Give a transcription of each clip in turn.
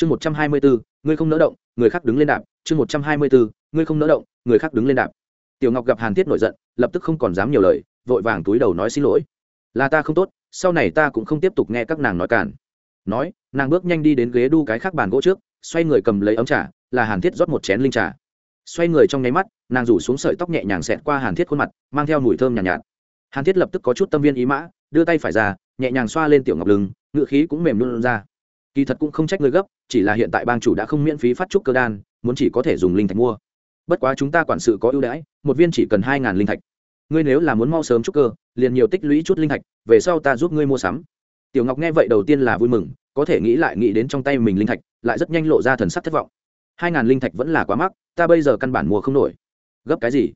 chương một trăm hai mươi bốn ngươi không nỡ động người khác đứng lên đạp. Chương một trăm hai mươi bốn ngươi không nỡ động người khác đứng lên đạp. Tiểu ngọc gặp hàn thiết nổi giận lập tức không còn dám nhiều lời vội vàng túi đầu nói xin lỗi. Là ta không tốt sau này ta cũng không tiếp tục nghe các nàng nói cản. Nói nàng bước nhanh đi đến ghế đu cái khác bàn gỗ trước xoay người cầm lấy ấm trà là hàn thiết rót một chén linh trà. Xoay người trong nháy mắt nàng rủ xuống sợi tóc nhẹ nhàng xẹt qua hàn thiết khuôn mặt mang theo mùi thơm nhàn nhạt, nhạt. Hàn thiết lập tức có chút tâm viên ý mã đưa tay phải ra nhẹ nhàng xoa lên tiểu ngọc lưng ngựa khí cũng mềm luôn ra kỳ thật cũng không trách ngươi gấp, chỉ là hiện tại bang chủ đã không miễn phí phát trúc cơ đan, muốn chỉ có thể dùng linh thạch mua. Bất quá chúng ta quản sự có ưu đãi, một viên chỉ cần hai ngàn linh thạch. Ngươi nếu là muốn mau sớm trúc cơ, liền nhiều tích lũy chút linh thạch, về sau ta giúp ngươi mua sắm. Tiểu ngọc nghe vậy đầu tiên là vui mừng, có thể nghĩ lại nghĩ đến trong tay mình linh thạch, lại rất nhanh lộ ra thần sắc thất vọng. Hai ngàn linh thạch vẫn là quá mắc, ta bây giờ căn bản mua không nổi. Gấp cái gì?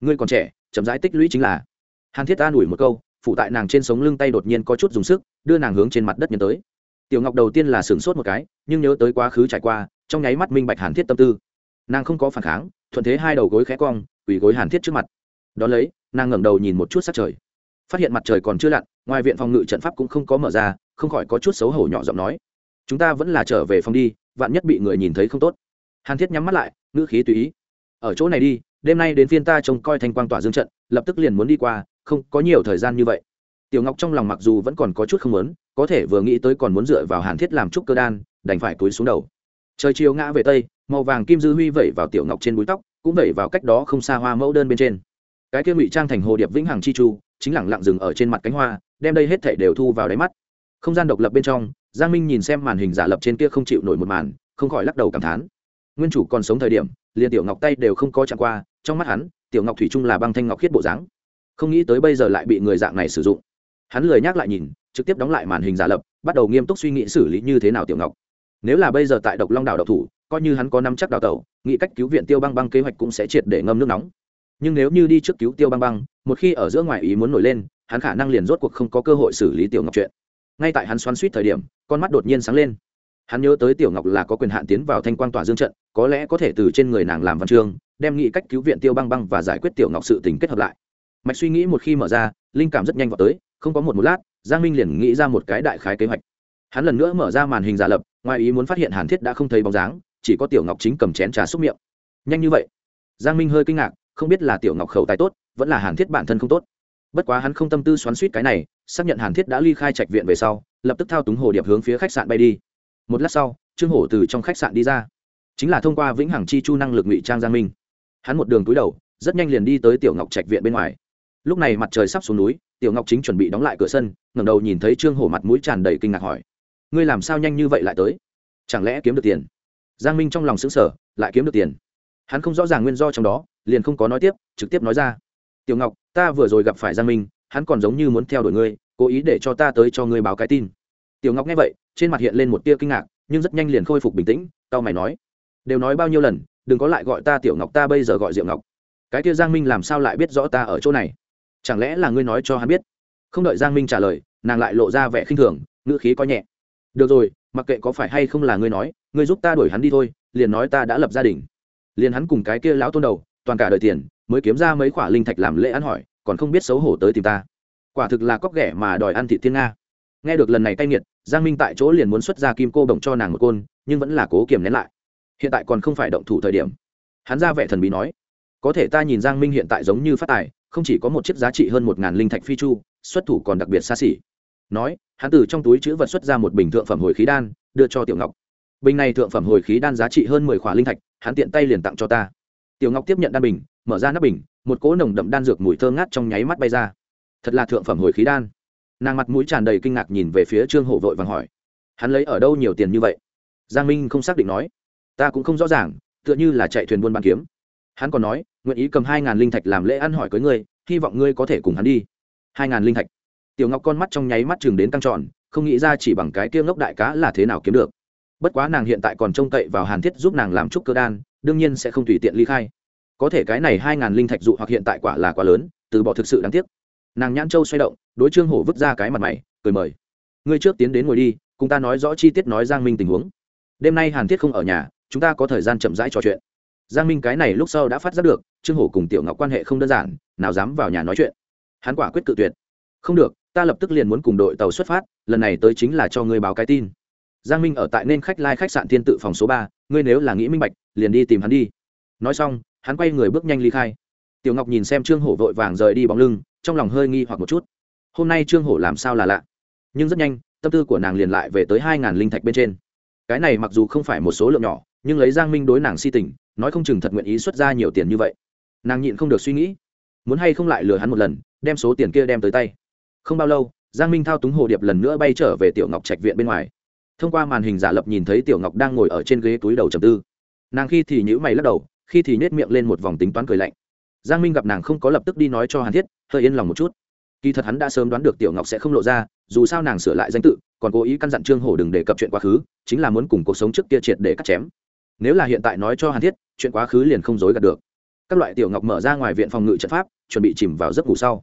Ngươi còn trẻ, chậm rãi tích lũy chính là. Hàn thiết ta đuổi một câu phụ tại nàng trên sống lưng tay đột nhiên có chút dùng sức, đưa nàng hướng trên mặt đất nhân tới tiểu ngọc đầu tiên là sửng sốt một cái, nhưng nhớ tới quá khứ trải qua, trong nháy mắt minh bạch hàn thiết tâm tư. Nàng không có phản kháng, thuận thế hai đầu gối khẽ cong, quỳ gối hàn thiết trước mặt. Đón lấy, nàng ngẩng đầu nhìn một chút sát trời. Phát hiện mặt trời còn chưa lặn, ngoài viện phòng ngự trận pháp cũng không có mở ra, không khỏi có chút xấu hổ nhỏ giọng nói. Chúng ta vẫn là trở về phòng đi, vạn nhất bị người nhìn thấy không tốt. Hàn thiết nhắm mắt lại, ngữ khí tùy ý. Ở chỗ này đi, đêm nay đến phiên ta trông coi thanh quang tỏa dương trận, lập tức liền muốn đi qua, không có nhiều thời gian như vậy tiểu ngọc trong lòng mặc dù vẫn còn có chút không lớn có thể vừa nghĩ tới còn muốn dựa vào hàn thiết làm trúc cơ đan, đành phải túi xuống đầu. Trời chiều ngã về tây, màu vàng kim dư huy vẩy vào tiểu ngọc trên búi tóc, cũng vẩy vào cách đó không xa hoa mẫu đơn bên trên. Cái kia ngụy trang thành hồ điệp vĩnh hằng chi chu, chính lẳng lặng dừng ở trên mặt cánh hoa, đem đây hết thể đều thu vào đáy mắt. Không gian độc lập bên trong, giang minh nhìn xem màn hình giả lập trên kia không chịu nổi một màn, không khỏi lắc đầu cảm thán. Nguyên chủ còn sống thời điểm, liền tiểu ngọc tay đều không có chạm qua, trong mắt hắn, tiểu ngọc thủy chung là băng thanh ngọc khiết bộ dáng. Không nghĩ tới bây giờ lại bị người dạng này sử dụng hắn lười nhắc lại nhìn, trực tiếp đóng lại màn hình giả lập, bắt đầu nghiêm túc suy nghĩ xử lý như thế nào tiểu ngọc. Nếu là bây giờ tại độc long đảo độc thủ, coi như hắn có năm chắc đào tẩu, nghĩ cách cứu viện tiêu băng băng kế hoạch cũng sẽ triệt để ngâm nước nóng. Nhưng nếu như đi trước cứu tiêu băng băng, một khi ở giữa ngoài ý muốn nổi lên, hắn khả năng liền rốt cuộc không có cơ hội xử lý tiểu ngọc chuyện. Ngay tại hắn xoắn suýt thời điểm, con mắt đột nhiên sáng lên. Hắn nhớ tới tiểu ngọc là có quyền hạn tiến vào thanh quan tỏa dương trận, có lẽ có thể từ trên người nàng làm văn chương, đem nghĩ cách cứu viện tiêu băng băng và giải quyết tiểu ngọc sự tình kết hợp lại. Mạch suy nghĩ một khi mở ra, linh cảm rất nhanh vào tới không có một một lát, giang minh liền nghĩ ra một cái đại khái kế hoạch. Hắn lần nữa mở ra màn hình giả lập, ngoài ý muốn phát hiện hàn thiết đã không thấy bóng dáng, chỉ có tiểu ngọc chính cầm chén trà xúc miệng. Nhanh như vậy? Giang minh hơi kinh ngạc, không biết là tiểu ngọc khẩu tài tốt, vẫn là hàn thiết bản thân không tốt. Bất quá hắn không tâm tư xoắn suýt cái này, xác nhận hàn thiết đã ly khai trạch viện về sau, lập tức thao túng hồ điệp hướng phía khách sạn bay đi. Một lát sau, trương hổ từ trong khách sạn đi ra. Chính là thông qua vĩnh hằng chi chu năng lực ngụy trang giang minh. Hắn một đường túi đầu, rất nhanh liền đi tới tiểu ngọc trạch viện bên ngoài. Lúc này mặt trời sắp xuống núi tiểu ngọc chính chuẩn bị đóng lại cửa sân, ngẩng đầu nhìn thấy trương hổ mặt mũi tràn đầy kinh ngạc hỏi, ngươi làm sao nhanh như vậy lại tới? Chẳng lẽ kiếm được tiền? Giang minh trong lòng xứng sở lại kiếm được tiền? Hắn không rõ ràng nguyên do trong đó, liền không có nói tiếp, trực tiếp nói ra, tiểu ngọc, ta vừa rồi gặp phải giang minh, hắn còn giống như muốn theo đuổi ngươi, cố ý để cho ta tới cho ngươi báo cái tin. Tiểu ngọc nghe vậy, trên mặt hiện lên một tia kinh ngạc, nhưng rất nhanh liền khôi phục bình tĩnh tao mày nói, đều nói bao nhiêu lần, đừng có lại gọi ta tiểu ngọc, ta bây giờ gọi diệu ngọc. Cái tia giang minh làm sao lại biết rõ ta ở chỗ này? Chẳng lẽ là ngươi nói cho hắn biết? Không đợi giang minh trả lời, nàng lại lộ ra vẻ khinh thường, ngữ khí coi nhẹ. Được rồi, mặc kệ có phải hay không là ngươi nói, ngươi giúp ta đuổi hắn đi thôi, liền nói ta đã lập gia đình. Liền hắn cùng cái kia lão tôn đầu, toàn cả đời tiền, mới kiếm ra mấy khoả linh thạch làm lễ ăn hỏi, còn không biết xấu hổ tới tìm ta. Quả thực là cóc ghẻ mà đòi ăn thị thiên nga. Nghe được lần này cay nghiệt, giang minh tại chỗ liền muốn xuất ra kim cô bồng cho nàng một côn, nhưng vẫn là cố kiềm nén lại. Hiện tại còn không phải động thủ thời điểm. Hắn ra vẻ thần bí nói có thể ta nhìn giang minh hiện tại giống như phát tài, không chỉ có một chiếc giá trị hơn một ngàn linh thạch phi chu, xuất thủ còn đặc biệt xa xỉ. Nói, hắn từ trong túi chữ vật xuất ra một bình thượng phẩm hồi khí đan, đưa cho tiểu ngọc. Bình này thượng phẩm hồi khí đan giá trị hơn mười khỏa linh thạch, hắn tiện tay liền tặng cho ta. Tiểu ngọc tiếp nhận đan bình, mở ra nắp bình, một cỗ nồng đậm đan dược mùi thơ ngát trong nháy mắt bay ra. Thật là thượng phẩm hồi khí đan. Nàng mặt mũi tràn đầy kinh ngạc nhìn về phía trương hổ vội vàng hỏi, hắn lấy ở đâu nhiều tiền như vậy? Giang minh không xác định nói, ta cũng không rõ ràng, tựa như là chạy thuyền buôn bán kiếm hắn còn nói, nguyện ý cầm hai ngàn linh thạch làm lễ ăn hỏi cưới ngươi, hy vọng ngươi có thể cùng hắn đi. Hai ngàn linh thạch. Tiểu ngọc con mắt trong nháy mắt chừng đến căng tròn, không nghĩ ra chỉ bằng cái kia ngốc đại cá là thế nào kiếm được. Bất quá nàng hiện tại còn trông cậy vào hàn thiết giúp nàng làm trúc cơ đan, đương nhiên sẽ không tùy tiện ly khai. Có thể cái này hai ngàn linh thạch dụ hoặc hiện tại quả là quá lớn, từ bỏ thực sự đáng tiếc. Nàng nhãn châu xoay động, đối trương hổ vứt ra cái mặt mày, cười mời. Ngươi trước tiến đến ngồi đi, cùng ta nói rõ chi tiết nói giang minh tình huống. Đêm nay hàn thiết không ở nhà, chúng ta có thời gian chậm rãi trò chuyện giang minh cái này lúc sau đã phát giác được, trương hổ cùng tiểu ngọc quan hệ không đơn giản, nào dám vào nhà nói chuyện. Hắn quả quyết cự tuyệt. Không được, ta lập tức liền muốn cùng đội tàu xuất phát, lần này tới chính là cho ngươi báo cái tin. Giang minh ở tại nên khách lai、like、khách sạn thiên tự phòng số ba, ngươi nếu là nghĩ minh bạch, liền đi tìm hắn đi. Nói xong, hắn quay người bước nhanh ly khai. Tiểu ngọc nhìn xem trương hổ vội vàng rời đi bóng lưng, trong lòng hơi nghi hoặc một chút. Hôm nay trương hổ làm sao là lạ? Nhưng rất nhanh, tâm tư của nàng liền lại về tới hai ngàn linh thạch bên trên. Cái này mặc dù không phải một số lượng nhỏ, nhưng lấy giang minh đối nàng si tình nói không chừng thật nguyện ý xuất ra nhiều tiền như vậy. Nàng nhịn không được suy nghĩ, muốn hay không lại lừa hắn một lần, đem số tiền kia đem tới tay. Không bao lâu, giang minh thao túng hồ điệp lần nữa bay trở về tiểu ngọc trạch viện bên ngoài. Thông qua màn hình giả lập nhìn thấy tiểu ngọc đang ngồi ở trên ghế túi đầu trầm tư. Nàng khi thì nhữ mày lắc đầu, khi thì nhét miệng lên một vòng tính toán cười lạnh. Giang minh gặp nàng không có lập tức đi nói cho hàn thiết, hơi yên lòng một chút. Kỳ thật hắn đã sớm đoán được tiểu ngọc sẽ không lộ ra, dù sao nàng sửa lại danh tự, còn cố ý căn dặn trương hổ đừng đề cập chuyện quá khứ, chính là muốn cùng cuộc sống trước kia triệt để cắt chém. Nếu là hiện tại nói cho hàn thiết chuyện quá khứ liền không dối gạt được. Các loại tiểu ngọc mở ra ngoài viện phòng ngự trận pháp, chuẩn bị chìm vào giấc ngủ sau.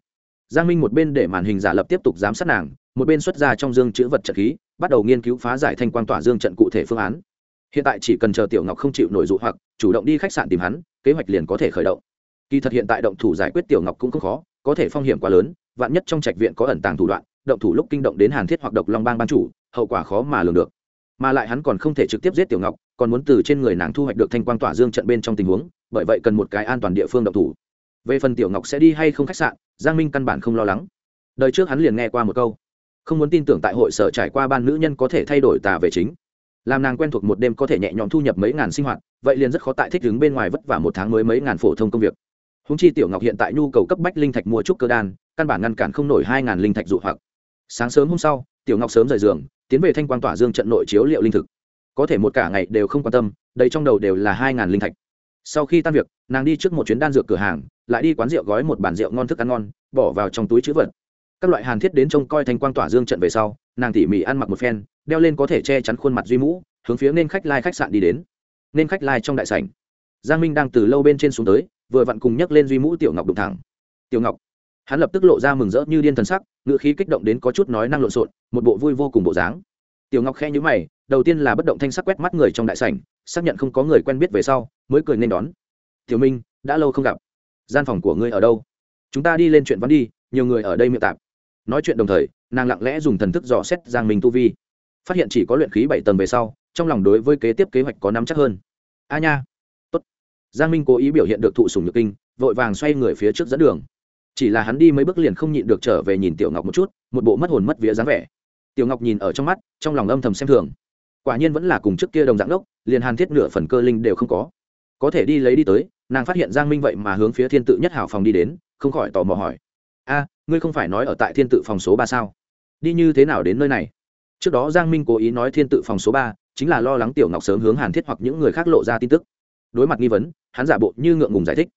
Giang minh một bên để màn hình giả lập tiếp tục giám sát nàng, một bên xuất ra trong dương chữ vật trận khí, bắt đầu nghiên cứu phá giải thanh quan tỏa dương trận cụ thể phương án. Hiện tại chỉ cần chờ tiểu ngọc không chịu nổi dụ hoặc, chủ động đi khách sạn tìm hắn, kế hoạch liền có thể khởi động. Kỳ thật hiện tại động thủ giải quyết tiểu ngọc cũng không khó, có thể phong hiểm quá lớn, vạn nhất trong trạch viện có ẩn tàng thủ đoạn, động thủ lúc kinh động đến hàn thiết hoặc độc long bang ban chủ, hậu quả khó mà lường được mà lại hắn còn không thể trực tiếp giết tiểu ngọc, còn muốn từ trên người nàng thu hoạch được thanh quang tỏa dương trận bên trong tình huống, bởi vậy cần một cái an toàn địa phương độc thủ. Về phần tiểu ngọc sẽ đi hay không khách sạn, giang minh căn bản không lo lắng. Đời trước hắn liền nghe qua một câu, không muốn tin tưởng tại hội sở trải qua ban nữ nhân có thể thay đổi tà về chính. Làm nàng quen thuộc một đêm có thể nhẹ nhõm thu nhập mấy ngàn sinh hoạt, vậy liền rất khó tại thích đứng bên ngoài vất vả một tháng mới mấy ngàn phổ thông công việc. Húng chi tiểu ngọc hiện tại nhu cầu cấp bách linh thạch mua trúc cơ đan, căn bản ngăn cản không nổi hai ngàn linh thạch dụ hoặc. Sáng sớm hôm sau, tiểu ngọc sớm rời giường tiến về thanh quan tỏa dương trận nội chiếu liệu linh thực. Có thể một cả ngày đều không quan tâm, đầy trong đầu đều là hai ngàn linh thạch. Sau khi tan việc, nàng đi trước một chuyến đan dược cửa hàng, lại đi quán rượu gói một bàn rượu ngon thức ăn ngon, bỏ vào trong túi chữ vật. Các loại hàn thiết đến trông coi thanh quang tỏa dương trận về sau, nàng tỉ mỉ ăn mặc một phen, đeo lên có thể che chắn khuôn mặt duy mũ, hướng phía nên khách lai khách sạn đi đến. Nên khách lai trong đại sảnh. Giang minh đang từ lâu bên trên xuống tới, vừa vặn cùng nhấc lên duy mũ tiểu ngọc đụng thẳng. Tiểu ngọc hắn lập tức lộ ra mừng rỡ như điên thần sắc ngựa khí kích động đến có chút nói năng lộn xộn, một bộ vui vô cùng bộ dáng. Tiểu ngọc khẽ nhữ mày, đầu tiên là bất động thanh sắc quét mắt người trong đại sảnh, xác nhận không có người quen biết về sau, mới cười nên đón. Tiểu minh, đã lâu không gặp. Gian phòng của ngươi ở đâu? Chúng ta đi lên chuyện văn đi, nhiều người ở đây miệng tạp. Nói chuyện đồng thời, nàng lặng lẽ dùng thần thức dò xét giang minh tu vi. Phát hiện chỉ có luyện khí bảy tầng về sau, trong lòng đối với kế tiếp kế hoạch có nắm chắc hơn. A nha. Tốt. Giang minh cố ý biểu hiện được thụ sùng nhược kinh, vội vàng xoay người phía trước dẫn đường chỉ là hắn đi mấy bước liền không nhịn được trở về nhìn tiểu ngọc một chút, một bộ mất hồn mất vía dáng vẻ. Tiểu ngọc nhìn ở trong mắt, trong lòng âm thầm xem thường. Quả nhiên vẫn là cùng trước kia đồng dạng đốc, liền hàn thiết nửa phần cơ linh đều không có. Có thể đi lấy đi tới, nàng phát hiện giang minh vậy mà hướng phía thiên tự nhất hảo phòng đi đến, không khỏi tò mò hỏi. A, ngươi không phải nói ở tại thiên tự phòng số ba sao? Đi như thế nào đến nơi này? Trước đó giang minh cố ý nói thiên tự phòng số ba, chính là lo lắng tiểu ngọc sớm hướng hàn thiết hoặc những người khác lộ ra tin tức. Đối mặt nghi vấn, hắn giả bộ như ngượng ngùng giải thích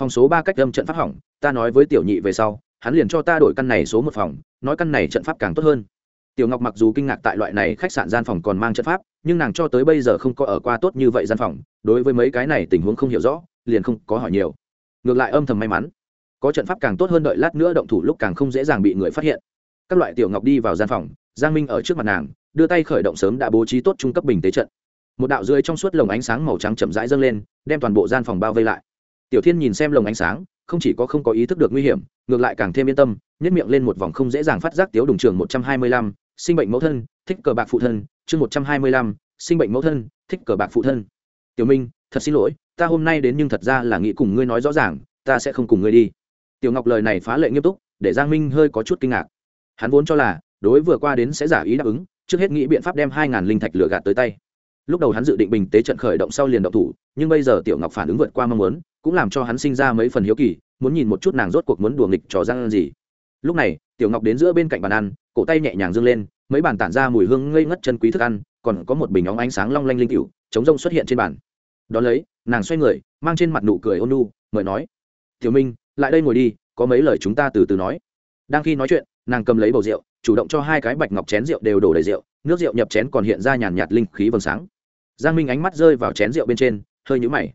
phòng số ba cách âm trận pháp hỏng, ta nói với tiểu nhị về sau, hắn liền cho ta đổi căn này số một phòng, nói căn này trận pháp càng tốt hơn. Tiểu ngọc mặc dù kinh ngạc tại loại này khách sạn gian phòng còn mang trận pháp, nhưng nàng cho tới bây giờ không có ở qua tốt như vậy gian phòng, đối với mấy cái này tình huống không hiểu rõ, liền không có hỏi nhiều. Ngược lại âm thầm may mắn, có trận pháp càng tốt hơn đợi lát nữa động thủ lúc càng không dễ dàng bị người phát hiện. Các loại tiểu ngọc đi vào gian phòng, giang minh ở trước mặt nàng, đưa tay khởi động sớm đã bố trí tốt trung cấp bình tế trận. Một đạo dưới trong suốt lồng ánh sáng màu trắng chậm rãi dâng lên, đem toàn bộ gian phòng bao vây lại tiểu thiên nhìn xem lồng ánh sáng, không chỉ có không có ý thức được nguy hiểm, ngược lại càng thêm yên tâm nhất miệng lên một vòng không dễ dàng phát giác tiếu đùng trường một trăm hai mươi lăm, sinh bệnh mẫu thân, thích cờ bạc phụ thân, chương một trăm hai mươi lăm, sinh bệnh mẫu thân, thích cờ bạc phụ thân. Tiểu minh, thật xin lỗi, ta hôm nay đến nhưng thật ra là nghĩ cùng ngươi nói rõ ràng, ta sẽ không cùng ngươi đi. Tiểu ngọc lời này phá lệ nghiêm túc, để giang minh hơi có chút kinh ngạc. Hắn vốn cho là, đối vừa qua đến sẽ giả ý đáp ứng, trước hết nghĩ biện pháp đem hai ngàn linh thạch lửa gạt tới tay lúc đầu hắn dự định bình tế trận khởi động sau liền động thủ, nhưng bây giờ tiểu ngọc phản ứng vượt qua mong muốn, cũng làm cho hắn sinh ra mấy phần hiếu kỳ, muốn nhìn một chút nàng rốt cuộc muốn đùa nghịch trò răng gì. Lúc này, tiểu ngọc đến giữa bên cạnh bàn ăn, cổ tay nhẹ nhàng dâng lên, mấy bàn tản ra mùi hương ngây ngất chân quý thức ăn, còn có một bình óng ánh sáng long lanh linh cựu chống rông xuất hiện trên bàn. Đón lấy, nàng xoay người, mang trên mặt nụ cười ôn nu mời nói, tiểu minh, lại đây ngồi đi, có mấy lời chúng ta từ từ nói. Đang khi nói chuyện, nàng cầm lấy bầu rượu, chủ động cho hai cái bạch ngọc chén rượu đều đổ đầy rượu, nước rượu nhập chén còn hiện ra nhàn nhạt linh khí vầng sáng giang minh ánh mắt rơi vào chén rượu bên trên, hơi nhũ mày.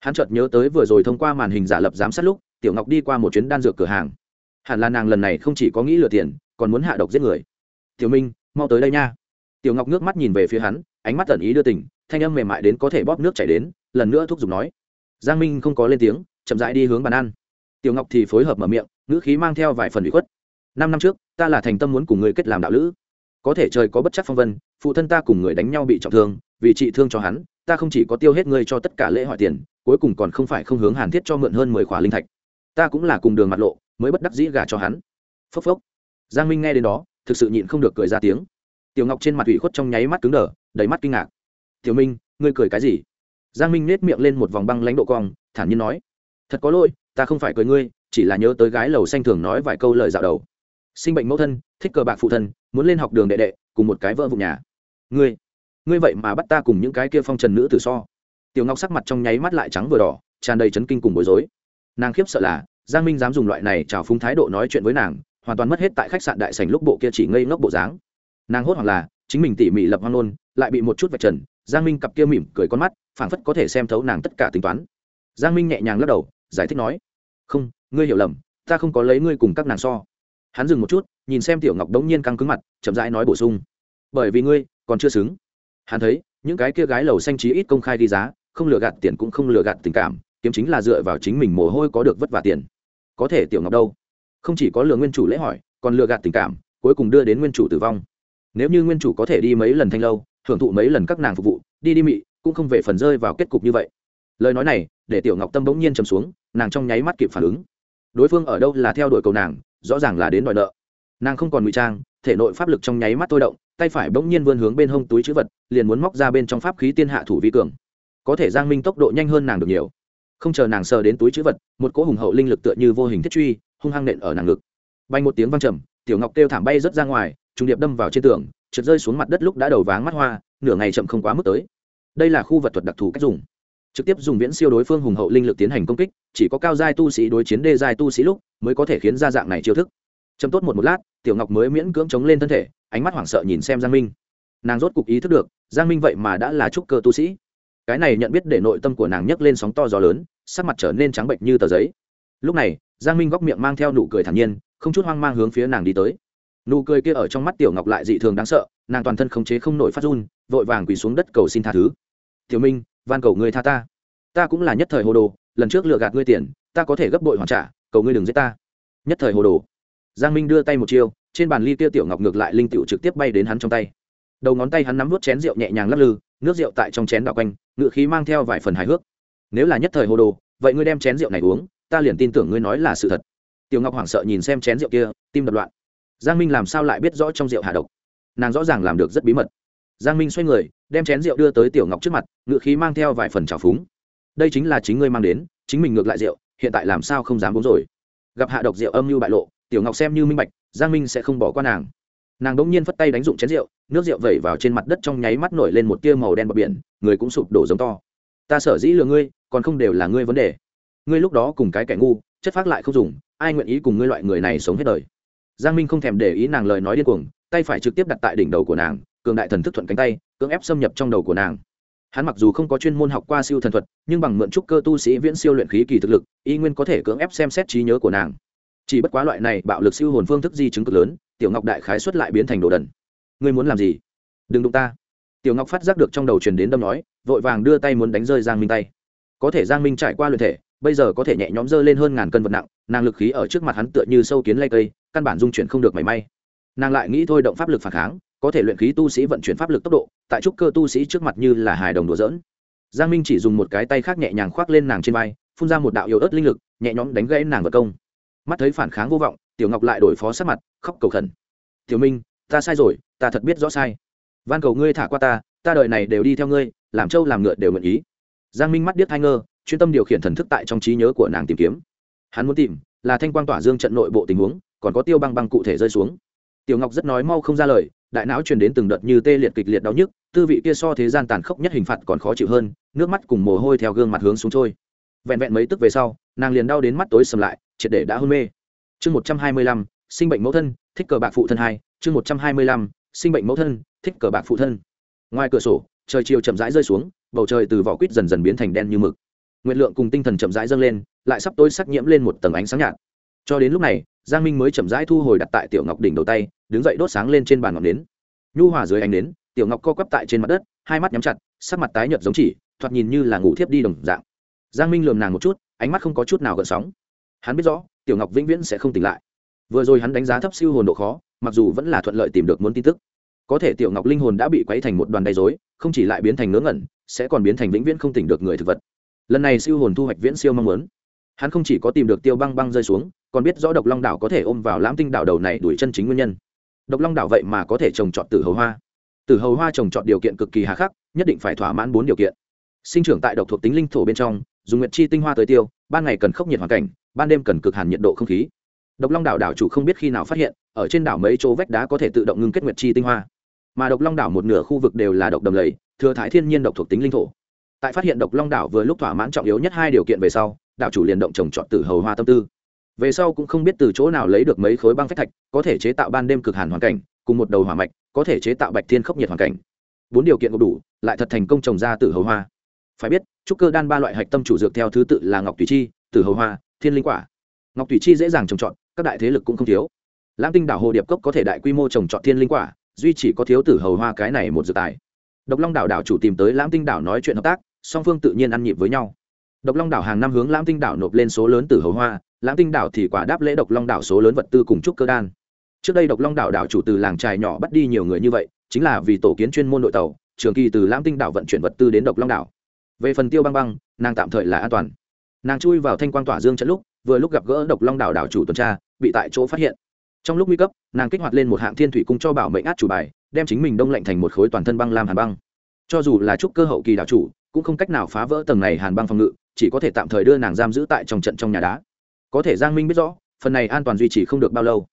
Hắn chợt nhớ tới vừa rồi thông qua màn hình giả lập giám sát lúc, tiểu ngọc đi qua một chuyến đan dược cửa hàng. Hẳn là nàng lần này không chỉ có nghĩ lừa tiền, còn muốn hạ độc giết người. Tiểu minh, mau tới đây nha. Tiểu ngọc nước mắt nhìn về phía hắn, ánh mắt tẩn ý đưa tình, thanh âm mềm mại đến có thể bóp nước chảy đến, lần nữa thúc giục nói. Giang minh không có lên tiếng, chậm rãi đi hướng bàn ăn. Tiểu ngọc thì phối hợp mở miệng, ngữ khí mang theo vài phần bị khuất. Năm năm trước, ta là thành tâm muốn cùng người kết làm đạo lữ có thể trời có bất chắc phong vân, phụ thân ta cùng người đánh nhau bị trọng thương, vì trị thương cho hắn, ta không chỉ có tiêu hết ngươi cho tất cả lễ hỏi tiền, cuối cùng còn không phải không hướng hàn thiết cho mượn hơn mười khỏa linh thạch. Ta cũng là cùng đường mặt lộ, mới bất đắc dĩ gả cho hắn. Phốc phốc. Giang minh nghe đến đó, thực sự nhịn không được cười ra tiếng. Tiểu ngọc trên mặt ủy khuất trong nháy mắt cứng đờ, đầy mắt kinh ngạc. Tiểu minh, ngươi cười cái gì? Giang minh nết miệng lên một vòng băng lãnh độ cong, thản nhiên nói. Thật có lỗi, ta không phải cười ngươi, chỉ là nhớ tới gái lầu xanh thường nói vài câu lời dạo đầu sinh bệnh mẫu thân, thích cờ bạc phụ thân, muốn lên học đường đệ đệ, cùng một cái vợ vụ nhà. Ngươi ngươi vậy mà bắt ta cùng những cái kia phong trần nữ tử so. Tiểu ngọc sắc mặt trong nháy mắt lại trắng vừa đỏ, tràn đầy chấn kinh cùng bối rối. Nàng khiếp sợ là, giang minh dám dùng loại này trào phúng thái độ nói chuyện với nàng, hoàn toàn mất hết tại khách sạn đại sành lúc bộ kia chỉ ngây ngốc bộ dáng. Nàng hốt hoảng là, chính mình tỉ mỉ lập hoang nôn lại bị một chút vạch trần, giang minh cặp kia mỉm cười con mắt, phảng phất có thể xem thấu nàng tất cả tính toán. Giang minh nhẹ nhàng lắc đầu, giải thích nói, không, ngươi hiểu lầm, ta không có lấy ngươi cùng các nàng so hắn dừng một chút, nhìn xem tiểu ngọc đống nhiên căng cứng mặt, chậm rãi nói bổ sung. Bởi vì ngươi còn chưa xứng. Hắn thấy, những cái kia gái lầu xanh trí ít công khai đi giá, không lừa gạt tiền cũng không lừa gạt tình cảm, kiếm chính là dựa vào chính mình mồ hôi có được vất vả tiền. Có thể tiểu ngọc đâu? Không chỉ có lừa nguyên chủ lễ hỏi, còn lừa gạt tình cảm, cuối cùng đưa đến nguyên chủ tử vong. Nếu như nguyên chủ có thể đi mấy lần thanh lâu hưởng thụ mấy lần các nàng phục vụ, đi đi mị, cũng không về phần rơi vào kết cục như vậy. Lời nói này, để tiểu ngọc tâm bỗng nhiên trầm xuống, nàng trong nháy mắt kịp phản ứng. Đối phương ở đâu là theo đuổi cầu nàng rõ ràng là đến đòi nợ. Nàng không còn ngụy trang, thể nội pháp lực trong nháy mắt tôi động, tay phải bỗng nhiên vươn hướng bên hông túi chữ vật, liền muốn móc ra bên trong pháp khí tiên hạ thủ vi cường. Có thể giang minh tốc độ nhanh hơn nàng được nhiều. Không chờ nàng sờ đến túi chữ vật, một cỗ hùng hậu linh lực tựa như vô hình thiết truy, hung hăng nện ở nàng ngực. Bay một tiếng văng trầm, tiểu ngọc kêu thảm bay rớt ra ngoài, trùng điệp đâm vào trên tường, trượt rơi xuống mặt đất lúc đã đầu váng mắt hoa, nửa ngày chậm không quá mức tới. Đây là khu vật thuật đặc thù cách dùng trực tiếp dùng viễn siêu đối phương hùng hậu linh lực tiến hành công kích, chỉ có cao giai tu sĩ đối chiến đê giai tu sĩ lúc mới có thể khiến ra dạng này chiêu thức. Chấm tốt một một lát, tiểu ngọc mới miễn cưỡng chống lên thân thể, ánh mắt hoảng sợ nhìn xem giang minh. Nàng rốt cục ý thức được, giang minh vậy mà đã là trúc cơ tu sĩ. Cái này nhận biết để nội tâm của nàng nhấc lên sóng to gió lớn, sắc mặt trở nên trắng bệnh như tờ giấy. Lúc này, giang minh góc miệng mang theo nụ cười thản nhiên, không chút hoang mang hướng phía nàng đi tới. Nụ cười kia ở trong mắt tiểu ngọc lại dị thường đáng sợ, nàng toàn thân khống chế không nổi phát run, vội vàng quỳ xuống đất cầu xin tha thứ tiểu minh, van cầu ngươi tha ta. Ta cũng là nhất thời hồ đồ, lần trước lừa gạt ngươi tiền, ta có thể gấp bội hoàn trả, cầu ngươi đừng giết ta. Nhất thời hồ đồ. Giang minh đưa tay một chiêu, trên bàn ly kia tiểu ngọc ngược lại linh tiểu trực tiếp bay đến hắn trong tay. Đầu ngón tay hắn nắm vút chén rượu nhẹ nhàng lắc lư, nước rượu tại trong chén đảo quanh, ngựa khí mang theo vài phần hài hước. Nếu là nhất thời hồ đồ, vậy ngươi đem chén rượu này uống, ta liền tin tưởng ngươi nói là sự thật. Tiểu ngọc hoảng sợ nhìn xem chén rượu kia, tim đập loạn. Giang minh làm sao lại biết rõ trong rượu hạ độc? Nàng rõ ràng làm được rất bí mật. Giang minh xoay người đem chén rượu đưa tới tiểu ngọc trước mặt, ngựa khí mang theo vài phần trào phúng. Đây chính là chính ngươi mang đến, chính mình ngược lại rượu, hiện tại làm sao không dám uống rồi. Gặp hạ độc rượu âm mưu bại lộ, tiểu ngọc xem như minh bạch, giang minh sẽ không bỏ qua nàng. Nàng đ ỗ n g nhiên phất tay đánh dụng chén rượu, nước rượu vẩy vào trên mặt đất trong nháy mắt nổi lên một tia màu đen bờ biển, người cũng sụp đổ giống to. Ta sở dĩ lừa ngươi, còn không đều là ngươi vấn đề. Ngươi lúc đó cùng cái kẻ ngu, chất phác lại không dùng, ai nguyện ý cùng ngươi loại người này sống hết đời? Giang minh không thèm để ý nàng lời nói điên cuồng, tay phải trực tiếp đặt tại đỉnh đầu của nàng cường đại thần thức thuận cánh tay, cưỡng ép xâm nhập trong đầu của nàng. Hắn mặc dù không có chuyên môn học qua siêu thần thuật, nhưng bằng mượn trúc cơ tu sĩ viễn siêu luyện khí kỳ thực lực, y nguyên có thể cưỡng ép xem xét trí nhớ của nàng. Chỉ bất quá loại này bạo lực siêu hồn phương thức di chứng cực lớn, tiểu ngọc đại khái xuất lại biến thành đồ đần. Ngươi muốn làm gì? Đừng đụng ta. Tiểu ngọc phát giác được trong đầu truyền đến đâm nói, vội vàng đưa tay muốn đánh rơi giang minh tay. Có thể giang minh trải qua luyện thể, bây giờ có thể nhẹ nhõm dơ lên hơn ngàn cân vật nặng, nàng lực khí ở trước mặt hắn tựa như sâu kiến lay cây, căn bản dung chuyển không được mảy may. Nàng lại nghĩ thôi động pháp lực phản kháng có thể luyện khí tu sĩ vận chuyển pháp lực tốc độ, tại trúc cơ tu sĩ trước mặt như là hài đồng đùa dỡn giang minh chỉ dùng một cái tay khác nhẹ nhàng khoác lên nàng trên vai, phun ra một đạo yếu ớt linh lực, nhẹ nhõm đánh gãy nàng vật công. Mắt thấy phản kháng vô vọng, tiểu ngọc lại đổi phó sát mặt, khóc cầu khẩn. Tiểu minh, ta sai rồi, ta thật biết rõ sai. Van cầu ngươi thả qua ta ta đời này đều đi theo ngươi, làm trâu làm ngựa đều nguyện ý. Giang minh mắt điếc thai ngơ, chuyên tâm điều khiển thần thức tại trong trí nhớ của nàng tìm kiếm. Hắn muốn tìm, là thanh quang tỏa dương trận nội bộ tình huống, còn có tiêu băng băng cụ thể rơi xuống. Tiểu ngọc rất nói mau không ra lời đại não truyền đến từng đợt như tê liệt kịch liệt đau nhức, tư vị kia so thế gian tàn khốc nhất hình phạt còn khó chịu hơn, nước mắt cùng mồ hôi theo gương mặt hướng xuống trôi. Vẹn vẹn mấy tức về sau, nàng liền đau đến mắt tối sầm lại, triệt để đã hôn mê. Chương một trăm hai mươi lăm, sinh bệnh mẫu thân, thích cờ bạc phụ thân hai, chương một trăm hai mươi lăm, sinh bệnh mẫu thân, thích cờ bạc phụ thân. Ngoài cửa sổ, trời chiều chậm rãi rơi xuống, bầu trời từ vỏ quýt dần dần biến thành đen như mực. Nguyện lượng cùng tinh thần chậm rãi dâng lên, lại sắp tối sắc nhiễm lên một tầng ánh sáng nhạt. Cho đến lúc này giang minh mới chậm rãi thu hồi đặt tại tiểu ngọc đỉnh đầu tay, đứng dậy đốt sáng lên trên bàn ngọn nến. Nhu hòa dưới ánh nến, tiểu ngọc co quắp tại trên mặt đất, hai mắt nhắm chặt, sắc mặt tái nhợt giống chỉ, thoạt nhìn như là ngủ thiếp đi đồng dạng. Giang minh lườm nàng một chút, ánh mắt không có chút nào gợn sóng. Hắn biết rõ, tiểu ngọc vĩnh viễn sẽ không tỉnh lại. Vừa rồi hắn đánh giá thấp siêu hồn độ khó, mặc dù vẫn là thuận lợi tìm được muốn tin tức. Có thể tiểu ngọc linh hồn đã bị quấy thành một đoàn đầy dối không chỉ lại biến thành ngớ ngẩn, sẽ còn biến thành vĩnh viễn không tỉnh được người thực vật. Lần này siêu hồn thu hoạch viễn siêu mong muốn hắn không chỉ có tìm được tiêu băng băng rơi xuống, còn biết rõ độc long đảo có thể ôm vào lãm tinh đảo đầu này đuổi chân chính nguyên nhân. Độc long đảo vậy mà có thể trồng trọt tử hầu hoa. Tử hầu hoa trồng trọt điều kiện cực kỳ hà khắc, nhất định phải thỏa mãn bốn điều kiện. Sinh trưởng tại độc thuộc tính linh thổ bên trong, dùng nguyệt chi tinh hoa tới tiêu, ban ngày cần khốc nhiệt hoàn cảnh, ban đêm cần cực hàn nhiệt độ không khí. Độc long đảo đảo chủ không biết khi nào phát hiện, ở trên đảo mấy chỗ vách đá có thể tự động ngưng kết nguyệt chi tinh hoa. Mà độc long đảo một nửa khu vực đều là độc đầm lầy, thừa thái thiên nhiên độc thuộc tính linh thổ. Tại phát hiện độc long đảo vừa lúc thỏa mãn trọng yếu nhất hai điều kiện về sau đạo chủ liền động trồng trọt từ hầu hoa tâm tư. Về sau cũng không biết từ chỗ nào lấy được mấy khối băng phách thạch, có thể chế tạo ban đêm cực hàn hoàn cảnh, cùng một đầu hỏa mạch, có thể chế tạo bạch thiên khốc nhiệt hoàn cảnh. Bốn điều kiện gộp đủ, lại thật thành công trồng ra từ hầu hoa. Phải biết, trúc cơ đan ba loại hạch tâm chủ dược theo thứ tự là ngọc thủy chi từ hầu hoa, thiên linh quả. Ngọc thủy chi dễ dàng trồng trọt, các đại thế lực cũng không thiếu. Lãng tinh đảo hồ điệp cốc có thể đại quy mô trồng trọt thiên linh quả, duy chỉ có thiếu tử hầu hoa cái này một dược tài. Độc long đảo đảo chủ tìm tới lãng tinh đảo nói chuyện hợp tác, song phương tự nhiên ăn nhịp với nhau độc long đảo hàng năm hướng lãng tinh đảo nộp lên số lớn tử hầu hoa lãng tinh đảo thì quả đáp lễ độc long đảo số lớn vật tư cùng trúc cơ đan. Trước đây độc long đảo đảo chủ từ làng trài nhỏ bắt đi nhiều người như vậy, chính là vì tổ kiến chuyên môn đội tàu, trường kỳ từ lãng tinh đảo vận chuyển vật tư đến độc long đảo. Về phần tiêu băng băng, nàng tạm thời là an toàn. Nàng chui vào thanh quang tỏa dương trận lúc, vừa lúc gặp gỡ độc long đảo đảo chủ tuần tra, bị tại chỗ phát hiện. Trong lúc nguy cấp, nàng kích hoạt lên một hạng thiên thủy cung cho bảo mệnh át chủ bài, đem chính mình đông lạnh thành một khối toàn thân băng lam hàn băng. Cho dù là trúc cơ hậu kỳ đảo chủ, cũng không cách nào phá vỡ tầng này hàn băng phòng ngự chỉ có thể tạm thời đưa nàng giam giữ tại trong trận trong nhà đá. Có thể giang minh biết rõ, phần này an toàn duy trì không được bao lâu.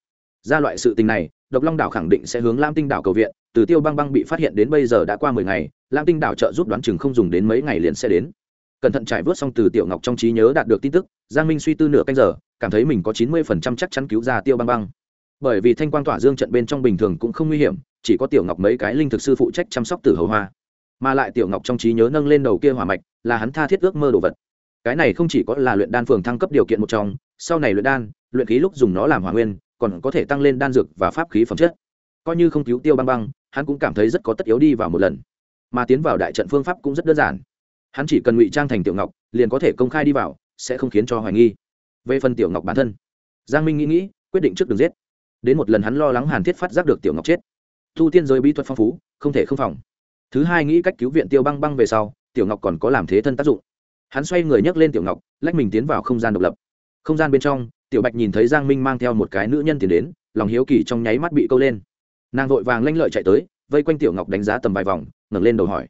Ra loại sự tình này, độc long đảo khẳng định sẽ hướng lam tinh đảo cầu viện, từ tiêu băng băng bị phát hiện đến bây giờ đã qua mười ngày, lam tinh đảo trợ giúp đoán chừng không dùng đến mấy ngày liền sẽ đến. Cẩn thận trải vớt xong từ tiểu ngọc trong trí nhớ đạt được tin tức, giang minh suy tư nửa canh giờ, cảm thấy mình có chín mươi phần trăm chắc chắn cứu ra tiêu băng băng. Bởi vì thanh quan tỏa dương trận bên trong bình thường cũng không nguy hiểm, chỉ có tiểu ngọc mấy cái linh thực sư phụ trách chăm sóc tử hầu hoa. Mà lại tiểu ngọc trong trí nhớ nâng lên đầu kia hỏa mạch, là hắn tha thiết ước mơ đồ vật cái này không chỉ có là luyện đan phường thăng cấp điều kiện một trong, sau này luyện đan, luyện khí lúc dùng nó làm hỏa nguyên, còn có thể tăng lên đan dược và pháp khí phẩm chất. Coi như không cứu tiêu băng băng, hắn cũng cảm thấy rất có tất yếu đi vào một lần. Mà tiến vào đại trận phương pháp cũng rất đơn giản. Hắn chỉ cần ngụy trang thành tiểu ngọc, liền có thể công khai đi vào, sẽ không khiến cho hoài nghi. Về phần tiểu ngọc bản thân, giang minh nghĩ nghĩ, quyết định trước đường giết. Đến một lần hắn lo lắng hàn thiết phát giác được tiểu ngọc chết. Thu tiên giới bí thuật phong phú, không thể không phòng. Thứ hai nghĩ cách cứu viện tiêu băng băng về sau, tiểu ngọc còn có làm thế thân tác dụng hắn xoay người nhấc lên tiểu ngọc, lách mình tiến vào không gian độc lập. Không gian bên trong, tiểu bạch nhìn thấy giang minh mang theo một cái nữ nhân tiến đến, lòng hiếu kỳ trong nháy mắt bị câu lên. Nàng vội vàng lanh lợi chạy tới, vây quanh tiểu ngọc đánh giá tầm vài vòng, ngẩng lên đầu hỏi.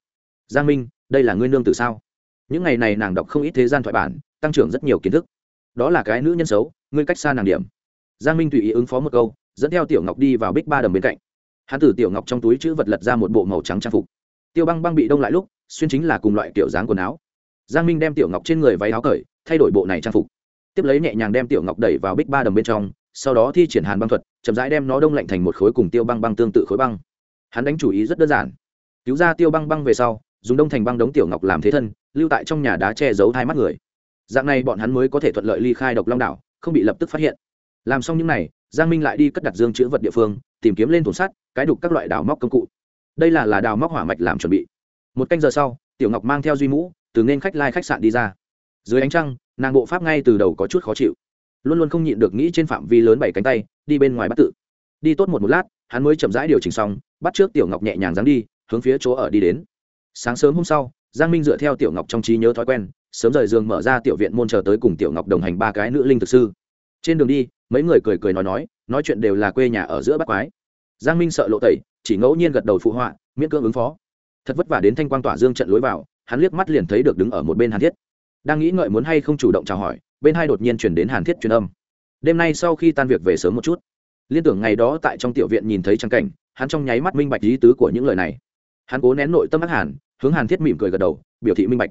Giang minh, đây là ngươi nương từ sao? Những ngày này nàng đọc không ít thế gian thoại bản, tăng trưởng rất nhiều kiến thức. Đó là cái nữ nhân xấu, ngươi cách xa nàng điểm. Giang minh tùy ý ứng phó một câu, dẫn theo tiểu ngọc đi vào bích ba đầm bên cạnh. Hắn từ tiểu ngọc trong túi chữ vật lật ra một bộ màu trắng trang phục. Tiêu băng băng bị đông lại lúc, xuyên chính là cùng loại kiểu dáng quần áo giang minh đem tiểu ngọc trên người váy áo cởi, thay đổi bộ này trang phục. Tiếp lấy nhẹ nhàng đem tiểu ngọc đẩy vào bích ba đầm bên trong, sau đó thi triển hàn băng thuật, chậm rãi đem nó đông lạnh thành một khối cùng tiêu băng băng tương tự khối băng. Hắn đánh chủ ý rất đơn giản. Cứu ra tiêu băng băng về sau, dùng đông thành băng đống tiểu ngọc làm thế thân, lưu tại trong nhà đá che giấu hai mắt người. Dạng này bọn hắn mới có thể thuận lợi ly khai độc long đảo, không bị lập tức phát hiện. Làm xong những n à y giang minh lại đi cất đặt dương chữ vật địa phương, tìm kiếm lên thùng sắt, cái đục các loại đào móc công cụ. Đây là là đào móc hỏa mạch làm chuẩn bị. Một canh giờ sau tiểu ngọc mang theo duy mũ, từ nên khách lai khách sạn đi ra. Dưới ánh trăng, nàng bộ pháp ngay từ đầu có chút khó chịu. Luôn luôn không nhịn được nghĩ trên phạm vi lớn bảy cánh tay, đi bên ngoài bắt tự. Đi tốt một một lát, hắn mới chậm rãi điều chỉnh xong, bắt trước tiểu ngọc nhẹ nhàng dáng đi, hướng phía chỗ ở đi đến. Sáng sớm hôm sau, giang minh dựa theo tiểu ngọc trong trí nhớ thói quen, sớm rời giường mở ra tiểu viện môn chờ tới cùng tiểu ngọc đồng hành ba cái nữ linh thực sư. Trên đường đi, mấy người cười cười nói nói nói chuyện đều là quê nhà ở giữa bắc quái. Giang minh sợ lộ tẩy, chỉ ngẫu nhiên gật đầu phụ họa, miễn cưỡng ứng phó thật vất vả đến thanh quang tỏa dương trận lối vào, hắn liếc mắt liền thấy được đứng ở một bên hàn thiết. Đang nghĩ ngợi muốn hay không chủ động chào hỏi, bên hai đột nhiên chuyển đến hàn thiết truyền âm. Đêm nay sau khi tan việc về sớm một chút, liên tưởng ngày đó tại trong tiểu viện nhìn thấy trang cảnh, hắn trong nháy mắt minh bạch lý tứ của những lời này. Hắn cố nén nội tâm ác hàn, hướng hàn thiết mỉm cười gật đầu, biểu thị minh bạch.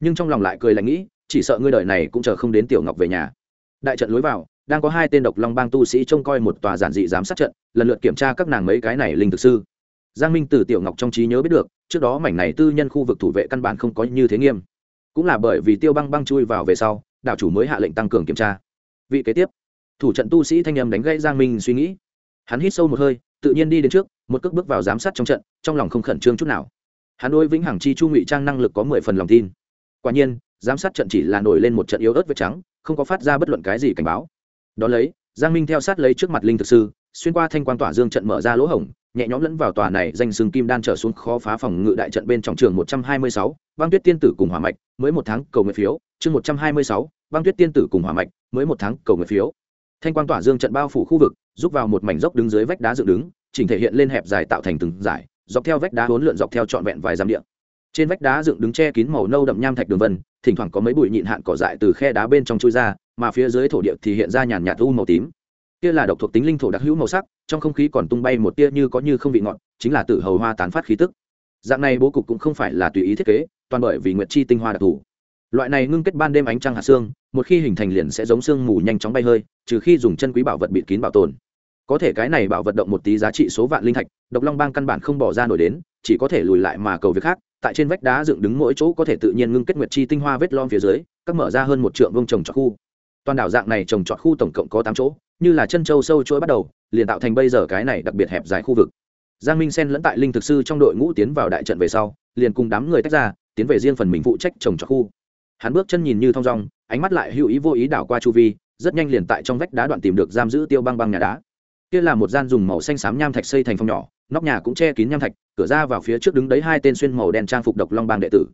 Nhưng trong lòng lại cười lạnh nghĩ, chỉ sợ ngươi đời này cũng chờ không đến tiểu ngọc về nhà. Đại trận lối vào, đang có hai tên độc long bang tu sĩ trông coi một tòa giản dị giám sát trận, lần lượt kiểm tra các nàng mấy cái này linh thực sư. Giang minh từ tiểu ngọc trong trí nhớ biết được trước đó mảnh này tư nhân khu vực thủ vệ căn bản không có như thế nghiêm. Cũng là bởi vì tiêu băng băng chui vào về sau đạo chủ mới hạ lệnh tăng cường kiểm tra. Vị kế tiếp, thủ trận tu sĩ thanh âm đánh gãy giang minh suy nghĩ. Hắn hít sâu một hơi, tự nhiên đi đến trước, một cước bước vào giám sát trong trận, trong lòng không khẩn trương chút nào. Hắn đối vĩnh hằng chi chu ngụy trang năng lực có mười phần lòng tin. Quả nhiên, giám sát trận chỉ là nổi lên một trận yếu ớt vết trắng, không có phát ra bất luận cái gì cảnh báo. Đ ó lấy, giang minh theo sát lấy trước mặt linh thực sư, xuyên qua thanh quan tỏa dương trận mở ra lỗ hổng nhẹ nhõm lẫn vào tòa này, danh sừng kim đan trở xuống khó phá phòng ngự đại trận bên trong trường một trăm hai mươi sáu, băng tuyết tiên tử cùng hỏa mạch, mới một tháng cầu nguyện phiếu. Chương một trăm hai mươi sáu, băng tuyết tiên tử cùng hỏa mạch, mới một tháng cầu nguyện phiếu. Thanh quang tỏa dương trận bao phủ khu vực rút vào một mảnh dốc đứng dưới vách đá dựng đứng, chỉnh thể hiện lên hẹp dài tạo thành từng dải. dọc theo vách đá hỗn lượn dọc theo trọn vẹn vài dặm địa. Trên vách đá dựng đứng che kín màu nâu đậm nham thạch đường vân, thỉnh thoảng có mấy bụi nhịn hạn cỏ dại từ khe đá bên trong chui ra, mà phía dưới thổ địa thì hiện ra nhàn nhạt u màu tím kia là độc thuộc tính linh thổ đặc hữu màu sắc, trong không khí còn tung bay một tia như có như không vị ngọt, chính là tử hầu hoa tán phát khí tức. Dạng này bố cục cũng không phải là tùy ý thiết kế, toàn bởi vì nguyệt chi tinh hoa đặc thù. Loại này ngưng kết ban đêm ánh trăng hạt xương, một khi hình thành liền sẽ giống xương mù nhanh chóng bay hơi, trừ khi dùng chân quý bảo vật bịt kín bảo tồn. Có thể cái này bảo vật động một tí giá trị số vạn linh thạch, độc long bang căn bản không bỏ ra nổi đến, chỉ có thể lùi lại mà cầu việc khác, tại trên vách đá dựng đứng mỗi chỗ có thể tự nhiên ngưng kết nguyệt chi tinh hoa vết lon phía dưới, các mở ra hơn một trượng vông trồng trọt khu toàn đảo dạng này trồng trọt khu tổng cộng có tám chỗ, như là chân châu sâu chuỗi bắt đầu, liền tạo thành bây giờ cái này đặc biệt hẹp dài khu vực. Giang minh sen lẫn tại linh thực sư trong đội ngũ tiến vào đại trận về sau, liền cùng đám người tách ra, tiến về riêng phần mình phụ trách trồng trọt khu. Hắn bước chân nhìn như thong dong, ánh mắt lại hữu ý vô ý đảo qua chu vi, rất nhanh liền tại trong vách đá đoạn tìm được giam giữ tiêu băng băng nhà đá. Kia là một gian dùng màu xanh xám nham thạch xây thành phòng nhỏ, nóc nhà cũng che kín nham thạch, cửa ra vào phía trước đứng đấy hai tên xuyên màu đen trang phục độc long bang đệ tử.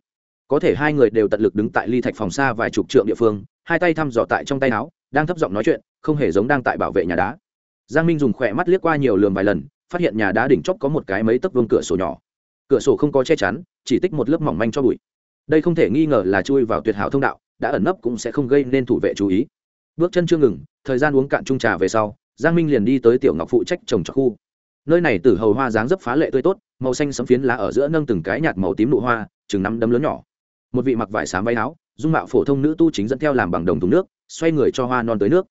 Có thể hai người đều tận lực đứng tại ly thạch phòng xa vài chục trượng địa phương hai tay thăm dò tại trong tay áo, đang thấp giọng nói chuyện, không hề giống đang tại bảo vệ nhà đá. Giang minh dùng khỏe mắt liếc qua nhiều lường vài lần, phát hiện nhà đá đỉnh chóp có một cái mấy tấc vương cửa sổ nhỏ. Cửa sổ không có che chắn, chỉ tích một lớp mỏng manh cho bụi. Đây không thể nghi ngờ là chui vào tuyệt hảo thông đạo, đã ẩn nấp cũng sẽ không gây nên thủ vệ chú ý. Bước chân chưa ngừng, thời gian uống cạn chung trà về sau, giang minh liền đi tới tiểu ngọc phụ trách trồng trọt khu. Nơi này từ hầu hoa dáng dấp phá lệ tươi tốt, màu xanh sấm phiến lá ở giữa nâng từng cái nhạt màu tím nụ hoa, chừng năm đấm lớn nhỏ một vị mặc vải xám váy áo, dung mạo phổ thông nữ tu chính dẫn theo làm bằng đồng thùng nước, xoay người cho hoa non tới nước.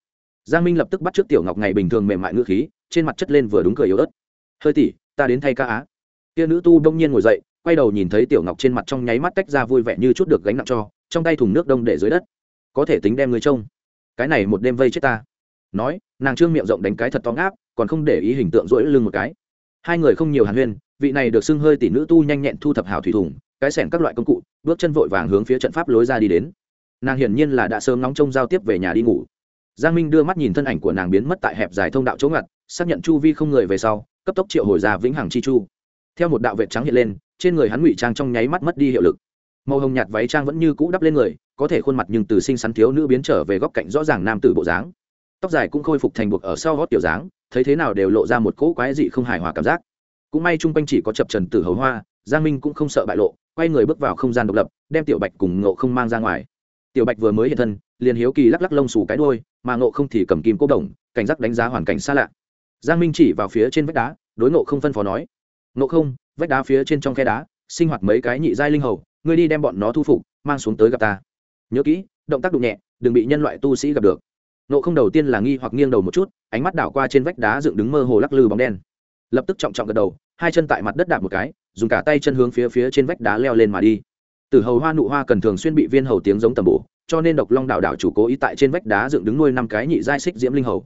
Giang minh lập tức bắt trước tiểu ngọc ngày bình thường mềm mại ngữ khí, trên mặt chất lên vừa đúng cười yếu ớt. Hơi tỉ ta đến thay ca á. Kia nữ tu đông nhiên ngồi dậy, quay đầu nhìn thấy tiểu ngọc trên mặt trong nháy mắt tách ra vui vẻ như chút được gánh nặng cho, trong tay thùng nước đông để dưới đất. Có thể tính đem người trông. Cái này một đêm vây chết ta. Nói, nàng trương miệng rộng đánh cái thật to ngáp, còn không để ý hình tượng rỗi lưng một cái. Hai người không nhiều hàn huyên, vị này được xưng hơi tỷ nữ tu nhanh nhẹn thu thập hảo thủy thủng cái sẻn các loại công cụ, bước chân vội vàng hướng phía trận pháp lối ra đi đến. Nàng hiển nhiên là đã sớm nóng trông giao tiếp về nhà đi ngủ. Giang minh đưa mắt nhìn thân ảnh của nàng biến mất tại hẹp dài thông đạo chỗ ngặt, xác nhận chu vi không người về sau, cấp tốc triệu hồi ra vĩnh hằng chi chu. Theo một đạo vệ trắng hiện lên, trên người hắn ngụy trang trong nháy mắt mất đi hiệu lực. Màu hồng nhạt váy trang vẫn như cũ đắp lên người, có thể khuôn mặt nhưng từ sinh sắn thiếu nữ biến trở về góc cạnh rõ ràng nam tử bộ dáng. Tóc dài cũng khôi phục thành buộc ở sau gót tiểu dáng, thấy thế nào đều lộ ra một cỗ quái dị không hài hòa cảm giác. Cũng may chung quanh chỉ có chập trần tử hầu hoa, giang minh cũng không sợ bại lộ quay người bước vào không gian độc lập, đem tiểu bạch cùng ngộ không mang ra ngoài. Tiểu bạch vừa mới hiện thân, liền hiếu kỳ lắc lắc lông xù cái đôi mà ngộ không thì cầm kim cố đồng, cảnh giác đánh giá hoàn cảnh xa lạ. Giang minh chỉ vào phía trên vách đá, đối ngộ không phân phó nói, ngộ không, vách đá phía trên trong khe đá, sinh hoạt mấy cái nhị giai linh hầu, ngươi đi đem bọn nó thu phục, mang xuống tới gặp ta. Nhớ kỹ, động tác đụng nhẹ, đừng bị nhân loại tu sĩ gặp được. Nộ không đầu tiên là nghi hoặc nghiêng đầu một chút, ánh mắt đảo qua trên vách đá dựng đứng mơ hồ lắc lư bóng đen. Lập tức trọng trọng gật đầu, hai chân tại mặt đất đạp một cái dùng cả tay chân hướng phía phía trên vách đá leo lên mà đi. Từ hầu hoa nụ hoa cần thường xuyên bị viên hầu tiếng giống tầm bổ, cho nên độc long đạo đảo chủ cố ý tại trên vách đá dựng đứng nuôi năm cái nhị giai xích diễm linh hầu.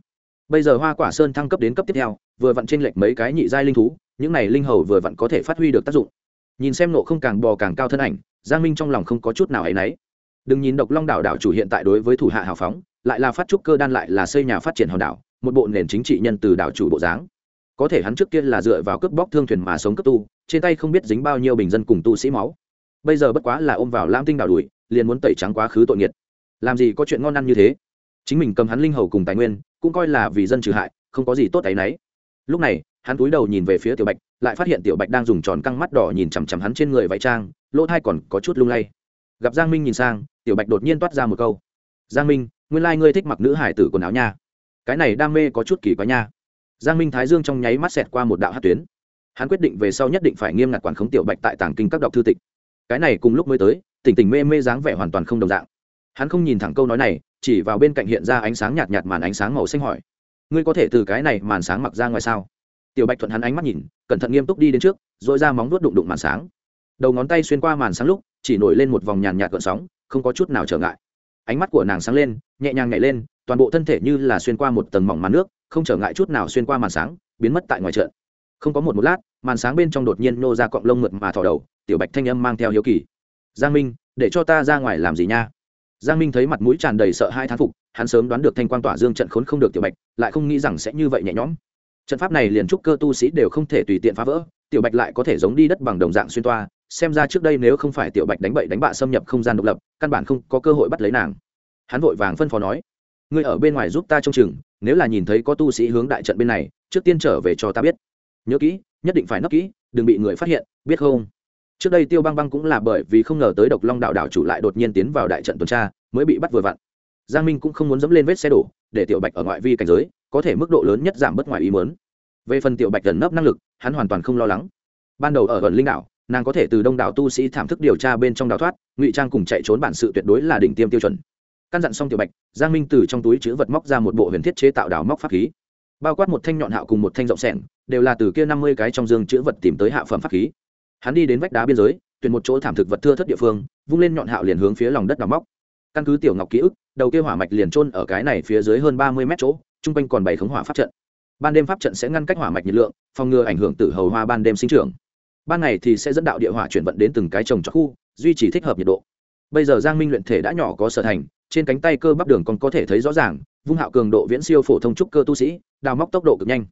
Bây giờ hoa quả sơn thăng cấp đến cấp tiếp theo, vừa vặn trên lệch mấy cái nhị giai linh thú, những này linh hầu vừa vặn có thể phát huy được tác dụng. Nhìn xem nộ không càng bò càng cao thân ảnh, giang minh trong lòng không có chút nào áy náy. Đừng nhìn độc long đảo đảo chủ hiện tại đối với thủ hạ hào phóng, lại là phát trúc cơ đan lại là xây nhà phát triển hòn đảo, một bộ nền chính trị nhân từ đảo chủ bộ dáng có thể hắn trước kia là dựa vào cướp bóc thương thuyền mà sống cấp tu, trên tay không biết dính bao nhiêu bình dân cùng tu sĩ máu. Bây giờ bất quá là ôm vào lam tinh đảo đuổi, liền muốn tẩy trắng quá khứ tội nghiệt. Làm gì có chuyện ngon ăn như thế? Chính mình cầm hắn linh hầu cùng tài nguyên, cũng coi là vì dân trừ hại, không có gì tốt áy nấy. lúc này, hắn túi đầu nhìn về phía tiểu bạch, lại phát hiện tiểu bạch đang dùng tròn căng mắt đỏ nhìn chằm chằm hắn trên người váy trang, lỗ thai còn có chút lung lay. Gặp giang minh nhìn sang, tiểu bạch đột nhiên toát ra một câu. Giang minh, nguyên lai、like、ngươi thích mặc nữ hải tử quần áo nha. Cái này đam mê có chút kỳ quá nha giang minh thái dương trong nháy mắt xẹt qua một đạo hát tuyến. Hắn quyết định về sau nhất định phải nghiêm ngặt quản khống tiểu bạch tại tàng kinh các đọc thư tịch. Cái này cùng lúc mới tới, tỉnh tỉnh mê mê dáng vẻ hoàn toàn không đồng dạng. Hắn không nhìn thẳng câu nói này, chỉ vào bên cạnh hiện ra ánh sáng nhạt nhạt màn ánh sáng màu xanh hỏi. Ngươi có thể từ cái này màn sáng mặc ra ngoài sao? Tiểu bạch thuận hắn ánh mắt nhìn, cẩn thận nghiêm túc đi đến trước dội ra móng vuốt đụng đụng màn sáng. Đầu ngón tay xuyên qua màn sáng lúc, chỉ nổi lên một vòng nhàn nhạt gợn sóng, không có chút nào trở ngại. Ánh mắt của nàng sáng lên, nhẹ nhàng nhảy lên, toàn bộ thân thể như là xuyên qua một tầng mỏng màn nước không trở ngại chút nào xuyên qua màn sáng, biến mất tại ngoài trận. Không có một một lát, màn sáng bên trong đột nhiên nô ra cọng lông mượt mà thỏ đầu, tiểu bạch thanh âm mang theo hiếu kỳ. Giang minh, để cho ta ra ngoài làm gì nha? Giang minh thấy mặt mũi tràn đầy sợ hai thán phục, hắn sớm đoán được thanh quan tỏa dương trận khốn không được tiểu bạch, lại không nghĩ rằng sẽ như vậy nhẹ nhõm. Trận pháp này liền trúc cơ tu sĩ đều không thể tùy tiện phá vỡ, tiểu bạch lại có thể giống đi đất bằng đồng dạng xuyên toa, xem ra trước đây nếu không phải tiểu bạch đánh bậy đánh bạ xâm nhập không gian độc lập, căn bản không có cơ hội bắt lấy nàng. Hắn vội vàng phân phó nói, ngươi ở bên ngoài giúp ta trông chừng nếu là nhìn thấy có tu sĩ hướng đại trận bên này, trước tiên trở về cho ta biết. Nhớ kỹ, nhất định phải nấp kỹ, đừng bị người phát hiện, biết không? Trước đây tiêu băng băng cũng là bởi vì không ngờ tới độc long đạo đảo chủ lại đột nhiên tiến vào đại trận tuần tra, mới bị bắt vừa vặn. Giang minh cũng không muốn dẫm lên vết xe đổ, để tiểu bạch ở ngoại vi cảnh giới, có thể mức độ lớn nhất giảm bớt ngoài ý mớn về phần tiểu bạch gần nấp năng lực, hắn hoàn toàn không lo lắng. Ban đầu ở gần linh đảo nàng có thể từ đông đảo tu sĩ thảm thức điều tra bên trong đào thoát, ngụy trang cùng chạy trốn bản sự tuyệt đối là đỉnh tiêm tiêu chuẩn căn dặn xong tiểu bạch, giang minh từ trong túi chữ vật móc ra một bộ huyền thiết chế tạo đào móc pháp khí. Bao quát một thanh nhọn hạo cùng một thanh rộng sẻng, đều là từ kia năm mươi cái trong dương chữ vật tìm tới hạ phẩm pháp khí. Hắn đi đến vách đá biên giới, tuyển một chỗ thảm thực vật thưa thất địa phương, vung lên nhọn hạo liền hướng phía lòng đất đào móc. Căn cứ tiểu ngọc ký ức, đầu kia hỏa mạch liền trôn ở cái này phía dưới hơn ba mươi mét chỗ, chung quanh còn bảy khống hỏa pháp trận. Ban đêm pháp trận sẽ ngăn cách hỏa mạch nhiệt lượng, phòng ngừa ảnh hưởng từ hầu hoa ban đêm sinh trưởng. Ban ngày thì sẽ dẫn đạo địa hỏa chuyển vận đến từng cái trồng cho khu, duy trì thích hợp nhiệt độ. Bây giờ giang minh luyện thể đã nhỏ có sở thành trên cánh tay cơ bắp đường còn có thể thấy rõ ràng, vung hạo cường độ viễn siêu phổ thông trúc cơ tu sĩ, đào móc tốc độ cực nhanh.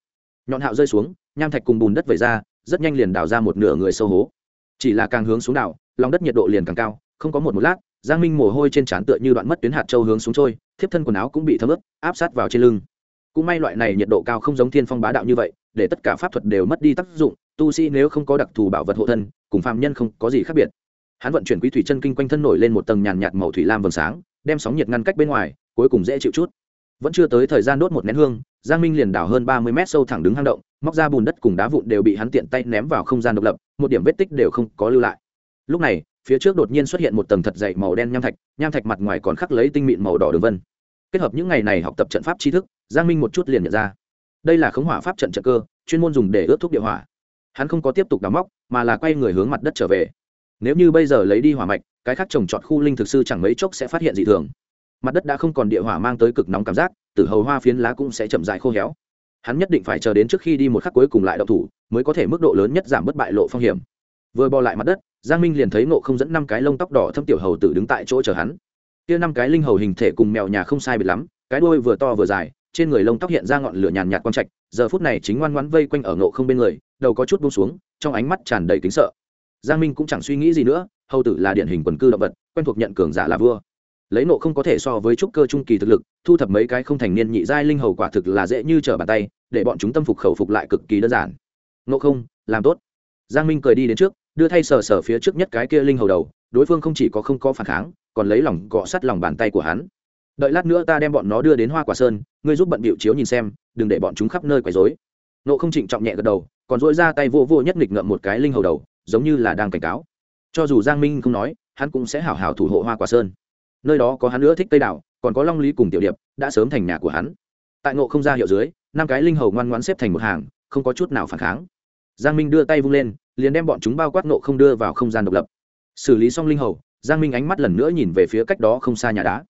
Nhọn hạo rơi xuống, nham thạch cùng bùn đất vẩy ra, rất nhanh liền đào ra một nửa người sâu hố. Chỉ là càng hướng xuống đảo, lòng đất nhiệt độ liền càng cao, không có một một lát, giang minh mồ hôi trên trán tựa như đoạn mất tuyến hạt châu hướng xuống trôi, thiếp thân quần áo cũng bị thấm ướt, áp sát vào trên lưng. Cũng may loại này nhiệt độ cao không giống thiên phong bá đạo như vậy, để tất cả pháp thuật đều mất đi tác dụng, tu sĩ nếu không có đặc thù bảo vật hộ thân, cùng phạm nhân không có gì khác biệt. Hắn vận chuyển quý thủy chân kinh quanh thân nổi lên một tầng nhàn nhạt màu thủy lam vầng sáng đem sóng nhiệt ngăn cách bên ngoài, cuối cùng dễ chịu chút. Vẫn chưa tới thời gian đốt một nén hương, giang minh liền đào hơn ba mươi mét sâu thẳng đứng hang động, móc ra bùn đất cùng đá vụn đều bị hắn tiện tay ném vào không gian độc lập, một điểm vết tích đều không có lưu lại. Lúc này, phía trước đột nhiên xuất hiện một tầng thật dày màu đen nham thạch nham thạch mặt ngoài còn khắc lấy tinh mịn màu đỏ đường vân. Kết hợp những ngày này học tập trận pháp tri thức, giang minh một chút liền nhận ra, đây là khống hỏa pháp trận trận cơ, chuyên môn dùng để ướt thuốc địa hỏa. Hắn không có tiếp tục đào móc, mà là quay người hướng mặt đất trở về. Nếu như bây giờ lấy đi hỏa mạch cái khác trồng trọt khu linh thực sư chẳng mấy chốc sẽ phát hiện dị thường. Mặt đất đã không còn địa hỏa mang tới cực nóng cảm giác từ hầu hoa phiến lá cũng sẽ chậm dài khô héo. Hắn nhất định phải chờ đến trước khi đi một khắc cuối cùng lại đậu thủ, mới có thể mức độ lớn nhất giảm bất bại lộ phong hiểm. Vừa bò lại mặt đất, giang minh liền thấy ngộ không dẫn năm cái lông tóc đỏ thâm tiểu hầu tử đứng tại chỗ chờ hắn. Kia năm cái linh hầu hình thể cùng mèo nhà không sai biệt lắm, cái đuôi vừa to vừa dài, trên người lông tóc hiện ra ngọn lửa nhàn nhạt quang trạch, giờ phút này chính ngoan ngoãn vây quanh ở ngộ không bên người, đầu có chút buông xuống, trong ánh mắt tràn đầy kính sợ. Giang minh cũng chẳng suy nghĩ gì nữa hầu tử là điển hình quần cư động vật, quen thuộc nhận cường giả là vua. Lấy nộ không có thể so với trúc cơ trung kỳ thực lực, thu thập mấy cái không thành niên nhị giai linh hầu quả thực là dễ như trở bàn tay, để bọn chúng tâm phục khẩu phục lại cực kỳ đơn giản. Nộ không, làm tốt. Giang minh cười đi đến trước, đưa thay sờ sờ phía trước nhất cái kia linh hầu đầu, đối phương không chỉ có không có phản kháng, còn lấy lòng gọ sắt lòng bàn tay của hắn. Đợi lát nữa ta đem bọn nó đưa đến hoa quả sơn, ngươi giúp bận biểu chiếu nhìn xem, đừng để bọn chúng khắp nơi quấy rối. Nộ không trịnh trọng nhẹ gật đầu, còn dỗi ra tay vô vô nhất nghịch ngậm một cái linh hầu đầu, giống như là đang cảnh cáo cho dù giang minh không nói, hắn cũng sẽ hảo hảo thủ hộ hoa quả sơn. Nơi đó có hắn nữa thích tây đảo còn có long lý cùng tiểu điệp, đã sớm thành nhà của hắn. Tại ngộ không ra hiệu dưới, năm cái linh hầu ngoan ngoãn xếp thành một hàng, không có chút nào phản kháng. Giang minh đưa tay vung lên, liền đem bọn chúng bao quát ngộ không đưa vào không gian độc lập. Xử lý xong linh hầu, giang minh ánh mắt lần nữa nhìn về phía cách đó không xa nhà đá.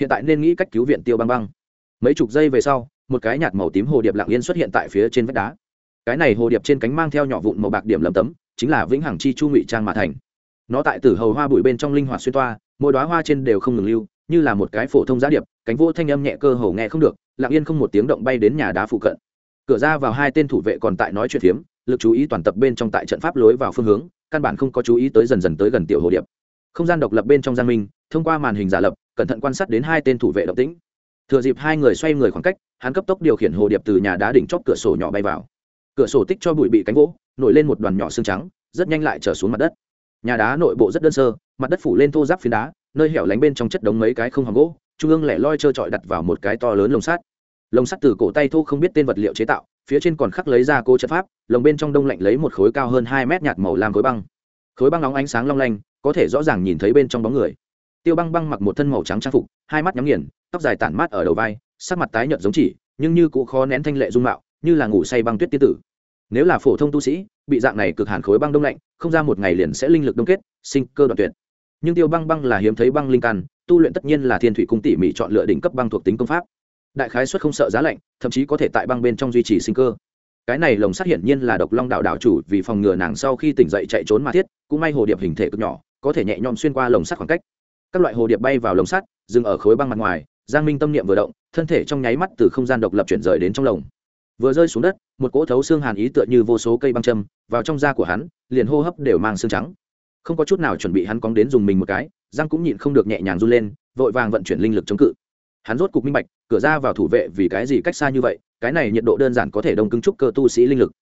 Hiện tại nên nghĩ cách cứu viện tiêu băng băng. Mấy chục giây về sau, một cái nhạt màu tím hồ điệp lặng yên xuất hiện tại phía trên vách đá. Cái này hồ điệp trên cánh mang theo nhỏ vụn màu bạc điểm lầm tấm, chính là vĩnh hằng chi chu ngụy trang mà thành nó tại tử hầu hoa bụi bên trong linh hoạt xuyên toa, mỗi đoá hoa trên đều không ngừng lưu, như là một cái phổ thông giá điệp, cánh vô thanh âm nhẹ cơ hầu nghe không được, lặng yên không một tiếng động bay đến nhà đá phụ cận. Cửa ra vào hai tên thủ vệ còn tại nói chuyện phiếm, lực chú ý toàn tập bên trong tại trận pháp lối vào phương hướng, căn bản không có chú ý tới dần dần tới gần tiểu hồ điệp. Không gian độc lập bên trong gian minh, thông qua màn hình giả lập, cẩn thận quan sát đến hai tên thủ vệ động tĩnh. Thừa dịp hai người xoay người khoảng cách, hắn cấp tốc điều khiển hồ điệp từ nhà đá đỉnh chóp cửa sổ nhỏ bay vào. Cửa sổ tích cho bụi bị cánh vỗ, nổi lên một đoàn nhỏ xương trắng, rất nhanh lại trở xuống mặt đất nhà đá nội bộ rất đơn sơ, mặt đất phủ lên thô giáp phiến đá, nơi hẻo lánh bên trong chất đống mấy cái không hòm gỗ, trung ương lẻ loi trơ trọi đặt vào một cái to lớn lồng sắt. Lồng sắt từ cổ tay thô không biết tên vật liệu chế tạo, phía trên còn khắc lấy ra cô chất pháp, lồng bên trong đông lạnh lấy một khối cao hơn hai mét nhạt màu làm khối băng. Khối băng nóng ánh sáng long lanh, có thể rõ ràng nhìn thấy bên trong bóng người. Tiêu băng băng mặc một thân màu trắng trang phục, hai mắt nhắm nghiền, tóc dài tản mát ở đầu vai, sắc mặt tái nhợt giống chỉ, nhưng như cũ khó nén thanh lệ dung mạo, như là ngủ say băng tuyết tiên tử. Nếu là phổ thông tu sĩ bị dạng này cực hàn khối băng đông lạnh, không ra một ngày liền sẽ linh lực đông kết, sinh cơ đoạn tuyệt. Nhưng tiêu băng băng là hiếm thấy băng linh căn, tu luyện tất nhiên là thiên thủy cung tỉ mỉ chọn lựa đỉnh cấp băng thuộc tính công pháp. Đại khái xuất không sợ giá lạnh, thậm chí có thể tại băng bên trong duy trì sinh cơ. Cái này lồng sắt hiển nhiên là độc long đạo đạo chủ vì phòng ngừa nàng sau khi tỉnh dậy chạy trốn mà thiết, cũng may hồ điệp hình thể cực nhỏ, có thể nhẹ nhõm xuyên qua lồng sắt khoảng cách. Các loại hồ điệp bay vào lồng sắt, dừng ở khối băng mặt ngoài, giang minh tâm niệm vừa động, thân thể trong nháy mắt từ không gian độc lập chuyển rời đến trong lồng vừa rơi xuống đất, một cỗ thấu xương hàn ý tựa như vô số cây băng châm vào trong da của hắn, liền hô hấp đều mang xương trắng. Không có chút nào chuẩn bị hắn cóng đến dùng mình một cái, răng cũng nhịn không được nhẹ nhàng run lên, vội vàng vận chuyển linh lực chống cự. Hắn rốt cục minh bạch, cửa ra vào thủ vệ vì cái gì cách xa như vậy, cái này nhiệt độ đơn giản có thể đông cứng trúc cơ tu sĩ linh lực.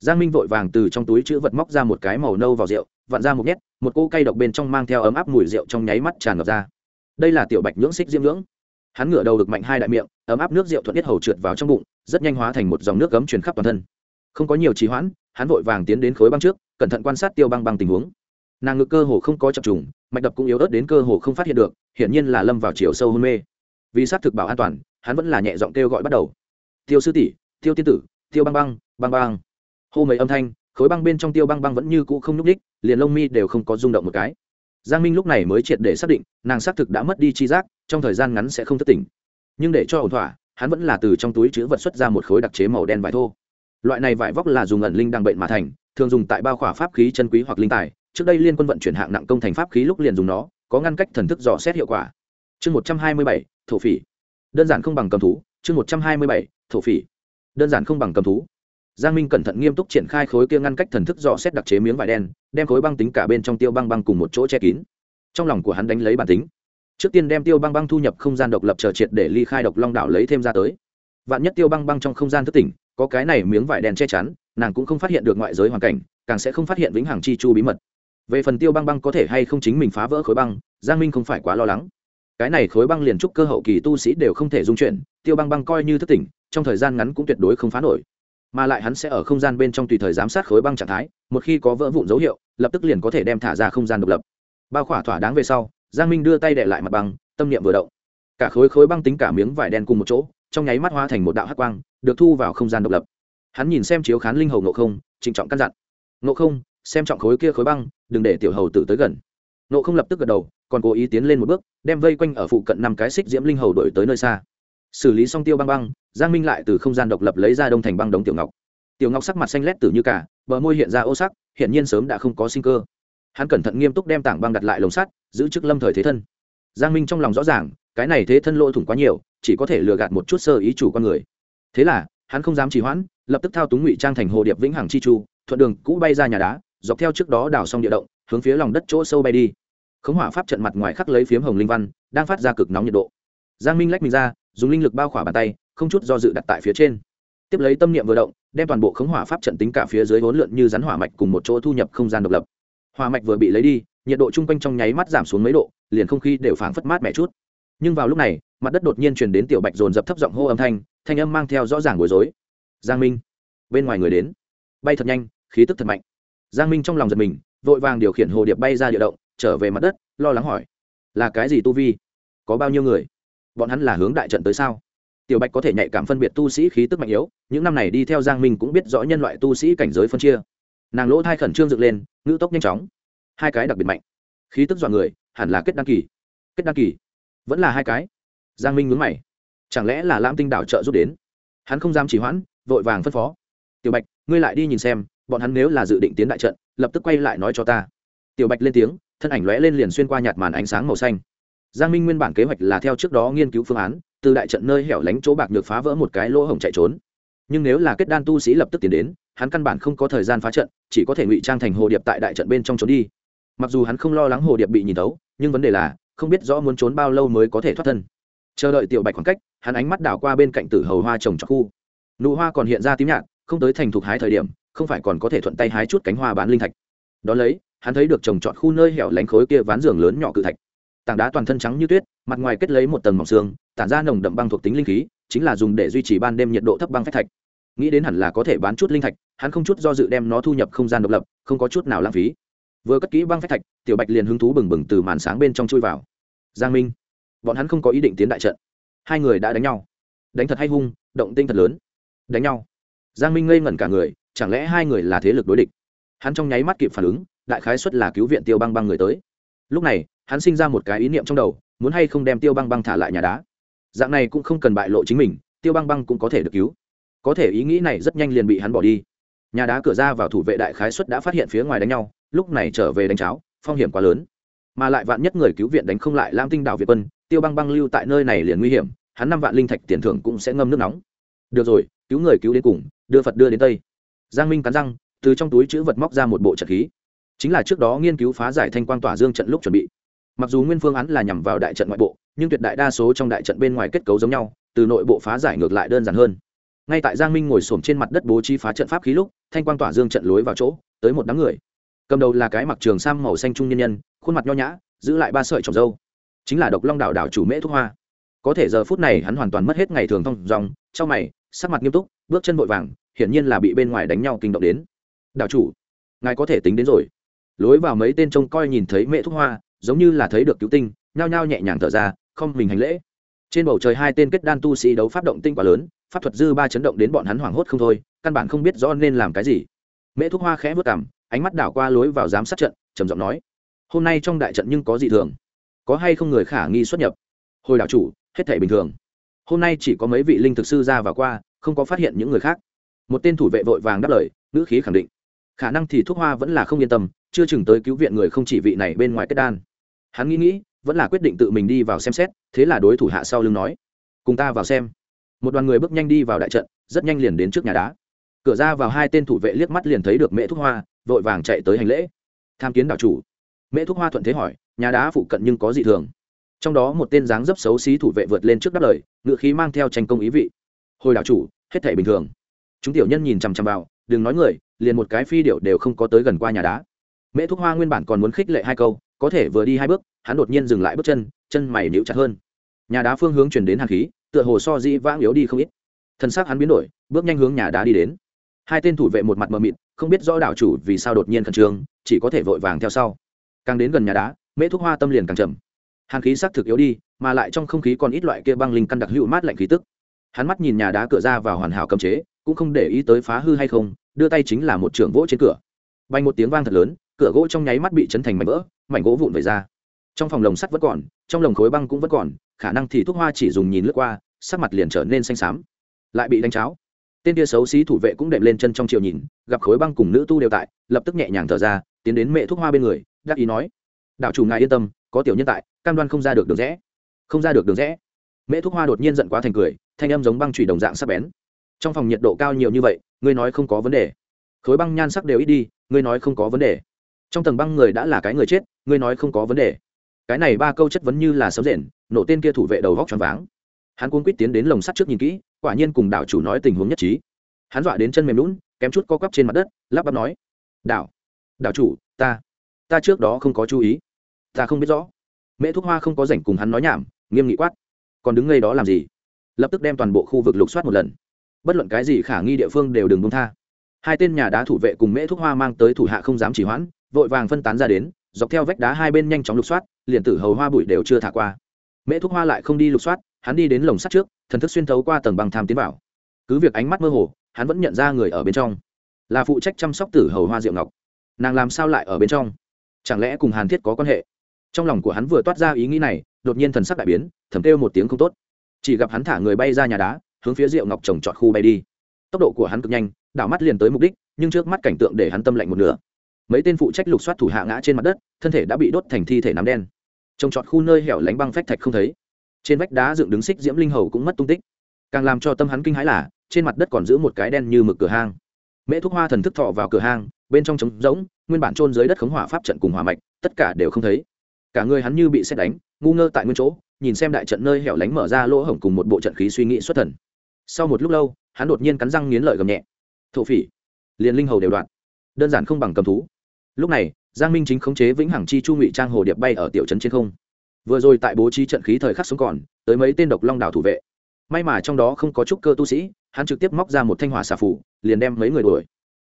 Giang minh vội vàng từ trong túi chữ vật móc ra một cái màu nâu vào rượu, vặn ra một nhét, một cỗ cây độc bên trong mang theo ấm áp mùi rượu trong nháy mắt tràn ngập ra. Đây là tiểu bạch nhưỡng xích diêm nhưỡng hắn ngửa đầu được mạnh hai đại miệng, ấm áp nước rượu thuận tiết hầu trượt vào trong bụng, rất nhanh hóa thành một dòng nước cấm truyền khắp toàn thân. Không có nhiều trì hoãn, hắn vội vàng tiến đến khối băng trước, cẩn thận quan sát tiêu băng băng tình huống. Nàng ngực cơ hồ không có chập trùng, mạch đập cũng yếu ớt đến cơ hồ không phát hiện được, hiển nhiên là lâm vào chiều sâu hôn mê. Vì xác thực bảo an toàn, hắn vẫn là nhẹ giọng kêu gọi bắt đầu. Tiêu sư tỷ, tiêu tiên tử, tiêu băng băng băng băng. Hô mấy âm thanh, khối băng bên trong tiêu băng băng vẫn như cũ không nhúc ních liền lông mi đều không có rung động một cái. Giang minh lúc này mới triệt để xác định, nàng xác thực đã mất đi chi giác trong thời gian ngắn sẽ không thất tỉnh nhưng để cho ổn thỏa, hắn vẫn là từ trong túi chữ vật xuất ra một khối đặc chế màu đen vải thô. Loại này vải vóc là dùng ẩn linh đằng bệnh mà thành, thường dùng tại bao khỏa pháp khí chân quý hoặc linh tài. Trước đây liên quân vận chuyển hạng nặng công thành pháp khí lúc liền dùng nó, có ngăn cách thần thức dò xét hiệu quả. Chương một trăm hai mươi bảy, thổ phỉ. Đơn giản không bằng cầm thú. Chương một trăm hai mươi bảy, thổ phỉ. Đơn giản không bằng cầm thú. Giang minh cẩn thận nghiêm túc triển khai khối kia ngăn cách thần thức dò xét đặc chế miếng vải đen, đem khối băng tính cả bên trong tiêu băng băng cùng một chỗ che kín. Trong lòng của hắn đánh lấy bản tính trước tiên đem tiêu băng băng thu nhập không gian độc lập chờ triệt để ly khai độc long đảo lấy thêm ra tới. Vạn nhất tiêu băng băng trong không gian thất tỉnh, có cái này miếng vải đen che chắn, nàng cũng không phát hiện được ngoại giới hoàn cảnh, càng sẽ không phát hiện vĩnh hằng chi chu bí mật. Về phần tiêu băng băng có thể hay không chính mình phá vỡ khối băng, giang minh không phải quá lo lắng. Cái này khối băng liền trúc cơ hậu kỳ tu sĩ đều không thể dung chuyển, tiêu băng băng coi như thất tỉnh, trong thời gian ngắn cũng tuyệt đối không phá nổi. Mà lại hắn sẽ ở không gian bên trong tùy thời giám sát khối băng trạng thái, một khi có vỡ vụn dấu hiệu, lập tức liền có thể đem thả ra không gian độc lập. Bao khỏa thỏa đáng về sau giang minh đưa tay đệ lại mặt băng, tâm niệm vừa động. Cả khối khối băng tính cả miếng vải đen cùng một chỗ, trong nháy mắt hóa thành một đạo hắc quang, được thu vào không gian độc lập. Hắn nhìn xem chiếu khán linh hầu nộ không, trịnh trọng căn dặn. Nộ không, xem trọng khối kia khối băng, đừng để tiểu hầu tử tới gần. Nộ không lập tức gật đầu, còn cố ý tiến lên một bước, đem vây quanh ở phụ cận năm cái xích diễm linh hầu đổi tới nơi xa. Xử lý xong tiêu băng băng, giang minh lại từ không gian độc lập lấy ra đông thành băng đống tiểu ngọc. Tiểu ngọc sắc mặt xanh lét tử như cả, bờ môi hiện ra ô sắc hiện nhiên sớm đã không có sinh cơ hắn cẩn thận nghiêm túc đem tảng băng đặt lại lồng sắt, giữ chức lâm thời thế thân. Giang minh trong lòng rõ ràng, cái này thế thân lỗ thủng quá nhiều, chỉ có thể lừa gạt một chút sơ ý chủ con người. Thế là, hắn không dám trì hoãn, lập tức thao túng ngụy trang thành hồ điệp vĩnh hằng chi chu, thuận đường cũ bay ra nhà đá, dọc theo trước đó đào xong địa động, hướng phía lòng đất chỗ sâu bay đi. Khống hỏa pháp trận mặt ngoài khắc lấy phiếm hồng linh văn, đang phát ra cực nóng nhiệt độ. Giang minh lách mình ra, dùng linh lực bao khỏa bàn tay, không chút do dự đặt tại phía trên. Tiếp lấy tâm niệm vừa động, đem toàn bộ khống hỏa pháp trận tính cả phía dưới hỗn lượn như rắn hỏa mạch cùng một chỗ thu nhập không gian độc lập hòa mạch vừa bị lấy đi, nhiệt độ chung quanh trong nháy mắt giảm xuống mấy độ, liền không khí đều phảng phất mát mẻ chút. Nhưng vào lúc này, mặt đất đột nhiên truyền đến tiểu bạch dồn dập thấp giọng hô âm thanh thanh âm mang theo rõ ràng bối rối. Giang minh, bên ngoài người đến. Bay thật nhanh, khí tức thật mạnh. Giang minh trong lòng giật mình, vội vàng điều khiển hồ điệp bay ra địa động, trở về mặt đất, lo lắng hỏi, là cái gì tu vi? Có bao nhiêu người? Bọn hắn là hướng đại trận tới sao? Tiểu bạch có thể nhạy cảm phân biệt tu sĩ khí tức mạnh yếu, những năm này đi theo giang minh cũng biết rõ nhân loại tu sĩ cảnh giới phân chia nàng lỗ thai khẩn trương dựng lên, ngữ tốc nhanh chóng. Hai cái đặc biệt mạnh. Khí tức dọa người, hẳn là kết đăng kỳ. Kết đăng kỳ? Vẫn là hai cái? Giang minh nhướng mày. Chẳng lẽ là lam tinh đảo trợ giúp đến? Hắn không dám chỉ hoãn, vội vàng phân phó. Tiểu bạch, ngươi lại đi nhìn xem, bọn hắn nếu là dự định tiến đại trận, lập tức quay lại nói cho ta. Tiểu bạch lên tiếng, thân ảnh lóe lên liền xuyên qua nhạt màn ánh sáng màu xanh. Giang minh nguyên bản kế hoạch là theo trước đó nghiên cứu phương án, từ đại trận nơi hẻo lánh chỗ bạc được phá vỡ một cái lỗ hổng chạy trốn. Nhưng nếu là kết đan tu sĩ lập tức tiến đến hắn căn bản không có thời gian phá trận, chỉ có thể ngụy trang thành hồ điệp tại đại trận bên trong trốn đi. Mặc dù hắn không lo lắng hồ điệp bị nhìn tấu nhưng vấn đề là, không biết rõ muốn trốn bao lâu mới có thể thoát thân. Chờ đợi tiểu bạch khoảng cách, hắn ánh mắt đảo qua bên cạnh tử hầu hoa trồng cho khu. Nụ hoa còn hiện ra tím nhạt, không tới thành thục hái thời điểm, không phải còn có thể thuận tay hái chút cánh hoa bán linh thạch. Đ ó lấy, hắn thấy được trồng trọt khu nơi hẻo lánh khối kia ván giường lớn nhỏ cự thạch. Tảng đá toàn thân trắng như tuyết, mặt ngoài kết lấy một tầng mỏng xương, tản ra nồng đậm băng thuộc tính linh khí, chính là dùng để duy trì ban đêm nhiệt độ thấp băng phách thạch. Nghĩ đến hẳn là có thể bán chút linh thạch hắn không chút do dự đem nó thu nhập không gian độc lập, không có chút nào lãng phí. Vừa cất kỹ băng phách thạch, tiểu bạch liền hứng thú bừng bừng từ màn sáng bên trong chui vào. Giang minh, bọn hắn không có ý định tiến đại trận. Hai người đã đánh nhau. Đánh thật hay hung, động tinh thật lớn. Đánh nhau. Giang minh ngây ngẩn cả người, chẳng lẽ hai người là thế lực đối địch? Hắn trong nháy mắt kịp phản ứng, đại khái xuất là cứu viện tiêu băng băng người tới. Lúc này, hắn sinh ra một cái ý niệm trong đầu, muốn hay không đem tiêu băng băng thả lại nhà đá. Dạng này cũng không cần bại lộ chính mình, tiêu băng băng cũng có thể được cứu. Có thể ý nghĩ này rất nhanh liền bị hắn bỏ đi nhà đá cửa ra vào thủ vệ đại khái xuất đã phát hiện phía ngoài đánh nhau, lúc này trở về đánh cháo, phong hiểm quá lớn. Mà lại vạn nhất người cứu viện đánh không lại lam tinh đảo việt quân, tiêu băng băng lưu tại nơi này liền nguy hiểm, hắn năm vạn linh thạch tiền thưởng cũng sẽ ngâm nước nóng. Được rồi, cứu người cứu đến cùng, đưa phật đưa đến tây. Giang minh cắn răng, từ trong túi chữ vật móc ra một bộ trận khí. Chính là trước đó nghiên cứu phá giải thanh quang tỏa dương trận lúc chuẩn bị. Mặc dù nguyên phương án là nhằm vào đại trận ngoại bộ, nhưng tuyệt đại đa số trong đại trận bên ngoài kết cấu giống nhau, từ nội bộ phá giải ngược lại đơn giản hơn. Ngay tại giang minh ngồi xổm trên mặt đất bố trí phá trận pháp khí lúc thanh quang tỏa dương trận lối vào chỗ, tới một đám người. Cầm đầu là cái mặc trường sam màu xanh trung nhân nhân, khuôn mặt nho nhã, giữ lại ba sợi trồng dâu. Chính là độc long đảo đảo chủ mễ thúc hoa. Có thể giờ phút này hắn hoàn toàn mất hết ngày thường thông dòng trong mày, sắc mặt nghiêm túc, bước chân vội vàng, hiển nhiên là bị bên ngoài đánh nhau kinh động đến. Đảo chủ, ngài có thể tính đến rồi. Lối vào mấy tên trông coi nhìn thấy mễ thúc hoa, giống như là thấy được cứu tinh, nhao nhao nhẹ nhàng thở ra, không mình hành lễ. Trên bầu trời hai tên kết đan tu sĩ đấu pháp động tinh quá lớn pháp thuật dư ba chấn động đến bọn hắn hoảng hốt không thôi, căn bản không biết rõ nên làm cái gì. Mễ thuốc hoa khẽ vất cảm ánh mắt đảo qua lối vào giám sát trận, trầm giọng nói, hôm nay trong đại trận nhưng có gì thường. Có hay không người khả nghi xuất nhập? Hồi đảo chủ, hết thể bình thường. Hôm nay chỉ có mấy vị linh thực sư ra và qua, không có phát hiện những người khác. Một tên thủ vệ vội vàng đáp lời, ngữ khí khẳng định. Khả năng thì thuốc hoa vẫn là không yên tâm, chưa chừng tới cứu viện người không chỉ vị này bên ngoài kết đan. Hắn nghĩ nghĩ, vẫn là quyết định tự mình đi vào xem xét, thế là đối thủ hạ sau lưng nói, cùng ta vào xem một đoàn người bước nhanh đi vào đại trận, rất nhanh liền đến trước nhà đá. Cửa ra vào hai tên thủ vệ liếc mắt liền thấy được mẹ thuốc hoa, vội vàng chạy tới hành lễ. Tham kiến đạo chủ. Mẹ thuốc hoa thuận thế hỏi, nhà đá phụ cận nhưng có gì thường? Trong đó một tên dáng dấp xấu xí thủ vệ vượt lên trước đáp lời ngự khí mang theo tranh công ý vị. Hồi đạo chủ, hết thể bình thường. Chúng tiểu nhân nhìn chằm chằm vào, đừng nói người, liền một cái phi điệu đều không có tới gần qua nhà đá. Mễ thúc hoa nguyên bản còn muốn khích lệ hai câu, có thể vừa đi hai bước, hắn đột nhiên dừng lại bước chân chân mày níu chặt hơn. Nhà đá phương hướng chuyển đến hàn khí tựa hồ so di vãng yếu đi không ít. Thân xác hắn biến đổi, bước nhanh hướng nhà đá đi đến. Hai tên thủ vệ một mặt mờ mịt, không biết rõ đảo chủ vì sao đột nhiên khẩn trương, chỉ có thể vội vàng theo sau. Càng đến gần nhà đá, mễ thuốc hoa tâm liền càng chậm. Hàn khí xác thực yếu đi, mà lại trong không khí còn ít loại kia băng linh căn đặc hữu mát lạnh khí tức. Hắn mắt nhìn nhà đá cửa ra vào hoàn hảo cầm chế, cũng không để ý tới phá hư hay không, đưa tay chính là một trường vỗ trên cửa. Bay một tiếng vang thật lớn, cửa gỗ trong nháy mắt bị chấn thành mảnh vỡ, mảnh gỗ vụn về ra trong phòng lồng sắt vẫn còn, trong lồng khối băng cũng vẫn còn, khả năng thì thuốc hoa chỉ dùng nhìn lướt qua, sắc mặt liền trở nên xanh xám. Lại bị đánh cháo. Tên kia xấu xí thủ vệ cũng đệm lên chân trong chiều nhìn, gặp khối băng cùng nữ tu đều tại, lập tức nhẹ nhàng thở ra, tiến đến mẹ thuốc hoa bên người, đắc ý nói, đạo chủ ngài yên tâm, có tiểu nhân tại, cam đoan không ra được đường rẽ. Không ra được đường rẽ. Mẹ thuốc hoa đột nhiên giận quá thành cười, thanh âm giống băng chủy đồng dạng sắc bén. Trong phòng nhiệt độ cao nhiều như vậy, ngươi nói không có vấn đề. Khối băng nhan sắc đều ít đi, ngươi nói không có vấn đề. Trong tầng băng người đã là cái người chết, ngươi nói không có vấn đề cái này ba câu chất vấn như là sấm rền, nổ tên kia thủ vệ đầu vóc tròn váng. Hắn cuốn quýt tiến đến lồng sắt trước nhìn kỹ, quả nhiên cùng đảo chủ nói tình huống nhất trí. Hắn dọa đến chân mềm lún kém chút co quắp trên mặt đất, lắp bắp nói, đảo đảo chủ, ta ta trước đó không có chú ý. Ta không biết rõ. Mẹ thuốc hoa không có rảnh cùng hắn nói nhảm, nghiêm nghị quát, còn đứng ngay đó làm gì? Lập tức đem toàn bộ khu vực lục soát một lần. Bất luận cái gì khả nghi địa phương đều đừng buông tha. Hai tên nhà đá thủ vệ cùng mễ thuốc hoa mang tới thủ hạ không dám chỉ hoãn, vội vàng phân tán ra đến, dọc theo vách đá hai bên nhanh chóng lục soát liền tử hầu hoa bụi đều chưa thả qua. Mễ thuốc hoa lại không đi lục soát, hắn đi đến lồng sắt trước, thần thức xuyên thấu qua tầng băng tham tiến vào. Cứ việc ánh mắt mơ hồ, hắn vẫn nhận ra người ở bên trong. Là phụ trách chăm sóc tử hầu hoa diệu ngọc. Nàng làm sao lại ở bên trong? Chẳng lẽ cùng hàn thiết có quan hệ? Trong lòng của hắn vừa toát ra ý nghĩ này, đột nhiên thần sắc đại biến, thầm kêu một tiếng không tốt. Chỉ gặp hắn thả người bay ra nhà đá, hướng phía diệu ngọc trồng trọt khu bay đi. Tốc độ của hắn cực nhanh, đảo mắt liền tới mục đích, nhưng trước mắt cảnh tượng để hắn tâm lạnh một nửa. Mấy tên phụ trách lục soát thủ hạ ngã trên mặt đất, thân thể đã bị đốt thành thi thể nám đen trồng trọt khu nơi hẻo lánh băng phách thạch không thấy. Trên vách đá dựng đứng xích diễm linh hầu cũng mất tung tích. Càng làm cho tâm hắn kinh hãi là, trên mặt đất còn giữ một cái đen như mực cửa hang. Mễ thuốc hoa thần thức thọ vào cửa hang, bên trong trống rỗng, nguyên bản trôn dưới đất khống hỏa pháp trận cùng hỏa mạch, tất cả đều không thấy. Cả người hắn như bị xét đánh, ngu ngơ tại nguyên chỗ, nhìn xem đại trận nơi hẻo lánh mở ra lỗ hổng cùng một bộ trận khí suy nghĩ xuất thần. Sau một lúc lâu, hắn đột nhiên cắn răng nghiến lợi gầm nhẹ. Thổ phỉ! Liền linh hầu đều đoạn. Đơn giản không bằng cầm thú. Lúc này giang minh chính khống chế vĩnh hằng chi chu ngụy trang hồ điệp bay ở tiểu trấn trên không. Vừa rồi tại bố trí trận khí thời khắc sống còn, tới mấy tên độc long đảo thủ vệ. May mà trong đó không có trúc cơ tu sĩ, hắn trực tiếp móc ra một thanh hỏa xà phủ, liền đem mấy người đuổi.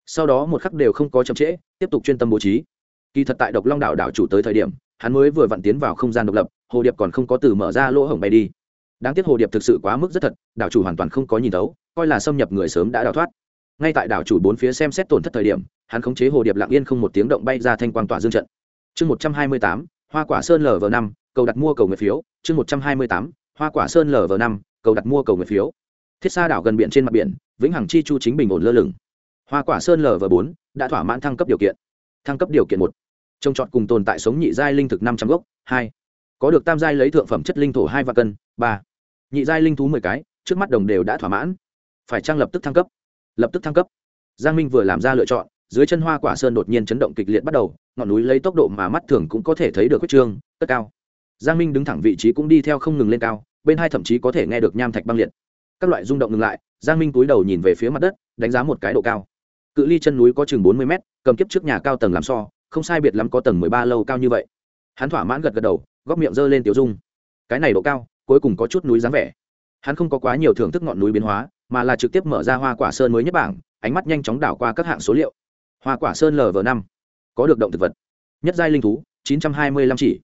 Sau đó một khắc đều không có chậm trễ, tiếp tục chuyên tâm bố trí. Kỳ thật tại độc long đảo đảo chủ tới thời điểm, hắn mới vừa vặn tiến vào không gian độc lập, hồ điệp còn không có từ mở ra lỗ hổng bay đi. Đáng tiếc hồ điệp thực sự quá mức rất thật, đảo chủ hoàn toàn không có nhìn tấu coi là xâm nhập người sớm đã đào thoát ngay tại đảo chủ bốn phía xem xét tổn thất thời điểm, hắn khống chế hồ điệp lặng yên không một tiếng động bay ra thanh quang tỏa dương trận. Chương một trăm hai mươi tám, hoa quả sơn lv năm, cầu đặt mua cầu người phiếu. Chương một trăm hai mươi tám, hoa quả sơn lv năm, cầu đặt mua cầu người phiếu. Thiết xa đảo gần biển trên mặt biển, vĩnh hằng chi chu chính bình ổn lơ lửng. Hoa quả sơn lv bốn đã thỏa mãn thăng cấp điều kiện. Thăng cấp điều kiện một. Trồng trọt cùng tồn tại sống nhị giai linh thực năm trăm gốc. Hai. Có được tam giai lấy thượng phẩm chất linh thổ hai và cân. Ba. Nhị giai linh thú mười cái, trước mắt đồng đều đã thỏa mãn. Phải trang lập tức thăng cấp? Lập tức thăng cấp. Giang minh vừa làm ra lựa chọn, dưới chân hoa quả sơn đột nhiên chấn động kịch liệt bắt đầu, ngọn núi lấy tốc độ mà mắt thường cũng có thể thấy được huyết trương, cất cao. Giang minh đứng thẳng vị trí cũng đi theo không ngừng lên cao, bên hai thậm chí có thể nghe được nham thạch băng liệt. Các loại rung động ngừng lại, giang minh cúi đầu nhìn về phía mặt đất, đánh giá một cái độ cao. Cự ly chân núi có chừng bốn mươi mét, cầm kiếp trước nhà cao tầng làm so, không sai biệt lắm có tầng mười ba lâu cao như vậy. Hắn thỏa mãn gật gật đầu, góc miệng giơ lên tiểu dung. Cái này độ cao, cuối cùng có chút núi dáng vẻ. Hắn không có quá nhiều thưởng thức ngọn núi biến hóa mà là trực tiếp mở ra hoa quả sơn mới nhất bảng, ánh mắt nhanh chóng đảo qua các hạng số liệu. Hoa quả sơn lv năm, có được động thực vật. Nhất giai linh thú, chín trăm hai mươi lăm chỉ.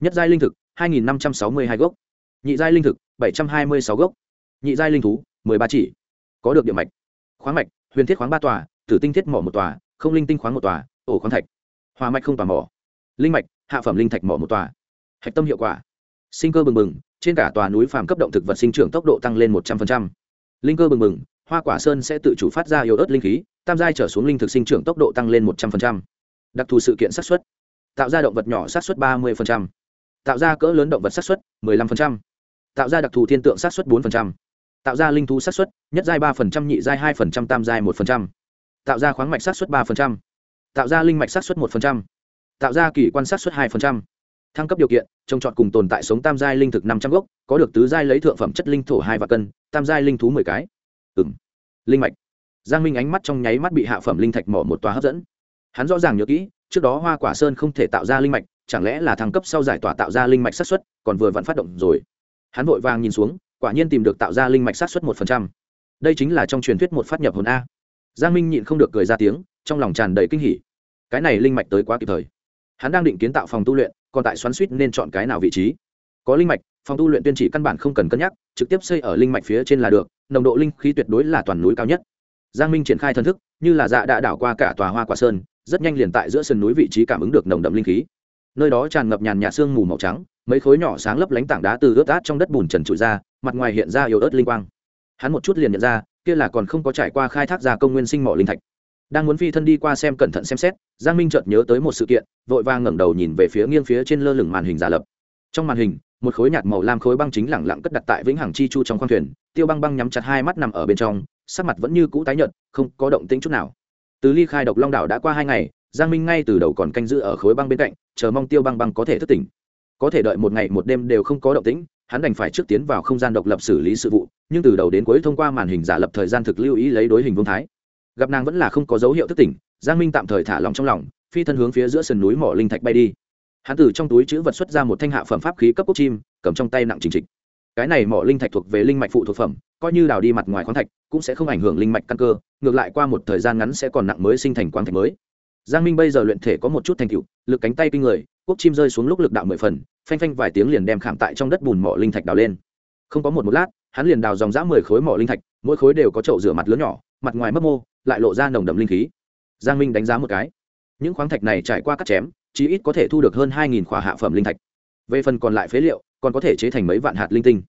Nhất giai linh thực, hai nghìn năm trăm sáu mươi hai gốc. Nhị giai linh thực, bảy trăm hai mươi sáu gốc. Nhị giai linh thú, mười ba chỉ. Có được địa mạch. Khoáng mạch, huyền thiết khoáng ba tòa, tử tinh thiết mỏ một tòa, không linh tinh khoáng một tòa, ổ khoáng thạch. Hòa mạch không tòa mỏ. Linh mạch, hạ phẩm linh thạch mỏ một tòa. Hạch tâm hiệu quả. Sinh cơ bừng bừng, trên cả tòa núi phàm cấp động thực vật sinh trưởng tốc độ tăng lên một trăm linh cơ bừng bừng hoa quả sơn sẽ tự chủ phát ra yếu ớt linh khí tam giai trở xuống linh thực sinh trưởng tốc độ tăng lên một trăm linh đặc thù sự kiện sát xuất, tạo ra động vật nhỏ sát xuất ba mươi tạo ra cỡ lớn động vật sát xuất một mươi năm tạo ra đặc thù thiên tượng sát xuất bốn tạo ra linh thú sát xuất, nhất giai ba nhị giai hai tam giai một tạo ra khoáng mạch sát xuất ba tạo ra linh mạch sát xuất một tạo ra kỳ quan sát xuất hai thăng cấp điều kiện, trồng trọt cùng tồn tại sống tam giai linh thực năm trăm gốc, có được tứ giai lấy thượng phẩm chất linh thổ hai và cân, tam giai linh thú mười cái. Ừng linh mạch. Giang minh ánh mắt trong nháy mắt bị hạ phẩm linh thạch mỏ một tòa hấp dẫn. Hắn rõ ràng nhớ kỹ, trước đó hoa quả sơn không thể tạo ra linh mạch, chẳng lẽ là thăng cấp sau giải tỏa tạo ra linh mạch sát xuất còn vừa vặn phát động rồi. Hắn vội vàng nhìn xuống, quả nhiên tìm được tạo ra linh mạch sát xuất một phần trăm. Đây chính là trong truyền thuyết một phát nhập hồn a. Giang minh nhịn không được cười ra tiếng, trong lòng tràn đầy kinh hỉ. Cái này linh mạch tới quá kịp thời. Hắn đang định kiến tạo phòng tu luyện còn tại xoắn suýt nên chọn cái nào vị trí. Có linh mạch, phòng tu luyện tuyên chỉ căn bản không cần cân nhắc, trực tiếp xây ở linh mạch phía trên là được, nồng độ linh khí tuyệt đối là toàn núi cao nhất. Giang minh triển khai thân thức, như là dạ đã đảo qua cả tòa hoa quả sơn, rất nhanh liền tại giữa sườn núi vị trí cảm ứng được nồng đậm linh khí. Nơi đó tràn ngập nhàn nhạt sương mù màu trắng, mấy khối nhỏ sáng lấp lánh tảng đá từ ướt át trong đất bùn trần trụi ra, mặt ngoài hiện ra yếu ớt linh quang. Hắn một chút liền nhận ra, kia là còn không có trải qua khai thác ra công nguyên sinh mỏ linh thạch đang muốn phi thân đi qua xem cẩn thận xem xét, giang minh chợt nhớ tới một sự kiện, vội vàng ngẩng đầu nhìn về phía nghiêng phía trên lơ lửng màn hình giả lập. Trong màn hình, một khối nhạt màu lam khối băng chính lẳng lặng cất đặt tại vĩnh hằng chi chu trong khoang thuyền, tiêu băng băng nhắm chặt hai mắt nằm ở bên trong, sắc mặt vẫn như cũ tái nhợt, không có động tĩnh chút nào. Từ ly khai độc long đảo đã qua hai ngày, giang minh ngay từ đầu còn canh giữ ở khối băng bên cạnh, chờ mong tiêu băng băng có thể thức tỉnh. Có thể đợi một ngày một đêm đều không có động tĩnh, hắn đành phải trước tiến vào không gian độc lập xử lý sự vụ, nhưng từ đầu đến cuối thông qua màn hình giả lập thời gian thực lưu ý lấy đối hình vương thái gặp nàng vẫn là không có dấu hiệu thức tỉnh, giang minh tạm thời thả lòng trong lòng, phi thân hướng phía giữa sườn núi mỏ linh thạch bay đi. Hắn từ trong túi chữ vật xuất ra một thanh hạ phẩm pháp khí cấp quốc chim, cầm trong tay nặng trình trịch. Cái này mỏ linh thạch thuộc về linh mạch phụ thuộc phẩm, coi như đào đi mặt ngoài khoáng thạch, cũng sẽ không ảnh hưởng linh mạch căn cơ, ngược lại qua một thời gian ngắn sẽ còn nặng mới sinh thành quang thạch mới. Giang minh bây giờ luyện thể có một chút thành tựu, lực cánh tay kinh người, quốc chim rơi xuống lúc lực đạo mười phần, phanh phanh vài tiếng liền đem khảm tại trong đất bùn mỏ linh thạch đào lên. Không có một một lát, hắn liền đào dòng dã mười khối mỏ linh thạch, mỗi khối đều có chậu rửa mặt lớn nhỏ, mặt ngoài mấp mô lại lộ ra nồng đậm linh khí. Giang minh đánh giá một cái. Những khoáng thạch này trải qua cắt chém, chí ít có thể thu được hơn hai nghìn khỏa hạ phẩm linh thạch. Về phần còn lại phế liệu, còn có thể chế thành mấy vạn hạt linh tinh.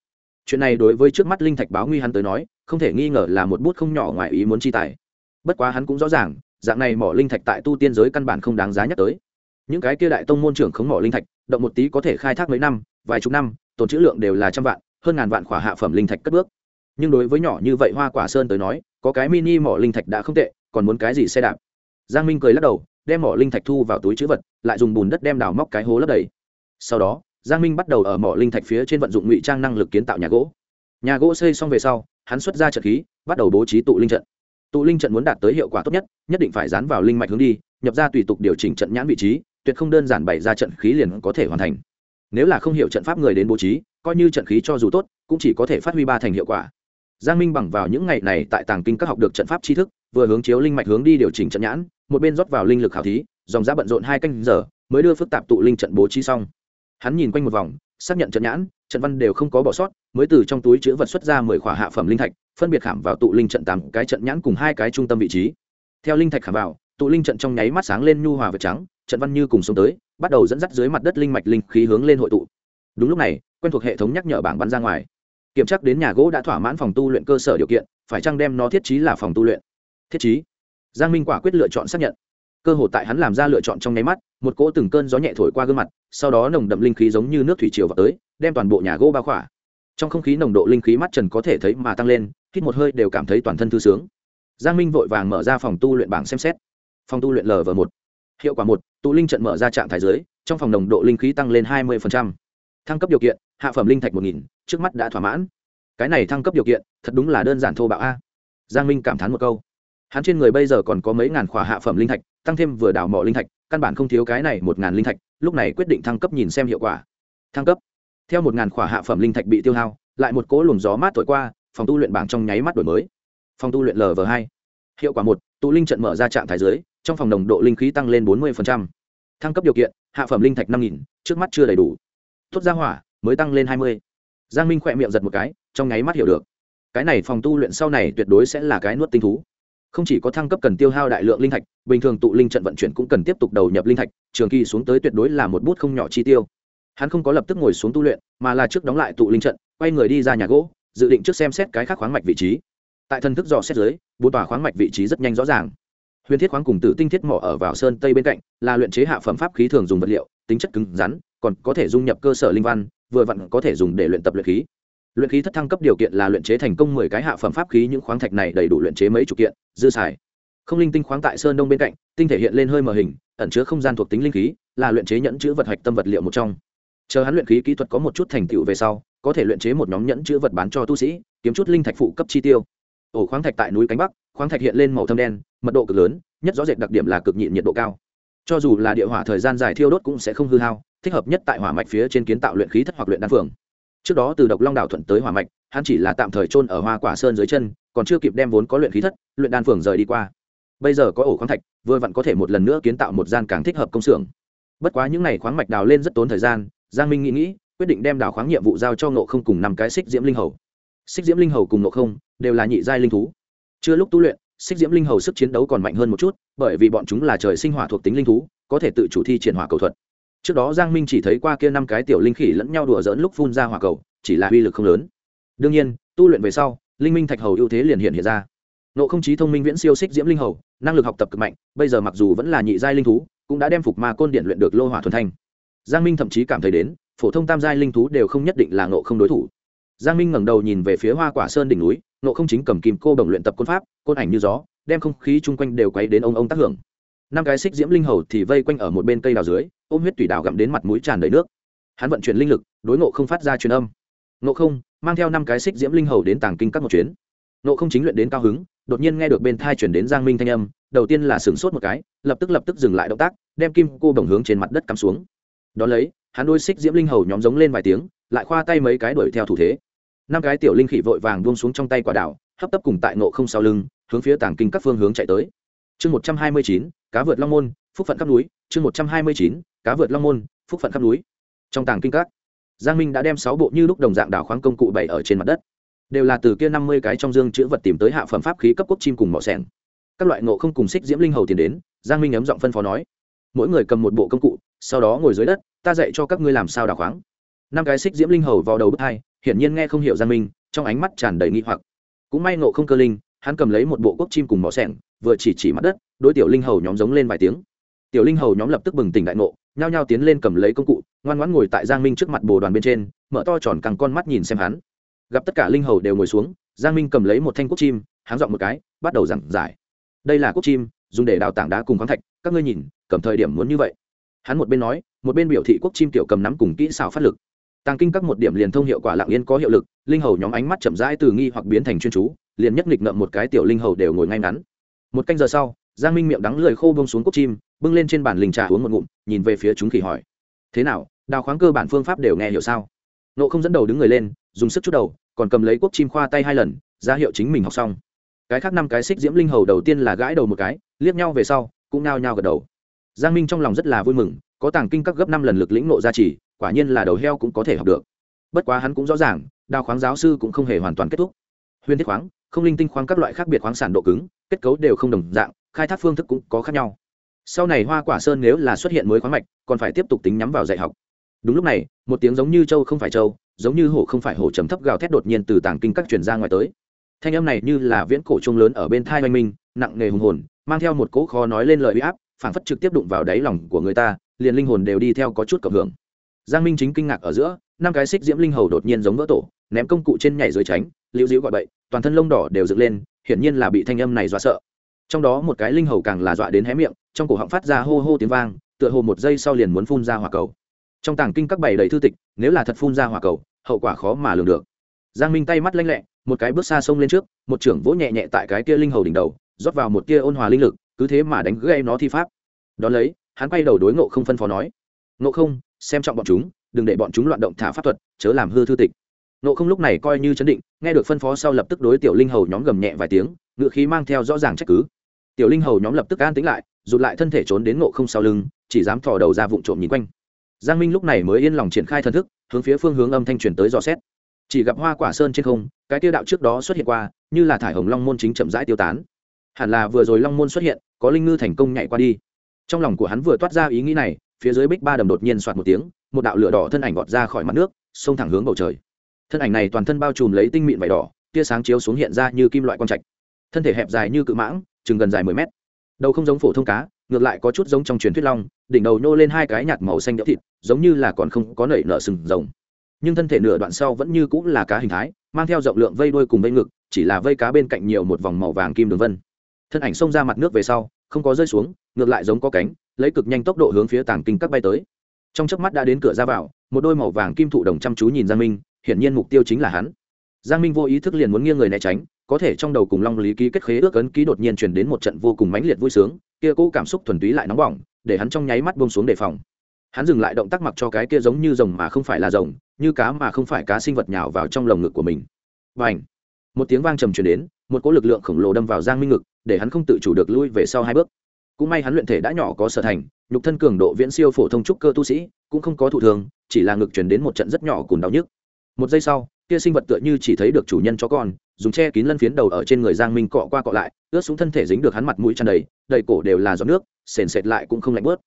Chuyện này đối với trước mắt linh thạch báo nguy hắn tới nói, không thể nghi ngờ là một bút không nhỏ ngoài ý muốn chi tài. Bất quá hắn cũng rõ ràng, dạng này mỏ linh thạch tại tu tiên giới căn bản không đáng giá nhắc tới. Những cái kia đại tông môn trưởng khống mỏ linh thạch, động một tí có thể khai thác mấy năm, vài chục năm, tồn trữ lượng đều là trăm vạn, hơn ngàn vạn khỏa hạ phẩm linh thạch cất bước. Nhưng đối với nhỏ như vậy hoa quả sơn tới nói có cái mini mỏ linh thạch đã không tệ, còn muốn cái gì xe đạp? Giang minh cười lắc đầu, đem mỏ linh thạch thu vào túi chữ vật, lại dùng bùn đất đem đào móc cái hố lấp đầy. Sau đó, giang minh bắt đầu ở mỏ linh thạch phía trên vận dụng ngụy trang năng lực kiến tạo nhà gỗ. Nhà gỗ xây xong về sau, hắn xuất ra trận khí, bắt đầu bố trí tụ linh trận. Tụ linh trận muốn đạt tới hiệu quả tốt nhất nhất định phải dán vào linh mạch hướng đi, nhập ra tùy tục điều chỉnh trận nhãn vị trí, tuyệt không đơn giản bày ra trận khí liền có thể hoàn thành. Nếu là không hiểu trận pháp người đến bố trí, coi như trận khí cho dù tốt, cũng chỉ có thể phát huy ba thành hiệu quả giang minh bằng vào những ngày này tại tàng kinh các học được trận pháp tri thức, vừa hướng chiếu linh mạch hướng đi điều chỉnh trận nhãn, một bên rót vào linh lực khảo thí, dòng ra bận rộn hai canh giờ, mới đưa phức tạp tụ linh trận bố trí xong. Hắn nhìn quanh một vòng, xác nhận trận nhãn, trận văn đều không có bỏ sót, mới từ trong túi chữ vật xuất ra mười khỏa hạ phẩm linh thạch, phân biệt khảm vào tụ linh trận tám cái trận nhãn cùng hai cái trung tâm vị trí. Theo linh thạch khảm vào, tụ linh trận trong nháy mắt sáng lên nhu hòa vật trắng, trận văn như cùng sống tới, bắt đầu dẫn dắt dưới mặt đất linh mạch linh khí hướng lên hội tụ. Đúng lúc này, quen thuộc hệ thống nhắc nhở bảng bắn ra ngoài kiểm tra đến nhà gỗ đã thỏa mãn phòng tu luyện cơ sở điều kiện, phải chăng đem nó thiết trí là phòng tu luyện? Thiết trí. Giang minh quả quyết lựa chọn xác nhận. Cơ hội tại hắn làm ra lựa chọn trong nháy mắt, một cỗ từng cơn gió nhẹ thổi qua gương mặt, sau đó nồng đậm linh khí giống như nước thủy triều vào tới, đem toàn bộ nhà gỗ bao khỏa. Trong không khí nồng độ linh khí mắt trần có thể thấy mà tăng lên, hít một hơi đều cảm thấy toàn thân thư sướng. Giang minh vội vàng mở ra phòng tu luyện bảng xem xét. Phòng tu luyện lv một. Hiệu quả một, tụ linh trận mở ra trạng thái dưới, trong phòng nồng độ linh khí tăng lên hai mươi thăng cấp điều kiện, hạ phẩm linh thạch một nghìn, trước mắt đã thỏa mãn. Cái này thăng cấp điều kiện, thật đúng là đơn giản thô bạo a. Giang minh cảm thán một câu. Hắn trên người bây giờ còn có mấy ngàn khỏa hạ phẩm linh thạch, tăng thêm vừa đào mỏ linh thạch, căn bản không thiếu cái này một ngàn linh thạch, lúc này quyết định thăng cấp nhìn xem hiệu quả. Thăng cấp. Theo một ngàn khỏa hạ phẩm linh thạch bị tiêu hao, lại một cỗ luồng gió mát thổi qua, phòng tu luyện bảng trong nháy mắt đổi mới. Phòng tu luyện lv hai. Hiệu quả một, tụ linh trận mở ra trạng thái dưới, trong phòng nồng độ linh khí tăng lên bốn mươi thăng cấp điều kiện, hạ phẩm linh thạch năm nghìn, trước mắt chưa đầy đủ tốt ra hỏa, mới tăng lên hai mươi. Giang minh khỏe miệng giật một cái, trong nháy mắt hiểu được. Cái này phòng tu luyện sau này tuyệt đối sẽ là cái nuốt tinh thú. Không chỉ có thăng cấp cần tiêu hao đại lượng linh thạch, bình thường tụ linh trận vận chuyển cũng cần tiếp tục đầu nhập linh thạch, trường kỳ xuống tới tuyệt đối là một bút không nhỏ chi tiêu. Hắn không có lập tức ngồi xuống tu luyện, mà là trước đóng lại tụ linh trận, quay người đi ra nhà gỗ, dự định trước xem xét cái khác khoáng mạch vị trí. Tại thân thức dò xét dưới, bốn tòa khoáng mạch vị trí rất nhanh rõ ràng. Huyền thiết khoáng cùng tử tinh thiết mỏ ở vào sơn tây bên cạnh, là luyện chế hạ phẩm pháp khí thường dùng vật liệu, tính chất cứng rắn còn có thể dung nhập cơ sở linh văn, vừa vặn có thể dùng để luyện tập luyện khí. Luyện khí thất thăng cấp điều kiện là luyện chế thành công mười cái hạ phẩm pháp khí những khoáng thạch này đầy đủ luyện chế mấy chục kiện, dư xài. Không linh tinh khoáng tại sơn đông bên cạnh, tinh thể hiện lên hơi mờ hình, ẩn chứa không gian thuộc tính linh khí, là luyện chế nhẫn chữ vật hạch tâm vật liệu một trong. Chờ hắn luyện khí kỹ thuật có một chút thành tựu về sau, có thể luyện chế một nhóm nhẫn chữ vật bán cho tu sĩ, kiếm chút linh thạch phụ cấp chi tiêu. Ổ khoáng thạch tại núi cánh bắc, khoáng thạch hiện lên màu thâm đen, mật độ cực lớn, nhất rõ rệt đặc điểm là cực nhịn nhiệt độ cao. Cho dù là địa hỏa thời gian dài thiêu đốt cũng sẽ không hư hao thích hợp nhất tại hỏa mạch phía trên kiến tạo luyện khí thất hoặc luyện đan phường. Trước đó từ độc long đảo thuận tới hỏa mạch, hắn chỉ là tạm thời trôn ở hoa quả sơn dưới chân, còn chưa kịp đem vốn có luyện khí thất, luyện đan phường rời đi qua. Bây giờ có ổ khoáng thạch, vừa vặn có thể một lần nữa kiến tạo một gian càng thích hợp công xưởng. Bất quá những n à y khoáng mạch đào lên rất tốn thời gian, giang minh nghĩ nghĩ, quyết định đem đào khoáng nhiệm vụ giao cho ngộ không cùng năm cái xích diễm linh hầu. Xích diễm linh hầu cùng ngộ không đều là nhị giai linh thú. Chưa lúc tu luyện, xích diễm linh hầu sức chiến đấu còn mạnh hơn một chút, bởi vì bọn chúng là trời sinh hỏa thuộc tính linh thú, có thể tự chủ thi triển hỏa cầu thuật trước đó giang minh chỉ thấy qua kia năm cái tiểu linh khỉ lẫn nhau đùa dỡn lúc phun ra hỏa cầu, chỉ là uy lực không lớn. Đương nhiên, tu luyện về sau, linh minh thạch hầu ưu thế liền hiện hiện ra. Nộ không chí thông minh viễn siêu xích diễm linh hầu, năng lực học tập cực mạnh, bây giờ mặc dù vẫn là nhị giai linh thú, cũng đã đem phục ma côn điện luyện được lô hỏa thuần thanh. Giang minh thậm chí cảm thấy đến, phổ thông tam giai linh thú đều không nhất định là nộ không đối thủ. Giang minh ngẩng đầu nhìn về phía hoa quả sơn đỉnh núi nộ không chính cầm kim cô đồng luyện tập côn pháp, côn ảnh như gió, đem không khí chung quanh đều quấy đến ông ông tác hưởng. Năm cái xích diễm linh hầu thì vây quanh ở một bên cây đào dưới ôm huyết tủy đào gặm đến mặt mũi tràn đầy nước. Hắn vận chuyển linh lực, đối ngộ không phát ra truyền âm. Ngộ không, mang theo năm cái xích diễm linh hầu đến tàng kinh các một chuyến. Ngộ không chính luyện đến cao hứng, đột nhiên nghe được bên thai chuyển đến giang minh thanh âm, đầu tiên là sửng sốt một cái, lập tức lập tức dừng lại động tác, đem kim cô bồng hướng trên mặt đất cắm xuống. Đón lấy, hắn đôi xích diễm linh hầu nhóm giống lên vài tiếng, lại khoa tay mấy cái đuổi theo thủ thế. Năm cái tiểu linh khỉ vội vàng buông xuống trong tay quả đảo, hấp tấp cùng tại ngộ không sau lưng, hướng phía tàng kinh các phương hướng chạy tới chương một trăm hai mươi chín, cá vượt long môn, phúc phận khắp núi, chương một trăm hai mươi chín, cá vượt long môn, phúc phận khắp núi. Trong tàng kinh các, giang minh đã đem sáu bộ như lúc đồng dạng đảo khoáng công cụ bày ở trên mặt đất. Đều là từ kia năm mươi cái trong dương chữ vật tìm tới hạ phẩm pháp khí cấp quốc chim cùng mỏ sẻng. Các loại nộ không cùng xích diễm linh hầu tiền đến, giang minh ấm giọng phân phó nói, mỗi người cầm một bộ công cụ, sau đó ngồi dưới đất, ta dạy cho các ngươi làm sao đào khoáng. Năm cái xích diễm linh hầu vào đầu bước hai, hiển nhiên nghe không hiểu giang minh, trong ánh mắt tràn đầy nghi hoặc. Cũng may nộ không cơ linh hắn cầm lấy một bộ quốc chim cùng mỏ sẻng, vừa chỉ chỉ mặt đất, đối tiểu linh hầu nhóm giống lên vài tiếng. Tiểu linh hầu nhóm lập tức bừng tỉnh đại ngộ, nhao nhao tiến lên cầm lấy công cụ, ngoan ngoãn ngồi tại giang minh trước mặt bồ đoàn bên trên, mở to tròn căng con mắt nhìn xem hắn. Gặp tất cả linh hầu đều ngồi xuống, giang minh cầm lấy một thanh quốc chim, háng dọn một cái, bắt đầu giảng giải. Đây là quốc chim, dùng để đào tảng đá cùng khoáng thạch, các ngươi nhìn, cầm thời điểm muốn như vậy. Hắn một bên nói, một bên biểu thị quốc chim tiểu cầm nắm cùng kỹ xảo phát lực. Tàng kinh các một điểm liền thông hiệu quả lạng yên có hiệu lực, linh hầu nhóm ánh mắt chậm rãi từ nghi hoặc biến thành chuyên chú liền nhất nghịch ngậm một cái tiểu linh hầu đều ngồi ngay ngắn. Một canh giờ sau, giang minh miệng đắng lười khô bông xuống cốc chim, bưng lên trên bàn linh trà uống một ngụm, nhìn về phía chúng khỉ hỏi. Thế nào, đào khoáng cơ bản phương pháp đều nghe hiểu sao? Nộ không dẫn đầu đứng người lên, dùng sức chút đầu, còn cầm lấy quốc chim khoa tay hai lần, ra hiệu chính mình học xong. Cái khác năm cái xích diễm linh hầu đầu tiên là gãi đầu một cái, liếc nhau về sau, cũng nao nhao gật đầu. Giang minh trong lòng rất là vui mừng, có tàng kinh các gấp năm lần lực lĩnh nộ gia trì, quả nhiên là đầu heo cũng có thể học được. Bất quá hắn cũng rõ ràng, đào khoáng giáo sư cũng không hề hoàn toàn kết thúc. Huyền thiết khoáng không linh tinh khoáng các loại khác biệt khoáng sản độ cứng, kết cấu đều không đồng dạng, khai thác phương thức cũng có khác nhau. Sau này hoa quả sơn nếu là xuất hiện mới khoáng mạch, còn phải tiếp tục tính nhắm vào dạy học. Đúng lúc này, một tiếng giống như châu không phải châu, giống như hổ không phải hổ trầm thấp gào thét đột nhiên từ tảng kinh các truyền ra ngoài tới. Thanh âm này như là viễn cổ trung lớn ở bên thai oanh minh, nặng nề hùng hồn, mang theo một cỗ khó nói lên lời uy áp, phảng phất trực tiếp đụng vào đáy lòng của người ta, liền linh hồn đều đi theo có chút cộng hưởng. Giang minh chính kinh ngạc ở giữa, năm cái xích diễm linh hầu đột nhiên giống vỡ tổ, ném công cụ trên nhảy dưới tránh, liễu diễu gọi bậy toàn thân lông đỏ đều dựng lên, hiển nhiên là bị thanh âm này dọa sợ. Trong đó một cái linh hầu càng là dọa đến hé miệng, trong cổ họng phát ra hô hô tiếng vang, tựa hồ một giây sau liền muốn phun ra hỏa cầu. Trong tảng kinh các bày đầy thư tịch, nếu là thật phun ra hỏa cầu, hậu quả khó mà lường được. Giang minh tay mắt lanh lẹ, một cái bước xa sông lên trước, một trưởng vỗ nhẹ nhẹ tại cái kia linh hầu đỉnh đầu, rót vào một tia ôn hòa linh lực, cứ thế mà đánh gây nó thi pháp. Đón lấy, hắn quay đầu đối ngộ không phân phó nói, ngộ không, xem trọng bọn chúng, đừng để bọn chúng loạn động thả pháp thuật, chớ làm hư thư tịch nộ không lúc này coi như chấn định, nghe được phân phó sau lập tức đối tiểu linh hầu nhóm gầm nhẹ vài tiếng ngự khí mang theo rõ ràng trách cứ. Tiểu linh hầu nhóm lập tức an tính lại, rụt lại thân thể trốn đến nộ không sau lưng, chỉ dám thò đầu ra vụng trộm nhìn quanh. Giang minh lúc này mới yên lòng triển khai thân thức, hướng phía phương hướng âm thanh truyền tới dò xét. Chỉ gặp hoa quả sơn trên không, cái tiêu đạo trước đó xuất hiện qua, như là thải hồng long môn chính chậm rãi tiêu tán. Hẳn là vừa rồi long môn xuất hiện, có linh ngư thành công nhảy qua đi. Trong lòng của hắn vừa toát ra ý nghĩ này, phía dưới bích ba đầm đột nhiên soạt một tiếng, một đạo lửa đỏ thân ảnh vọt ra khỏi mặt nước, xông thẳng hướng bầu trời thân ảnh này toàn thân bao trùm lấy tinh mịn vải đỏ, tia sáng chiếu xuống hiện ra như kim loại quang trạch. Thân thể hẹp dài như cự mãng, chừng gần dài mười mét. Đầu không giống phổ thông cá, ngược lại có chút giống trong truyền thuyết long, đỉnh đầu nhô lên hai cái nhạt màu xanh đẽo thịt, giống như là còn không có nảy nở sừng rồng. Nhưng thân thể nửa đoạn sau vẫn như cũng là cá hình thái, mang theo rộng lượng vây đuôi cùng vây ngực, chỉ là vây cá bên cạnh nhiều một vòng màu vàng kim đường vân. Thân ảnh xông ra mặt nước về sau, không có rơi xuống, ngược lại giống có cánh, lấy cực nhanh tốc độ hướng phía tảng kinh các bay tới. Trong chớp mắt đã đến cửa ra vào, một đôi màu vàng kim thụ đồng chăm chú nhìn giang minh hiển nhiên mục tiêu chính là hắn. Giang minh vô ý thức liền muốn nghiêng người né tránh, có thể trong đầu cùng long lý ký kết khế ước ấn ký đột nhiên truyền đến một trận vô cùng mãnh liệt vui sướng, kia cũ cảm xúc thuần túy lại nóng bỏng, để hắn trong nháy mắt buông xuống đề phòng. Hắn dừng lại động tác mặc cho cái kia giống như rồng mà không phải là rồng, như cá mà không phải cá sinh vật nhào vào trong lồng ngực của mình. Và ảnh một tiếng vang trầm truyền đến, một cỗ lực lượng khổng lồ đâm vào giang minh ngực, để hắn không tự chủ được lui về sau hai bước. Cũng may hắn luyện thể đã nhỏ có sở thành, nhục thân cường độ viễn siêu phổ thông trúc cơ tu sĩ, cũng không có thụ thường chỉ là ngực truyền đến một trận rất nhỏ cùng đau nhức một giây sau, kia sinh vật tựa như chỉ thấy được chủ nhân chó con, dùng che kín lân phiến đầu ở trên người giang minh cọ qua cọ lại, ướt xuống thân thể dính được hắn mặt mũi tràn đầy đầy cổ đều là giọt nước, sền sệt lại cũng không lạnh bớt.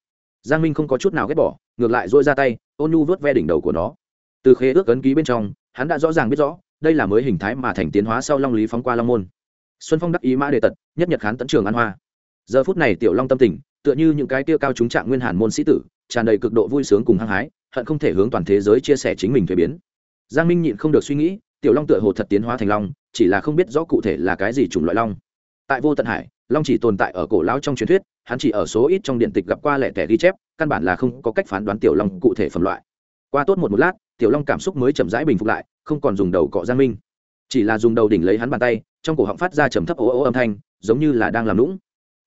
Giang minh không có chút nào ghét bỏ, ngược lại dôi ra tay, ôn nhu vớt ve đỉnh đầu của nó. Từ khế ước ấn ký bên trong, hắn đã rõ ràng biết rõ, đây là mới hình thái mà thành tiến hóa sau long lý phóng qua long môn. Xuân phong đắc ý mã đề tật, nhất nhật khán tấn trường an hoa. Giờ phút này tiểu long tâm tình, tựa như những cái tiêu cao chúng trạng nguyên hàn môn sĩ tử, tràn đầy cực độ vui sướng cùng hăng hái, hận không thể hướng toàn thế giới chia sẻ chính mình thuế biến giang minh nhịn không được suy nghĩ, tiểu long tựa hồ thật tiến hóa thành long, chỉ là không biết rõ cụ thể là cái gì chủng loại long. Tại vô tận hải, long chỉ tồn tại ở cổ lão trong truyền thuyết, hắn chỉ ở số ít trong điện tịch gặp qua lẻ tẻ ghi chép, căn bản là không có cách phán đoán tiểu long cụ thể phẩm loại. Qua tốt một một lát, tiểu long cảm xúc mới chậm rãi bình phục lại, không còn dùng đầu cọ giang minh. Chỉ là dùng đầu đỉnh lấy hắn bàn tay, trong cổ họng phát ra trầm thấp ố ố âm thanh, giống như là đang làm lũng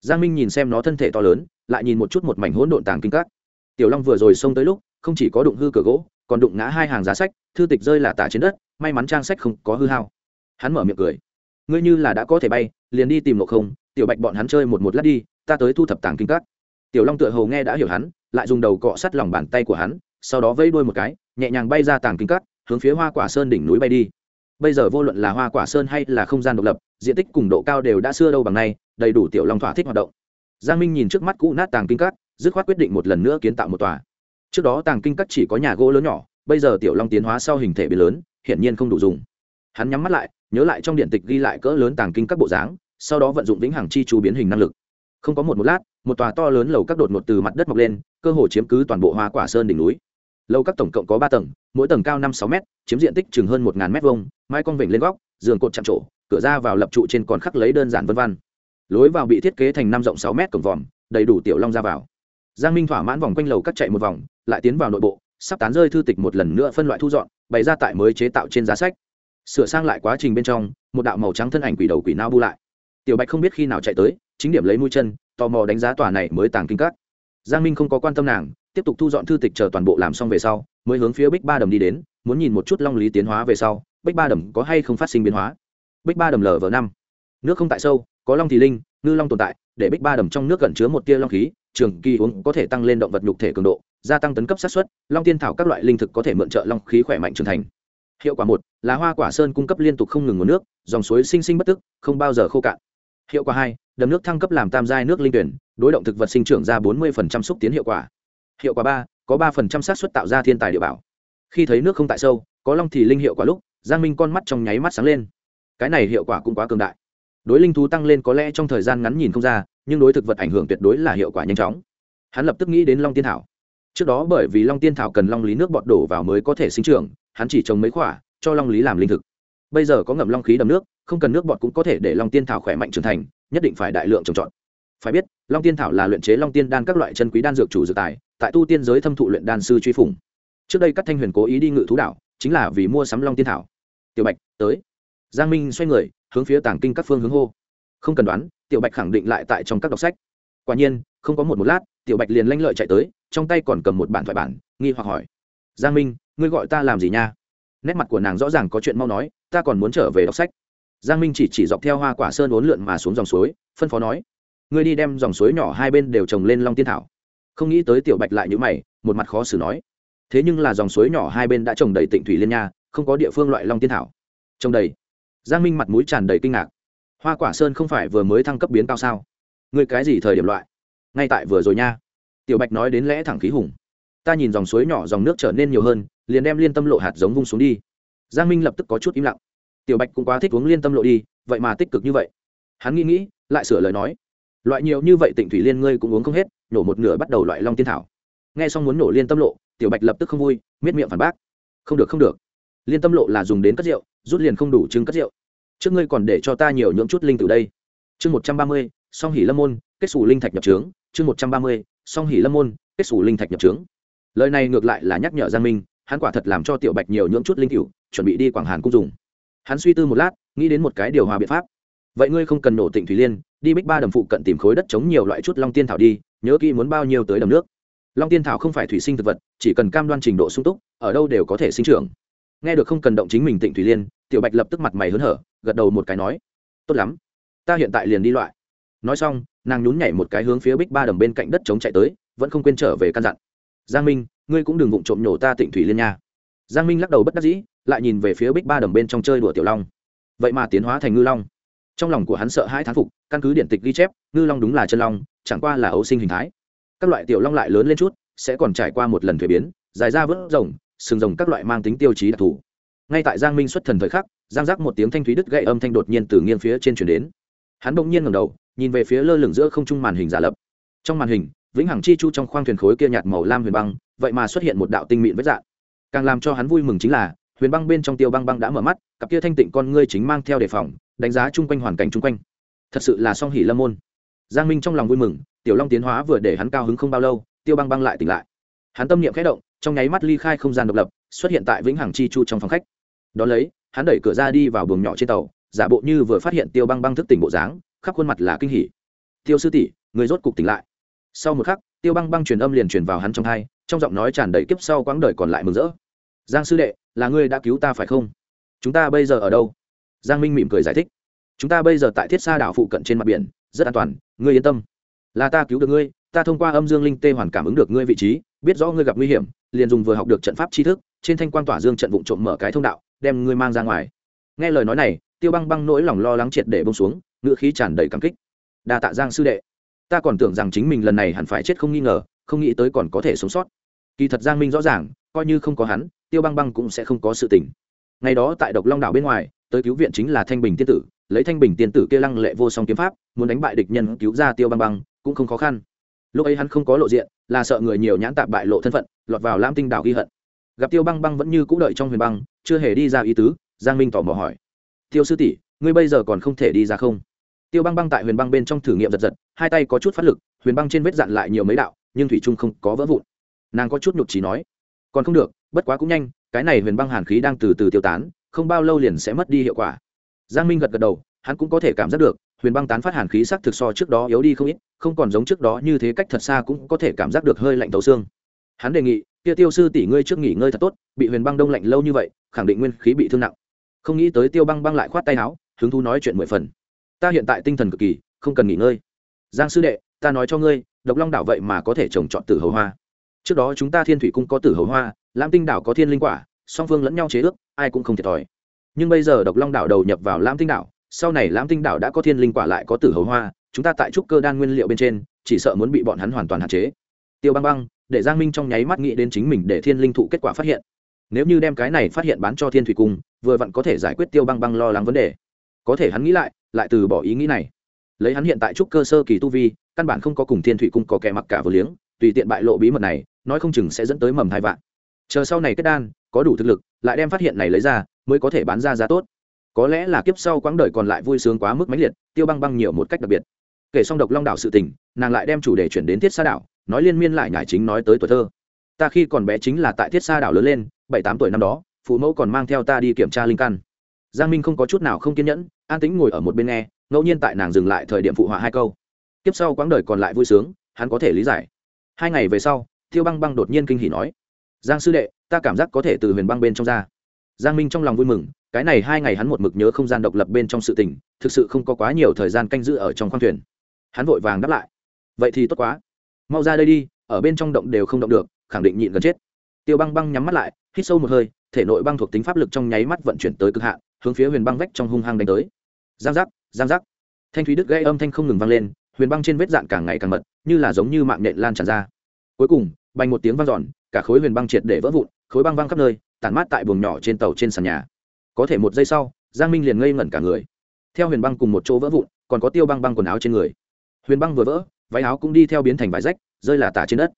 giang minh nhìn xem nó thân thể to lớn, lại nhìn một chút một mảnh hỗn độn tàng kinh các. Tiểu long vừa rồi xông tới lúc, không chỉ có đụng hư cửa gỗ còn đụng ngã hai hàng giá sách, thư tịch rơi là tả trên đất, may mắn trang sách không có hư hao. Hắn mở miệng cười. Ngươi như là đã có thể bay, liền đi tìm nộ không, tiểu bạch bọn hắn chơi một một lát đi, ta tới thu thập tàng kinh các. Tiểu long tựa hầu nghe đã hiểu hắn, lại dùng đầu cọ sắt lòng bàn tay của hắn, sau đó vẫy đuôi một cái, nhẹ nhàng bay ra tàng kinh các, hướng phía hoa quả sơn đỉnh núi bay đi. Bây giờ vô luận là hoa quả sơn hay là không gian độc lập, diện tích cùng độ cao đều đã xưa đâu bằng nay, đầy đủ tiểu long thỏa thích hoạt động. Giang minh nhìn trước mắt cũ nát tàng kinh các, dứt khoát quyết định một lần nữa kiến tạo một tòa trước đó tàng kinh các chỉ có nhà gỗ lớn nhỏ, bây giờ tiểu long tiến hóa sau hình thể biến lớn, hiển nhiên không đủ dùng. Hắn nhắm mắt lại, nhớ lại trong điện tịch ghi lại cỡ lớn tàng kinh các bộ dáng, sau đó vận dụng vĩnh hằng chi chú biến hình năng lực. Không có một một lát, một tòa to lớn lầu các đột ngột từ mặt đất mọc lên, cơ hồ chiếm cứ toàn bộ hoa quả sơn đỉnh núi. Lầu các tổng cộng có ba tầng, mỗi tầng cao năm sáu m chiếm diện tích chừng hơn một m hai mai con vịnh lên góc, giường cột chạm trổ, cửa ra vào lập trụ trên còn khắc lấy đơn giản vân văn. Lối vào bị thiết kế thành năm rộng sáu m cổng vòm, đầy đủ tiểu long ra vào giang minh thỏa mãn vòng quanh lầu cắt chạy một vòng, lại tiến vào nội bộ, sắp tán rơi thư tịch một lần nữa phân loại thu dọn, bày ra tại mới chế tạo trên giá sách. Sửa sang lại quá trình bên trong, một đạo màu trắng thân ảnh quỷ đầu quỷ nao bu lại. Tiểu bạch không biết khi nào chạy tới, chính điểm lấy mũi chân, tò mò đánh giá tòa này mới tàng kinh cắt giang minh không có quan tâm nàng, tiếp tục thu dọn thư tịch chờ toàn bộ làm xong về sau, mới hướng phía bích ba đầm đi đến, muốn nhìn một chút long lý tiến hóa về sau, bích ba đầm có hay không phát sinh biến hóa. Bích ba đầm lở vờ năm. Nước không tại sâu, có long thì linh, ngư long tồn tại, để bích ba đầm trong nước gần chứa một tia long khí trường kỳ uống có thể tăng lên động vật nhục thể cường độ, gia tăng tấn cấp sát xuất long tiên thảo các loại linh thực có thể mượn trợ long khí khỏe mạnh trưởng thành. Hiệu quả một, là hoa quả sơn cung cấp liên tục không ngừng nguồn nước, dòng suối sinh sinh bất tức, không bao giờ khô cạn. Hiệu quả hai, đầm nước thăng cấp làm tam giai nước linh tuyển, đối động thực vật sinh trưởng ra bốn mươi xúc tiến hiệu quả. Hiệu quả ba, có ba phần trăm xác suất tạo ra thiên tài địa bảo. Khi thấy nước không tại sâu, có long thì linh hiệu quả lúc, giang minh con mắt trong nháy mắt sáng lên. Cái này hiệu quả cũng quá cường đại. Đối linh thú tăng lên có lẽ trong thời gian ngắn nhìn không ra nhưng đối thực vật ảnh hưởng tuyệt đối là hiệu quả nhanh chóng. Hắn lập tức nghĩ đến long tiên thảo. Trước đó bởi vì long tiên thảo cần long lý nước bọt đổ vào mới có thể sinh trưởng, hắn chỉ trồng mấy quả, cho long lý làm linh thực. Bây giờ có ngậm long khí đầm nước, không cần nước bọt cũng có thể để long tiên thảo khỏe mạnh trưởng thành, nhất định phải đại lượng trồng trọt. Phải biết, long tiên thảo là luyện chế long tiên đan các loại chân quý đan dược chủ dược tài, tại tu tiên giới thâm thụ luyện đan sư truy phủng. Trước đây các thanh huyền cố ý đi ngự thú đảo, chính là vì mua sắm long tiên thảo. Tiểu bạch, tới. Giang minh xoay người, hướng phía tàng kinh các phương hướng hô không cần đoán, tiểu bạch khẳng định lại tại trong các đọc sách. Quả nhiên, không có một một lát, tiểu bạch liền lanh lợi chạy tới, trong tay còn cầm một bản thoại bản, nghi hoặc hỏi. Giang minh, ngươi gọi ta làm gì nha? Nét mặt của nàng rõ ràng có chuyện mau nói, ta còn muốn trở về đọc sách. Giang minh chỉ chỉ dọc theo hoa quả sơn uốn lượn mà xuống dòng suối, phân phó nói, ngươi đi đem dòng suối nhỏ hai bên đều trồng lên long tiên thảo. Không nghĩ tới tiểu bạch lại như mày, một mặt khó xử nói, thế nhưng là dòng suối nhỏ hai bên đã trồng đầy tịnh thủy liên nha, không có địa phương loại long tiên thảo. Trồng đầy? Giang minh mặt mũi tràn đầy kinh ngạc hoa quả sơn không phải vừa mới thăng cấp biến cao sao? Ngươi cái gì thời điểm loại? Ngay tại vừa rồi nha. Tiểu bạch nói đến lẽ thẳng khí hùng. Ta nhìn dòng suối nhỏ dòng nước trở nên nhiều hơn, liền đem liên tâm lộ hạt giống vung xuống đi. Giang minh lập tức có chút im lặng. Tiểu bạch cũng quá thích uống liên tâm lộ đi, vậy mà tích cực như vậy. Hắn nghĩ nghĩ, lại sửa lời nói. Loại nhiều như vậy tịnh thủy liên ngươi cũng uống không hết, nổ một nửa bắt đầu loại long tiên thảo. Nghe xong muốn nổ liên tâm lộ, tiểu bạch lập tức không vui, miết miệng phản bác. Không được không được. Liên tâm lộ là dùng đến cất rượu, rút liền không đủ chứng cất rượu trước ngươi còn để cho ta nhiều nhưỡng chút linh từ đây. Chương một trăm ba mươi, song hỉ lâm môn, kết xù linh thạch nhập trướng. Chương một trăm ba mươi, song hỉ lâm môn, kết xù linh thạch nhập trướng. Lời này ngược lại là nhắc nhở giang minh, hắn quả thật làm cho tiểu bạch nhiều nhưỡng chút linh cựu chuẩn bị đi quảng hàn cung dùng. Hắn suy tư một lát, nghĩ đến một cái điều hòa biện pháp. Vậy ngươi không cần nổ tịnh thủy liên, đi bích ba đầm phụ cận tìm khối đất chống nhiều loại chút long tiên thảo đi, nhớ kỹ muốn bao nhiêu tới đầm nước. Long tiên thảo không phải thủy sinh thực vật, chỉ cần cam đoan trình độ sung túc, ở đâu đều có thể sinh trưởng nghe được không cần động chính mình tịnh thủy liên, tiểu bạch lập tức mặt mày hớn hở, gật đầu một cái nói, tốt lắm, ta hiện tại liền đi loại. Nói xong, nàng nhún nhảy một cái hướng phía bích ba đầm bên cạnh đất chống chạy tới, vẫn không quên trở về căn dặn. Giang minh, ngươi cũng đừng vụng trộm nhổ ta tịnh thủy liên nha. Giang minh lắc đầu bất đắc dĩ, lại nhìn về phía bích ba đầm bên trong chơi đùa tiểu long. Vậy mà tiến hóa thành ngư long. Trong lòng của hắn sợ hai thán phục, căn cứ điện tịch ghi chép, ngư long đúng là chân long, chẳng qua là ấu sinh hình thái. Các loại tiểu long lại lớn lên chút, sẽ còn trải qua một lần thuế biến, dài ra vớt rồng sừng rồng các loại mang tính tiêu chí đặc thù. Ngay tại giang minh xuất thần thời khắc, giang giác một tiếng thanh thúy đứt gậy âm thanh đột nhiên từ nghiêng phía trên chuyển đến. Hắn bỗng nhiên ngầm đầu, nhìn về phía lơ lửng giữa không trung màn hình giả lập. Trong màn hình, vĩnh hằng chi chu trong khoang thuyền khối kia nhạt màu lam huyền băng, vậy mà xuất hiện một đạo tinh mịn vết dạng. Càng làm cho hắn vui mừng chính là, huyền băng bên trong tiêu băng băng đã mở mắt, cặp kia thanh tịnh con ngươi chính mang theo đề phòng, đánh giá chung quanh hoàn cảnh chung quanh. Thật sự là song hỉ lâm môn. Giang minh trong lòng vui mừng, tiểu long tiến hóa vừa để hắn cao hứng không bao lâu, tiêu băng băng lại tỉnh lại. Hắn tâm niệm khẽ động trong nháy mắt ly khai không gian độc lập, xuất hiện tại vĩnh hằng chi chu trong phòng khách. Đón lấy, hắn đẩy cửa ra đi vào buồng nhỏ trên tàu, giả bộ như vừa phát hiện tiêu băng băng thức tỉnh bộ dáng, khắp khuôn mặt là kinh hỉ. Tiêu sư tỷ, người rốt cục tỉnh lại. Sau một khắc, tiêu băng băng truyền âm liền truyền vào hắn trong hai, trong giọng nói tràn đầy kiếp sau quãng đời còn lại mừng rỡ. Giang sư đệ, là ngươi đã cứu ta phải không? Chúng ta bây giờ ở đâu? Giang minh mỉm cười giải thích. Chúng ta bây giờ tại thiết sa đảo phụ cận trên mặt biển, rất an toàn, ngươi yên tâm. Là ta cứu được ngươi, ta thông qua âm dương linh tê hoàn cảm ứng được ngươi vị trí, biết rõ ngươi gặp nguy hiểm liền dùng vừa học được trận pháp tri thức, trên thanh quan tỏa dương trận vụ trộm mở cái thông đạo, đem ngươi mang ra ngoài. Nghe lời nói này, tiêu băng băng nỗi lòng lo lắng triệt để bông xuống ngựa khí tràn đầy cảm kích. Đa tạ giang sư đệ. Ta còn tưởng rằng chính mình lần này hẳn phải chết không nghi ngờ, không nghĩ tới còn có thể sống sót. Kỳ thật giang minh rõ ràng, coi như không có hắn, tiêu băng băng cũng sẽ không có sự tình. Ngày đó tại độc long đảo bên ngoài, tới cứu viện chính là thanh bình tiên tử, lấy thanh bình tiên tử kia lăng lệ vô song kiếm pháp, muốn đánh bại địch nhân cứu ra tiêu băng băng, cũng không khó khăn lúc ấy hắn không có lộ diện, là sợ người nhiều nhãn tạp bại lộ thân phận, lọt vào lam tinh đảo ghi hận. Gặp tiêu băng băng vẫn như cũ đợi trong huyền băng, chưa hề đi ra ý tứ, giang minh tỏ mò hỏi. Tiêu sư tỷ, ngươi bây giờ còn không thể đi ra không? Tiêu băng băng tại huyền băng bên trong thử nghiệm giật giật, hai tay có chút phát lực, huyền băng trên vết dạn lại nhiều mấy đạo, nhưng thủy trung không có vỡ vụn. Nàng có chút nhục trí nói. Còn không được, bất quá cũng nhanh, cái này huyền băng hàn khí đang từ từ tiêu tán, không bao lâu liền sẽ mất đi hiệu quả. Giang minh gật gật đầu, hắn cũng có thể cảm giác được huyền băng tán phát hàn khí sắc thực so trước đó yếu đi không ít, không còn giống trước đó như thế cách thật xa cũng có thể cảm giác được hơi lạnh tấu xương. Hắn đề nghị, kia tiêu sư tỷ ngươi trước nghỉ ngơi thật tốt, bị huyền băng đông lạnh lâu như vậy, khẳng định nguyên khí bị thương nặng. Không nghĩ tới tiêu băng băng lại khoát tay áo, hứng thú nói chuyện mười phần. Ta hiện tại tinh thần cực kỳ, không cần nghỉ ngơi. Giang sư đệ, ta nói cho ngươi, độc long đảo vậy mà có thể trồng chọn tử hầu hoa. Trước đó chúng ta thiên thủy cung có tử hầu hoa, lam tinh đảo có thiên linh quả, song phương lẫn nhau chế ước, ai cũng không thiệt thòi. Nhưng bây giờ độc long đảo đầu nhập vào lam tinh đảo sau này lãm tinh đảo đã có thiên linh quả lại có tử hầu hoa, chúng ta tại trúc cơ đan nguyên liệu bên trên, chỉ sợ muốn bị bọn hắn hoàn toàn hạn chế. Tiêu băng băng, để giang minh trong nháy mắt nghĩ đến chính mình để thiên linh thụ kết quả phát hiện. Nếu như đem cái này phát hiện bán cho thiên thủy cung, vừa vặn có thể giải quyết tiêu băng băng lo lắng vấn đề. Có thể hắn nghĩ lại lại từ bỏ ý nghĩ này. Lấy hắn hiện tại trúc cơ sơ kỳ tu vi, căn bản không có cùng thiên thủy cung có kẻ mặc cả vừa liếng, tùy tiện bại lộ bí mật này, nói không chừng sẽ dẫn tới mầm hai vạn. Chờ sau này kết đan, có đủ thực lực, lại đem phát hiện này lấy ra, mới có thể bán ra giá tốt có lẽ là kiếp sau quãng đời còn lại vui sướng quá mức mãnh liệt, tiêu băng băng nhiều một cách đặc biệt. Kể xong độc long đảo sự tình, nàng lại đem chủ đề chuyển đến thiết sa đảo, nói liên miên lại nhải chính nói tới tuổi thơ. Ta khi còn bé chính là tại thiết sa đảo lớn lên, bảy tám tuổi năm đó, phụ mẫu còn mang theo ta đi kiểm tra linh căn. Giang minh không có chút nào không kiên nhẫn, an tĩnh ngồi ở một bên nghe, ngẫu nhiên tại nàng dừng lại thời điểm phụ họa hai câu. Tiếp sau quãng đời còn lại vui sướng, hắn có thể lý giải. Hai ngày về sau, tiêu băng băng đột nhiên kinh hỉ nói, giang sư đệ, ta cảm giác có thể từ huyền băng bên trong ra giang minh trong lòng vui mừng, cái này hai ngày hắn một mực nhớ không gian độc lập bên trong sự tình, thực sự không có quá nhiều thời gian canh giữ ở trong khoang thuyền. Hắn vội vàng đáp lại. Vậy thì tốt quá. Mau ra đây đi, ở bên trong động đều không động được, khẳng định nhịn gần chết. Tiêu băng băng nhắm mắt lại, hít sâu một hơi, thể nội băng thuộc tính pháp lực trong nháy mắt vận chuyển tới cực hạn, hướng phía huyền băng vách trong hung hăng đánh tới. Giang giác giang giác. Thanh thúy đức gây âm thanh không ngừng vang lên, huyền băng trên vết dạn càng ngày càng mật, như là giống như mạng nhện lan tràn ra. Cuối cùng, bành một tiếng vang giòn cả khối huyền băng triệt để vỡ vụn, khối băng văng khắp nơi tản mát tại buồng nhỏ trên tàu trên sàn nhà. Có thể một giây sau, giang minh liền ngây ngẩn cả người. Theo huyền băng cùng một chỗ vỡ vụn, còn có tiêu băng băng quần áo trên người. Huyền băng vừa vỡ, váy áo cũng đi theo biến thành vải rách, rơi là tả trên đất.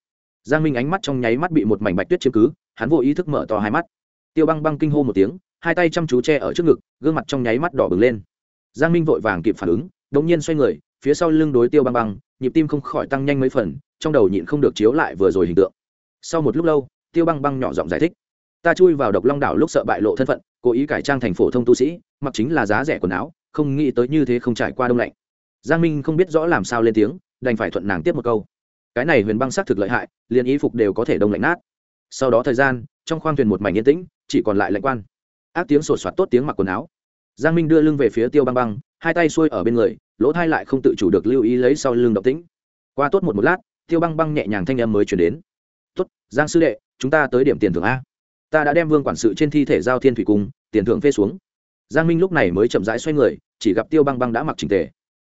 Giang minh ánh mắt trong nháy mắt bị một mảnh bạch tuyết chiếm cứ, hắn vô ý thức mở to hai mắt. Tiêu băng băng kinh hô một tiếng, hai tay chăm chú che ở trước ngực, gương mặt trong nháy mắt đỏ bừng lên. Giang minh vội vàng kịp phản ứng, đột nhiên xoay người, phía sau lưng đối tiêu băng băng, nhịp tim không khỏi tăng nhanh mấy phần, trong đầu nhịn không được chiếu lại vừa rồi hình tượng. Sau một lúc lâu, tiêu băng băng nhỏ giọng giải thích ta chui vào độc long đảo lúc sợ bại lộ thân phận, cố ý cải trang thành phổ thông tu sĩ, mặc chính là giá rẻ quần áo, không nghĩ tới như thế không trải qua đông lạnh. Giang minh không biết rõ làm sao lên tiếng, đành phải thuận nàng tiếp một câu. Cái này huyền băng xác thực lợi hại, liền y phục đều có thể đông lạnh nát. Sau đó thời gian, trong khoang thuyền một mảnh yên tĩnh, chỉ còn lại lạnh quan. Áp tiếng sột soạt tốt tiếng mặc quần áo. Giang minh đưa lưng về phía tiêu băng băng, hai tay xuôi ở bên người, lỗ thai lại không tự chủ được lưu ý lấy sau lưng động tĩnh. Qua tốt một một lát, tiêu băng băng nhẹ nhàng thanh âm mới chuyển đến. Tốt, giang sư đệ, chúng ta tới điểm tiền thưởng a ta đã đem vương quản sự trên thi thể giao thiên thủy cung, tiền thưởng phê xuống. Giang minh lúc này mới chậm rãi xoay người, chỉ gặp tiêu băng băng đã mặc trình tề.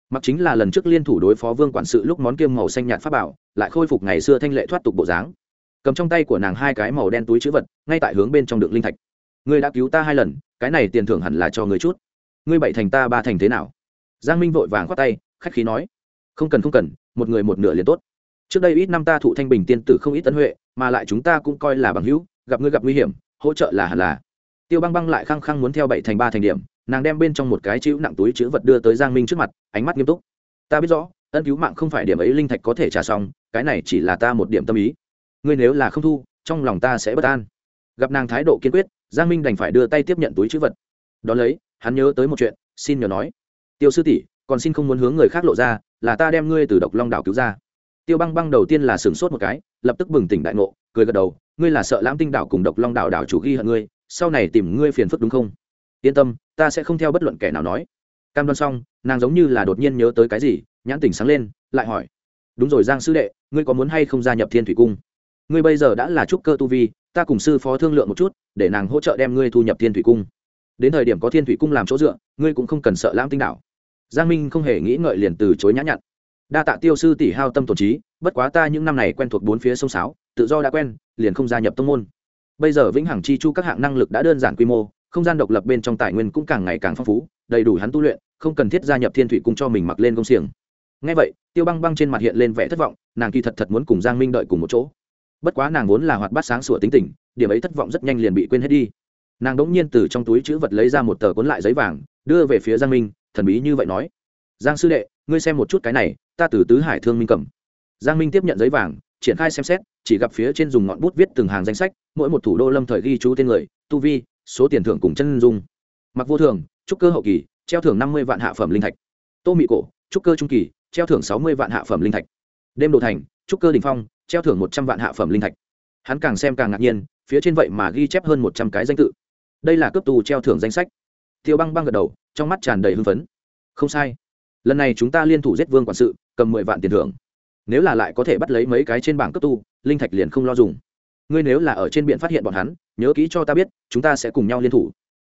Mặc chính là lần trước liên thủ đối phó vương quản sự lúc món kiêm màu xanh nhạt pháp bảo, lại khôi phục ngày xưa thanh lệ thoát tục bộ dáng. Cầm trong tay của nàng hai cái màu đen túi chữ vật, ngay tại hướng bên trong đựng linh thạch. Ngươi đã cứu ta hai lần, cái này tiền thưởng hẳn là cho ngươi chút. Ngươi bảy thành ta ba thành thế nào? Giang minh vội vàng khoát tay, khách khí nói. Không cần không cần, một người một nửa liền tốt. Trước đây ít năm ta thụ thanh bình tiên tử không ít tấn huệ, mà lại chúng ta cũng coi là bằng hữu gặp ngươi gặp nguy hiểm, hỗ trợ là hẳn là. Tiêu băng băng lại khăng khăng muốn theo bảy thành ba thành điểm, nàng đem bên trong một cái chữ nặng túi chữ vật đưa tới giang minh trước mặt, ánh mắt nghiêm túc. Ta biết rõ, ân cứu mạng không phải điểm ấy linh thạch có thể trả xong, cái này chỉ là ta một điểm tâm ý. Ngươi nếu là không thu, trong lòng ta sẽ bất an. Gặp nàng thái độ kiên quyết, giang minh đành phải đưa tay tiếp nhận túi chữ vật. Đ ó lấy, hắn nhớ tới một chuyện, xin nhờ nói. Tiêu sư tỷ, còn xin không muốn hướng người khác lộ ra, là ta đem ngươi từ độc long đảo cứu ra tiêu băng băng đầu tiên là sửng sốt một cái, lập tức bừng tỉnh đại ngộ, cười gật đầu, ngươi là sợ lãm tinh đảo cùng độc long đảo đảo chủ ghi hận ngươi, sau này tìm ngươi phiền phức đúng không? Yên tâm, ta sẽ không theo bất luận kẻ nào nói. Cam đoan xong, nàng giống như là đột nhiên nhớ tới cái gì, nhãn tỉnh sáng lên, lại hỏi, đúng rồi giang sư đệ, ngươi có muốn hay không gia nhập thiên thủy cung? Ngươi bây giờ đã là trúc cơ tu vi, ta cùng sư phó thương lượng một chút, để nàng hỗ trợ đem ngươi thu nhập thiên thủy cung. Đến thời điểm có thiên thủy cung làm chỗ dựa, ngươi cũng không cần sợ lãm tinh đạo giang minh không hề nghĩ ngợi liền từ chối nhã nhặn đa tạ tiêu sư tỷ hao tâm tổn trí, bất quá ta những năm này quen thuộc bốn phía sông sáo, tự do đã quen, liền không gia nhập tông môn. Bây giờ vĩnh hằng chi chu các hạng năng lực đã đơn giản quy mô, không gian độc lập bên trong tài nguyên cũng càng ngày càng phong phú, đầy đủ hắn tu luyện, không cần thiết gia nhập thiên thủy cung cho mình mặc lên công xiềng. Ngay vậy, tiêu băng băng trên mặt hiện lên vẻ thất vọng, nàng kỳ thật thật muốn cùng giang minh đợi cùng một chỗ. Bất quá nàng vốn là hoạt bát sáng sủa tính tình, điểm ấy thất vọng rất nhanh liền bị quên hết đi. Nàng đ ỗ n g nhiên từ trong túi chữ vật lấy ra một tờ cuốn lại giấy vàng, đưa về phía giang minh, thần bí như vậy nói giang sư đệ, ngươi xem một chút cái này, ta từ tứ hải thương minh cầm. Giang minh tiếp nhận giấy vàng, triển khai xem xét, chỉ gặp phía trên dùng ngọn bút viết từng hàng danh sách, mỗi một thủ đô lâm thời ghi chú tên người, tu vi, số tiền thưởng cùng chân dung. Mặc vô thường, trúc cơ hậu kỳ, treo thưởng năm mươi vạn hạ phẩm linh thạch. Tô mị cổ, trúc cơ trung kỳ, treo thưởng sáu mươi vạn hạ phẩm linh thạch. Đêm đồ thành, trúc cơ đình phong, treo thưởng một trăm vạn hạ phẩm linh thạch. Hắn càng xem càng ngạc nhiên, phía trên vậy mà ghi chép hơn một trăm cái danh tự. Đây là cấp tù treo thưởng danh sách. Tiêu băng băng gật đầu, trong mắt tràn đầy hưng phấn. Không sai lần này chúng ta liên thủ giết vương quản sự, cầm mười vạn tiền thưởng. Nếu là lại có thể bắt lấy mấy cái trên bảng cấp tu, linh thạch liền không lo dùng. Ngươi nếu là ở trên biển phát hiện bọn hắn, nhớ kỹ cho ta biết, chúng ta sẽ cùng nhau liên thủ.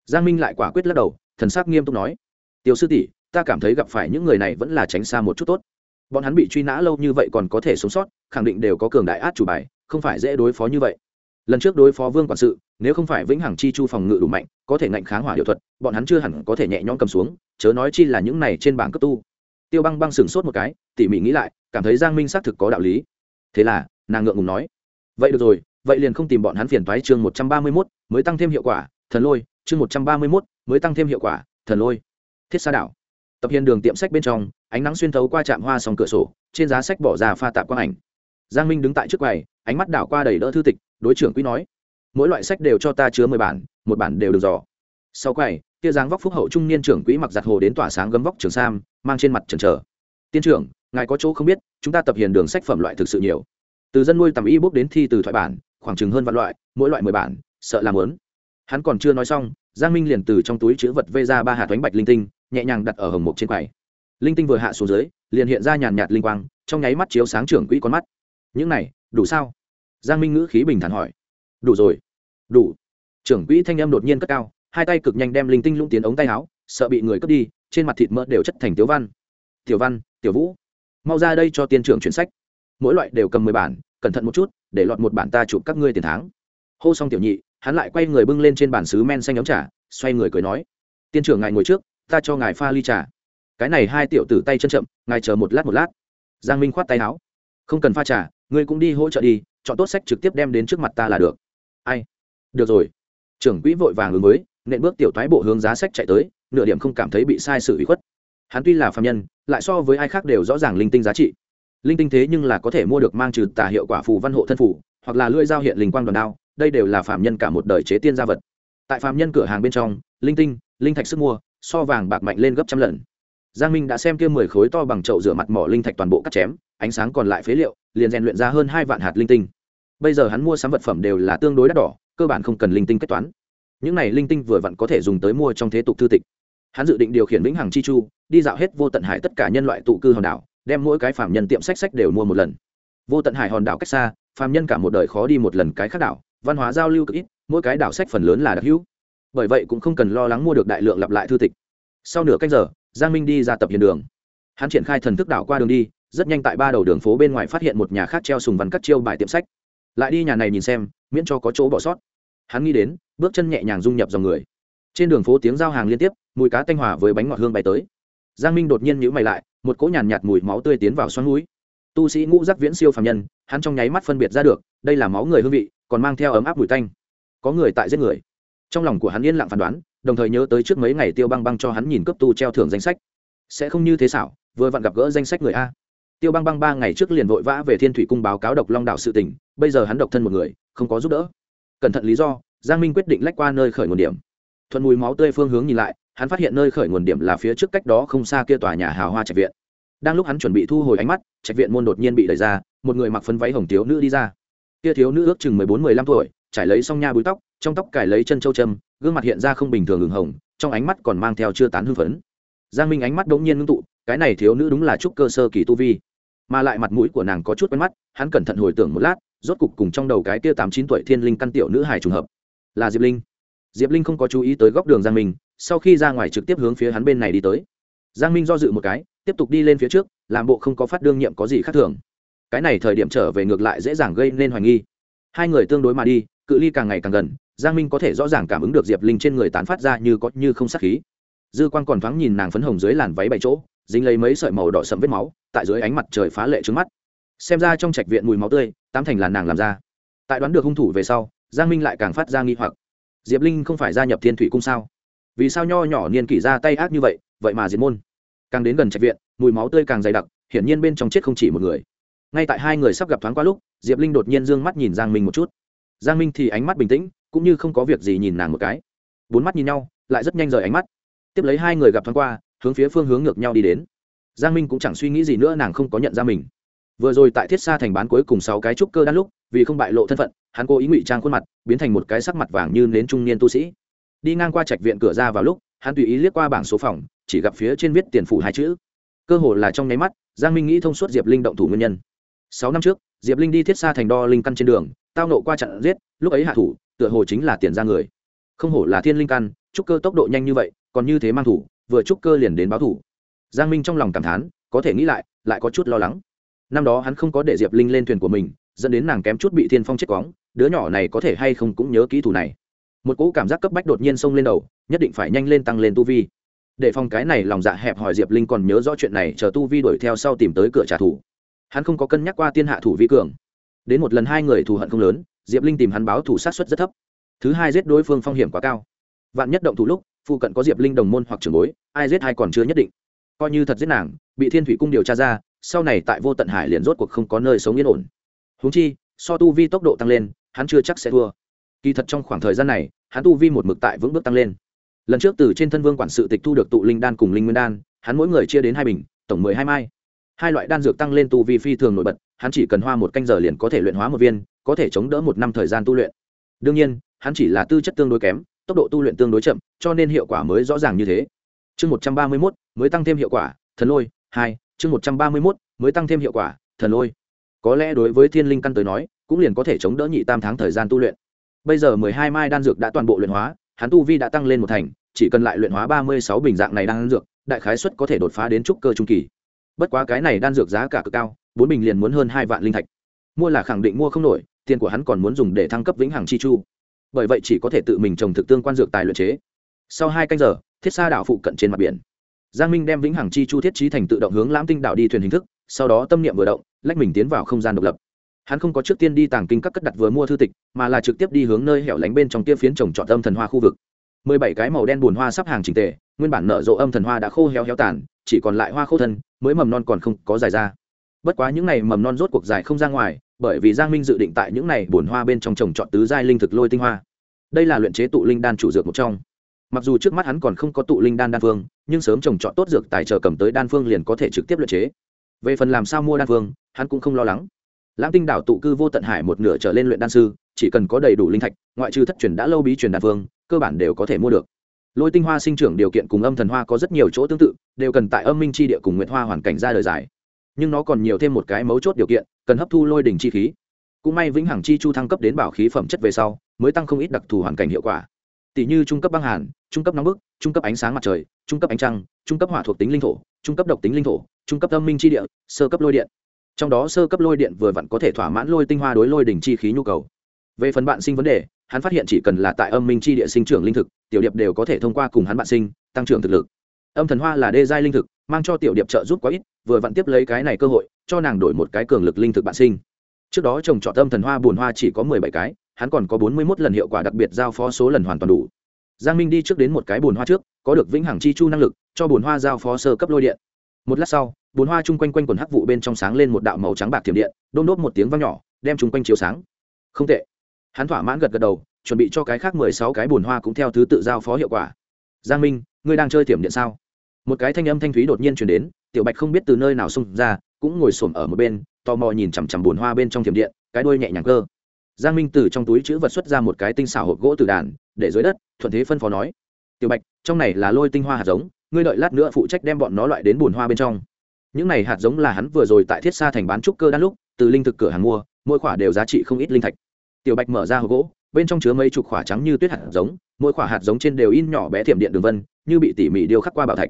Giang minh lại quả quyết lắc đầu, thần sắc nghiêm túc nói. Tiểu sư tỷ, ta cảm thấy gặp phải những người này vẫn là tránh xa một chút tốt. Bọn hắn bị truy nã lâu như vậy còn có thể sống sót, khẳng định đều có cường đại át chủ bài, không phải dễ đối phó như vậy lần trước đối phó vương quản sự, nếu không phải vĩnh hằng chi chu phòng ngự đủ mạnh, có thể ngạnh kháng hỏa hiệu thuật, bọn hắn chưa hẳn có thể nhẹ nhõm cầm xuống, chớ nói chi là những này trên bảng cấp tu. Tiêu băng băng sửng sốt một cái, tỉ mỉ nghĩ lại, cảm thấy giang minh xác thực có đạo lý. Thế là, nàng ngượng ngùng nói, vậy được rồi, vậy liền không tìm bọn hắn phiền thoái chương một trăm ba mươi mốt, mới tăng thêm hiệu quả, thần lôi, chương một trăm ba mươi mốt, mới tăng thêm hiệu quả, thần lôi. Thiết xa đảo. Tập hiền đường tiệm sách bên trong, ánh nắng xuyên thấu qua trạm hoa sòng cửa sổ, trên giá sách bỏ ra pha tạp quang ảnh. Giang minh đứng tại trước quầy, ánh mắt đảo qua đầy đỡ thư tịch đối trưởng quý nói, mỗi loại sách đều cho ta chứa mười bản, một bản đều được dò. Sau quầy, kia dáng vóc phúc hậu trung niên trưởng quỹ mặc giặt hồ đến tỏa sáng gấm vóc trường sam, mang trên mặt trần trờ tiên trưởng, ngài có chỗ không biết, chúng ta tập hiền đường sách phẩm loại thực sự nhiều. Từ dân nuôi tầm y bốc đến thi từ thoại bản, khoảng chừng hơn vạn loại, mỗi loại mười bản, sợ làm lớn hắn còn chưa nói xong, giang minh liền từ trong túi chữ vật vây ra ba hạt bánh bạch linh tinh, nhẹ nhàng đặt ở hồng mục trên quầy. Linh tinh vừa hạ xuống dưới, liền hiện ra nhàn nhạt linh quang, trong nháy mắt chiếu sáng trưởng quỹ con mắt. Những này, đủ sao? Giang minh ngữ khí bình thản hỏi. Đủ rồi. Đủ. Trưởng quỹ thanh âm đột nhiên cất cao, hai tay cực nhanh đem linh tinh lũng tiến ống tay áo, sợ bị người cướp đi, trên mặt thịt mỡ đều chất thành tiểu văn. Tiểu văn, tiểu vũ. Mau ra đây cho tiên trưởng chuyển sách. Mỗi loại đều cầm mười bản, cẩn thận một chút, để lọt một bản ta chụp các ngươi tiền tháng. Hô xong tiểu nhị, hắn lại quay người bưng lên trên bàn xứ men xanh ấm trà, xoay người cười nói. Tiên trưởng ngài ngồi trước, ta cho ngài pha ly trà. Cái này hai tiểu tử tay chân chậm, ngài chờ một lát một lát. Giang minh khoát tay áo. Không cần pha trà, ngươi cũng đi hỗ trợ đi chọn tốt sách trực tiếp đem đến trước mặt ta là được. Ai? Được rồi. Trưởng quỹ vội vàng ứng mới nện bước tiểu thoái bộ hướng giá sách chạy tới, nửa điểm không cảm thấy bị sai sự bị khuất. Hắn tuy là phạm nhân, lại so với ai khác đều rõ ràng linh tinh giá trị. Linh tinh thế nhưng là có thể mua được mang trừ tà hiệu quả phù văn hộ thân phủ hoặc là lưỡi dao hiện linh quang đòn đao, đây đều là phạm nhân cả một đời chế tiên gia vật. Tại phạm nhân cửa hàng bên trong, linh tinh, linh thạch sức mua, so vàng bạc mạnh lên gấp trăm lần. Giang minh đã xem kia mười khối to bằng chậu rửa mặt mỏ linh thạch toàn bộ cắt chém ánh sáng còn lại phế liệu, liền rèn luyện ra hơn hai vạn hạt linh tinh. Bây giờ hắn mua sắm vật phẩm đều là tương đối đắt đỏ, cơ bản không cần linh tinh kết toán. Những này linh tinh vừa vặn có thể dùng tới mua trong thế tục thư tịch. Hắn dự định điều khiển vĩnh hằng chi chu, đi dạo hết vô tận hải tất cả nhân loại tụ cư hòn đảo, đem mỗi cái phạm nhân tiệm sách sách đều mua một lần. Vô tận hải hòn đảo cách xa phạm nhân cả một đời khó đi một lần cái khác đảo, văn hóa giao lưu cực ít, mỗi cái đảo sách phần lớn là đặc hữu. Bởi vậy cũng không cần lo lắng mua được đại lượng lặp lại thư tịch. Sau nửa cách giờ, giang minh đi ra tập hiền đường. Hắn triển khai thần thức đảo qua đường đi rất nhanh tại ba đầu đường phố bên ngoài phát hiện một nhà khác treo sùng văn cắt chiêu bài tiệm sách. Lại đi nhà này nhìn xem miễn cho có chỗ bỏ sót. Hắn nghĩ đến bước chân nhẹ nhàng dung nhập dòng người. Trên đường phố tiếng giao hàng liên tiếp mùi cá tanh hòa với bánh ngọt hương bay tới. Giang minh đột nhiên nhữ mày lại một cỗ nhàn nhạt, mùi máu tươi tiến vào xoắn núi tu sĩ ngũ giác viễn siêu phàm nhân hắn trong nháy mắt phân biệt ra được đây là máu người hương vị còn mang theo ấm áp mùi tanh. Có người tại giết người. Trong lòng của hắn yên lặng phán đoán đồng thời nhớ tới trước mấy ngày tiêu băng băng cho hắn nhìn cấp tu treo thưởng danh sách. Sẽ không như thế xảo vừa vặn gặp gỡ danh sách người a tiêu băng băng ba ngày trước liền vội vã về thiên thủy cung báo cáo độc long đạo sự tình, bây giờ hắn độc thân một người, không có giúp đỡ. Cẩn thận lý do, giang minh quyết định lách qua nơi khởi nguồn điểm. Thuận mùi máu tươi phương hướng nhìn lại, hắn phát hiện nơi khởi nguồn điểm là phía trước cách đó không xa kia tòa nhà hào hoa trạch viện. Đang lúc hắn chuẩn bị thu hồi ánh mắt, trạch viện môn đột nhiên bị đẩy ra, một người mặc phấn váy hồng thiếu nữ đi ra. Kia thiếu nữ ước chừng mười bốn, mười lăm tuổi, trải lấy xong nha búi tóc, trong tóc cài lấy chân châu châm, gương mặt hiện ra không bình thường hừng hồng, trong ánh mắt còn mang theo chưa tán hưng phấn. Giang minh ánh mắt đ ỗ n g nhiên ngưng tụ, cái này thiếu nữ đúng là trúc cơ sơ kỳ tu vi mà lại mặt mũi của nàng có chút quen mắt, hắn cẩn thận hồi tưởng một lát, rốt cục cùng trong đầu cái kia tám chín tuổi thiên linh căn tiểu nữ hài trùng hợp. Là diệp linh. Diệp linh không có chú ý tới góc đường giang minh, sau khi ra ngoài trực tiếp hướng phía hắn bên này đi tới. Giang minh do dự một cái, tiếp tục đi lên phía trước, làm bộ không có phát đương nhiệm có gì khác thường. Cái này thời điểm trở về ngược lại dễ dàng gây nên hoài nghi. Hai người tương đối mà đi, cự ly càng ngày càng gần, giang minh có thể rõ ràng cảm ứng được diệp linh trên người tán phát ra như có như không sát khí. Dư quan còn thoáng nhìn nàng phấn hồng dưới làn váy bảy chỗ dính lấy mấy sợi màu đỏ sẫm vết máu, tại dưới ánh mặt trời phá lệ trướng mắt. Xem ra trong trạch viện mùi máu tươi, tám thành là nàng làm ra. Tại đoán được hung thủ về sau, giang minh lại càng phát ra nghi hoặc. Diệp linh không phải gia nhập thiên thủy cung sao? Vì sao nho nhỏ niên kỷ ra tay ác như vậy vậy mà diệt môn? Càng đến gần trạch viện, mùi máu tươi càng dày đặc, hiển nhiên bên trong chết không chỉ một người. Ngay tại hai người sắp gặp thoáng qua lúc, diệp linh đột nhiên d ư ơ n g mắt nhìn giang minh một chút. Giang minh thì ánh mắt bình tĩnh, cũng như không có việc gì nhìn nàng một cái. Bốn mắt nhìn nhau, lại rất nhanh rời ánh mắt. Tiếp lấy hai người gặp thoáng qua hướng phía phương hướng ngược nhau đi đến. Giang minh cũng chẳng suy nghĩ gì nữa, nàng không có nhận ra mình. Vừa rồi tại thiết xa thành bán cuối cùng sáu cái trúc cơ đan lúc, vì không bại lộ thân phận, hắn cố ý ngụy trang khuôn mặt, biến thành một cái sắc mặt vàng như nến trung niên tu sĩ. Đi ngang qua trạch viện cửa ra vào lúc, hắn tùy ý liếc qua bảng số phòng, chỉ gặp phía trên viết tiền phủ hai chữ. Cơ hồ là trong nháy mắt, giang minh nghĩ thông suốt diệp linh động thủ nguyên nhân. Sáu năm trước, diệp linh đi thiết xa thành đo linh căn trên đường, tao nộ qua chặn giết, lúc ấy hạ thủ, tựa hồ chính là tiền ra người. Không hổ là thiên linh căn, trúc cơ tốc độ nhanh như vậy, còn như thế mang thủ vừa trúc cơ liền đến báo thủ. Giang minh trong lòng cảm thán, có thể nghĩ lại lại có chút lo lắng. Năm đó hắn không có để diệp linh lên thuyền của mình, dẫn đến nàng kém chút bị thiên phong chết cóng đứa nhỏ này có thể hay không cũng nhớ kỹ thủ này. Một cỗ cảm giác cấp bách đột nhiên xông lên đầu, nhất định phải nhanh lên tăng lên tu vi. Để phòng cái này lòng dạ hẹp hỏi diệp linh còn nhớ rõ chuyện này, chờ tu vi đuổi theo sau tìm tới cửa trả thù. Hắn không có cân nhắc qua tiên hạ thủ vi cường. Đến một lần hai người thù hận không lớn, diệp linh tìm hắn báo thủ sát xuất rất thấp. Thứ hai giết đối phương phong hiểm quá cao. Vạn nhất động thủ lúc phụ cận có diệp linh đồng môn hoặc Trường bối, ai giết ai còn chưa nhất định. Coi như thật giết nàng, bị thiên thủy cung điều tra ra, sau này tại vô tận hải liền rốt cuộc không có nơi sống yên ổn. Húng chi, so tu vi tốc độ tăng lên, hắn chưa chắc sẽ thua. Kỳ thật trong khoảng thời gian này, hắn tu vi một mực tại vững bước tăng lên. Lần trước từ trên thân vương quản sự tịch thu được tụ linh đan cùng linh nguyên đan, hắn mỗi người chia đến hai bình, tổng mười hai mai. Hai loại đan dược tăng lên tu vi phi thường nổi bật, hắn chỉ cần hoa một canh giờ liền có thể luyện hóa một viên, có thể chống đỡ một năm thời gian tu luyện. Đương nhiên, hắn chỉ là tư chất tương đối kém tốc độ tu luyện tương đối chậm, cho nên hiệu quả mới rõ ràng như thế. Chương một trăm ba mươi mốt, mới tăng thêm hiệu quả, thần lôi, hai, chương một trăm ba mươi mốt, mới tăng thêm hiệu quả, thần lôi. Có lẽ đối với thiên linh căn tới nói, cũng liền có thể chống đỡ nhị tam tháng thời gian tu luyện. Bây giờ mười hai mai đan dược đã toàn bộ luyện hóa, hắn tu vi đã tăng lên một thành, chỉ cần lại luyện hóa ba mươi sáu bình dạng này đan dược, đại khái suất có thể đột phá đến trúc cơ trung kỳ. Bất quá cái này đan dược giá cả cực cao, bốn bình liền muốn hơn hai vạn linh thạch. Mua là khẳng định mua không nổi, tiền của hắn còn muốn dùng để thăng cấp vĩnh hằng chi chu bởi vậy chỉ có thể tự mình trồng thực tương quan dược tài luyện chế. Sau hai canh giờ, thiết xa đảo phụ cận trên mặt biển, giang minh đem vĩnh hằng chi chu thiết trí thành tự động hướng lãm tinh đảo đi thuyền hình thức, sau đó tâm niệm vừa động, lách mình tiến vào không gian độc lập. Hắn không có trước tiên đi tàng kinh các cất đặt vừa mua thư tịch, mà là trực tiếp đi hướng nơi hẻo lánh bên trong kia phiến trồng trọt âm thần hoa khu vực. Mười bảy cái màu đen bùn hoa sắp hàng trình tề, nguyên bản nở rộ âm thần hoa đã khô héo héo tàn, chỉ còn lại hoa khô thân, mới mầm non còn không có dài ra. Bất quá những n à y mầm non rốt cuộc dài không ra ngoài bởi vì giang minh dự định tại những này bồn hoa bên trong trồng trọt tứ giai linh thực lôi tinh hoa. Đây là luyện chế tụ linh đan chủ dược một trong. Mặc dù trước mắt hắn còn không có tụ linh đan đan phương, nhưng sớm trồng trọt tốt dược tài trợ cầm tới đan phương liền có thể trực tiếp luyện chế. Về phần làm sao mua đan phương, hắn cũng không lo lắng. Lãng tinh đảo tụ cư vô tận hải một nửa trở lên luyện đan sư, chỉ cần có đầy đủ linh thạch, ngoại trừ thất truyền đã lâu bí truyền đan phương, cơ bản đều có thể mua được. Lôi tinh hoa sinh trưởng điều kiện cùng âm thần hoa có rất nhiều chỗ tương tự, đều cần tại âm minh chi địa cùng nguyệt hoa hoàn cảnh ra đời dài nhưng nó còn nhiều thêm một cái mấu chốt điều kiện, cần hấp thu lôi đỉnh chi khí. Cũng may vĩnh hằng chi chu thăng cấp đến bảo khí phẩm chất về sau, mới tăng không ít đặc thù hoàn cảnh hiệu quả. Tỷ như trung cấp băng hàn, trung cấp nóng bức, trung cấp ánh sáng mặt trời, trung cấp ánh trăng, trung cấp hỏa thuộc tính linh thổ, trung cấp độc tính linh thổ, trung cấp âm minh chi địa, sơ cấp lôi điện. Trong đó sơ cấp lôi điện vừa vặn có thể thỏa mãn lôi tinh hoa đối lôi đỉnh chi khí nhu cầu. Về phần bạn sinh vấn đề, hắn phát hiện chỉ cần là tại âm minh chi địa sinh trưởng linh thực, tiểu điệp đều có thể thông qua cùng hắn bạn sinh, tăng trưởng thực lực. Âm thần hoa là đê giai linh thực, mang cho tiểu điệp trợ giúp quá ít vừa vặn tiếp lấy cái này cơ hội, cho nàng đổi một cái cường lực linh thực bạn sinh. Trước đó trồng trọt âm thần hoa bùn hoa chỉ có mười bảy cái, hắn còn có bốn mươi mốt lần hiệu quả đặc biệt giao phó số lần hoàn toàn đủ. Giang minh đi trước đến một cái bùn hoa trước, có được vĩnh hằng chi chu năng lực, cho bùn hoa giao phó sơ cấp lôi điện. Một lát sau bùn hoa chung quanh quanh quần hắc vụ bên trong sáng lên một đạo màu trắng bạc thiểm điện, đôn đốt một tiếng vang nhỏ, đem chung quanh chiếu sáng. Không tệ. Hắn thỏa mãn gật gật đầu, chuẩn bị cho cái khác mười sáu cái bùn hoa cũng theo thứ tự giao phó hiệu quả. Giang minh, ngươi đang chơi thiểm điện sao? Một cái thanh âm thanh thúy đột nhiên chuyển đến tiểu bạch không biết từ nơi nào xông ra, cũng ngồi xổm ở một bên, tò mò nhìn chằm chằm bùn hoa bên trong thiểm điện, cái đuôi nhẹ nhàng cơ. Giang minh từ trong túi chữ vật xuất ra một cái tinh xảo hộp gỗ từ đàn, để dưới đất, thuận thế phân phó nói. Tiểu bạch, trong này là lôi tinh hoa hạt giống, ngươi đợi lát nữa phụ trách đem bọn nó loại đến bùn hoa bên trong. Những này hạt giống là hắn vừa rồi tại thiết xa thành bán trúc cơ đan lúc, từ linh thực cửa hàng mua, mỗi khoả đều giá trị không ít linh thạch. Tiểu bạch mở ra hộp gỗ, bên trong chứa mấy chục khoả trắng như tuyết hạt giống, mỗi khoả hạt giống trên đều in nhỏ bé thiểm điện đường vân, như bị tỉ mỉ điêu khắc qua bảo thạch.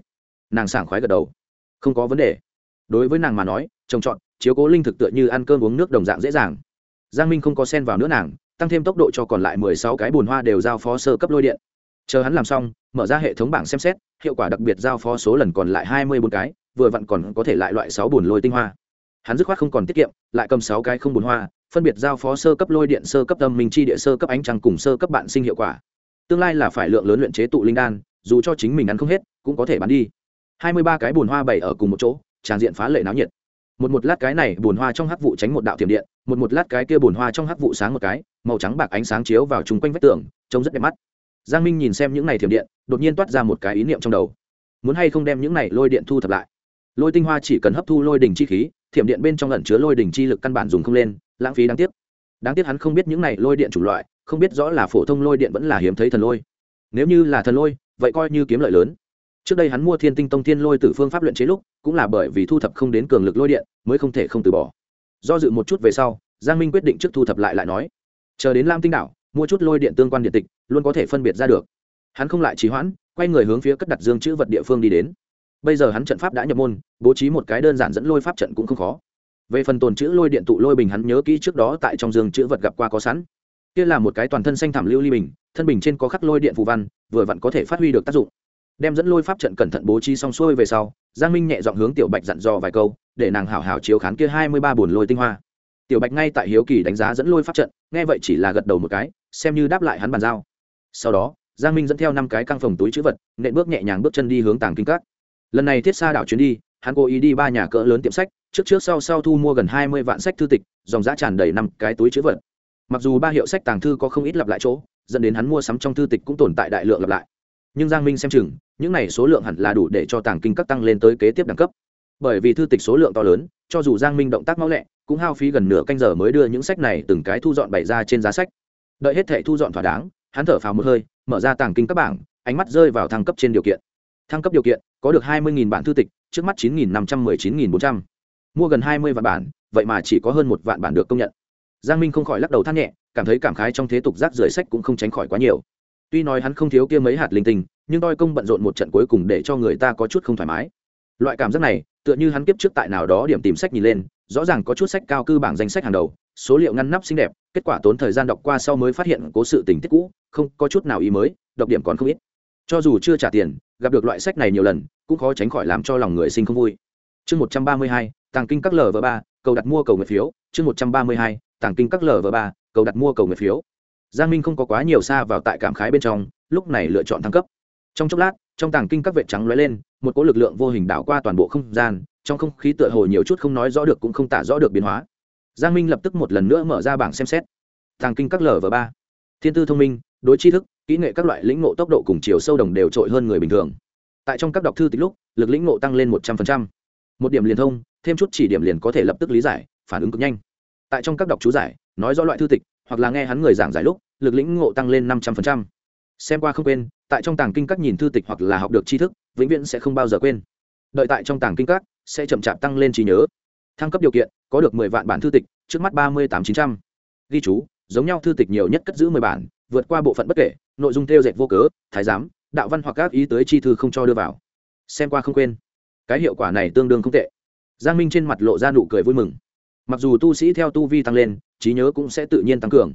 Nàng sảng khoái gật đầu không có vấn đề. Đối với nàng mà nói, trồng trọt, chiếu cố linh thực tựa như ăn cơm uống nước đồng dạng dễ dàng. Giang minh không có sen vào nữa nàng, tăng thêm tốc độ cho còn lại mười sáu cái bùn hoa đều giao phó sơ cấp lôi điện. Chờ hắn làm xong, mở ra hệ thống bảng xem xét, hiệu quả đặc biệt giao phó số lần còn lại hai mươi bốn cái, vừa vặn còn có thể lại loại sáu bùn lôi tinh hoa. Hắn dứt khoát không còn tiết kiệm, lại cầm sáu cái không bùn hoa, phân biệt giao phó sơ cấp lôi điện, sơ cấp tâm minh chi địa, sơ cấp ánh trăng cùng sơ cấp bạn sinh hiệu quả. Tương lai là phải lượng lớn luyện chế tụ linh đan, dù cho chính mình ăn không hết, cũng có thể bán đi hai mươi ba cái bùn hoa bày ở cùng một chỗ, tràn diện phá lệ náo nhiệt. Một một lát cái này bùn hoa trong hắc vụ tránh một đạo tiềm điện, một một lát cái kia bùn hoa trong hắc vụ sáng một cái, màu trắng bạc ánh sáng chiếu vào chung quanh vách tường, trông rất đẹp mắt. Giang minh nhìn xem những này thiểm điện, đột nhiên toát ra một cái ý niệm trong đầu. Muốn hay không đem những này lôi điện thu thập lại? Lôi tinh hoa chỉ cần hấp thu lôi đỉnh chi khí, thiểm điện bên trong lẩn chứa lôi đỉnh chi lực căn bản dùng không lên, lãng phí đáng tiếc. Đáng tiếc hắn không biết những này lôi điện chủng loại, không biết rõ là phổ thông lôi điện vẫn là hiếm thấy thần lôi. Nếu như là thần lôi, vậy coi như kiếm lợi lớn trước đây hắn mua thiên tinh tông thiên lôi từ phương pháp luyện chế lúc, cũng là bởi vì thu thập không đến cường lực lôi điện, mới không thể không từ bỏ. Do dự một chút về sau, giang minh quyết định trước thu thập lại lại nói, chờ đến lam tinh đảo, mua chút lôi điện tương quan điện tịch, luôn có thể phân biệt ra được. Hắn không lại trì hoãn, quay người hướng phía cất đặt dương chữ vật địa phương đi đến. Bây giờ hắn trận pháp đã nhập môn, bố trí một cái đơn giản dẫn lôi pháp trận cũng không khó. Về phần tồn chữ lôi điện tụ lôi bình hắn nhớ kỹ trước đó tại trong dương chữ vật gặp qua có sẵn. Kia là một cái toàn thân xanh thảm lưu ly bình, thân bình trên có khắc lôi điện phù văn, vừa vặn có thể phát huy được tác dụng đem dẫn lôi pháp trận cẩn thận bố trí xong xuôi về sau, giang minh nhẹ dọn hướng tiểu bạch dặn dò vài câu, để nàng hảo hảo chiếu khán kia hai mươi ba bồn lôi tinh hoa. Tiểu bạch ngay tại hiếu kỳ đánh giá dẫn lôi pháp trận, nghe vậy chỉ là gật đầu một cái, xem như đáp lại hắn bàn giao. Sau đó, giang minh dẫn theo năm cái căng phòng túi chữ vật, nện bước nhẹ nhàng bước chân đi hướng tàng kinh các. Lần này thiết xa đảo chuyến đi, hắn cố ý đi ba nhà cỡ lớn tiệm sách, trước trước sau sau thu mua gần hai mươi vạn sách thư tịch, dòng giá tràn đầy năm cái túi chữ vật. Mặc dù ba hiệu sách tàng thư có không ít lặp lại chỗ, dẫn đến hắn mua sắm trong thư tịch cũng tồn tại đại lượng lặp lại nhưng giang minh xem chừng, những này số lượng hẳn là đủ để cho tàng kinh các tăng lên tới kế tiếp đẳng cấp. Bởi vì thư tịch số lượng to lớn, cho dù giang minh động tác mau lẹ, cũng hao phí gần nửa canh giờ mới đưa những sách này từng cái thu dọn bày ra trên giá sách. Đợi hết thệ thu dọn thỏa đáng, hắn thở phào một hơi, mở ra tàng kinh các bảng, ánh mắt rơi vào thăng cấp trên điều kiện. Thăng cấp điều kiện, có được hai mươi bản thư tịch, trước mắt chín năm trăm m ư ơ i chín bốn trăm. Mua gần hai mươi vạn bản, vậy mà chỉ có hơn một vạn bản được công nhận. Giang minh không khỏi lắc đầu t nhẹ, cảm thấy cảm khái trong thế tục rác rưởi sách cũng không tránh khỏi quá nhiều tuy nói hắn không thiếu kia mấy hạt linh tinh, nhưng toi công bận rộn một trận cuối cùng để cho người ta có chút không thoải mái. Loại cảm giác này, tựa như hắn kiếp trước tại nào đó điểm tìm sách nhìn lên, rõ ràng có chút sách cao cư bảng danh sách hàng đầu, số liệu ngăn nắp xinh đẹp, kết quả tốn thời gian đọc qua sau mới phát hiện cố sự tình tiết cũ, không có chút nào ý mới đọc điểm còn không ít. Cho dù chưa trả tiền, gặp được loại sách này nhiều lần, cũng khó tránh khỏi làm cho lòng người sinh không vui. Chương một trăm ba mươi hai, tàng kinh các lv ba, cầu đặt mua cầu người phiếu. Chương một trăm ba mươi hai, tàng kinh các lv ba, cầu đặt mua cầu người phiếu giang minh không có quá nhiều xa vào tại cảm khái bên trong, lúc này lựa chọn thăng cấp. Trong chốc lát, trong tàng kinh các vệ trắng lóe lên, một cỗ lực lượng vô hình đảo qua toàn bộ không gian, trong không khí tựa hồ nhiều chút không nói rõ được cũng không tả rõ được biến hóa. Giang minh lập tức một lần nữa mở ra bảng xem xét. Tàng kinh các lv ba, thiên tư thông minh, đối tri thức, kỹ nghệ các loại lĩnh ngộ tốc độ cùng chiều sâu đồng đều trội hơn người bình thường. Tại trong các đọc thư tịch lúc, lực lĩnh ngộ tăng lên một trăm linh một điểm liền thông, thêm chút chỉ điểm liền có thể lập tức lý giải, phản ứng cực nhanh. Tại trong các đọc chú giải, nói rõ loại thư tịch hoặc là nghe hắn người giảng giải lúc, lực lĩnh ngộ tăng lên năm trăm phần trăm. Xem qua không quên, tại trong tàng kinh các nhìn thư tịch hoặc là học được tri thức, vĩnh viễn sẽ không bao giờ quên. Đợi tại trong tàng kinh các, sẽ chậm chạp tăng lên trí nhớ. Thăng cấp điều kiện, có được mười vạn bản thư tịch, trước mắt ba mươi tám chín trăm. Ghi chú, giống nhau thư tịch nhiều nhất cất giữ mười bản, vượt qua bộ phận bất kể, nội dung theo dệt vô cớ, thái giám, đạo văn hoặc các ý tới chi thư không cho đưa vào. Xem qua không quên. Cái hiệu quả này tương đương không tệ. Giang minh trên mặt lộ ra nụ cười vui mừng mặc dù tu sĩ theo tu vi tăng lên, trí nhớ cũng sẽ tự nhiên tăng cường.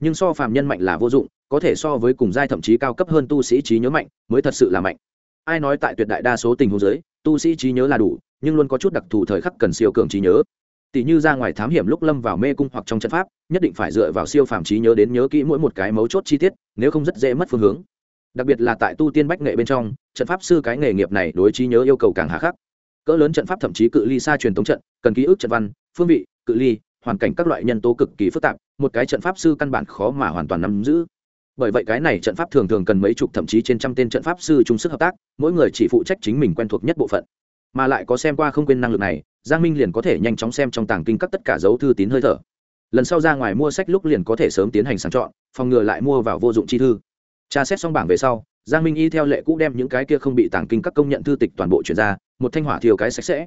Nhưng so phàm nhân mạnh là vô dụng, có thể so với cùng giai thậm chí cao cấp hơn tu sĩ trí nhớ mạnh, mới thật sự là mạnh. Ai nói tại tuyệt đại đa số tình huống giới tu sĩ trí nhớ là đủ, nhưng luôn có chút đặc thù thời khắc cần siêu cường trí nhớ. Tỷ như ra ngoài thám hiểm lúc lâm vào mê cung hoặc trong trận pháp, nhất định phải dựa vào siêu phàm trí nhớ đến nhớ kỹ mỗi một cái mấu chốt chi tiết, nếu không rất dễ mất phương hướng. Đặc biệt là tại tu tiên bách nghệ bên trong, trận pháp sư cái nghề nghiệp này đối trí nhớ yêu cầu càng hà khắc. Cỡ lớn trận pháp thậm chí cự ly xa truyền thống trận, cần ký ức trận văn phương vị, cự ly, hoàn cảnh các loại nhân tố cực kỳ phức tạp, một cái trận pháp sư căn bản khó mà hoàn toàn nắm giữ. Bởi vậy cái này trận pháp thường thường cần mấy chục thậm chí trên trăm tên trận pháp sư chung sức hợp tác, mỗi người chỉ phụ trách chính mình quen thuộc nhất bộ phận. Mà lại có xem qua không quên năng lực này, giang minh liền có thể nhanh chóng xem trong tàng kinh các tất cả dấu thư tín hơi thở. Lần sau ra ngoài mua sách lúc liền có thể sớm tiến hành sàng chọn, phòng ngừa lại mua vào vô dụng chi thư. Tra xét xong bảng về sau, giang minh y theo lệ cũ đem những cái kia không bị tàng kinh các công nhận thư tịch toàn bộ chuyển ra, một thanh hỏa thiều cái sạch sẽ.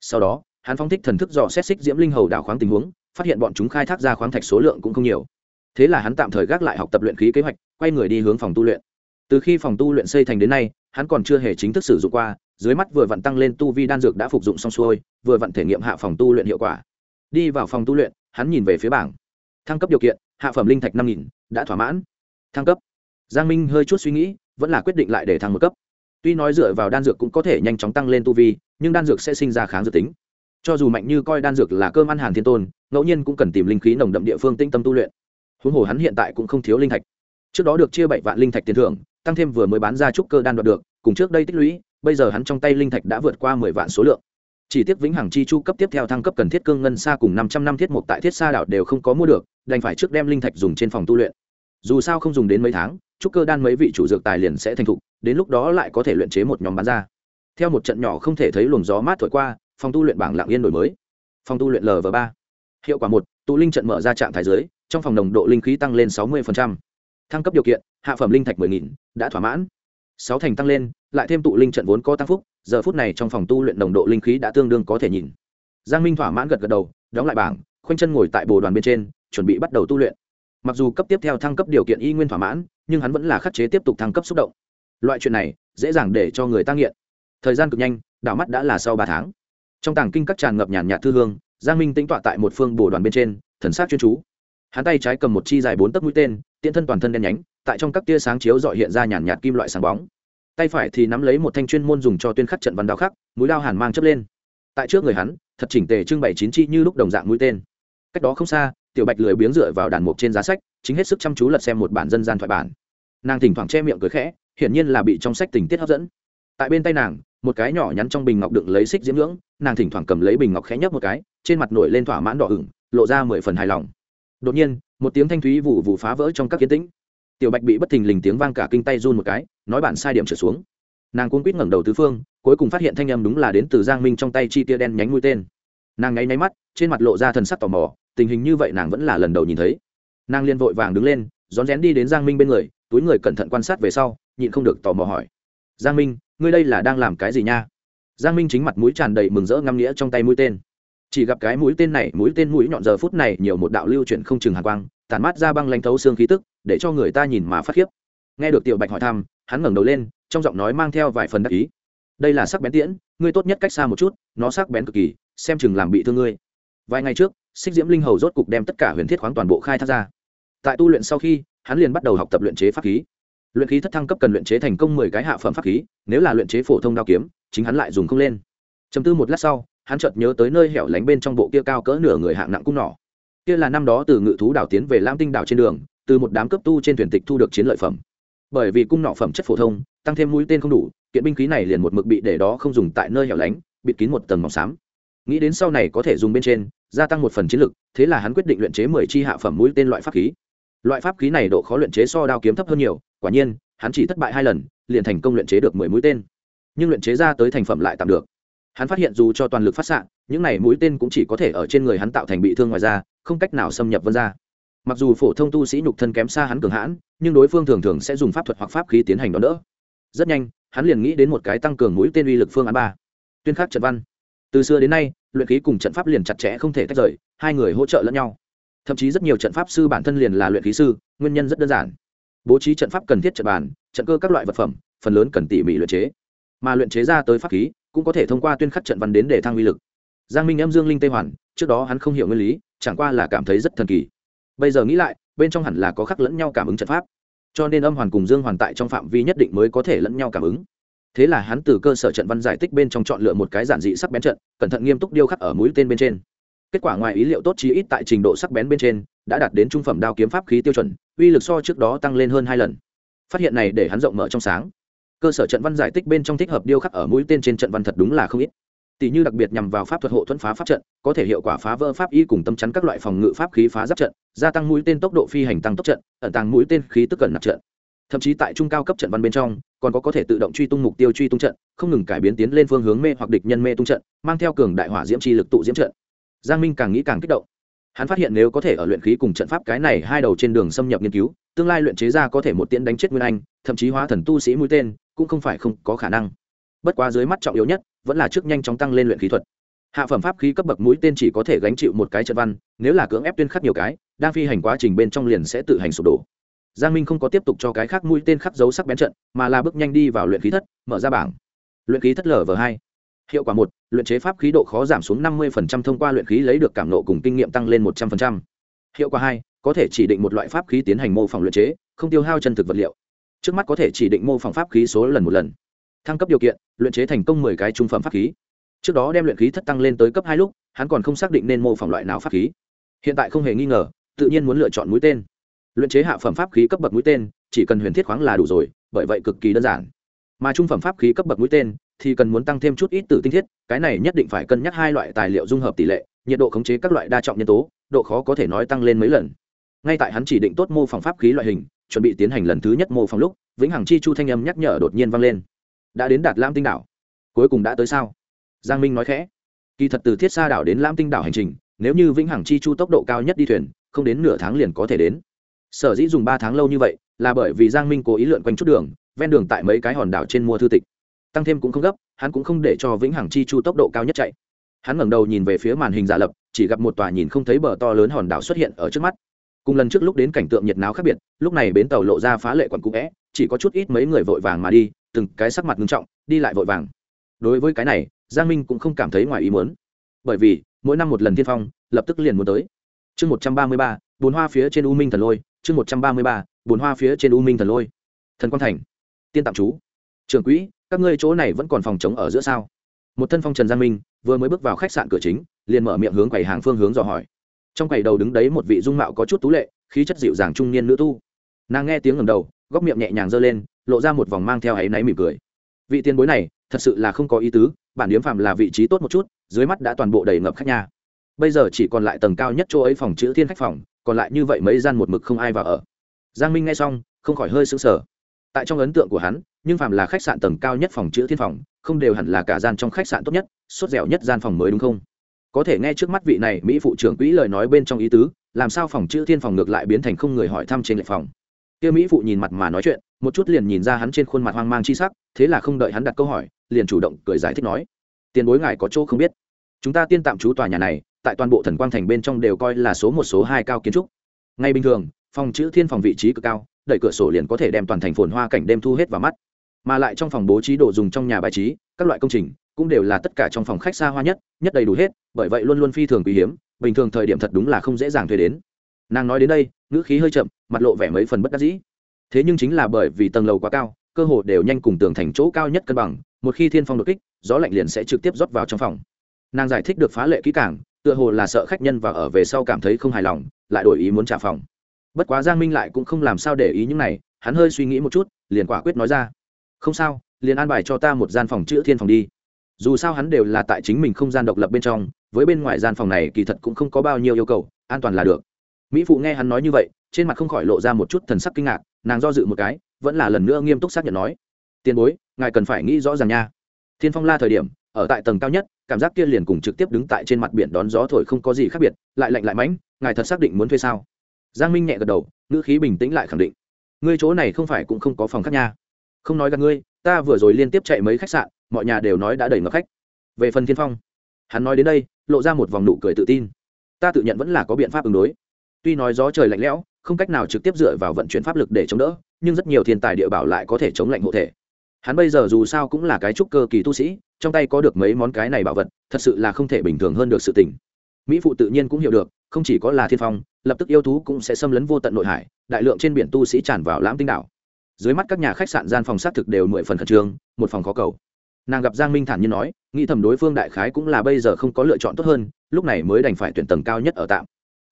Sau đó hắn phong thích thần thức dò xét xích diễm linh hầu đảo khoáng tình huống, phát hiện bọn chúng khai thác ra khoáng thạch số lượng cũng không nhiều. Thế là hắn tạm thời gác lại học tập luyện khí kế hoạch, quay người đi hướng phòng tu luyện. Từ khi phòng tu luyện xây thành đến nay, hắn còn chưa hề chính thức sử dụng qua, dưới mắt vừa vặn tăng lên tu vi đan dược đã phục dụng xong xuôi, vừa vặn thể nghiệm hạ phòng tu luyện hiệu quả. Đi vào phòng tu luyện, hắn nhìn về phía bảng. Thăng cấp điều kiện, hạ phẩm linh thạch năm nghìn, đã thỏa mãn. Thăng cấp. Giang minh hơi chút suy nghĩ, vẫn là quyết định lại để thăng một cấp. Tuy nói dựa vào đan dược cũng có thể nhanh chóng tăng lên tu vi, nhưng đan dược sẽ sinh ra kháng dược tính cho dù mạnh như coi đan dược là cơm ăn hàn thiên tôn, ngẫu nhiên cũng cần tìm linh khí nồng đậm địa phương tinh tâm tu luyện. Huống hồ hắn hiện tại cũng không thiếu linh thạch. Trước đó được chia bảy vạn linh thạch tiền thưởng, tăng thêm vừa mới bán ra trúc cơ đan đoạt được, cùng trước đây tích lũy, bây giờ hắn trong tay linh thạch đã vượt qua mười vạn số lượng. Chỉ tiếc vĩnh hằng chi chu cấp tiếp theo thăng cấp cần thiết cương ngân xa cùng năm trăm năm thiết mục tại thiết xa đảo đều không có mua được, đành phải trước đem linh thạch dùng trên phòng tu luyện. Dù sao không dùng đến mấy tháng, trúc cơ đan mấy vị chủ dược tài liền sẽ thành thục, đến lúc đó lại có thể luyện chế một nhóm bán ra. Theo một trận nhỏ không thể thấy luồng gió mát thổi qua phòng tu luyện bảng lạng yên đổi mới. Phòng tu luyện lv ba. Hiệu quả một, tụ linh trận mở ra trạng thái giới trong phòng nồng độ linh khí tăng lên sáu mươi thăng cấp điều kiện, hạ phẩm linh thạch mười nghìn, đã thỏa mãn. Sáu thành tăng lên, lại thêm tụ linh trận vốn có tăng phúc, giờ phút này trong phòng tu luyện nồng độ linh khí đã tương đương có thể nhìn. Giang minh thỏa mãn gật gật đầu, đóng lại bảng, khoanh chân ngồi tại bồ đoàn bên trên, chuẩn bị bắt đầu tu luyện. Mặc dù cấp tiếp theo thăng cấp điều kiện y nguyên thỏa mãn, nhưng hắn vẫn là khắc chế tiếp tục thăng cấp xúc động. Loại chuyện này, dễ dàng để cho người ta nghiện. Thời gian cực nhanh, đảo mắt đã là sau ba tháng trong tàng kinh các tràn ngập nhàn nhạt thư hương, giang minh tính tọa tại một phương bồ đoàn bên trên, thần sát chuyên chú. Hắn tay trái cầm một chi dài bốn tấc mũi tên tiện thân toàn thân đen nhánh, tại trong các tia sáng chiếu dọi hiện ra nhàn nhạt kim loại sáng bóng. Tay phải thì nắm lấy một thanh chuyên môn dùng cho tuyên khắc trận văn đao khắc, mũi lao hàn mang chấp lên. Tại trước người hắn, thật chỉnh tề trưng bày chín chi như lúc đồng dạng mũi tên. Cách đó không xa, tiểu bạch lười biếng dựa vào đàn mục trên giá sách, chính hết sức chăm chú lật xem một bản dân gian thoại bản. Nàng thỉnh thoảng che miệng cười khẽ, hiển nhiên là bị trong sách tình tiết hấp dẫn. Tại bên tay nàng một cái nhỏ nhắn trong bình ngọc đựng lấy xích diễm ngưỡng, nàng thỉnh thoảng cầm lấy bình ngọc khẽ nhấp một cái, trên mặt nổi lên thỏa mãn đỏ ửng, lộ ra mười phần hài lòng. Đột nhiên, một tiếng thanh thúy vụ vụ phá vỡ trong các kiến tĩnh. Tiểu bạch bị bất thình lình tiếng vang cả kinh tay run một cái, nói bản sai điểm trở xuống. Nàng cuốn quýt ngẩng đầu tứ phương, cuối cùng phát hiện thanh âm đúng là đến từ giang minh trong tay chi tia đen nhánh mũi tên. Nàng ngáy nháy mắt, trên mặt lộ ra thần sắc tò mò, tình hình như vậy nàng vẫn là lần đầu nhìn thấy. Nàng liên vội vàng đứng lên, rón rén đi đến giang minh bên người, túi người cẩn thận quan sát về sau, nhịn không được tò mò hỏi. Giang minh ngươi đây là đang làm cái gì nha? Giang minh chính mặt mũi tràn đầy mừng rỡ ngăm nghĩa trong tay mũi tên. Chỉ gặp cái mũi tên này, mũi tên mũi nhọn giờ phút này nhiều một đạo lưu chuyển không chừng hàn quang, tản mát ra băng lanh thấu xương khí tức, để cho người ta nhìn mà phát khiếp. Nghe được tiểu bạch hỏi thăm, hắn ngẩng đầu lên, trong giọng nói mang theo vài phần đắc ý. Đây là sắc bén tiễn, ngươi tốt nhất cách xa một chút, nó sắc bén cực kỳ, xem chừng làm bị thương ngươi. Vài ngày trước, xích diễm linh hầu rốt cục đem tất cả huyền thiết khoáng toàn bộ khai thác ra. Tại tu luyện sau khi, hắn liền bắt đầu học tập luyện chế pháp khí luyện khí thất thăng cấp cần luyện chế thành công mười cái hạ phẩm pháp khí, nếu là luyện chế phổ thông đao kiếm, chính hắn lại dùng không lên. Chấm tư một lát sau, hắn chợt nhớ tới nơi hẻo lánh bên trong bộ kia cao cỡ nửa người hạng nặng cung nỏ. Kia là năm đó từ ngự thú đảo tiến về lam tinh đảo trên đường, từ một đám cấp tu trên thuyền tịch thu được chiến lợi phẩm. Bởi vì cung nỏ phẩm chất phổ thông, tăng thêm mũi tên không đủ, kiện binh khí này liền một mực bị để đó không dùng tại nơi hẻo lánh, bịt kín một tầng mỏng xám. Nghĩ đến sau này có thể dùng bên trên, gia tăng một phần chiến lực, thế là hắn quyết định luyện chế mười chi hạ phẩm mũi tên loại pháp khí. Loại pháp khí này độ khó luyện chế so đao kiếm thấp hơn nhiều quả nhiên, hắn chỉ thất bại hai lần, liền thành công luyện chế được mười mũi tên. Nhưng luyện chế ra tới thành phẩm lại tạm được. Hắn phát hiện dù cho toàn lực phát xạ, những này mũi tên cũng chỉ có thể ở trên người hắn tạo thành bị thương ngoài ra không cách nào xâm nhập vân ra mặc dù phổ thông tu sĩ nhục thân kém xa hắn cường hãn, nhưng đối phương thường thường sẽ dùng pháp thuật hoặc pháp khí tiến hành đón đỡ. Rất nhanh, hắn liền nghĩ đến một cái tăng cường mũi tên uy lực phương án ba. Tuyên khắc trận văn. Từ xưa đến nay, luyện khí cùng trận pháp liền chặt chẽ không thể tách rời, hai người hỗ trợ lẫn nhau. Thậm chí rất nhiều trận pháp sư bản thân liền là luyện khí sư, nguyên nhân rất đơn giản bố trí trận pháp cần thiết trận bàn, trận cơ các loại vật phẩm, phần lớn cần tỉ mỉ luyện chế. Mà luyện chế ra tới pháp khí, cũng có thể thông qua tuyên khắc trận văn đến để thăng uy lực. Giang minh âm dương linh tây hoàn, trước đó hắn không hiểu nguyên lý, chẳng qua là cảm thấy rất thần kỳ. Bây giờ nghĩ lại, bên trong hẳn là có khắc lẫn nhau cảm ứng trận pháp. Cho nên âm hoàn cùng dương hoàn tại trong phạm vi nhất định mới có thể lẫn nhau cảm ứng. Thế là hắn từ cơ sở trận văn giải tích bên trong chọn lựa một cái giản dị sắc bén trận, cẩn thận nghiêm túc điêu khắc ở mũi tên bên trên. Kết quả ngoài ý liệu tốt chí ít tại trình độ sắc bén bên trên đã đạt đến trung phẩm đao kiếm pháp khí tiêu chuẩn, uy lực so trước đó tăng lên hơn hai lần. Phát hiện này để hắn rộng mở trong sáng. Cơ sở trận văn giải tích bên trong thích hợp điêu khắc ở mũi tên trên trận văn thật đúng là không ít. Tỷ như đặc biệt nhằm vào pháp thuật hộ thuẫn phá pháp trận, có thể hiệu quả phá vỡ pháp y cùng tâm chắn các loại phòng ngự pháp khí phá giáp trận, gia tăng mũi tên tốc độ phi hành tăng tốc trận, ẩn tàng mũi tên khí tức cẩn nạp trận. Thậm chí tại trung cao cấp trận văn bên trong, còn có có thể tự động truy tung mục tiêu truy tung trận, không ngừng cải biến tiến lên phương hướng mê hoặc địch nhân mê tung trận, mang theo cường đại hỏa diễm chi lực tụ diễm trận. Giang minh càng nghĩ càng kích động hắn phát hiện nếu có thể ở luyện khí cùng trận pháp cái này hai đầu trên đường xâm nhập nghiên cứu, tương lai luyện chế ra có thể một tiễn đánh chết nguyên anh, thậm chí hóa thần tu sĩ mũi tên, cũng không phải không có khả năng. Bất quá dưới mắt trọng yếu nhất, vẫn là trước nhanh chóng tăng lên luyện khí thuật. Hạ phẩm pháp khí cấp bậc mũi tên chỉ có thể gánh chịu một cái trận văn, nếu là cưỡng ép tuyên khắc nhiều cái, đang phi hành quá trình bên trong liền sẽ tự hành sụp đổ. Giang minh không có tiếp tục cho cái khác mũi tên khắc dấu sắc bén trận, mà là bước nhanh đi vào luyện khí thất, mở ra bảng. Luyện khí thất lở lv hai hiệu quả một, luyện chế pháp khí độ khó giảm xuống năm mươi thông qua luyện khí lấy được cảm nộ cùng kinh nghiệm tăng lên một trăm linh hiệu quả hai, có thể chỉ định một loại pháp khí tiến hành mô phỏng luyện chế, không tiêu hao chân thực vật liệu. Trước mắt có thể chỉ định mô phỏng pháp khí số lần một lần. Thăng cấp điều kiện, luyện chế thành công mười cái trung phẩm pháp khí. Trước đó đem luyện khí thất tăng lên tới cấp hai lúc, hắn còn không xác định nên mô phỏng loại nào pháp khí. Hiện tại không hề nghi ngờ, tự nhiên muốn lựa chọn mũi tên. Luyện chế hạ phẩm pháp khí cấp bậc mũi tên, chỉ cần huyền thiết khoáng là đủ rồi, bởi vậy cực kỳ đơn giản. Mà trung phẩm pháp khí cấp bậc mũi tên thì cần muốn tăng thêm chút ít tử tinh thiết, cái này nhất định phải cân nhắc hai loại tài liệu dung hợp tỷ lệ, nhiệt độ khống chế các loại đa trọng nhân tố, độ khó có thể nói tăng lên mấy lần. Ngay tại hắn chỉ định tốt mô phỏng pháp khí loại hình, chuẩn bị tiến hành lần thứ nhất mô phỏng lúc, vĩnh hằng chi chu thanh âm nhắc nhở đột nhiên vang lên. Đã đến đạt lam tinh đảo. Cuối cùng đã tới sao? Giang minh nói khẽ. Kỳ thật từ thiết xa đảo đến lam tinh đảo hành trình, nếu như vĩnh hằng chi chu tốc độ cao nhất đi thuyền, không đến nửa tháng liền có thể đến. Sở dĩ dùng ba tháng lâu như vậy, là bởi vì giang minh cố ý lượn quanh chút đường, ven đường tại mấy cái hòn đảo trên mua thư tịch tăng thêm cũng không gấp hắn cũng không để cho vĩnh hằng chi chu tốc độ cao nhất chạy. Hắn ngẩng đầu nhìn về phía màn hình giả lập chỉ gặp một tòa nhìn không thấy bờ to lớn hòn đảo xuất hiện ở trước mắt. Cùng lần trước lúc đến cảnh tượng nhiệt náo khác biệt lúc này bến tàu lộ ra phá lệ quặn cũ vẽ chỉ có chút ít mấy người vội vàng mà đi từng cái sắc mặt nghiêm trọng đi lại vội vàng. Đối với cái này giang minh cũng không cảm thấy ngoài ý muốn. Bởi vì mỗi năm một lần thiên phong lập tức liền muốn tới. Chương một trăm ba mươi ba bốn hoa phía trên u minh thần lôi chương một trăm ba mươi ba bốn hoa phía trên u minh thần lôi. Thần quang thành. Tiên tạm trú, trưởng quỹ các ngươi chỗ này vẫn còn phòng chống ở giữa sao? Một thân phong trần giang minh, vừa mới bước vào khách sạn cửa chính, liền mở miệng hướng quầy hàng phương hướng dò hỏi. Trong quầy đầu đứng đấy một vị dung mạo có chút tú lệ, khí chất dịu dàng trung niên nữ tu. Nàng nghe tiếng ngầm đầu, góc miệng nhẹ nhàng giơ lên, lộ ra một vòng mang theo áy náy mỉm cười. Vị tiền bối này, thật sự là không có ý tứ, bản điếm phạm là vị trí tốt một chút, dưới mắt đã toàn bộ đầy ngập khách nhà. Bây giờ chỉ còn lại tầng cao nhất chỗ ấy phòng chữ thiên khách phòng, còn lại như vậy mấy gian một mực không ai vào ở. Giang minh nghe xong, không khỏi hơi sững sờ. Tại trong ấn tượng của hắn nhưng phạm là khách sạn tầng cao nhất phòng chữ thiên phòng, không đều hẳn là cả gian trong khách sạn tốt nhất, sốt dẻo nhất gian phòng mới đúng không? Có thể nghe trước mắt vị này mỹ phụ trưởng quỹ lời nói bên trong ý tứ, làm sao phòng chữ thiên phòng ngược lại biến thành không người hỏi thăm trên lệ phòng? Kia mỹ phụ nhìn mặt mà nói chuyện, một chút liền nhìn ra hắn trên khuôn mặt hoang mang chi sắc, thế là không đợi hắn đặt câu hỏi, liền chủ động cười giải thích nói, tiền bối ngài có chỗ không biết. Chúng ta tiên tạm trú tòa nhà này, tại toàn bộ thần quang thành bên trong đều coi là số một số hai cao kiến trúc. Ngay bình thường, phòng chữ thiên phòng vị trí cực cao, đẩy cửa sổ liền có thể đem toàn thành phồn hoa cảnh đêm thu hết vào mắt mà lại trong phòng bố trí đồ dùng trong nhà bài trí, các loại công trình cũng đều là tất cả trong phòng khách xa hoa nhất nhất đầy đủ hết, bởi vậy luôn luôn phi thường quý hiếm, bình thường thời điểm thật đúng là không dễ dàng thuê đến. Nàng nói đến đây, ngữ khí hơi chậm, mặt lộ vẻ mấy phần bất đắc dĩ. Thế nhưng chính là bởi vì tầng lầu quá cao, cơ hồ đều nhanh cùng tường thành chỗ cao nhất cân bằng, một khi thiên phong đột kích, gió lạnh liền sẽ trực tiếp rót vào trong phòng. Nàng giải thích được phá lệ kỹ càng, tựa hồ là sợ khách nhân và ở về sau cảm thấy không hài lòng, lại đổi ý muốn trả phòng. Bất quá giang minh lại cũng không làm sao để ý những này, hắn hơi suy nghĩ một chút, liền quả quyết nói ra không sao, liền an bài cho ta một gian phòng chữ thiên phòng đi. Dù sao hắn đều là tại chính mình không gian độc lập bên trong, với bên ngoài gian phòng này kỳ thật cũng không có bao nhiêu yêu cầu, an toàn là được. Mỹ phụ nghe hắn nói như vậy, trên mặt không khỏi lộ ra một chút thần sắc kinh ngạc, nàng do dự một cái, vẫn là lần nữa nghiêm túc xác nhận nói, tiền bối, ngài cần phải nghĩ rõ ràng nha. Thiên phong la thời điểm, ở tại tầng cao nhất, cảm giác kia liền cùng trực tiếp đứng tại trên mặt biển đón gió thổi không có gì khác biệt, lại lạnh lại mãnh, ngài thật xác định muốn thuê sao? Giang minh nhẹ gật đầu, ngữ khí bình tĩnh lại khẳng định, ngươi chỗ này không phải cũng không có phòng khác nha không nói gặp ngươi, ta vừa rồi liên tiếp chạy mấy khách sạn, mọi nhà đều nói đã đầy ngập khách. Về phần thiên phong, hắn nói đến đây, lộ ra một vòng nụ cười tự tin. Ta tự nhận vẫn là có biện pháp ứng đối. Tuy nói gió trời lạnh lẽo, không cách nào trực tiếp dựa vào vận chuyển pháp lực để chống đỡ, nhưng rất nhiều thiên tài địa bảo lại có thể chống lạnh hộ thể. Hắn bây giờ dù sao cũng là cái trúc cơ kỳ tu sĩ, trong tay có được mấy món cái này bảo vật, thật sự là không thể bình thường hơn được sự tình. Mỹ phụ tự nhiên cũng hiểu được, không chỉ có là thiên phong, lập tức yêu thú cũng sẽ xâm lấn vô tận nội hải, đại lượng trên biển tu sĩ tràn vào lãm tinh đảo dưới mắt các nhà khách sạn gian phòng xác thực đều mười phần khẩn trương, một phòng khó cầu. Nàng gặp giang minh thản nhiên nói, nghĩ thầm đối phương đại khái cũng là bây giờ không có lựa chọn tốt hơn, lúc này mới đành phải tuyển tầng cao nhất ở tạm.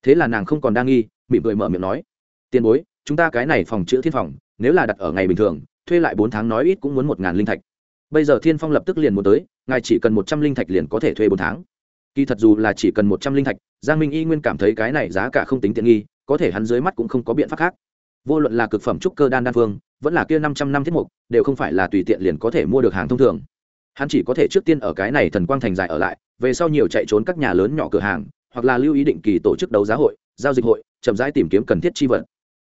Thế là nàng không còn đa nghi, mỉm cười mở miệng nói, tiền bối, chúng ta cái này phòng chữa thiên phòng, nếu là đặt ở ngày bình thường, thuê lại bốn tháng nói ít cũng muốn một ngàn linh thạch. Bây giờ thiên phong lập tức liền muốn tới, ngài chỉ cần một trăm linh thạch liền có thể thuê bốn tháng. Kỳ thật dù là chỉ cần một trăm linh thạch, giang minh y nguyên cảm thấy cái này giá cả không tính tiện nghi, có thể hắn dưới mắt cũng không có biện pháp khác. Vô luận là cực phẩm trúc cơ đan đan phương vẫn là kia năm trăm năm thiết mục, đều không phải là tùy tiện liền có thể mua được hàng thông thường. Hắn chỉ có thể trước tiên ở cái này thần quang thành dài ở lại, về sau nhiều chạy trốn các nhà lớn nhỏ cửa hàng, hoặc là lưu ý định kỳ tổ chức đấu giá hội, giao dịch hội, chậm rãi tìm kiếm cần thiết chi vật.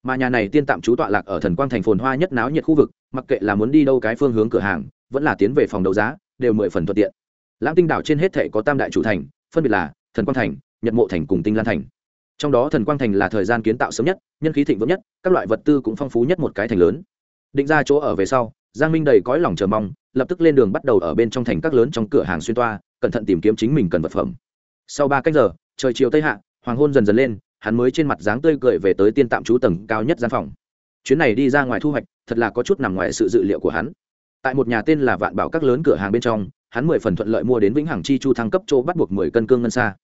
Mà nhà này tiên tạm trú tọa lạc ở thần quang thành phồn hoa nhất náo nhiệt khu vực, mặc kệ là muốn đi đâu cái phương hướng cửa hàng, vẫn là tiến về phòng đấu giá, đều mười phần thuận tiện. Lãng tinh đảo trên hết thể có tam đại chủ thành, phân biệt là thần quang thành, nhật mộ thành cùng tinh lan thành. Trong đó thần quang thành là thời gian kiến tạo sớm nhất, nhân khí thịnh vượng nhất, các loại vật tư cũng phong phú nhất một cái thành lớn định ra chỗ ở về sau, giang minh đầy cõi lòng chờ mong, lập tức lên đường bắt đầu ở bên trong thành các lớn trong cửa hàng xuyên toa, cẩn thận tìm kiếm chính mình cần vật phẩm. Sau ba cách giờ, trời chiều tây hạ, hoàng hôn dần dần lên, hắn mới trên mặt dáng tươi cười về tới tiên tạm trú tầng cao nhất gian phòng. Chuyến này đi ra ngoài thu hoạch, thật là có chút nằm ngoài sự dự liệu của hắn. Tại một nhà tên là vạn bảo các lớn cửa hàng bên trong, hắn mười phần thuận lợi mua đến vĩnh hằng chi chu thăng cấp chỗ bắt buộc mười cân cương ngân xa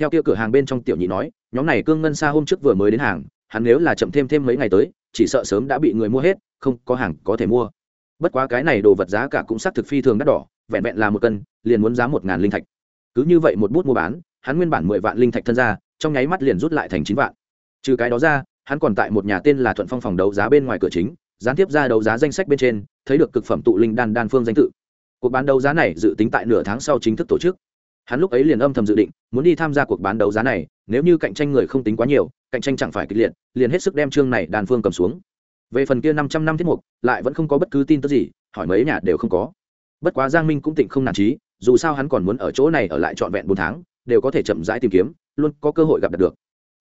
theo kia cửa hàng bên trong tiểu nhị nói, nhóm này cương ngân xa hôm trước vừa mới đến hàng, hắn nếu là chậm thêm thêm mấy ngày tới, chỉ sợ sớm đã bị người mua hết không có hàng có thể mua. Bất quá cái này đồ vật giá cả cũng xác thực phi thường đắt đỏ, vẹn vẹn là một cân, liền muốn giá một ngàn linh thạch. Cứ như vậy một bút mua bán, hắn nguyên bản mười vạn linh thạch thân ra, trong nháy mắt liền rút lại thành chín vạn. Trừ cái đó ra, hắn còn tại một nhà tên là thuận phong phòng đấu giá bên ngoài cửa chính, gián tiếp ra đấu giá danh sách bên trên, thấy được cực phẩm tụ linh đan đan phương danh tự. Cuộc bán đấu giá này dự tính tại nửa tháng sau chính thức tổ chức. Hắn lúc ấy liền âm thầm dự định, muốn đi tham gia cuộc bán đấu giá này, nếu như cạnh tranh người không tính quá nhiều, cạnh tranh chẳng phải kịch liệt, liền hết sức đem chương này đan phương cầm xuống về phần kia năm trăm năm tiết mục, lại vẫn không có bất cứ tin tức gì, hỏi mấy nhà đều không có. Bất quá giang minh cũng tỉnh không nản trí, dù sao hắn còn muốn ở chỗ này ở lại trọn vẹn bốn tháng, đều có thể chậm rãi tìm kiếm, luôn có cơ hội gặp được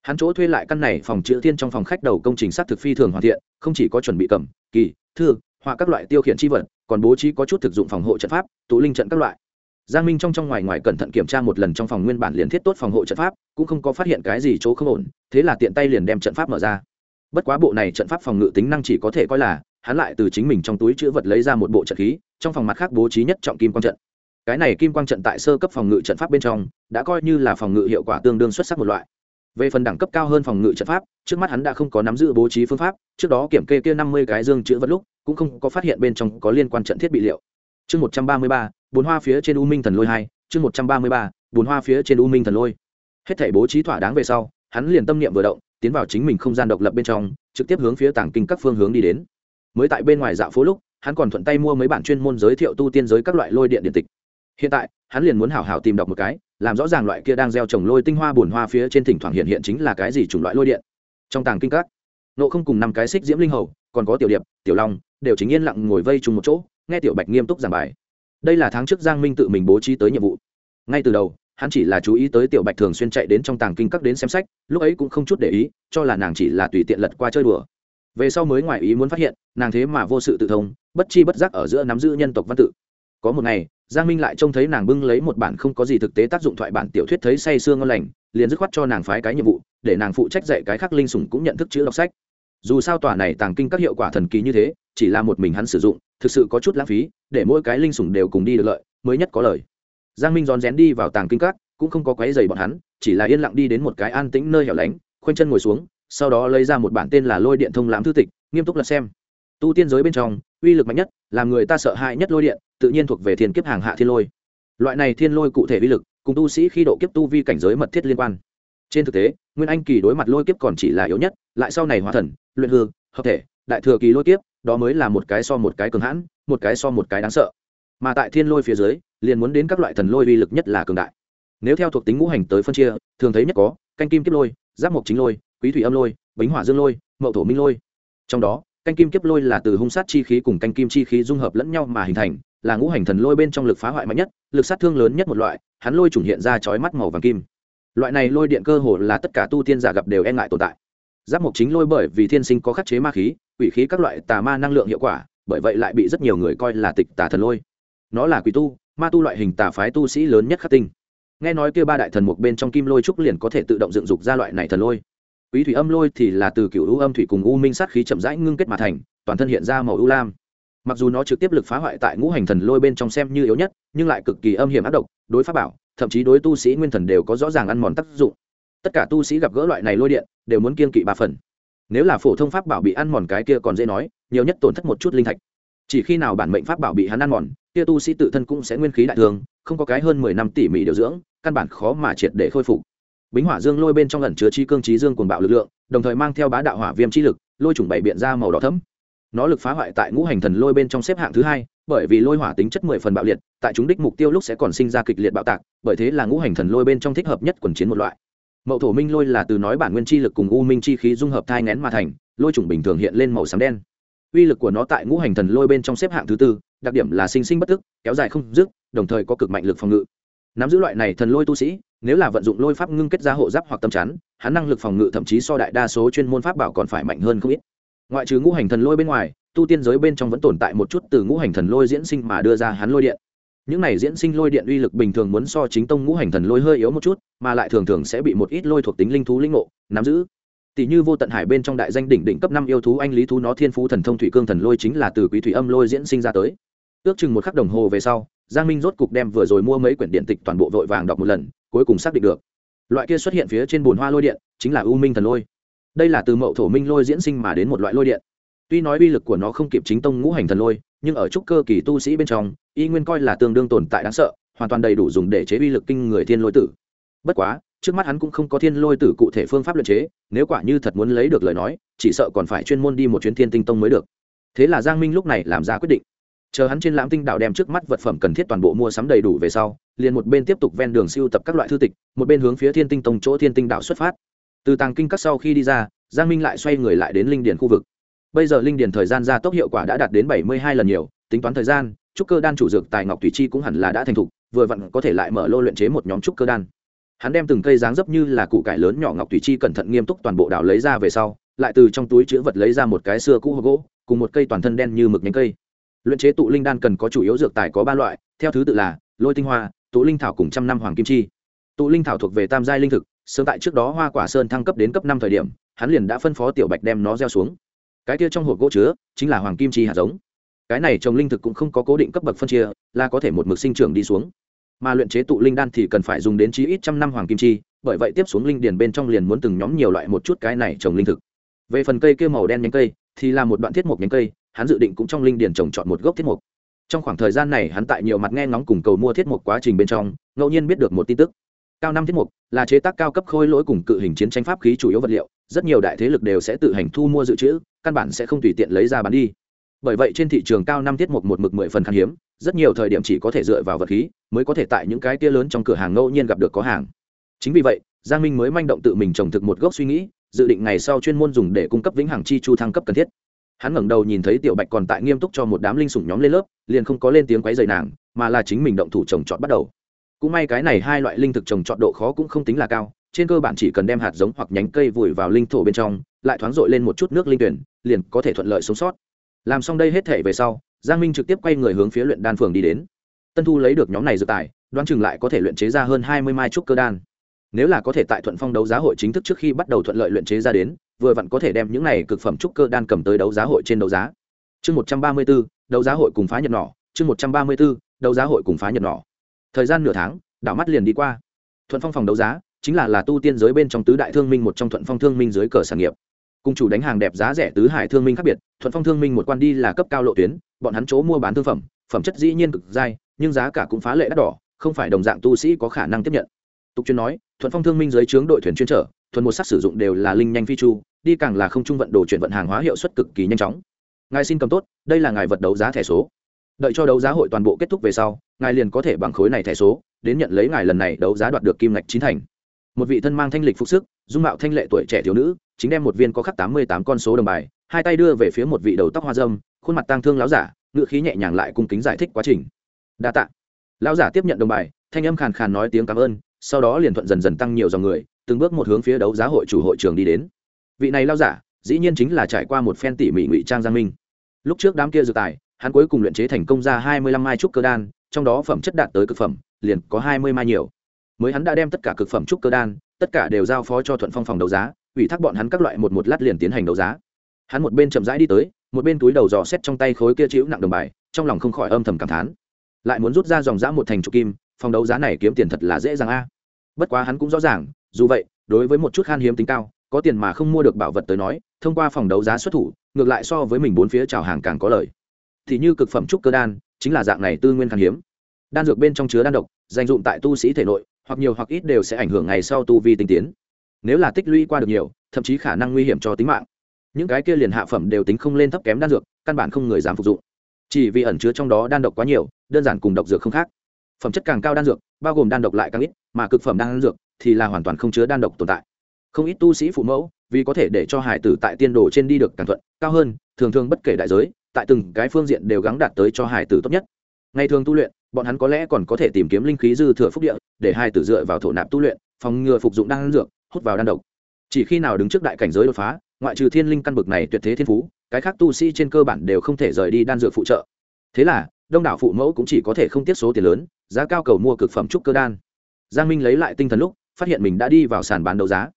hắn chỗ thuê lại căn này phòng chữ thiên trong phòng khách đầu công trình sát thực phi thường hoàn thiện, không chỉ có chuẩn bị cầm, kỳ, thư, họa các loại tiêu khiển chi vật, còn bố trí có chút thực dụng phòng hộ trận pháp, tụ linh trận các loại. Giang minh trong trong ngoài ngoài cẩn thận kiểm tra một lần trong phòng nguyên bản liền thiết tốt phòng hộ trận pháp, cũng không có phát hiện cái gì chỗ không ổn, thế là tiện tay liền đem trận pháp mở ra bất quá bộ này trận pháp phòng ngự tính năng chỉ có thể coi là, hắn lại từ chính mình trong túi chữ vật lấy ra một bộ trận khí, trong phòng mặt khác bố trí nhất trọng kim quang trận. Cái này kim quang trận tại sơ cấp phòng ngự trận pháp bên trong, đã coi như là phòng ngự hiệu quả tương đương xuất sắc một loại. Về phần đẳng cấp cao hơn phòng ngự trận pháp, trước mắt hắn đã không có nắm giữ bố trí phương pháp, trước đó kiểm kê kia năm mươi cái dương chữ vật lúc, cũng không có phát hiện bên trong có liên quan trận thiết bị liệu. Chương một trăm ba mươi ba bốn hoa phía trên u minh thần lôi hai, chương một trăm ba mươi ba bốn hoa phía trên u minh thần lôi. Hết thể bố trí thỏa đáng về sau, hắn liền tâm niệm vừa động tiến vào chính mình không gian độc lập bên trong, trực tiếp hướng phía tảng kinh các phương hướng đi đến. Mới tại bên ngoài dạo phố lúc, hắn còn thuận tay mua mấy bản chuyên môn giới thiệu tu tiên giới các loại lôi điện điện tịch. Hiện tại, hắn liền muốn hảo hảo tìm đọc một cái, làm rõ ràng loại kia đang gieo trồng lôi tinh hoa bùn hoa phía trên thỉnh thoảng hiện hiện chính là cái gì chủng loại lôi điện. Trong tàng kinh các, nộ không cùng năm cái xích diễm linh hầu, còn có tiểu điệp, tiểu long, đều chính yên lặng ngồi vây chung một chỗ, nghe tiểu bạch nghiêm túc giảng bài. Đây là tháng trước giang minh tự mình bố trí tới nhiệm vụ. Ngay từ đầu hắn chỉ là chú ý tới tiểu bạch thường xuyên chạy đến trong tàng kinh các đến xem sách, lúc ấy cũng không chút để ý, cho là nàng chỉ là tùy tiện lật qua chơi đùa. Về sau mới ngoài ý muốn phát hiện, nàng thế mà vô sự tự thông, bất chi bất giác ở giữa nắm giữ nhân tộc văn tự. Có một ngày, giang minh lại trông thấy nàng bưng lấy một bản không có gì thực tế tác dụng thoại bản tiểu thuyết thấy say sương ngon lành, liền dứt khoát cho nàng phái cái nhiệm vụ, để nàng phụ trách dạy cái khác linh sủng cũng nhận thức chữ đọc sách. Dù sao tòa này tàng kinh các hiệu quả thần kỳ như thế, chỉ là một mình hắn sử dụng, thực sự có chút lãng phí, để mỗi cái linh sủng đều cùng đi được lợi, mới nhất có lời giang minh rón rén đi vào tàng kinh các, cũng không có quấy dày bọn hắn, chỉ là yên lặng đi đến một cái an tĩnh nơi hẻo lánh, khoanh chân ngồi xuống, sau đó lấy ra một bản tên là lôi điện thông lãm thư tịch, nghiêm túc lật xem. Tu tiên giới bên trong, uy lực mạnh nhất, làm người ta sợ hãi nhất lôi điện, tự nhiên thuộc về thiên kiếp hàng hạ thiên lôi. Loại này thiên lôi cụ thể uy lực, cùng tu sĩ khi độ kiếp tu vi cảnh giới mật thiết liên quan. Trên thực tế, nguyên anh kỳ đối mặt lôi kiếp còn chỉ là yếu nhất, lại sau này hóa thần, luyện hư, hợp thể, đại thừa kỳ lôi kiếp, đó mới là một cái so một cái cường hãn, một cái so một cái đáng sợ. Mà tại thiên lôi phía dưới liền muốn đến các loại thần lôi uy lực nhất là cường đại. Nếu theo thuộc tính ngũ hành tới phân chia, thường thấy nhất có, canh kim kiếp lôi, giáp mộc chính lôi, quý thủy âm lôi, bính hỏa dương lôi, mậu thổ minh lôi. Trong đó, canh kim kiếp lôi là từ hung sát chi khí cùng canh kim chi khí dung hợp lẫn nhau mà hình thành, là ngũ hành thần lôi bên trong lực phá hoại mạnh nhất, lực sát thương lớn nhất một loại, hắn lôi chủng hiện ra chói mắt màu vàng kim. Loại này lôi điện cơ hồ là tất cả tu tiên giả gặp đều e ngại tồn tại. Giáp mộc chính lôi bởi vì thiên sinh có khắc chế ma khí, quỷ khí các loại tà ma năng lượng hiệu quả, bởi vậy lại bị rất nhiều người coi là tịch tà thần lôi. Nó là quỷ tu ma tu loại hình tà phái tu sĩ lớn nhất khắc tinh. Nghe nói kia ba đại thần mục bên trong kim lôi trúc liền có thể tự động dựng dục ra loại này thần lôi. Quý thủy âm lôi thì là từ cựu u âm thủy cùng u minh sát khí chậm rãi ngưng kết mà thành, toàn thân hiện ra màu u lam. Mặc dù nó trực tiếp lực phá hoại tại ngũ hành thần lôi bên trong xem như yếu nhất, nhưng lại cực kỳ âm hiểm ác độc, đối pháp bảo, thậm chí đối tu sĩ nguyên thần đều có rõ ràng ăn mòn tác dụng. Tất cả tu sĩ gặp gỡ loại này lôi điện, đều muốn kiên kỵ ba phần. Nếu là phổ thông pháp bảo bị ăn mòn cái kia còn dễ nói, nhiều nhất tổn thất một chút linh thạch. Chỉ khi nào bản mệnh pháp bảo bị hắn ăn mòn kia tu sĩ tự thân cũng sẽ nguyên khí đại thường, không có cái hơn mười năm tỉ mỉ điều dưỡng, căn bản khó mà triệt để khôi phục. Bính hỏa dương lôi bên trong lần chứa chi cương trí dương cuồng bạo lực lượng, đồng thời mang theo bá đạo hỏa viêm chi lực, lôi trùng bảy biện ra màu đỏ thấm nó lực phá hoại tại ngũ hành thần lôi bên trong xếp hạng thứ hai, bởi vì lôi hỏa tính chất mười phần bạo liệt, tại chúng đích mục tiêu lúc sẽ còn sinh ra kịch liệt bạo tạc, bởi thế là ngũ hành thần lôi bên trong thích hợp nhất quần chiến một loại. Mậu thổ minh lôi là từ nói bản nguyên chi lực cùng u minh chi khí dung hợp thai ngén mà thành, lôi trùng bình thường hiện lên màu xám đen. Uy lực của nó tại ngũ hành thần lôi bên trong xếp hạng thứ tư đặc điểm là sinh sinh bất tức, kéo dài không dứt, đồng thời có cực mạnh lực phòng ngự. Nắm giữ loại này thần lôi tu sĩ, nếu là vận dụng lôi pháp ngưng kết ra hộ giáp hoặc tâm chắn, hắn năng lực phòng ngự thậm chí so đại đa số chuyên môn pháp bảo còn phải mạnh hơn không ít. Ngoại trừ ngũ hành thần lôi bên ngoài, tu tiên giới bên trong vẫn tồn tại một chút từ ngũ hành thần lôi diễn sinh mà đưa ra hắn lôi điện. Những này diễn sinh lôi điện uy lực bình thường muốn so chính tông ngũ hành thần lôi hơi yếu một chút, mà lại thường thường sẽ bị một ít lôi thuộc tính linh thú linh ngộ, nắm giữ. Tỷ như vô tận hải bên trong đại danh đỉnh đỉnh cấp năm yêu thú anh lý thú nó thiên phú thần thông thủy cương thần lôi chính là từ quý thủy âm lôi diễn sinh ra tới ước chừng một khắc đồng hồ về sau, giang minh rốt cục đem vừa rồi mua mấy quyển điện tịch toàn bộ vội vàng đọc một lần, cuối cùng xác định được. Loại kia xuất hiện phía trên bồn hoa lôi điện, chính là u minh thần lôi. Đây là từ mậu thổ minh lôi diễn sinh mà đến một loại lôi điện. Tuy nói uy lực của nó không kịp chính tông ngũ hành thần lôi, nhưng ở trúc cơ kỳ tu sĩ bên trong, y nguyên coi là tương đương tồn tại đáng sợ, hoàn toàn đầy đủ dùng để chế uy lực kinh người thiên lôi tử. Bất quá, trước mắt hắn cũng không có thiên lôi tử cụ thể phương pháp luyện chế, nếu quả như thật muốn lấy được lời nói, chỉ sợ còn phải chuyên môn đi một chuyến thiên tinh tông mới được. Thế là giang minh lúc này làm ra quyết định chờ hắn trên lãm tinh đạo đem trước mắt vật phẩm cần thiết toàn bộ mua sắm đầy đủ về sau, liền một bên tiếp tục ven đường siêu tập các loại thư tịch, một bên hướng phía thiên tinh tông chỗ thiên tinh đạo xuất phát. Từ tàng kinh các sau khi đi ra, giang minh lại xoay người lại đến linh điền khu vực. Bây giờ linh điền thời gian gia tốc hiệu quả đã đạt đến bảy mươi hai lần nhiều, tính toán thời gian, trúc cơ đan chủ dược tài ngọc thủy chi cũng hẳn là đã thành thục, vừa vặn có thể lại mở lô luyện chế một nhóm trúc cơ đan. Hắn đem từng cây dáng dấp như là củ cải lớn nhỏ ngọc thủy chi cẩn thận nghiêm túc toàn bộ đảo lấy ra về sau, lại từ trong túi chữ vật lấy ra một cái xưa cũ hộp gỗ, cùng một cây toàn thân đen như mực nhánh cây luyện chế tụ linh đan cần có chủ yếu dược tài có ba loại, theo thứ tự là lôi tinh hoa, tụ linh thảo cùng trăm năm hoàng kim chi. Tụ linh thảo thuộc về tam giai linh thực, sớm tại trước đó hoa quả sơn thăng cấp đến cấp năm thời điểm, hắn liền đã phân phó tiểu bạch đem nó gieo xuống. Cái kia trong hộp gỗ chứa, chính là hoàng kim chi hạt giống. Cái này trồng linh thực cũng không có cố định cấp bậc phân chia, là có thể một mực sinh trưởng đi xuống. Mà luyện chế tụ linh đan thì cần phải dùng đến chí ít trăm năm hoàng kim chi, bởi vậy tiếp xuống linh điền bên trong liền muốn từng nhóm nhiều loại một chút cái này trồng linh thực. Về phần cây kia màu đen nhánh cây, thì là một đoạn thiết mục nhánh cây hắn dự định cũng trong linh điền trồng chọn một gốc thiết mục. Trong khoảng thời gian này hắn tại nhiều mặt nghe ngóng cùng cầu mua thiết mục quá trình bên trong, ngẫu nhiên biết được một tin tức. Cao năm thiết mục là chế tác cao cấp khôi lỗi cùng cự hình chiến tranh pháp khí chủ yếu vật liệu, rất nhiều đại thế lực đều sẽ tự hành thu mua dự trữ, căn bản sẽ không tùy tiện lấy ra bán đi. Bởi vậy trên thị trường cao năm tiết mục một mực mười phần khan hiếm, rất nhiều thời điểm chỉ có thể dựa vào vật khí mới có thể tại những cái tia lớn trong cửa hàng ngẫu nhiên gặp được có hàng. Chính vì vậy, giang minh mới manh động tự mình trồng thực một gốc suy nghĩ, dự định ngày sau chuyên môn dùng để cung cấp vĩnh hằng chi chu thăng cấp cần thiết hắn ngẩng đầu nhìn thấy tiểu bạch còn tại nghiêm túc cho một đám linh sủng nhóm lên lớp, liền không có lên tiếng quấy dày nàng, mà là chính mình động thủ trồng trọt bắt đầu. Cũng may cái này hai loại linh thực trồng trọt độ khó cũng không tính là cao, trên cơ bản chỉ cần đem hạt giống hoặc nhánh cây vùi vào linh thổ bên trong, lại thoáng dội lên một chút nước linh tuyển, liền có thể thuận lợi sống sót. Làm xong đây hết thể về sau, giang minh trực tiếp quay người hướng phía luyện đan phường đi đến. Tân thu lấy được nhóm này dự tài, đoán chừng lại có thể luyện chế ra hơn hai mươi mai trúc cơ đan nếu là có thể tại thuận phong đấu giá hội chính thức trước khi bắt đầu thuận lợi luyện chế ra đến, vừa vặn có thể đem những này cực phẩm trúc cơ đan cầm tới đấu giá hội trên đấu giá. Chương một trăm ba mươi b ố đấu giá hội cùng phá nhật nỏ. Chương một trăm ba mươi b ố đấu giá hội cùng phá nhật nỏ. Thời gian nửa tháng, đảo mắt liền đi qua. Thuận phong phòng đấu giá chính là là tu tiên giới bên trong tứ đại thương minh một trong thuận phong thương minh dưới cờ sản nghiệp. Cùng chủ đánh hàng đẹp giá rẻ tứ hải thương minh khác biệt, thuận phong thương minh một quan đi là cấp cao lộ tuyến, bọn hắn chỗ mua bán thương phẩm phẩm chất dĩ nhiên cực dai, nhưng giá cả cũng phá lệ đắt đỏ, không phải đồng dạng tu sĩ có khả năng tiếp nhận tục chuyên nói, thuận phong thương minh dưới trướng đội thuyền chuyên trở, thuần một sắc sử dụng đều là linh nhanh phi chu, đi càng là không trung vận đồ chuyển vận hàng hóa hiệu suất cực kỳ nhanh chóng. Ngài xin cầm tốt, đây là ngài vật đấu giá thẻ số. Đợi cho đấu giá hội toàn bộ kết thúc về sau, ngài liền có thể bằng khối này thẻ số, đến nhận lấy ngài lần này đấu giá đoạt được kim ngạch chín thành. Một vị thân mang thanh lịch phục sức, dung mạo thanh lệ tuổi trẻ thiếu nữ, chính đem một viên có khắc tám mươi tám con số đồng bài, hai tay đưa về phía một vị đầu tóc hoa dâm, khuôn mặt tang thương láo giả ngự khí nhẹ nhàng lại cung kính giải thích quá trình. Đa t ạ lão giả tiếp nhận đồng bài, thanh âm khàn khàn nói tiếng cảm ơn sau đó liền thuận dần dần tăng nhiều dòng người, từng bước một hướng phía đấu giá hội chủ hội trường đi đến. Vị này lao giả, dĩ nhiên chính là trải qua một phen tỉ mỉ ngụy trang giang minh. Lúc trước đám kia dự tài, hắn cuối cùng luyện chế thành công ra hai mươi lăm mai trúc cơ đan, trong đó phẩm chất đạt tới cực phẩm, liền có hai mươi mai nhiều. Mới hắn đã đem tất cả cực phẩm trúc cơ đan, tất cả đều giao phó cho thuận phong phòng đấu giá, ủy thác bọn hắn các loại một một lát liền tiến hành đấu giá. Hắn một bên chậm rãi đi tới, một bên túi đầu dò xét trong tay khối kia chịu nặng đồng bài, trong lòng không khỏi âm thầm cảm thán. Lại muốn rút ra dòng giã một thành trục kim phòng đấu giá này kiếm tiền thật là dễ dàng a. Bất quá hắn cũng rõ ràng, dù vậy, đối với một chút khan hiếm tính cao, có tiền mà không mua được bảo vật tới nói, thông qua phòng đấu giá xuất thủ, ngược lại so với mình bốn phía trào hàng càng có lời thì như cực phẩm trúc cơ đan, chính là dạng này tư nguyên khan hiếm. Đan dược bên trong chứa đan độc, dành dụng tại tu sĩ thể nội, hoặc nhiều hoặc ít đều sẽ ảnh hưởng ngày sau tu vi tinh tiến. Nếu là tích lũy qua được nhiều, thậm chí khả năng nguy hiểm cho tính mạng. Những cái kia liền hạ phẩm đều tính không lên thấp kém đan dược, căn bản không người dám phục dụng. Chỉ vì ẩn chứa trong đó đan độc quá nhiều, đơn giản cùng độc dược không khác phẩm chất càng cao đan dược, bao gồm đan độc lại càng ít, mà cực phẩm đan dược thì là hoàn toàn không chứa đan độc tồn tại. Không ít tu sĩ phụ mẫu, vì có thể để cho hải tử tại tiên đồ trên đi được càng thuận, cao hơn, thường thường bất kể đại giới, tại từng cái phương diện đều gắng đạt tới cho hải tử tốt nhất. Ngày thường tu luyện, bọn hắn có lẽ còn có thể tìm kiếm linh khí dư thừa phúc địa, để hải tử dựa vào thổ nạp tu luyện, phòng ngừa phục dụng đan dược, hút vào đan độc. Chỉ khi nào đứng trước đại cảnh giới đột phá, ngoại trừ thiên linh căn bực này tuyệt thế thiên phú, cái khác tu sĩ trên cơ bản đều không thể rời đi đan dược phụ trợ. Thế là, đông đảo phụ mẫu cũng chỉ có thể không tiết số tiền lớn giá cao cầu mua cực phẩm trúc cơ đan. Giang minh lấy lại tinh thần lúc, phát hiện mình đã đi vào sàn bán đấu giá.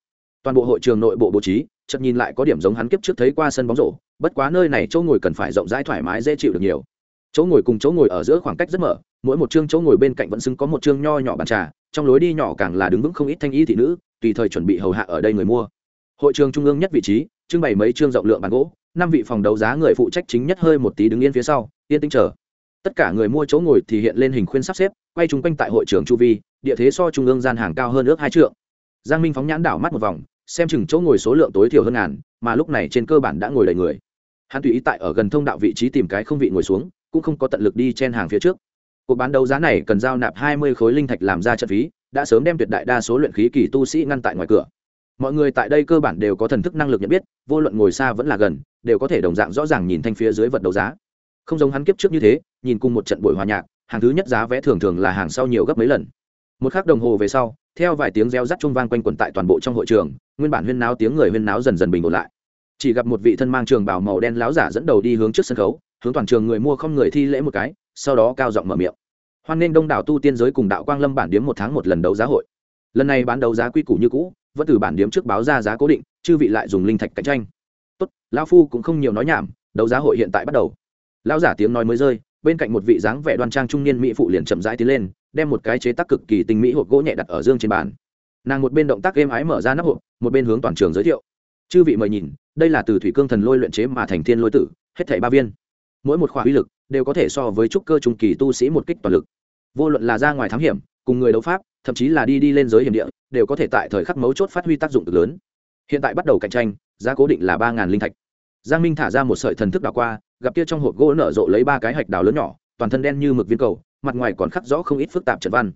Toàn bộ hội trường nội bộ bố trí chậm nhìn lại có điểm giống hắn kiếp trước thấy qua sân bóng rổ, bất quá nơi này chỗ ngồi cần phải rộng rãi thoải mái dễ chịu được nhiều. Chỗ ngồi cùng chỗ ngồi ở giữa khoảng cách rất mở, mỗi một chương chỗ ngồi bên cạnh vẫn xứng có một chương nho nhỏ bàn trà, trong lối đi nhỏ càng là đứng vững không ít thanh y thị nữ, tùy thời chuẩn bị hầu hạ ở đây người mua. Hội trường trung ương nhất vị trí, trưng bày mấy chương rộng lượng bàn gỗ, năm vị phòng đấu giá người phụ trách chính nhất hơi một tí đứng yên phía sau, yên tĩnh chờ tất cả người mua chỗ ngồi thì hiện lên hình khuyên sắp xếp, quay chung quanh tại hội trường chu vi, địa thế so trung ương gian hàng cao hơn ước hai trượng. Giang minh phóng nhãn đảo mắt một vòng, xem chừng chỗ ngồi số lượng tối thiểu hơn ngàn, mà lúc này trên cơ bản đã ngồi đầy người. Hắn tùy ý tại ở gần thông đạo vị trí tìm cái không vị ngồi xuống, cũng không có tận lực đi chen hàng phía trước. Cuộc bán đấu giá này cần giao nạp hai mươi khối linh thạch làm ra trận phí, đã sớm đem tuyệt đại đa số luyện khí kỳ tu sĩ ngăn tại ngoài cửa. Mọi người tại đây cơ bản đều có thần thức năng lực nhận biết, vô luận ngồi xa vẫn là gần, đều có thể đồng dạng rõ ràng nhìn thanh phía dưới vật đấu giá. Không giống hắn kiếp trước như thế nhìn cùng một trận buổi hòa nhạc, hàng thứ nhất giá vé thường thường là hàng sau nhiều gấp mấy lần. Một khắc đồng hồ về sau, theo vài tiếng reo rắt chung vang quanh quẩn tại toàn bộ trong hội trường, nguyên bản huyên náo tiếng người huyên náo dần dần bình ổn lại. Chỉ gặp một vị thân mang trường bảo màu đen láo giả dẫn đầu đi hướng trước sân khấu, hướng toàn trường người mua không người thi lễ một cái, sau đó cao giọng mở miệng. Hoan nghênh đông đảo tu tiên giới cùng đạo quang lâm bản điếm một tháng một lần đấu giá hội. Lần này bán đấu giá quy củ như cũ, vẫn từ bản điếm trước báo ra giá cố định, chư vị lại dùng linh thạch cạnh tranh. Tốt, lão phu cũng không nhiều nói nhảm, đấu giá hội hiện tại bắt đầu. Lão giả tiếng nói mới rơi bên cạnh một vị dáng vẻ đoan trang trung niên mỹ phụ liền chậm rãi tiến lên, đem một cái chế tác cực kỳ tinh mỹ hộp gỗ nhẹ đặt ở dương trên bàn. Nàng một bên động tác êm ái mở ra nắp hộp, một bên hướng toàn trường giới thiệu. Chư vị mời nhìn, đây là từ thủy cương thần lôi luyện chế mà thành thiên lôi tử, hết thảy ba viên. Mỗi một khóa uy lực đều có thể so với trúc cơ trung kỳ tu sĩ một kích toàn lực. Vô luận là ra ngoài thám hiểm, cùng người đấu pháp, thậm chí là đi đi lên giới hiểm địa, đều có thể tại thời khắc mấu chốt phát huy tác dụng cực lớn. Hiện tại bắt đầu cạnh tranh, giá cố định là ba linh thạch. Giang minh thả ra một sợi thần thức đào qua gặp kia trong hộp gỗ nở rộ lấy ba cái hạch đào lớn nhỏ, toàn thân đen như mực viên cầu, mặt ngoài còn khắc rõ không ít phức tạp trận văn.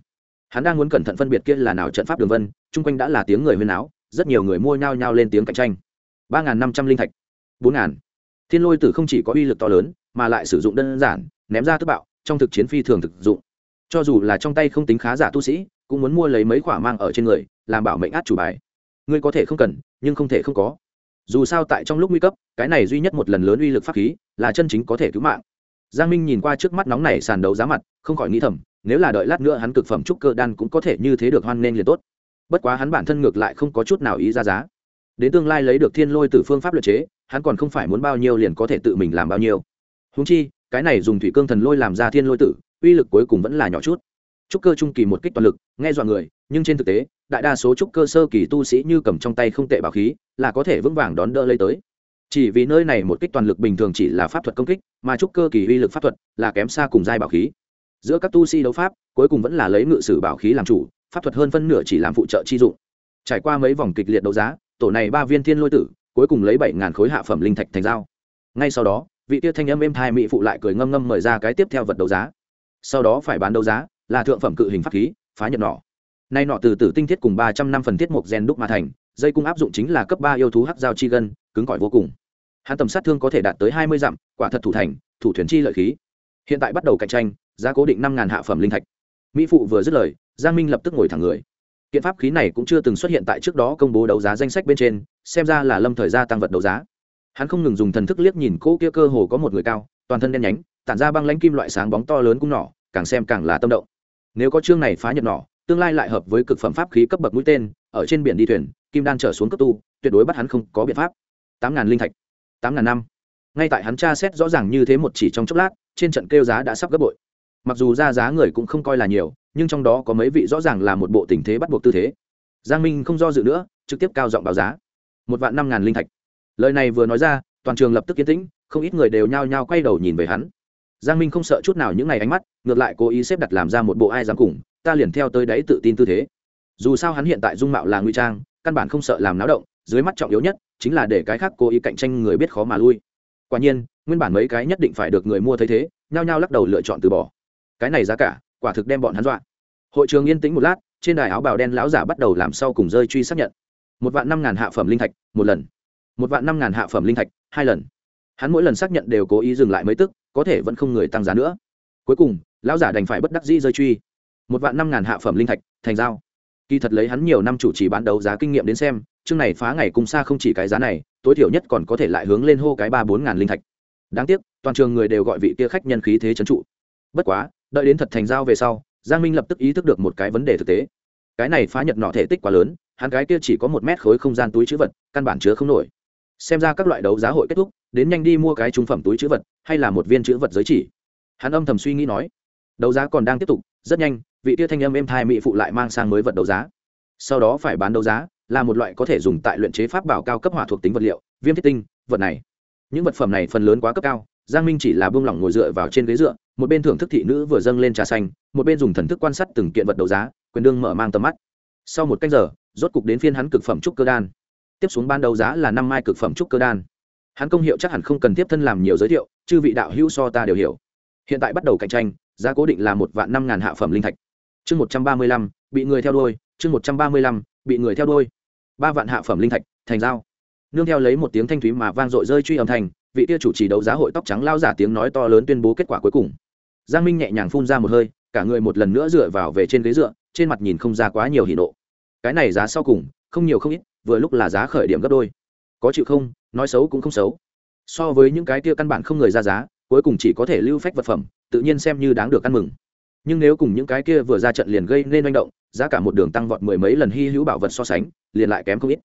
Hắn đang muốn cẩn thận phân biệt kia là nào trận pháp đường vân, chung quanh đã là tiếng người huyên áo rất nhiều người mua nhau nhau lên tiếng cạnh tranh. ba n g h n năm trăm linh thạch, bốn ngàn. Thiên lôi tử không chỉ có uy lực to lớn, mà lại sử dụng đơn giản, ném ra tức bạo, trong thực chiến phi thường thực dụng. Cho dù là trong tay không tính khá giả tu sĩ, cũng muốn mua lấy mấy khoả mang ở trên người, làm bảo mệnh át chủ bài. Ngươi có thể không cần, nhưng không thể không có dù sao tại trong lúc nguy cấp, cái này duy nhất một lần lớn uy lực pháp khí là chân chính có thể cứu mạng. Giang minh nhìn qua trước mắt nóng này sàn đấu giá mặt, không khỏi nghĩ thầm, nếu là đợi lát nữa hắn cực phẩm trúc cơ đan cũng có thể như thế được hoan nghênh liền tốt. Bất quá hắn bản thân ngược lại không có chút nào ý ra giá. Đến tương lai lấy được thiên lôi từ phương pháp luật chế, hắn còn không phải muốn bao nhiêu liền có thể tự mình làm bao nhiêu. Húng chi, cái này dùng thủy cương thần lôi làm ra thiên lôi tử, uy lực cuối cùng vẫn là nhỏ chút trúc cơ trung kỳ một kích toàn lực, nghe dọa người, nhưng trên thực tế, đại đa số trúc cơ sơ kỳ tu sĩ như cầm trong tay không tệ bảo khí, là có thể vững vàng đón đỡ lấy tới. Chỉ vì nơi này một kích toàn lực bình thường chỉ là pháp thuật công kích, mà trúc cơ kỳ uy lực pháp thuật là kém xa cùng giai bảo khí. Giữa các tu sĩ đấu pháp, cuối cùng vẫn là lấy ngự sử bảo khí làm chủ, pháp thuật hơn phân nửa chỉ làm phụ trợ chi dụng. Trải qua mấy vòng kịch liệt đấu giá, tổ này ba viên thiên lôi tử, cuối cùng lấy bảy ngàn khối hạ phẩm linh thạch thành dao ngay sau đó, vị tia thanh âm êm thai mỹ phụ lại cười ngâm ngâm mời ra cái tiếp theo vật đấu giá. Sau đó phải bán đấu giá là thượng phẩm cự hình pháp khí, phá nhật nỏ. Nay nọ từ tử tinh thiết cùng ba trăm năm phần thiết mộc gen đúc mà thành, dây cung áp dụng chính là cấp ba yêu thú hắc giao chi gân, cứng cỏi vô cùng. Hắn tầm sát thương có thể đạt tới hai mươi dặm, quả thật thủ thành, thủ thuyền chi lợi khí. Hiện tại bắt đầu cạnh tranh, giá cố định năm ngàn hạ phẩm linh thạch. Mỹ phụ vừa dứt lời, giang minh lập tức ngồi thẳng người. Kiện pháp khí này cũng chưa từng xuất hiện tại trước đó công bố đấu giá danh sách bên trên, xem ra là lâm thời gia tăng vật đấu giá. Hắn không ngừng dùng thần thức liếc nhìn cỗ kia cơ hồ có một người cao, toàn thân đen nhánh, tản ra băng lãnh kim loại sáng bóng to lớn cung nỏ, càng xem càng là tâm động nếu có chương này phá nhật nỏ, tương lai lại hợp với cực phẩm pháp khí cấp bậc mũi tên, ở trên biển đi thuyền, kim đan trở xuống cấp tu, tuyệt đối bắt hắn không có biện pháp. Tám ngàn linh thạch, tám ngàn năm. Ngay tại hắn tra xét rõ ràng như thế một chỉ trong chốc lát, trên trận kêu giá đã sắp gấp bội. Mặc dù ra giá người cũng không coi là nhiều, nhưng trong đó có mấy vị rõ ràng là một bộ tình thế bắt buộc tư thế. Giang minh không do dự nữa, trực tiếp cao giọng báo giá. Một vạn năm ngàn linh thạch. Lời này vừa nói ra, toàn trường lập tức yên tĩnh, không ít người đều nhao nhao quay đầu nhìn về hắn giang minh không sợ chút nào những ngày ánh mắt, ngược lại cố ý xếp đặt làm ra một bộ ai dám cùng, ta liền theo tới đấy tự tin tư thế. Dù sao hắn hiện tại dung mạo là nguy trang, căn bản không sợ làm náo động, dưới mắt trọng yếu nhất chính là để cái khác cố ý cạnh tranh người biết khó mà lui. Quả nhiên, nguyên bản mấy cái nhất định phải được người mua thấy thế, nhao nhao lắc đầu lựa chọn từ bỏ. Cái này giá cả, quả thực đem bọn hắn dọa. Hội trường yên tĩnh một lát, trên đài áo bào đen lão giả bắt đầu làm sau cùng rơi truy xác nhận. Một vạn năm ngàn hạ phẩm linh thạch, một lần. Một vạn năm ngàn hạ phẩm linh thạch, hai lần hắn mỗi lần xác nhận đều cố ý dừng lại mấy tức, có thể vẫn không người tăng giá nữa. Cuối cùng, lão giả đành phải bất đắc dĩ rơi truy. Một vạn năm ngàn hạ phẩm linh thạch, thành giao. Kỳ thật lấy hắn nhiều năm chủ trì bán đấu giá kinh nghiệm đến xem, chương này phá ngày cùng xa không chỉ cái giá này, tối thiểu nhất còn có thể lại hướng lên hô cái ba bốn ngàn linh thạch. Đáng tiếc, toàn trường người đều gọi vị kia khách nhân khí thế trấn trụ. Bất quá, đợi đến thật thành giao về sau, giang minh lập tức ý thức được một cái vấn đề thực tế. Cái này phá nhật nọ thể tích quá lớn, hắn cái kia chỉ có một mét khối không gian túi chữ vật, căn bản chứa không nổi xem ra các loại đấu giá hội kết thúc, đến nhanh đi mua cái trung phẩm túi chữ vật, hay là một viên chữ vật giới chỉ. Hắn âm thầm suy nghĩ nói, đấu giá còn đang tiếp tục, rất nhanh, vị tia thanh âm êm thai mỹ phụ lại mang sang mới vật đấu giá. Sau đó phải bán đấu giá, là một loại có thể dùng tại luyện chế pháp bảo cao cấp hỏa thuộc tính vật liệu, viêm thiết tinh, vật này. Những vật phẩm này phần lớn quá cấp cao, giang minh chỉ là buông lỏng ngồi dựa vào trên ghế dựa, một bên thưởng thức thị nữ vừa dâng lên trà xanh, một bên dùng thần thức quan sát từng kiện vật đấu giá, quyền đương mở mang tầm mắt. Sau một cách giờ, rốt cục đến phiên hắn cực phẩm trúc cơ đan tiếp xuống ban đầu giá là năm mai cực phẩm trúc cơ đan. Hắn công hiệu chắc hẳn không cần tiếp thân làm nhiều giới thiệu, chư vị đạo hữu so ta đều hiểu. Hiện tại bắt đầu cạnh tranh, giá cố định là một vạn năm ngàn hạ phẩm linh thạch. Chương một trăm ba mươi lăm, bị người theo đôi chương một trăm ba mươi lăm, bị người theo đôi ba vạn hạ phẩm linh thạch, thành dao nương theo lấy một tiếng thanh thúy mà vang dội rơi truy âm thanh, vị tia chủ trì đấu giá hội tóc trắng lao giả tiếng nói to lớn tuyên bố kết quả cuối cùng. Giang minh nhẹ nhàng phun ra một hơi, cả người một lần nữa dựa vào về trên ghế dựa, trên mặt nhìn không ra quá nhiều hỉ nộ. Cái này giá sau cùng, không nhiều không ít vừa lúc là giá khởi điểm gấp đôi. Có chịu không? Nói xấu cũng không xấu. So với những cái kia căn bản không người ra giá, cuối cùng chỉ có thể lưu phách vật phẩm, tự nhiên xem như đáng được ăn mừng. Nhưng nếu cùng những cái kia vừa ra trận liền gây nên manh động, giá cả một đường tăng vọt mười mấy lần hy hữu bảo vật so sánh, liền lại kém không ít.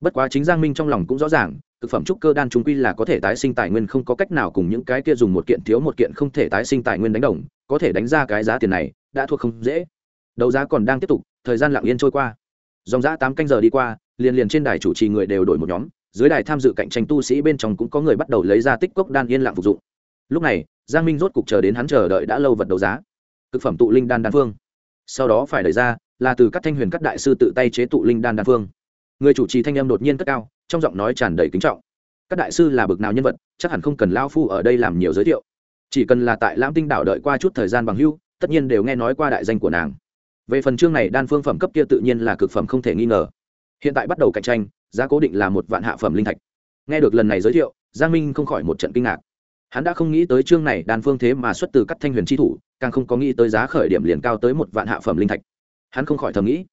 Bất quá chính giang minh trong lòng cũng rõ ràng, thực phẩm trúc cơ đan chúng quy là có thể tái sinh tài nguyên, không có cách nào cùng những cái kia dùng một kiện thiếu một kiện không thể tái sinh tài nguyên đánh đồng, có thể đánh ra cái giá tiền này, đã thuộc không dễ. Đấu giá còn đang tiếp tục, thời gian lặng yên trôi qua. Dòng giã tám canh giờ đi qua liền liền trên đài chủ trì người đều đổi một nhóm, dưới đài tham dự cạnh tranh tu sĩ bên trong cũng có người bắt đầu lấy ra tích cốc đan yên lặng phục dụng. Lúc này, giang minh rốt cục chờ đến hắn chờ đợi đã lâu vật đấu giá. Thực phẩm tụ linh đan đan phương. Sau đó phải đẩy ra, là từ các thanh huyền các đại sư tự tay chế tụ linh đan đan phương. Người chủ trì thanh em đột nhiên cất cao, trong giọng nói tràn đầy kính trọng. Các đại sư là bực nào nhân vật, chắc hẳn không cần lao phu ở đây làm nhiều giới thiệu. Chỉ cần là tại lãm tinh đảo đợi qua chút thời gian bằng hưu tất nhiên đều nghe nói qua đại danh của nàng. Về phần chương này đan phương phẩm cấp kia tự nhiên là cực phẩm không thể nghi ngờ hiện tại bắt đầu cạnh tranh, giá cố định là một vạn hạ phẩm linh thạch. Nghe được lần này giới thiệu, giang minh không khỏi một trận kinh ngạc. Hắn đã không nghĩ tới chương này đan phương thế mà xuất từ các thanh huyền tri thủ, càng không có nghĩ tới giá khởi điểm liền cao tới một vạn hạ phẩm linh thạch. Hắn không khỏi thầm nghĩ,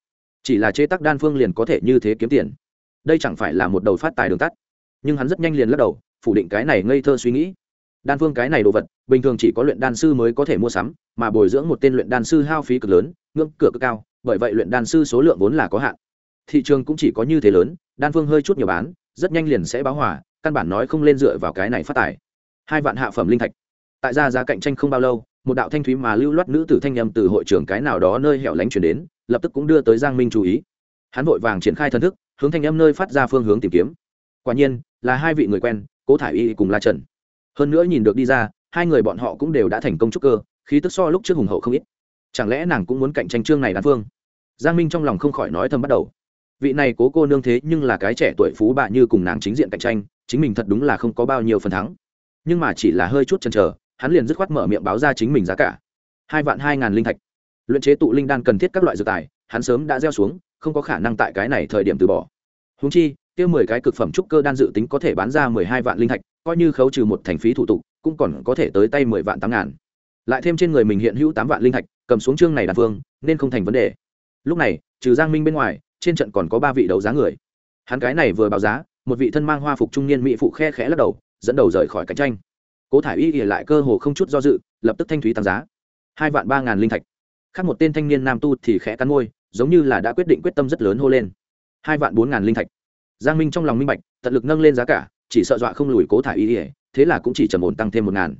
chỉ là chế tác đan phương liền có thể như thế kiếm tiền. Đây chẳng phải là một đầu phát tài đường tắt. Nhưng hắn rất nhanh liền lắc đầu, phủ định cái này ngây thơ suy nghĩ. Đan phương cái này đồ vật, bình thường chỉ có luyện đan sư mới có thể mua sắm, mà bồi dưỡng một tên luyện đan sư hao phí cực lớn, ngưỡng cửa cực cao, bởi vậy luyện đan sư số lượng vốn là có hạn thị trường cũng chỉ có như thế lớn, đan phương hơi chút nhiều bán, rất nhanh liền sẽ báo hỏa căn bản nói không lên dựa vào cái này phát tài. Hai vạn hạ phẩm linh thạch. Tại ra giá cạnh tranh không bao lâu, một đạo thanh thúy mà lưu loát nữ tử thanh nhầm từ hội trường cái nào đó nơi hẻo lánh chuyển đến, lập tức cũng đưa tới giang minh chú ý. Hắn vội vàng triển khai thân thức, hướng thanh âm nơi phát ra phương hướng tìm kiếm. Quả nhiên, là hai vị người quen, cố thải y cùng la trần. Hơn nữa nhìn được đi ra, hai người bọn họ cũng đều đã thành công trúc cơ, khí tức so lúc trước hùng hậu không ít. Chẳng lẽ nàng cũng muốn cạnh tranh trương này đan phương? Giang minh trong lòng không khỏi nói thầm bắt đầu vị này cố cô nương thế nhưng là cái trẻ tuổi phú bạ như cùng nàng chính diện cạnh tranh, chính mình thật đúng là không có bao nhiêu phần thắng. Nhưng mà chỉ là hơi chút chần chờ, hắn liền dứt khoát mở miệng báo ra chính mình giá cả. Hai vạn hai ngàn linh thạch. Luyện chế tụ linh đan cần thiết các loại dược tài, hắn sớm đã gieo xuống, không có khả năng tại cái này thời điểm từ bỏ. Húng chi tiêu mười cái cực phẩm trúc cơ đan dự tính có thể bán ra mười hai vạn linh thạch, coi như khấu trừ một thành phí thủ tục, cũng còn có thể tới tay mười vạn tám ngàn. Lại thêm trên người mình hiện hữu tám vạn linh thạch, cầm xuống chương này đàn phương nên không thành vấn đề. Lúc này, trừ giang minh bên ngoài trên trận còn có ba vị đấu giá người. Hắn cái này vừa báo giá, một vị thân mang hoa phục trung niên mỹ phụ khe khẽ lắc đầu, dẫn đầu rời khỏi cạnh tranh. Cố thả y ỉa lại cơ hồ không chút do dự, lập tức thanh thúy tăng giá. Hai vạn ba ngàn linh thạch. Khác một tên thanh niên nam tu thì khẽ cắn môi, giống như là đã quyết định quyết tâm rất lớn hô lên. Hai vạn bốn ngàn linh thạch. Giang minh trong lòng minh bạch, tận lực nâng lên giá cả, chỉ sợ dọa không lùi cố thả y ỉa thế là cũng chỉ trầm ổn tăng thêm một ngàn.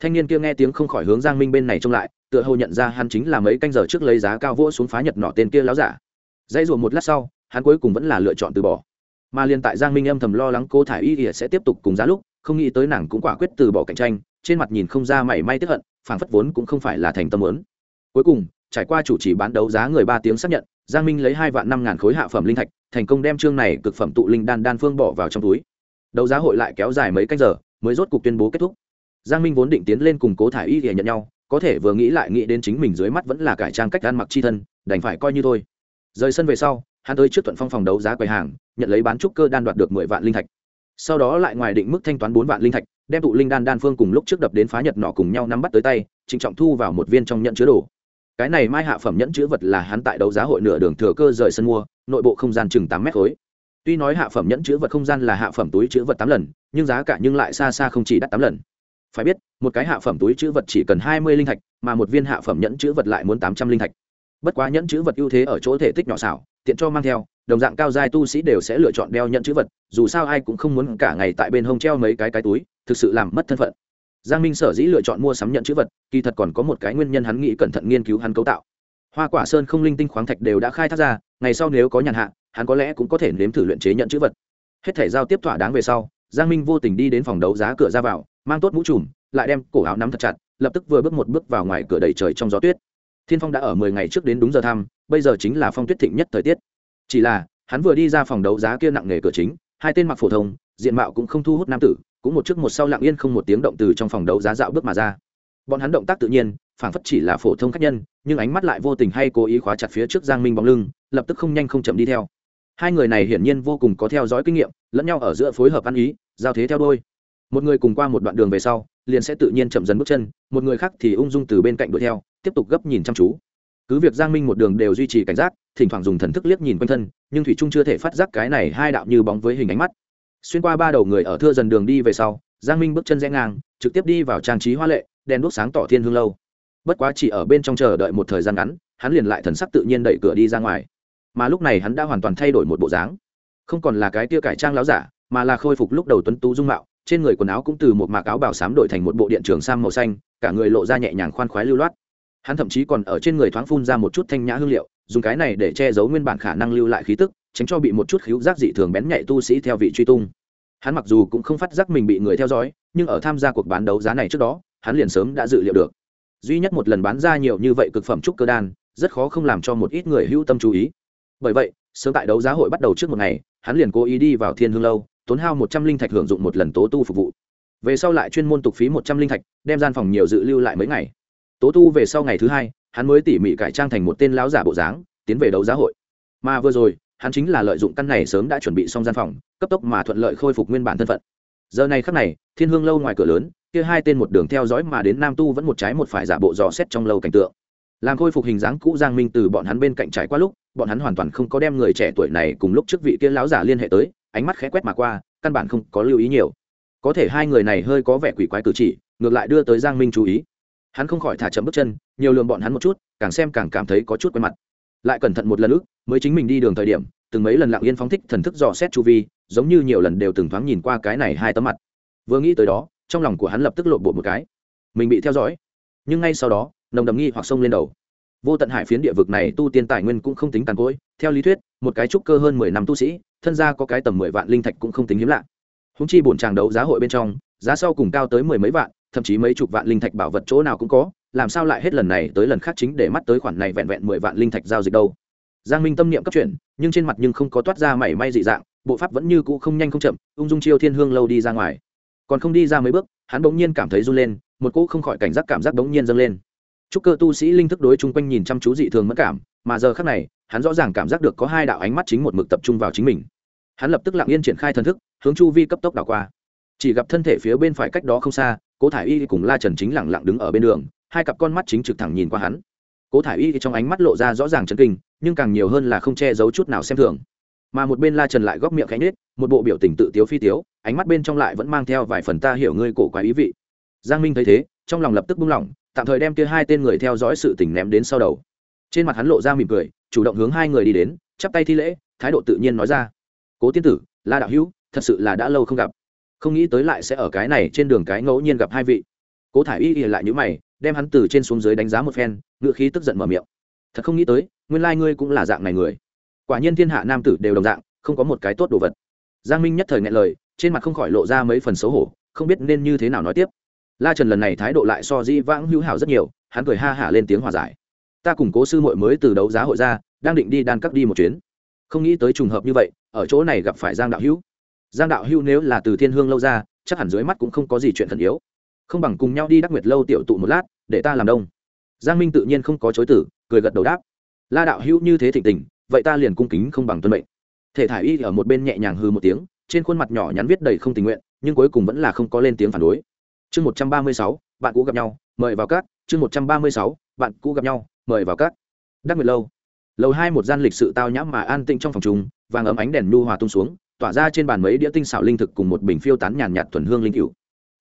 Thanh niên kia nghe tiếng không khỏi hướng giang minh bên này trông lại, tựa hồ nhận ra hắn chính là mấy canh giờ trước lấy giá cao vỗ xuống phá nhật nọ tên kia láo giả dãy ruộng một lát sau, hắn cuối cùng vẫn là lựa chọn từ bỏ. Mà liên tại giang minh âm thầm lo lắng cô thả y ỉa sẽ tiếp tục cùng giá lúc, không nghĩ tới nàng cũng quả quyết từ bỏ cạnh tranh, trên mặt nhìn không ra mảy may tức hận phản phất vốn cũng không phải là thành tâm lớn cuối cùng, trải qua chủ trì bán đấu giá người ba tiếng xác nhận, giang minh lấy hai vạn năm ngàn khối hạ phẩm linh thạch, thành công đem chương này cực phẩm tụ linh đan đan phương bỏ vào trong túi. Đấu giá hội lại kéo dài mấy canh giờ, mới rốt cuộc tuyên bố kết thúc. Giang minh vốn định tiến lên cùng cố thả y để nhận nhau, có thể vừa nghĩ lại nghĩ đến chính mình dưới mắt vẫn là cải trang cách ăn mặc chi thân, đành phải coi như thôi rời sân về sau, hắn tới trước thuận phong phòng đấu giá quầy hàng, nhận lấy bán trúc cơ đan đoạt được mười vạn linh thạch. Sau đó lại ngoài định mức thanh toán bốn vạn linh thạch, đem tụ linh đan đan phương cùng lúc trước đập đến phá nhật nọ cùng nhau nắm bắt tới tay, trịnh trọng thu vào một viên trong nhận chứa đồ. Cái này mai hạ phẩm nhẫn chữ vật là hắn tại đấu giá hội nửa đường thừa cơ rời sân mua, nội bộ không gian chừng tám mét khối. Tuy nói hạ phẩm nhẫn chữ vật không gian là hạ phẩm túi chữ vật tám lần, nhưng giá cả nhưng lại xa xa không chỉ đắt tám lần. Phải biết, một cái hạ phẩm túi chữ vật chỉ cần hai mươi linh thạch, mà một viên hạ phẩm nhẫn chữ vật lại muốn tám trăm linh thạch bất quá nhẫn chữ vật ưu thế ở chỗ thể tích nhỏ xảo, tiện cho mang theo, đồng dạng cao giai tu sĩ đều sẽ lựa chọn đeo nhẫn chữ vật, dù sao ai cũng không muốn cả ngày tại bên hông treo mấy cái cái túi, thực sự làm mất thân phận. Giang minh sở dĩ lựa chọn mua sắm nhẫn chữ vật, kỳ thật còn có một cái nguyên nhân hắn nghĩ cẩn thận nghiên cứu hắn cấu tạo. Hoa quả sơn không linh tinh khoáng thạch đều đã khai thác ra, ngày sau nếu có nhàn hạ, hắn có lẽ cũng có thể nếm thử luyện chế nhận chữ vật. Hết thể giao tiếp thỏa đáng về sau, giang minh vô tình đi đến phòng đấu giá cửa ra vào, mang tốt mũ trùm, lại đem cổ áo nắm thật chặt, lập tức vừa bước một bước vào ngoài cửa đầy trời trong gió tuyết thiên phong đã ở mười ngày trước đến đúng giờ thăm, bây giờ chính là phong tuyết thịnh nhất thời tiết. Chỉ là, hắn vừa đi ra phòng đấu giá kia nặng nghề cửa chính, hai tên mặc phổ thông, diện mạo cũng không thu hút nam tử, cũng một trước một sau lặng yên không một tiếng động từ trong phòng đấu giá dạo bước mà ra. Bọn hắn động tác tự nhiên, phảng phất chỉ là phổ thông khách nhân, nhưng ánh mắt lại vô tình hay cố ý khóa chặt phía trước giang minh bóng lưng, lập tức không nhanh không chậm đi theo. Hai người này hiển nhiên vô cùng có theo dõi kinh nghiệm, lẫn nhau ở giữa phối hợp ăn ý, giao thế theo đôi. Một người cùng qua một đoạn đường về sau, liền sẽ tự nhiên chậm dần bước chân, một người khác thì ung dung từ bên cạnh đuổi theo tiếp tục gấp nhìn chăm chú. Cứ việc giang minh một đường đều duy trì cảnh giác, thỉnh thoảng dùng thần thức liếc nhìn quanh thân, nhưng thủy trung chưa thể phát giác cái này hai đạo như bóng với hình ánh mắt. Xuyên qua ba đầu người ở thưa dần đường đi về sau, giang minh bước chân rẽ ngang, trực tiếp đi vào trang trí hoa lệ, đèn đuốc sáng tỏ thiên hương lâu. Bất quá chỉ ở bên trong chờ đợi một thời gian ngắn, hắn liền lại thần sắc tự nhiên đẩy cửa đi ra ngoài. Mà lúc này hắn đã hoàn toàn thay đổi một bộ dáng. Không còn là cái tia cải trang láo giả, mà là khôi phục lúc đầu tuấn tú dung mạo, trên người quần áo cũng từ một mạc áo bảo sám đổi thành một bộ điện trường sam màu xanh, cả người lộ ra nhẹ nhàng khoan khoái lưu loát hắn thậm chí còn ở trên người thoáng phun ra một chút thanh nhã hương liệu, dùng cái này để che giấu nguyên bản khả năng lưu lại khí tức, tránh cho bị một chút khíu giác dị thường bén nhạy tu sĩ theo vị truy tung. Hắn mặc dù cũng không phát giác mình bị người theo dõi, nhưng ở tham gia cuộc bán đấu giá này trước đó, hắn liền sớm đã dự liệu được. Duy nhất một lần bán ra nhiều như vậy cực phẩm trúc cơ đan, rất khó không làm cho một ít người hữu tâm chú ý. Bởi vậy, sớm tại đấu giá hội bắt đầu trước một ngày, hắn liền cố ý đi vào thiên hương lâu, tốn hao một trăm linh thạch hưởng dụng một lần tố tu phục vụ. Về sau lại chuyên môn tục phí một trăm linh thạch, đem gian phòng nhiều dự lưu lại mấy ngày tố tu về sau ngày thứ hai, hắn mới tỉ mỉ cải trang thành một tên lão giả bộ dáng, tiến về đấu giá hội. Mà vừa rồi, hắn chính là lợi dụng căn này sớm đã chuẩn bị xong gian phòng, cấp tốc mà thuận lợi khôi phục nguyên bản thân phận. Giờ này khắc này, thiên hương lâu ngoài cửa lớn, kia hai tên một đường theo dõi mà đến nam tu vẫn một trái một phải giả bộ dò xét trong lâu cảnh tượng. Làm khôi phục hình dáng cũ giang minh từ bọn hắn bên cạnh trải qua lúc, bọn hắn hoàn toàn không có đem người trẻ tuổi này cùng lúc trước vị kia lão giả liên hệ tới, ánh mắt khẽ quét mà qua, căn bản không có lưu ý nhiều. Có thể hai người này hơi có vẻ quỷ quái cử chỉ, ngược lại đưa tới giang minh chú ý hắn không khỏi thả chậm bước chân, nhiều lường bọn hắn một chút, càng xem càng cảm thấy có chút quen mặt. Lại cẩn thận một lần ước, mới chính mình đi đường thời điểm, từng mấy lần lặng yên phóng thích thần thức dò xét chu vi, giống như nhiều lần đều từng thoáng nhìn qua cái này hai tấm mặt. Vừa nghĩ tới đó, trong lòng của hắn lập tức lộn bộ một cái. Mình bị theo dõi. Nhưng ngay sau đó, nồng đầm nghi hoặc sông lên đầu. Vô tận hải phiến địa vực này tu tiên tài nguyên cũng không tính tàn cỗi, theo lý thuyết, một cái trúc cơ hơn mười năm tu sĩ, thân gia có cái tầm mười vạn linh thạch cũng không tính hiếm lạ. Húng chi bổn tràng đấu giá hội bên trong, giá sau cùng cao tới mười mấy vạn thậm chí mấy chục vạn linh thạch bảo vật chỗ nào cũng có, làm sao lại hết lần này tới lần khác chính để mắt tới khoản này vẹn vẹn mười vạn linh thạch giao dịch đâu? Giang minh tâm niệm cấp chuyển, nhưng trên mặt nhưng không có toát ra mảy may dị dạng, bộ pháp vẫn như cũ không nhanh không chậm, ung dung chiêu thiên hương lâu đi ra ngoài. Còn không đi ra mấy bước, hắn bỗng nhiên cảm thấy run lên, một cỗ không khỏi cảnh giác cảm giác bỗng nhiên dâng lên. Chúc cơ tu sĩ linh thức đối chung quanh nhìn chăm chú dị thường mất cảm, mà giờ khác này, hắn rõ ràng cảm giác được có hai đạo ánh mắt chính một mực tập trung vào chính mình. Hắn lập tức lặng yên triển khai thần thức, hướng chu vi cấp tốc đảo qua. Chỉ gặp thân thể phía bên phải cách đó không xa cố thả i y cùng la trần chính lẳng lặng đứng ở bên đường, hai cặp con mắt chính trực thẳng nhìn qua hắn. Cố thả i y trong ánh mắt lộ ra rõ ràng chân kinh, nhưng càng nhiều hơn là không che giấu chút nào xem thường. Mà một bên la trần lại góp miệng cánh nết một bộ biểu tình tự tiếu phi tiếu, ánh mắt bên trong lại vẫn mang theo vài phần ta hiểu ngươi cổ quái ý vị. Giang minh thấy thế, trong lòng lập tức buông lỏng, tạm thời đem kia hai tên người theo dõi sự tình ném đến sau đầu. Trên mặt hắn lộ ra mỉm cười, chủ động hướng hai người đi đến, chắp tay thi lễ, thái độ tự nhiên nói ra. Cố tiên tử, la đạo hữu, thật sự là đã lâu không gặp không nghĩ tới lại sẽ ở cái này trên đường cái ngẫu nhiên gặp hai vị. Cố thả y ỉa lại những mày, đem hắn từ trên xuống dưới đánh giá một phen ngựa khí tức giận mở miệng. Thật không nghĩ tới, nguyên lai ngươi cũng là dạng này người. Quả nhiên thiên hạ nam tử đều đồng dạng, không có một cái tốt đồ vật. Giang minh nhất thời ngại lời, trên mặt không khỏi lộ ra mấy phần xấu hổ, không biết nên như thế nào nói tiếp. La trần lần này thái độ lại so dĩ vãng hữu hảo rất nhiều, hắn cười ha hả lên tiếng hòa giải. Ta cùng cố sư mội mới từ đấu giá hội ra, đang định đi đan cắt đi một chuyến. Không nghĩ tới trùng hợp như vậy, ở chỗ này gặp phải giang đạo hữu giang đạo hữu nếu là từ thiên hương lâu ra, chắc hẳn dưới mắt cũng không có gì chuyện thần yếu. Không bằng cùng nhau đi đắc nguyệt lâu tiểu tụ một lát, để ta làm đông. Giang minh tự nhiên không có chối tử cười gật đầu đáp. La đạo hữu như thế thịnh tình, vậy ta liền cung kính không bằng tuân mệnh. Thể thải y ở một bên nhẹ nhàng hư một tiếng, trên khuôn mặt nhỏ nhắn viết đầy không tình nguyện, nhưng cuối cùng vẫn là không có lên tiếng phản đối. Chương một trăm ba mươi sáu, bạn cũ gặp nhau, mời vào các. Chương một trăm ba mươi sáu, bạn cũ gặp nhau, mời vào các. Đắc nguyệt lâu. Lầu hai một gian lịch sự tao nhãm mà an tĩnh trong phòng chúng vàng ấm ánh đèn nhu hòa tung xuống tỏa ra trên bàn mấy đĩa tinh xảo linh thực cùng một bình phiêu tán nhàn nhạt thuần hương linh cựu.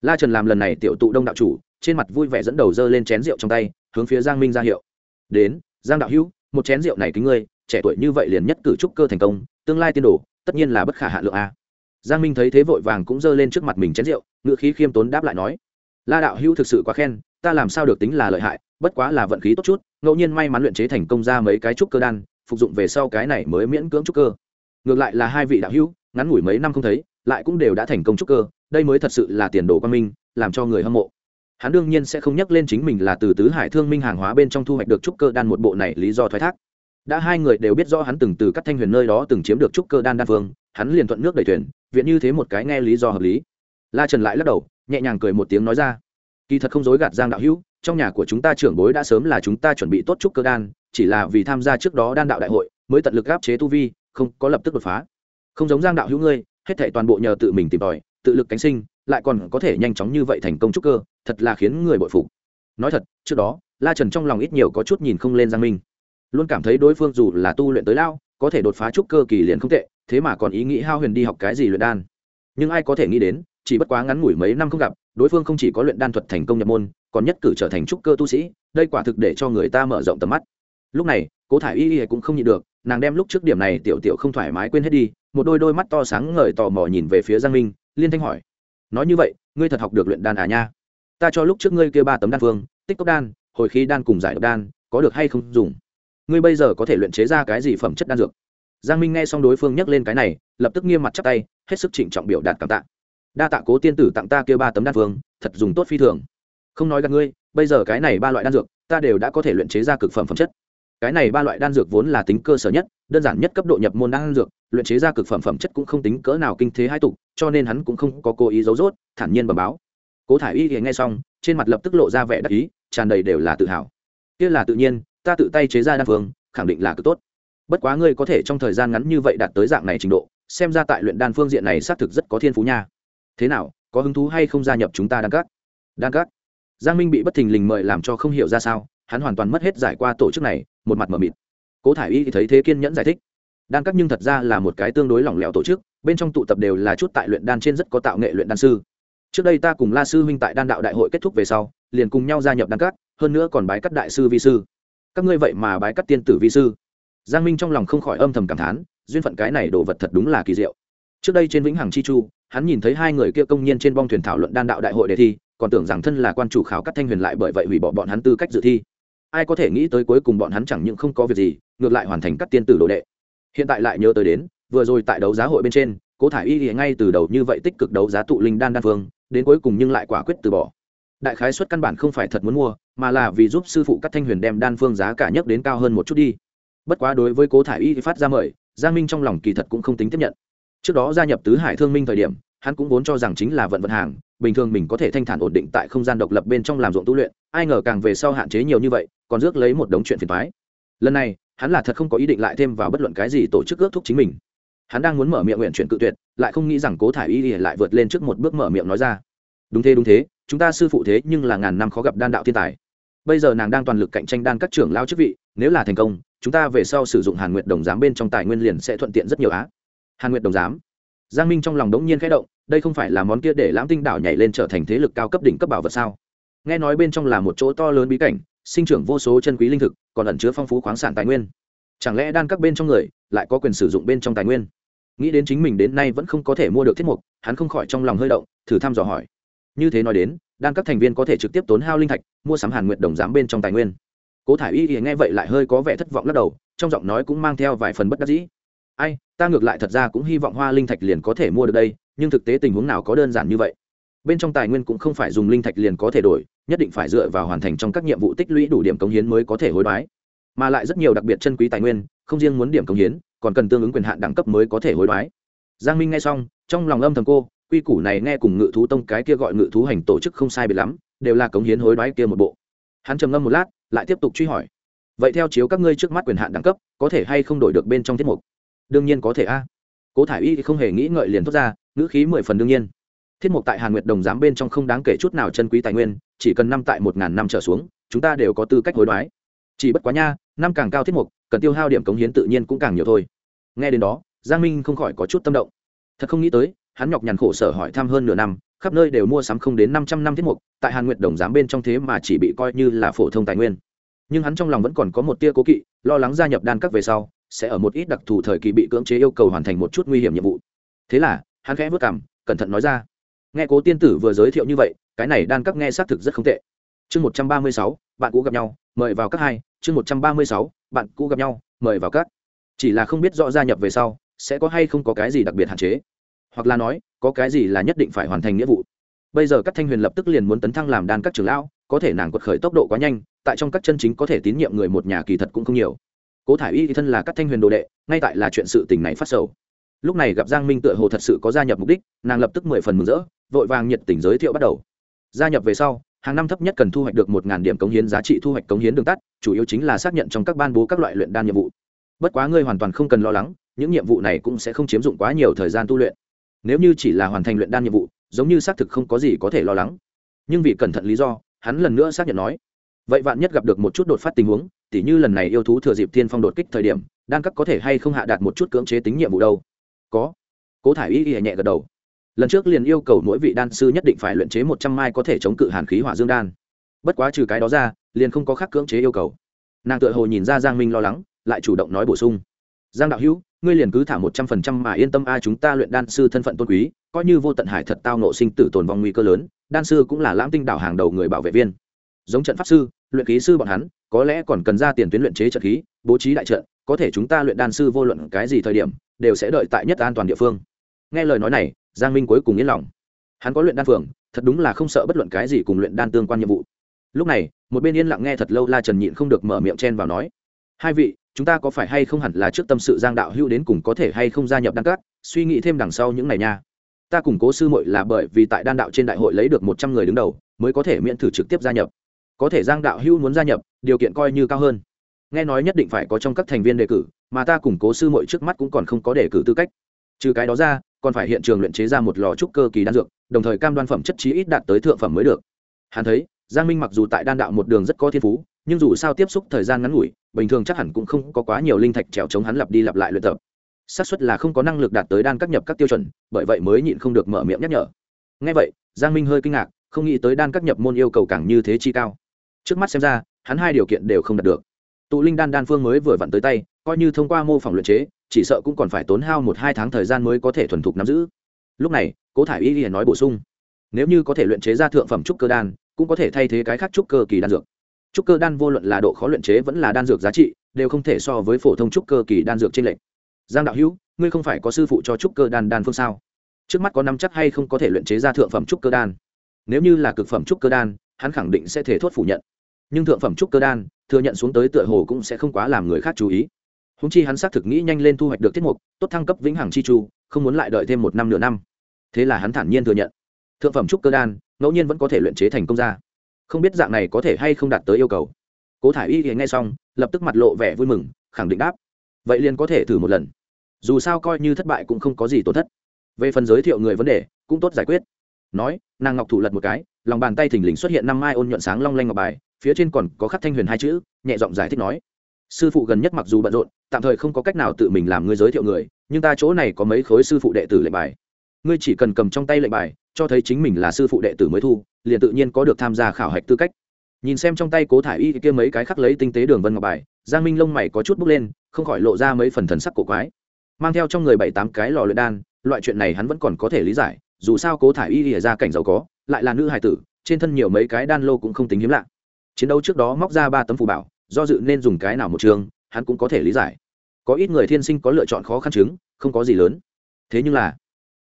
La trần làm lần này tiểu tụ đông đạo chủ, trên mặt vui vẻ dẫn đầu dơ lên chén rượu trong tay, hướng phía giang minh ra hiệu. Đến, giang đạo hữu, một chén rượu này kính ngươi, trẻ tuổi như vậy liền nhất cử trúc cơ thành công, tương lai tiên đồ, tất nhiên là bất khả hạ lượng a. Giang minh thấy thế vội vàng cũng dơ lên trước mặt mình chén rượu ngựa khí khiêm tốn đáp lại nói, la đạo hữu thực sự quá khen, ta làm sao được tính là lợi hại, bất quá là vận khí tốt chút, ngẫu nhiên may mắn luyện chế thành công ra mấy cái trúc cơ đan, phục dụng về sau cái này mới miễn cưỡng trúc cơ. Ngược lại là hai vị đạo hữu ngắn ngủi mấy năm không thấy, lại cũng đều đã thành công trúc cơ, đây mới thật sự là tiền đồ quan minh, làm cho người hâm mộ. Hắn đương nhiên sẽ không nhắc lên chính mình là từ tứ hải thương minh hàng hóa bên trong thu hoạch được trúc cơ đan một bộ này lý do thoái thác. Đã hai người đều biết rõ hắn từng từ các thanh huyền nơi đó từng chiếm được trúc cơ đan đan phương, hắn liền thuận nước đẩy thuyền, viện như thế một cái nghe lý do hợp lý. La trần lại lắc đầu, nhẹ nhàng cười một tiếng nói ra, kỳ thật không dối gạt giang đạo hữu, trong nhà của chúng ta trưởng bối đã sớm là chúng ta chuẩn bị tốt trúc cơ đan, chỉ là vì tham gia trước đó đan đạo đại hội, mới tận lực áp chế tu vi, không có lập tức đột phá không giống giang đạo hữu ngươi, hết thể toàn bộ nhờ tự mình tìm tòi, tự lực cánh sinh, lại còn có thể nhanh chóng như vậy thành công trúc cơ, thật là khiến người bội phục. Nói thật, trước đó, la trần trong lòng ít nhiều có chút nhìn không lên giang minh. Luôn cảm thấy đối phương dù là tu luyện tới lao, có thể đột phá trúc cơ kỳ liền không tệ, thế mà còn ý nghĩ hao huyền đi học cái gì luyện đan. Nhưng ai có thể nghĩ đến, chỉ bất quá ngắn ngủi mấy năm không gặp, đối phương không chỉ có luyện đan thuật thành công nhập môn, còn nhất cử trở thành trúc cơ tu sĩ, đây quả thực để cho người ta mở rộng tầm mắt. Lúc này, cố thả y y cũng không nhịn được, nàng đem lúc trước điểm này tiểu tiểu không thoải mái quên hết đi một đôi đôi mắt to sáng ngời tò mò nhìn về phía giang minh, liên thanh hỏi, nói như vậy, ngươi thật học được luyện đan à nha? Ta cho lúc trước ngươi kia ba tấm đan phương, tích cốc đan, hồi khí đan cùng giải độc đan, có được hay không dùng? Ngươi bây giờ có thể luyện chế ra cái gì phẩm chất đan dược? Giang minh nghe xong đối phương nhắc lên cái này, lập tức nghiêm mặt chắp tay, hết sức trịnh trọng biểu đạt cảm tạ. Đa tạ cố tiên tử tặng ta kêu ba tấm đan phương, thật dùng tốt phi thường. Không nói gặp ngươi, bây giờ cái này ba loại đan dược, ta đều đã có thể luyện chế ra cực phẩm phẩm chất. Cái này ba loại đan dược vốn là tính cơ sở nhất, đơn giản nhất cấp độ nhập môn đan dược luyện chế ra cực phẩm phẩm chất cũng không tính cỡ nào kinh thế hai tục, cho nên hắn cũng không có cố ý giấu dốt thản nhiên bẩm báo. Cố thả y thì nghe xong, trên mặt lập tức lộ ra vẻ đắc ý, tràn đầy đều là tự hào. Kia là tự nhiên, ta tự tay chế ra đan phương, khẳng định là cực tốt. Bất quá ngươi có thể trong thời gian ngắn như vậy đạt tới dạng này trình độ, xem ra tại luyện đan phương diện này xác thực rất có thiên phú nha. Thế nào, có hứng thú hay không gia nhập chúng ta đan cát đan cát giang minh bị bất thình lình mời làm cho không hiểu ra sao, hắn hoàn toàn mất hết giải qua tổ chức này, một mặt mờ mịt. Cố thả i y thì thấy thế kiên nhẫn giải thích đan cát nhưng thật ra là một cái tương đối lỏng lẻo tổ chức, bên trong tụ tập đều là chút tại luyện đan trên rất có tạo nghệ luyện đan sư. Trước đây ta cùng la sư huynh tại đan đạo đại hội kết thúc về sau, liền cùng nhau gia nhập đan cát hơn nữa còn bái cắt đại sư vi sư. Các ngươi vậy mà bái cắt tiên tử vi sư. Giang minh trong lòng không khỏi âm thầm cảm thán, duyên phận cái này đồ vật thật đúng là kỳ diệu. Trước đây trên vĩnh hằng chi chu, hắn nhìn thấy hai người kia công nhiên trên bong thuyền thảo luận đan đạo đại hội đề thi, còn tưởng rằng thân là quan chủ khảo cắt thanh huyền lại bởi vậy hủy bỏ bọn hắn tư cách dự thi. Ai có thể nghĩ tới cuối cùng bọn hắn chẳng những không có việc gì, ngược lại hoàn thành các tiên tử đồ đệ hiện tại lại nhớ tới đến, vừa rồi tại đấu giá hội bên trên, cố thả y thì ngay từ đầu như vậy tích cực đấu giá tụ linh đan đan phương đến cuối cùng nhưng lại quả quyết từ bỏ. Đại khái xuất căn bản không phải thật muốn mua, mà là vì giúp sư phụ các thanh huyền đem đan phương giá cả nhất đến cao hơn một chút đi. Bất quá đối với cố thả y thì phát ra mời, giang minh trong lòng kỳ thật cũng không tính tiếp nhận. Trước đó gia nhập tứ hải thương minh thời điểm, hắn cũng vốn cho rằng chính là vận vận hàng, bình thường mình có thể thanh thản ổn định tại không gian độc lập bên trong làm ruộng tu luyện, ai ngờ càng về sau hạn chế nhiều như vậy, còn rước lấy một đống chuyện phiền thoái lần này hắn là thật không có ý định lại thêm vào bất luận cái gì tổ chức ước thúc chính mình. Hắn đang muốn mở miệng nguyện chuyển cự tuyệt, lại không nghĩ rằng cố thả y lại vượt lên trước một bước mở miệng nói ra. Đúng thế đúng thế, chúng ta sư phụ thế nhưng là ngàn năm khó gặp đan đạo thiên tài. Bây giờ nàng đang toàn lực cạnh tranh đan các trưởng lao chức vị, nếu là thành công, chúng ta về sau sử dụng hàn nguyệt đồng giám bên trong tài nguyên liền sẽ thuận tiện rất nhiều á. Hàn nguyệt đồng giám. Giang minh trong lòng đống nhiên khẽ động, đây không phải là món kia để lãm tinh đảo nhảy lên trở thành thế lực cao cấp đỉnh cấp bảo vật sao? Nghe nói bên trong là một chỗ to lớn bí cảnh sinh trưởng vô số chân quý linh thực, còn ẩn chứa phong phú khoáng sản tài nguyên. Chẳng lẽ đan các bên trong người lại có quyền sử dụng bên trong tài nguyên? Nghĩ đến chính mình đến nay vẫn không có thể mua được thiết mục, hắn không khỏi trong lòng hơi động, thử thăm dò hỏi. Như thế nói đến, đan các thành viên có thể trực tiếp tốn hao linh thạch, mua sắm hàn nguyện đồng giám bên trong tài nguyên. Cố thả i y nghe vậy lại hơi có vẻ thất vọng lắc đầu, trong giọng nói cũng mang theo vài phần bất đắc dĩ. Ai, ta ngược lại thật ra cũng hy vọng hoa linh thạch liền có thể mua được đây, nhưng thực tế tình huống nào có đơn giản như vậy? Bên trong tài nguyên cũng không phải dùng linh thạch liền có thể đổi, nhất định phải dựa vào hoàn thành trong các nhiệm vụ tích lũy đủ điểm cống hiến mới có thể hối đoái. Mà lại rất nhiều đặc biệt chân quý tài nguyên, không riêng muốn điểm cống hiến, còn cần tương ứng quyền hạn đẳng cấp mới có thể hối đoái. Giang minh nghe xong, trong lòng âm thầm cô, quy củ này nghe cùng ngự thú tông cái kia gọi ngự thú hành tổ chức không sai biệt lắm, đều là cống hiến hối đoái kia một bộ. Hắn trầm ngâm một lát, lại tiếp tục truy hỏi. Vậy theo chiếu các ngươi trước mắt quyền hạn đẳng cấp, có thể hay không đổi được bên trong tiết mục? Đương nhiên có thể a. Cố thả i y thì không hề nghĩ ngợi liền thốt ra, ngữ khí mười phần đương nhiên thiết mục tại hàn nguyệt đồng giám bên trong không đáng kể chút nào chân quý tài nguyên, chỉ cần năm tại một ngàn năm trở xuống, chúng ta đều có tư cách hối đoái. Chỉ bất quá nha, năm càng cao thiết mục cần tiêu hao điểm cống hiến tự nhiên cũng càng nhiều thôi. Nghe đến đó, giang minh không khỏi có chút tâm động. Thật không nghĩ tới, hắn nhọc nhằn khổ sở hỏi thăm hơn nửa năm, khắp nơi đều mua sắm không đến năm trăm năm thiết mục tại hàn nguyệt đồng giám bên trong thế mà chỉ bị coi như là phổ thông tài nguyên. Nhưng hắn trong lòng vẫn còn có một tia cố kỵ, lo lắng gia nhập đan các về sau, sẽ ở một ít đặc thù thời kỳ bị cưỡng chế yêu cầu hoàn thành một chút nguy hiểm nhiệm vụ. Thế là, hắn khẽ vất cảm cẩn thận nói ra nghe cố tiên tử vừa giới thiệu như vậy, cái này đan các nghe xác thực rất không tệ. Chương một trăm ba mươi sáu, bạn cũ gặp nhau, mời vào các hai. Chương một trăm ba mươi sáu, bạn cũ gặp nhau, mời vào các. Chỉ là không biết rõ gia nhập về sau, sẽ có hay không có cái gì đặc biệt hạn chế. Hoặc là nói, có cái gì là nhất định phải hoàn thành nghĩa vụ. Bây giờ các thanh huyền lập tức liền muốn tấn thăng làm đan các trưởng lão, có thể nàng quật khởi tốc độ quá nhanh, tại trong các chân chính có thể tín nhiệm người một nhà kỳ thật cũng không nhiều. Cố thả i y thì thân là các thanh huyền đồ đệ, ngay tại là chuyện sự tình này phát sầu. Lúc này gặp giang minh tựa hồ thật sự có gia nhập mục đích, nàng lập tức mười phần mừng rỡ vội vàng nhiệt tình giới thiệu bắt đầu. Gia nhập về sau, hàng năm thấp nhất cần thu hoạch được một điểm cống hiến giá trị thu hoạch cống hiến đường tắt, chủ yếu chính là xác nhận trong các ban bố các loại luyện đan nhiệm vụ. Bất quá ngươi hoàn toàn không cần lo lắng, những nhiệm vụ này cũng sẽ không chiếm dụng quá nhiều thời gian tu luyện. Nếu như chỉ là hoàn thành luyện đan nhiệm vụ, giống như xác thực không có gì có thể lo lắng. Nhưng vì cẩn thận lý do, hắn lần nữa xác nhận nói, vậy vạn nhất gặp được một chút đột phát tình huống, tỉ như lần này yêu thú thừa dịp tiên phong đột kích thời điểm, đan cấp có thể hay không hạ đạt một chút cưỡng chế tính nhiệm vụ đâu? Có. Cố thả y y nhẹ gật đầu lần trước liền yêu cầu mỗi vị đan sư nhất định phải luyện chế một trăm mai có thể chống cự hàn khí hỏa dương đan. Bất quá trừ cái đó ra, liền không có khác cưỡng chế yêu cầu. Nàng tự hồ nhìn ra giang minh lo lắng, lại chủ động nói bổ sung. Giang đạo hữu, ngươi liền cứ thả một trăm phần trăm mà yên tâm a, chúng ta luyện đan sư thân phận tôn quý, coi như vô tận hải thật tao nộ sinh tử tồn vong nguy cơ lớn, đan sư cũng là lãm tinh đảo hàng đầu người bảo vệ viên. Giống trận pháp sư, luyện khí sư bọn hắn, có lẽ còn cần ra tiền tuyến luyện chế trận khí, bố trí đại trận, có thể chúng ta luyện đan sư vô luận cái gì thời điểm, đều sẽ đợi tại nhất an toàn địa phương. Nghe lời nói này giang minh cuối cùng yên lòng. Hắn có luyện đan phường, thật đúng là không sợ bất luận cái gì cùng luyện đan tương quan nhiệm vụ. Lúc này, một bên yên lặng nghe thật lâu la trần nhịn không được mở miệng chen vào nói, hai vị, chúng ta có phải hay không hẳn là trước tâm sự giang đạo hữu đến cùng có thể hay không gia nhập đan cát suy nghĩ thêm đằng sau những ngày nha. Ta củng cố sư muội là bởi vì tại đan đạo trên đại hội lấy được một trăm người đứng đầu, mới có thể miễn thử trực tiếp gia nhập. Có thể giang đạo hữu muốn gia nhập, điều kiện coi như cao hơn. Nghe nói nhất định phải có trong các thành viên đề cử, mà ta củng cố sư muội trước mắt cũng còn không có đề cử tư cách. Trừ cái đó ra còn phải hiện trường luyện chế ra một lò trúc cơ kỳ đan dược, đồng thời cam đoan phẩm chất chí ít đạt tới thượng phẩm mới được. Hắn thấy, giang minh mặc dù tại đan đạo một đường rất có thiên phú, nhưng dù sao tiếp xúc thời gian ngắn ngủi, bình thường chắc hẳn cũng không có quá nhiều linh thạch trèo chống hắn lặp đi lặp lại luyện tập. Xác suất là không có năng lực đạt tới đan các nhập các tiêu chuẩn, bởi vậy mới nhịn không được mở miệng nhắc nhở. Ngay vậy, giang minh hơi kinh ngạc, không nghĩ tới đan các nhập môn yêu cầu càng như thế chi cao. Trước mắt xem ra, hắn hai điều kiện đều không đạt được. Tụ linh đan đan phương mới vừa vặn tới tay, coi như thông qua mô phỏng luyện chế chỉ sợ cũng còn phải tốn hao một hai tháng thời gian mới có thể thuần thục nắm giữ. Lúc này, cố thải y liền nói bổ sung. Nếu như có thể luyện chế ra thượng phẩm trúc cơ đan, cũng có thể thay thế cái khác trúc cơ kỳ đan dược. Trúc cơ đan vô luận là độ khó luyện chế vẫn là đan dược giá trị, đều không thể so với phổ thông trúc cơ kỳ đan dược trên lệnh giang đạo hữu, ngươi không phải có sư phụ cho trúc cơ đan đan phương sao? Trước mắt có năm chắc hay không có thể luyện chế ra thượng phẩm trúc cơ đan? Nếu như là cực phẩm trúc cơ đan, hắn khẳng định sẽ thể thốt phủ nhận. Nhưng thượng phẩm trúc cơ đan, thừa nhận xuống tới tựa hồ cũng sẽ không quá làm người khác chú ý húng chi hắn xác thực nghĩ nhanh lên thu hoạch được tiết mục, tốt thăng cấp vĩnh hằng chi chu, không muốn lại đợi thêm một năm nửa năm. Thế là hắn thản nhiên thừa nhận. Thượng phẩm trúc cơ đan, ngẫu nhiên vẫn có thể luyện chế thành công ra. Không biết dạng này có thể hay không đạt tới yêu cầu. Cố thả i y thì nghe xong, lập tức mặt lộ vẻ vui mừng, khẳng định đáp. Vậy liền có thể thử một lần. Dù sao coi như thất bại cũng không có gì tổn thất. Về phần giới thiệu người vấn đề, cũng tốt giải quyết. Nói, nàng ngọc thủ lật một cái, lòng bàn tay thình lình xuất hiện năm mai ôn nhuận sáng long lanh ngọc bài, phía trên còn có khắc thanh huyền hai chữ, nhẹ giọng giải thích nói sư phụ gần nhất mặc dù bận rộn, tạm thời không có cách nào tự mình làm ngươi giới thiệu người, nhưng ta chỗ này có mấy khối sư phụ đệ tử lệnh bài. Ngươi chỉ cần cầm trong tay lệnh bài, cho thấy chính mình là sư phụ đệ tử mới thu, liền tự nhiên có được tham gia khảo hạch tư cách. Nhìn xem trong tay cố thả y kia mấy cái khắc lấy tinh tế đường vân ngọc bài, giang minh lông mày có chút bước lên, không khỏi lộ ra mấy phần thần sắc cổ quái. Mang theo trong người bảy tám cái lò luyện đan, loại chuyện này hắn vẫn còn có thể lý giải, dù sao cố thả y ỉa ra cảnh giàu có, lại là nữ hài tử, trên thân nhiều mấy cái đan lô cũng không tính hiếm lạ. Chiến đấu trước đó móc ra ba tấm phù bảo do dự nên dùng cái nào một trường, hắn cũng có thể lý giải. Có ít người thiên sinh có lựa chọn khó khăn chứng, không có gì lớn. Thế nhưng là,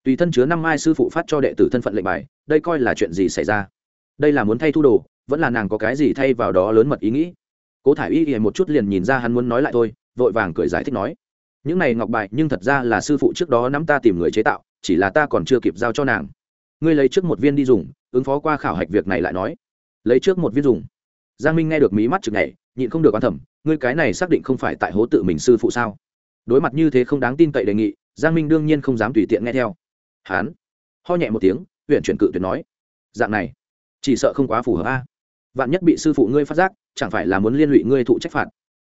tùy thân chứa năm mai sư phụ phát cho đệ tử thân phận lệnh bài, đây coi là chuyện gì xảy ra? Đây là muốn thay thu đồ, vẫn là nàng có cái gì thay vào đó lớn mật ý nghĩ? Cố thả i y một chút liền nhìn ra hắn muốn nói lại thôi, vội vàng cười giải thích nói, những này ngọc bài, nhưng thật ra là sư phụ trước đó nắm ta tìm người chế tạo, chỉ là ta còn chưa kịp giao cho nàng. Ngươi lấy trước một viên đi dùng, ứng phó qua khảo hạch việc này lại nói. Lấy trước một viên dùng. Giang minh nghe được mí mắt chực nhảy nhịn không được quan thẩm, ngươi cái này xác định không phải tại hố tự mình sư phụ sao? Đối mặt như thế không đáng tin cậy đề nghị, giang minh đương nhiên không dám tùy tiện nghe theo. Hán, ho nhẹ một tiếng, huyện chuyển cự tuyệt nói, dạng này, chỉ sợ không quá phù hợp a. Vạn nhất bị sư phụ ngươi phát giác, chẳng phải là muốn liên lụy ngươi thụ trách phạt?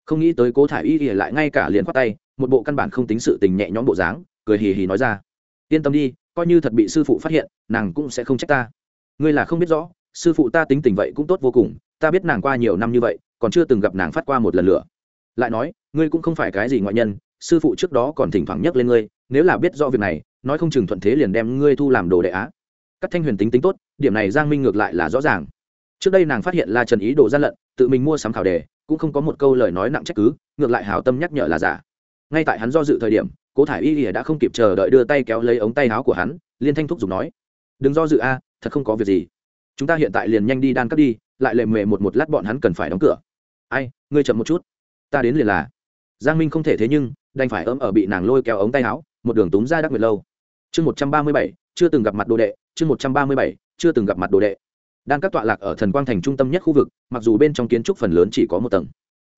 Không nghĩ tới cố thả y thì lại ngay cả liền khoát tay, một bộ căn bản không tính sự tình nhẹ nhõm bộ dáng, cười hì hì nói ra, yên tâm đi, coi như thật bị sư phụ phát hiện, nàng cũng sẽ không trách ta. Ngươi là không biết rõ, sư phụ ta tính tình vậy cũng tốt vô cùng, ta biết nàng qua nhiều năm như vậy còn chưa từng gặp nàng phát qua một lần lửa. Lại nói, ngươi cũng không phải cái gì ngoại nhân, sư phụ trước đó còn thỉnh thoảng nhắc lên ngươi, nếu là biết rõ việc này, nói không chừng thuận thế liền đem ngươi thu làm đồ đệ á. Các thanh huyền tính tính tốt, điểm này giang minh ngược lại là rõ ràng. Trước đây nàng phát hiện là trần ý đồ gian lận, tự mình mua sắm khảo đề, cũng không có một câu lời nói nặng trách cứ, ngược lại hảo tâm nhắc nhở là giả. Ngay tại hắn do dự thời điểm, cố thả i y ỉa đã không kịp chờ đợi đưa tay kéo lấy ống tay áo của hắn, liên thanh thúc giục nói, đừng do dự a, thật không có việc gì. Chúng ta hiện tại liền nhanh đi đan cắt đi lại lề mề một một lát bọn hắn cần phải đóng cửa. Ai, ngươi chậm một chút. Ta đến liền là. Giang minh không thể thế nhưng, đành phải ấm ở bị nàng lôi kéo ống tay áo, một đường túm ra đắc nguyệt lâu. Chương một trăm ba mươi bảy, chưa từng gặp mặt đồ đệ. Chương một trăm ba mươi bảy, chưa từng gặp mặt đồ đệ. Đang các tọa lạc ở thần quang thành trung tâm nhất khu vực, mặc dù bên trong kiến trúc phần lớn chỉ có một tầng,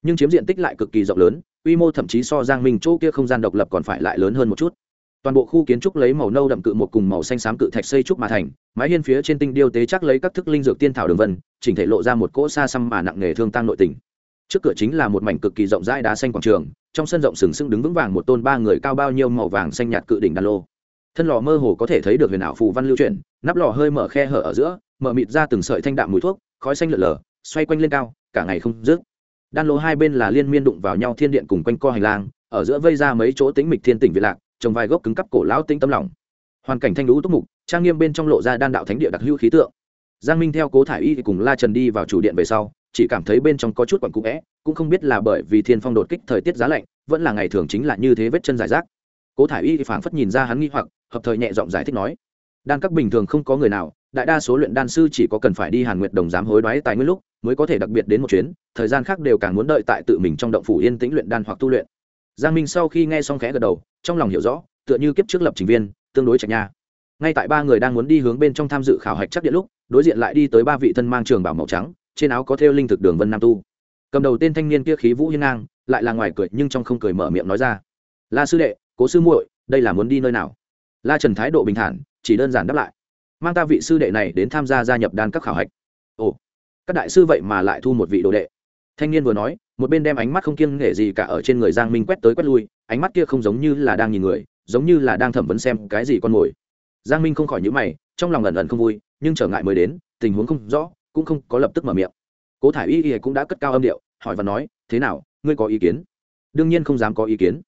nhưng chiếm diện tích lại cực kỳ rộng lớn, quy mô thậm chí so giang minh chỗ kia không gian độc lập còn phải lại lớn hơn một chút toàn bộ khu kiến trúc lấy màu nâu đậm cự một cùng màu xanh xám cự thạch xây trúc mà thành, mái hiên phía trên tinh điêu tế chắc lấy các thức linh dược tiên thảo đường vân, chỉnh thể lộ ra một cỗ xa xăm mà nặng nghề thương tăng nội tình. Trước cửa chính là một mảnh cực kỳ rộng rãi đá xanh quảng trường, trong sân rộng sừng sững đứng vững vàng một tôn ba người cao bao nhiêu màu vàng xanh nhạt cự đỉnh đan lô. Thân lò mơ hồ có thể thấy được huyền ảo phù văn lưu chuyển, nắp lò hơi mở khe hở ở giữa, mở mịt ra từng sợi thanh đạm mùi thuốc, khói xanh lượn lờ, xoay quanh lên cao, cả ngày không dứt. Đan lô hai bên là liên miên đụng vào nhau thiên điện cùng quanh co hành lang, ở giữa vây ra mấy chỗ tính mịch thiên tỉnh việt lạc trồng vài gốc cứng cắp cổ lão tinh tâm lòng. Hoàn cảnh thanh lũ túc mục, trang nghiêm bên trong lộ ra đan đạo thánh địa đặc hữu khí tượng. Giang minh theo cố thải y cùng la trần đi vào chủ điện về sau, chỉ cảm thấy bên trong có chút quặn cũ vẽ cũng không biết là bởi vì thiên phong đột kích thời tiết giá lạnh, vẫn là ngày thường chính là như thế vết chân giải rác. Cố thả i y phảng phất nhìn ra hắn nghi hoặc, hợp thời nhẹ giọng giải thích nói, đan các bình thường không có người nào, đại đa số luyện đan sư chỉ có cần phải đi hàn nguyệt đồng giám hối đoái tài nguyên lúc, mới có thể đặc biệt đến một chuyến, thời gian khác đều càng muốn đợi tại tự mình trong động phủ yên tĩnh luyện đan hoặc tu luyện. Giang minh sau khi nghe xong khẽ gật đầu trong lòng hiểu rõ, tựa như kiếp trước lập trình viên, tương đối trạch nha. Ngay tại ba người đang muốn đi hướng bên trong tham dự khảo hạch chắc điện lúc, đối diện lại đi tới ba vị thân mang trường bảo màu trắng, trên áo có thêu linh thực đường vân nam tu. Cầm đầu tên thanh niên kia khí vũ hiên ngang, lại là ngoài cười nhưng trong không cười mở miệng nói ra. La sư đệ, cố sư muội, đây là muốn đi nơi nào? La trần thái độ bình thản, chỉ đơn giản đáp lại. Mang ta vị sư đệ này đến tham gia gia nhập đan các khảo hạch. Ồ, các đại sư vậy mà lại thu một vị đồ đệ. Thanh niên vừa nói một bên đem ánh mắt không kiêng nghệ gì cả ở trên người giang minh quét tới quét lui, ánh mắt kia không giống như là đang nhìn người, giống như là đang thẩm vấn xem cái gì con mồi. Giang minh không khỏi nhữ mày, trong lòng ẩn ẩn không vui, nhưng trở ngại mới đến, tình huống không rõ, cũng không có lập tức mở miệng. Cố thả i y y cũng đã cất cao âm điệu, hỏi và nói, thế nào, ngươi có ý kiến? Đương nhiên không dám có ý kiến.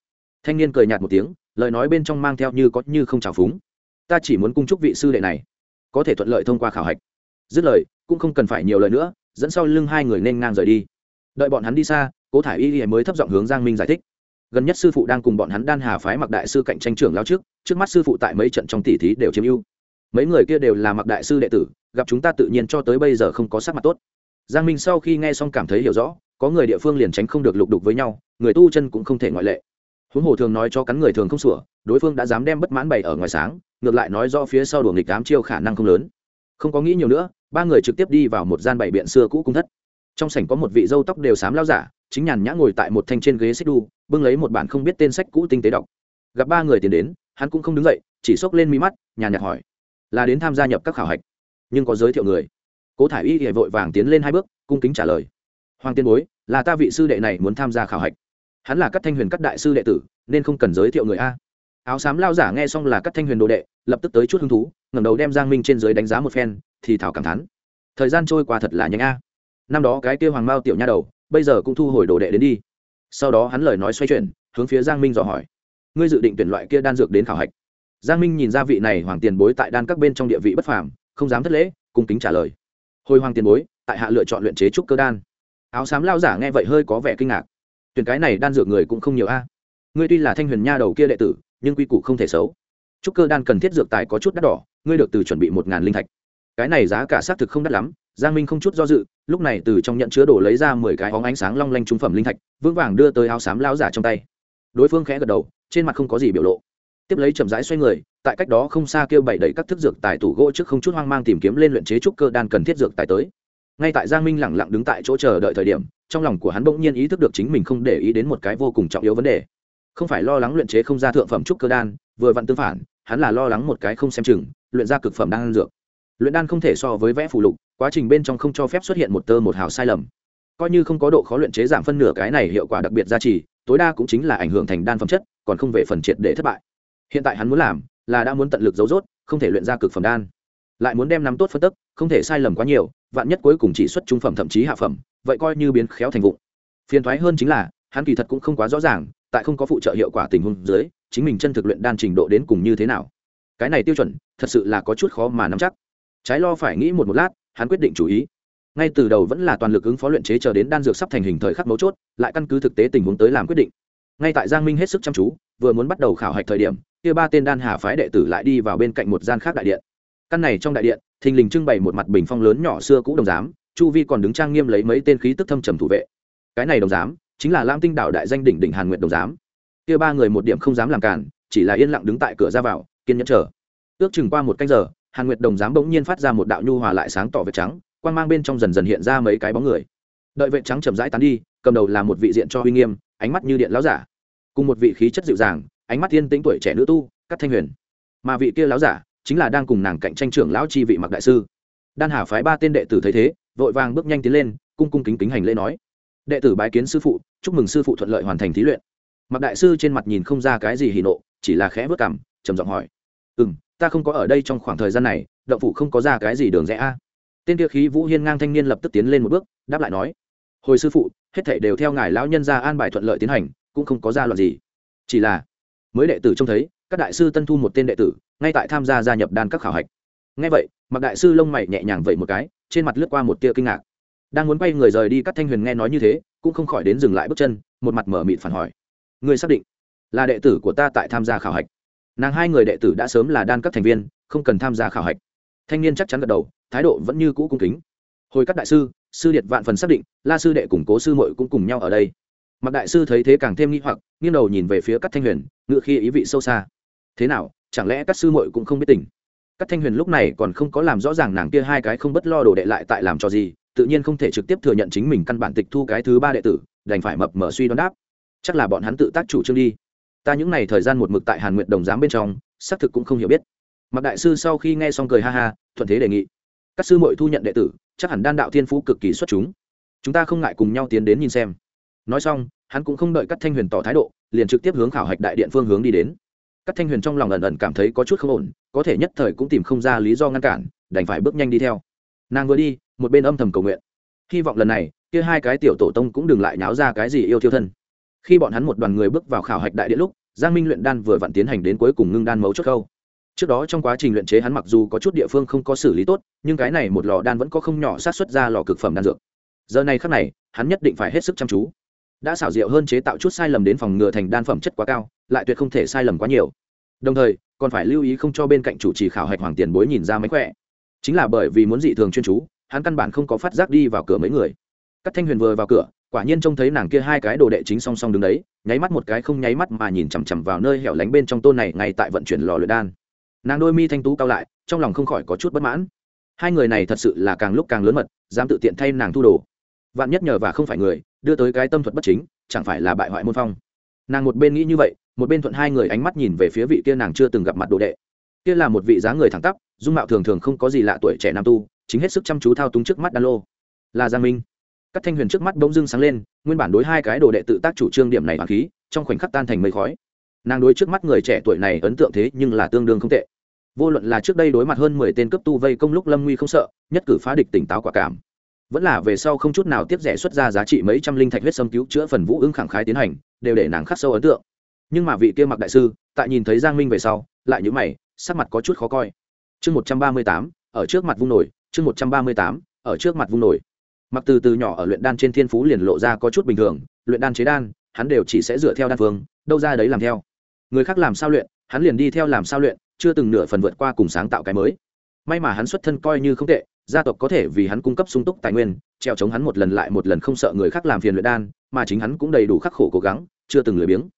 Thanh niên cười nhạt một tiếng, lời nói bên trong mang theo như có như không trào phúng. Ta chỉ muốn cung chúc vị sư đệ này, có thể thuận lợi thông qua khảo hạch. Dứt lời, cũng không cần phải nhiều lời nữa, dẫn sau lưng hai người nên ngang rời đi đợi bọn hắn đi xa, cố thả y y mới thấp giọng hướng giang minh giải thích. Gần nhất sư phụ đang cùng bọn hắn đan hà phái mặc đại sư cạnh tranh trưởng lao trước trước mắt sư phụ tại mấy trận trong tỷ thí đều chiếm ưu. Mấy người kia đều là mặc đại sư đệ tử, gặp chúng ta tự nhiên cho tới bây giờ không có sắc mặt tốt. Giang minh sau khi nghe xong cảm thấy hiểu rõ, có người địa phương liền tránh không được lục đục với nhau, người tu chân cũng không thể ngoại lệ. Huống hồ thường nói cho cắn người thường không sủa, đối phương đã dám đem bất mãn bày ở ngoài sáng, ngược lại nói do phía sau đuổi nghịch đám chiêu khả năng không lớn. Không có nghĩ nhiều nữa, ba người trực tiếp đi vào một gian bảy biện xưa cũ cung thất trong sảnh có một vị dâu tóc đều xám lao giả, chính nhàn nhã ngồi tại một thanh trên ghế xích đu, bưng lấy một bản không biết tên sách cũ tinh tế đọc. Gặp ba người tiến đến, hắn cũng không đứng dậy, chỉ xốc lên mi mắt, nhàn nhạt hỏi, là đến tham gia nhập các khảo hạch, nhưng có giới thiệu người? Cố thả i y hệ vội vàng tiến lên hai bước, cung kính trả lời, hoàng tiên bối, là ta vị sư đệ này muốn tham gia khảo hạch. Hắn là các thanh huyền các đại sư đệ tử, nên không cần giới thiệu người a. Áo xám lao giả nghe xong là các thanh huyền đồ đệ, lập tức tới chút hứng thú, ngẩng đầu đem giang minh trên dưới đánh giá một phen, thì thảo cảm thán, thời gian trôi qua thật là nhanh a năm đó cái kia hoàng mao tiểu nha đầu, bây giờ cũng thu hồi đồ đệ đến đi. Sau đó hắn lời nói xoay chuyển, hướng phía giang minh dò hỏi. Ngươi dự định tuyển loại kia đan dược đến khảo hạch? Giang minh nhìn ra vị này hoàng tiền bối tại đan các bên trong địa vị bất phàm, không dám thất lễ, cung kính trả lời. Hồi hoàng tiền bối, tại hạ lựa chọn luyện chế trúc cơ đan. Áo xám lao giả nghe vậy hơi có vẻ kinh ngạc. Tuyển cái này đan dược người cũng không nhiều a. Ngươi tuy là thanh huyền nha đầu kia đệ tử, nhưng quy củ không thể xấu. Trúc cơ đan cần thiết dược tài có chút đắt đỏ, ngươi được từ chuẩn bị một ngàn linh thạch cái này giá cả xác thực không đắt lắm, giang minh không chút do dự, lúc này từ trong nhận chứa đổ lấy ra mười cái óng ánh sáng long lanh trung phẩm linh thạch, vững vàng đưa tới áo xám lao giả trong tay. Đối phương khẽ gật đầu, trên mặt không có gì biểu lộ. Tiếp lấy chậm rãi xoay người, tại cách đó không xa kêu bày đầy các thức dược tài tủ gỗ trước không chút hoang mang tìm kiếm lên luyện chế trúc cơ đan cần thiết dược tài tới. Ngay tại giang minh lẳng lặng đứng tại chỗ chờ đợi thời điểm, trong lòng của hắn bỗng nhiên ý thức được chính mình không để ý đến một cái vô cùng trọng yếu vấn đề. Không phải lo lắng luyện chế không ra thượng phẩm trúc cơ đan, vừa vặn tương phản, hắn là lo lắng một cái không xem chừng, luyện ra cực phẩm đan dược luyện đan không thể so với vẽ phù lục, quá trình bên trong không cho phép xuất hiện một tơ một hào sai lầm. Coi như không có độ khó luyện chế giảm phân nửa cái này hiệu quả đặc biệt gia trì, tối đa cũng chính là ảnh hưởng thành đan phẩm chất, còn không về phần triệt để thất bại. Hiện tại hắn muốn làm là đã muốn tận lực giấu rốt, không thể luyện ra cực phẩm đan. Lại muốn đem nắm tốt phân tức, không thể sai lầm quá nhiều, vạn nhất cuối cùng chỉ xuất trung phẩm thậm chí hạ phẩm, vậy coi như biến khéo thành vụ phiền thoái hơn chính là, hắn kỳ thật cũng không quá rõ ràng, tại không có phụ trợ hiệu quả tình huống dưới, chính mình chân thực luyện đan trình độ đến cùng như thế nào. Cái này tiêu chuẩn, thật sự là có chút khó mà nắm chắc trái lo phải nghĩ một một lát, hắn quyết định chủ ý. Ngay từ đầu vẫn là toàn lực ứng phó luyện chế chờ đến đan dược sắp thành hình thời khắc mấu chốt, lại căn cứ thực tế tình huống tới làm quyết định. Ngay tại giang minh hết sức chăm chú, vừa muốn bắt đầu khảo hạch thời điểm, kia ba tên đan hà phái đệ tử lại đi vào bên cạnh một gian khác đại điện. Căn này trong đại điện, thình lình trưng bày một mặt bình phong lớn nhỏ xưa cũ đồng giám, chu vi còn đứng trang nghiêm lấy mấy tên khí tức thâm trầm thủ vệ. Cái này đồng giám, chính là lam tinh đảo đại danh đỉnh đỉnh hàn nguyện đồng giám. Kia ba người một điểm không dám làm cản, chỉ là yên lặng đứng tại cửa ra vào, kiên nhẫn chờ. Ước chừng qua một canh giờ hàn nguyệt đồng dám bỗng nhiên phát ra một đạo nhu hòa lại sáng tỏ vệt trắng quan g mang bên trong dần dần hiện ra mấy cái bóng người. Đợi vệ trắng chậm rãi tán đi, cầm đầu là một vị diện cho uy nghiêm, ánh mắt như điện láo giả. Cùng một vị khí chất dịu dàng, ánh mắt thiên tĩnh tuổi trẻ nữ tu cắt thanh huyền. Mà vị kia láo giả chính là đang cùng nàng cạnh tranh trưởng lão chi vị mặc đại sư. Đan hà phái ba tên đệ tử thấy thế, vội vàng bước nhanh tiến lên, cung cung kính kính hành lễ nói. Đệ tử bái kiến sư phụ, chúc mừng sư phụ thuận lợi hoàn thành thí luyện. Mặc đại sư trên mặt nhìn không ra cái gì hỉ nộ, chỉ là khẽ vớt cảm trầm giọng hỏi. Ừ m ta không có ở đây trong khoảng thời gian này, động phủ không có ra cái gì đường rẽ a. Tên kia khí vũ hiên ngang thanh niên lập tức tiến lên một bước, đáp lại nói, hồi sư phụ, hết thảy đều theo ngài lão nhân ra an bài thuận lợi tiến hành, cũng không có ra loạn gì. Chỉ là, mới đệ tử trông thấy, các đại sư tân thu một tên đệ tử, ngay tại tham gia gia nhập đan các khảo hạch. Ngay vậy mặc đại sư lông mày nhẹ nhàng vậy một cái, trên mặt lướt qua một tia kinh ngạc. Đang muốn quay người rời đi, các thanh huyền nghe nói như thế, cũng không khỏi đến dừng lại bước chân, một mặt mở mịt phản hỏi. Người xác định là đệ tử của ta tại tham gia khảo hạch? Nàng hai người đệ tử đã sớm là đan các thành viên, không cần tham gia khảo hạch. Thanh niên chắc chắn gật đầu, thái độ vẫn như cũ cung kính. Hồi các đại sư sư điệt vạn phần xác định, la sư đệ củng cố sư mội cũng cùng nhau ở đây. Mặc đại sư thấy thế càng thêm nghi hoặc, nghiêng đầu nhìn về phía các thanh huyền, ngự khi ý vị sâu xa. Thế nào, chẳng lẽ các sư mội cũng không biết tình? Các thanh huyền lúc này còn không có làm rõ ràng nàng kia hai cái không bất lo đồ đệ lại tại làm cho gì, tự nhiên không thể trực tiếp thừa nhận chính mình căn bản tịch thu cái thứ ba đệ tử, đành phải mập mở suy đoán đáp. Chắc là bọn hắn tự tác chủ trương đi ta những ngày thời gian một mực tại hàn nguyện đồng giám bên trong, xác thực cũng không hiểu biết. Mặc đại sư sau khi nghe xong cười ha ha, thuận thế đề nghị. Các sư mội thu nhận đệ tử, chắc hẳn đan đạo thiên phú cực kỳ xuất chúng. Chúng ta không ngại cùng nhau tiến đến nhìn xem. Nói xong, hắn cũng không đợi các thanh huyền tỏ thái độ, liền trực tiếp hướng khảo hạch đại điện phương hướng đi đến. Các thanh huyền trong lòng ẩn ẩn cảm thấy có chút không ổn, có thể nhất thời cũng tìm không ra lý do ngăn cản, đành phải bước nhanh đi theo. Nàng vừa đi, một bên âm thầm cầu nguyện. Hy vọng lần này, kia hai cái tiểu tổ tông cũng đừng lại nháo ra cái gì yêu thiêu thân khi bọn hắn một đoàn người bước vào khảo hạch đại điện lúc, giang minh luyện đan vừa vặn tiến hành đến cuối cùng ngưng đan mấu chốt khâu trước đó trong quá trình luyện chế hắn mặc dù có chút địa phương không có xử lý tốt, nhưng cái này một lò đan vẫn có không nhỏ sát xuất ra lò cực phẩm đan dược. Giờ này khắc này, hắn nhất định phải hết sức chăm chú. Đã xảo diệu hơn chế tạo chút sai lầm đến phòng ngừa thành đan phẩm chất quá cao, lại tuyệt không thể sai lầm quá nhiều. Đồng thời, còn phải lưu ý không cho bên cạnh chủ trì khảo hạch hoàng tiền bối nhìn ra máy khỏe. Chính là bởi vì muốn dị thường chuyên chú, hắn căn bản không có phát giác đi vào cửa mấy người. Các thanh huyền vừa vào cửa quả nhiên trông thấy nàng kia hai cái đồ đệ chính song song đứng đấy, nháy mắt một cái không nháy mắt mà nhìn chằm chằm vào nơi hẻo lánh bên trong tôn này ngay tại vận chuyển lò luyện đan. Nàng đôi mi thanh tú cao lại, trong lòng không khỏi có chút bất mãn. Hai người này thật sự là càng lúc càng lớn mật, dám tự tiện thay nàng thu đồ. Vạn nhất nhờ và không phải người, đưa tới cái tâm thuật bất chính, chẳng phải là bại hoại môn phong. Nàng một bên nghĩ như vậy, một bên thuận hai người ánh mắt nhìn về phía vị kia nàng chưa từng gặp mặt đồ đệ. Kia là một vị dáng người thẳng tắp, dung mạo thường thường không có gì lạ tuổi trẻ nam tu, chính hết sức chăm chú thao túng trước mắt đan lô. Là giang minh các thanh huyền trước mắt bỗng dưng sáng lên, nguyên bản đối hai cái đồ đệ tự tác chủ trương điểm này hoàng khí, trong khoảnh khắc tan thành mây khói. Nàng đối trước mắt người trẻ tuổi này ấn tượng thế nhưng là tương đương không tệ. Vô luận là trước đây đối mặt hơn mười tên cấp tu vây công lúc lâm nguy không sợ, nhất cử phá địch tỉnh táo quả cảm. Vẫn là về sau không chút nào tiếp rẻ xuất ra giá trị mấy trăm linh thạch huyết sâm cứu chữa phần vũ ứng khẳng khái tiến hành, đều để nàng khắc sâu ấn tượng. Nhưng mà vị kia mặc đại sư, tại nhìn thấy giang minh về sau, lại nhữ mày, sắc mặt có chút khó coi. Chương một trăm ba mươi tám, ở trước mặt vung nổi, chương một trăm ba mươi tám, ở trước mặt vung nổi mặc từ từ nhỏ ở luyện đan trên thiên phú liền lộ ra có chút bình thường, luyện đan chế đan, hắn đều chỉ sẽ dựa theo đan phương, đâu ra đấy làm theo. Người khác làm sao luyện, hắn liền đi theo làm sao luyện, chưa từng nửa phần vượt qua cùng sáng tạo cái mới. May mà hắn xuất thân coi như không tệ, gia tộc có thể vì hắn cung cấp sung túc tài nguyên, treo chống hắn một lần lại một lần không sợ người khác làm phiền luyện đan, mà chính hắn cũng đầy đủ khắc khổ cố gắng, chưa từng lười biếng.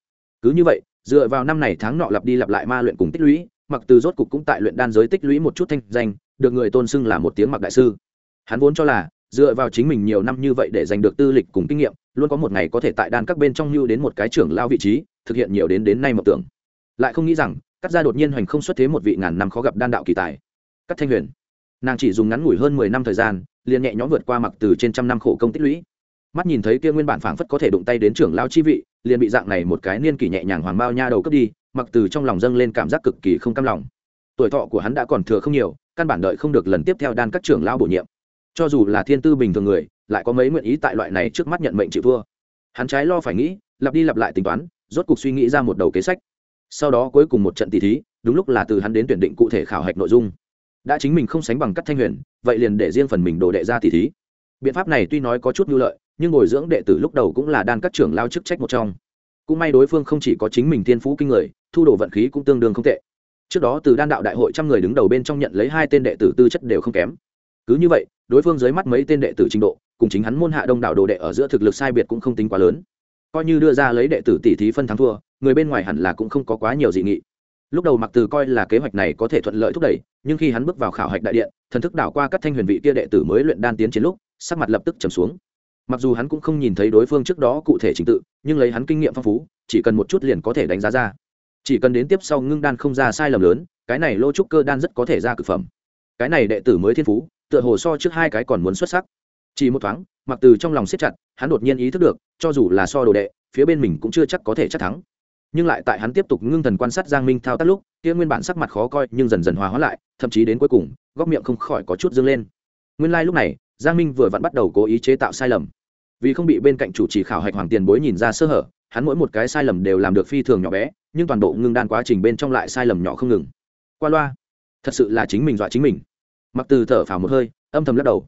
Cứ như vậy, dựa vào năm này tháng nọ lặp đi lặp lại ma luyện cùng tích lũy, mặc từ rốt cục cũng tại luyện đan giới tích lũy một chút thanh danh, được người tôn xưng là một tiếng mặc đại sư. Hắn vốn cho là dựa vào chính mình nhiều năm như vậy để giành được tư lịch cùng kinh nghiệm, luôn có một ngày có thể tại đan các bên trong lưu đến một cái trưởng lao vị trí, thực hiện nhiều đến đến nay mộng tưởng. Lại không nghĩ rằng cắt ra đột nhiên hoành không xuất thế một vị ngàn năm khó gặp đan đạo kỳ tài. Cắt thanh huyền. Nàng chỉ dùng ngắn ngủi hơn mười năm thời gian, liền nhẹ nhõm vượt qua mặc từ trên trăm năm khổ công tích lũy. Mắt nhìn thấy kia nguyên bản phảng phất có thể đụng tay đến trưởng lao chi vị, liền bị dạng này một cái niên kỷ nhẹ nhàng hoàng bao nha đầu cướp đi, mặc từ trong lòng dâng lên cảm giác cực kỳ không cam lòng. Tuổi thọ của hắn đã còn thừa không nhiều, căn bản đợi không được lần tiếp theo đan các trưởng lao bổ nhiệm cho dù là thiên tư bình thường người, lại có mấy nguyện ý tại loại này trước mắt nhận mệnh chịu thua. Hắn trái lo phải nghĩ, lặp đi lặp lại tính toán, rốt cuộc suy nghĩ ra một đầu kế sách. Sau đó cuối cùng một trận tỷ thí, đúng lúc là từ hắn đến tuyển định cụ thể khảo hạch nội dung. Đã chính mình không sánh bằng cắt thanh huyền, vậy liền để riêng phần mình đồ đệ ra tỷ thí. Biện pháp này tuy nói có chút nhu lợi, nhưng ngồi dưỡng đệ tử lúc đầu cũng là đan các trưởng lao chức trách một trong. Cũng may đối phương không chỉ có chính mình thiên phú kinh người, thu đồ vận khí cũng tương đương không tệ. Trước đó từ đan đạo đại hội trăm người đứng đầu bên trong nhận lấy hai tên đệ tử tư chất đều không kém cứ như vậy, đối phương dưới mắt mấy tên đệ tử trình độ, cùng chính hắn môn hạ đông đảo đồ đệ ở giữa thực lực sai biệt cũng không tính quá lớn. Coi như đưa ra lấy đệ tử tỷ thí phân thắng thua, người bên ngoài hẳn là cũng không có quá nhiều dị nghị. Lúc đầu mặc từ coi là kế hoạch này có thể thuận lợi thúc đẩy, nhưng khi hắn bước vào khảo hạch đại điện, thần thức đảo qua các thanh huyền vị kia đệ tử mới luyện đan tiến chiến lúc, sắc mặt lập tức trầm xuống. Mặc dù hắn cũng không nhìn thấy đối phương trước đó cụ thể trình tự, nhưng lấy hắn kinh nghiệm phong phú, chỉ cần một chút liền có thể đánh giá ra. Chỉ cần đến tiếp sau ngưng đan không ra sai lầm lớn, cái này lô trúc cơ đan rất có thể ra cực phẩm. Cái này đệ tử mới thiên phú tựa hồ so trước hai cái còn muốn xuất sắc. Chỉ một thoáng, mặc từ trong lòng siết chặt, hắn đột nhiên ý thức được, cho dù là so đồ đệ, phía bên mình cũng chưa chắc có thể chắc thắng. Nhưng lại tại hắn tiếp tục ngưng thần quan sát giang minh thao tác lúc, kia nguyên bản sắc mặt khó coi nhưng dần dần hòa hóa lại, thậm chí đến cuối cùng, góc miệng không khỏi có chút dâng lên. Nguyên lai、like、lúc này, giang minh vừa vặn bắt đầu cố ý chế tạo sai lầm. Vì không bị bên cạnh chủ trì khảo hạch hoàng tiền bối nhìn ra sơ hở, hắn mỗi một cái sai lầm đều làm được phi thường nhỏ bé, nhưng toàn bộ ngưng đan quá trình bên trong lại sai lầm nhỏ không ngừng. Qua loa, thật sự là chính mình dọa chính mình mặc từ thở phào một hơi, âm thầm lắc đầu.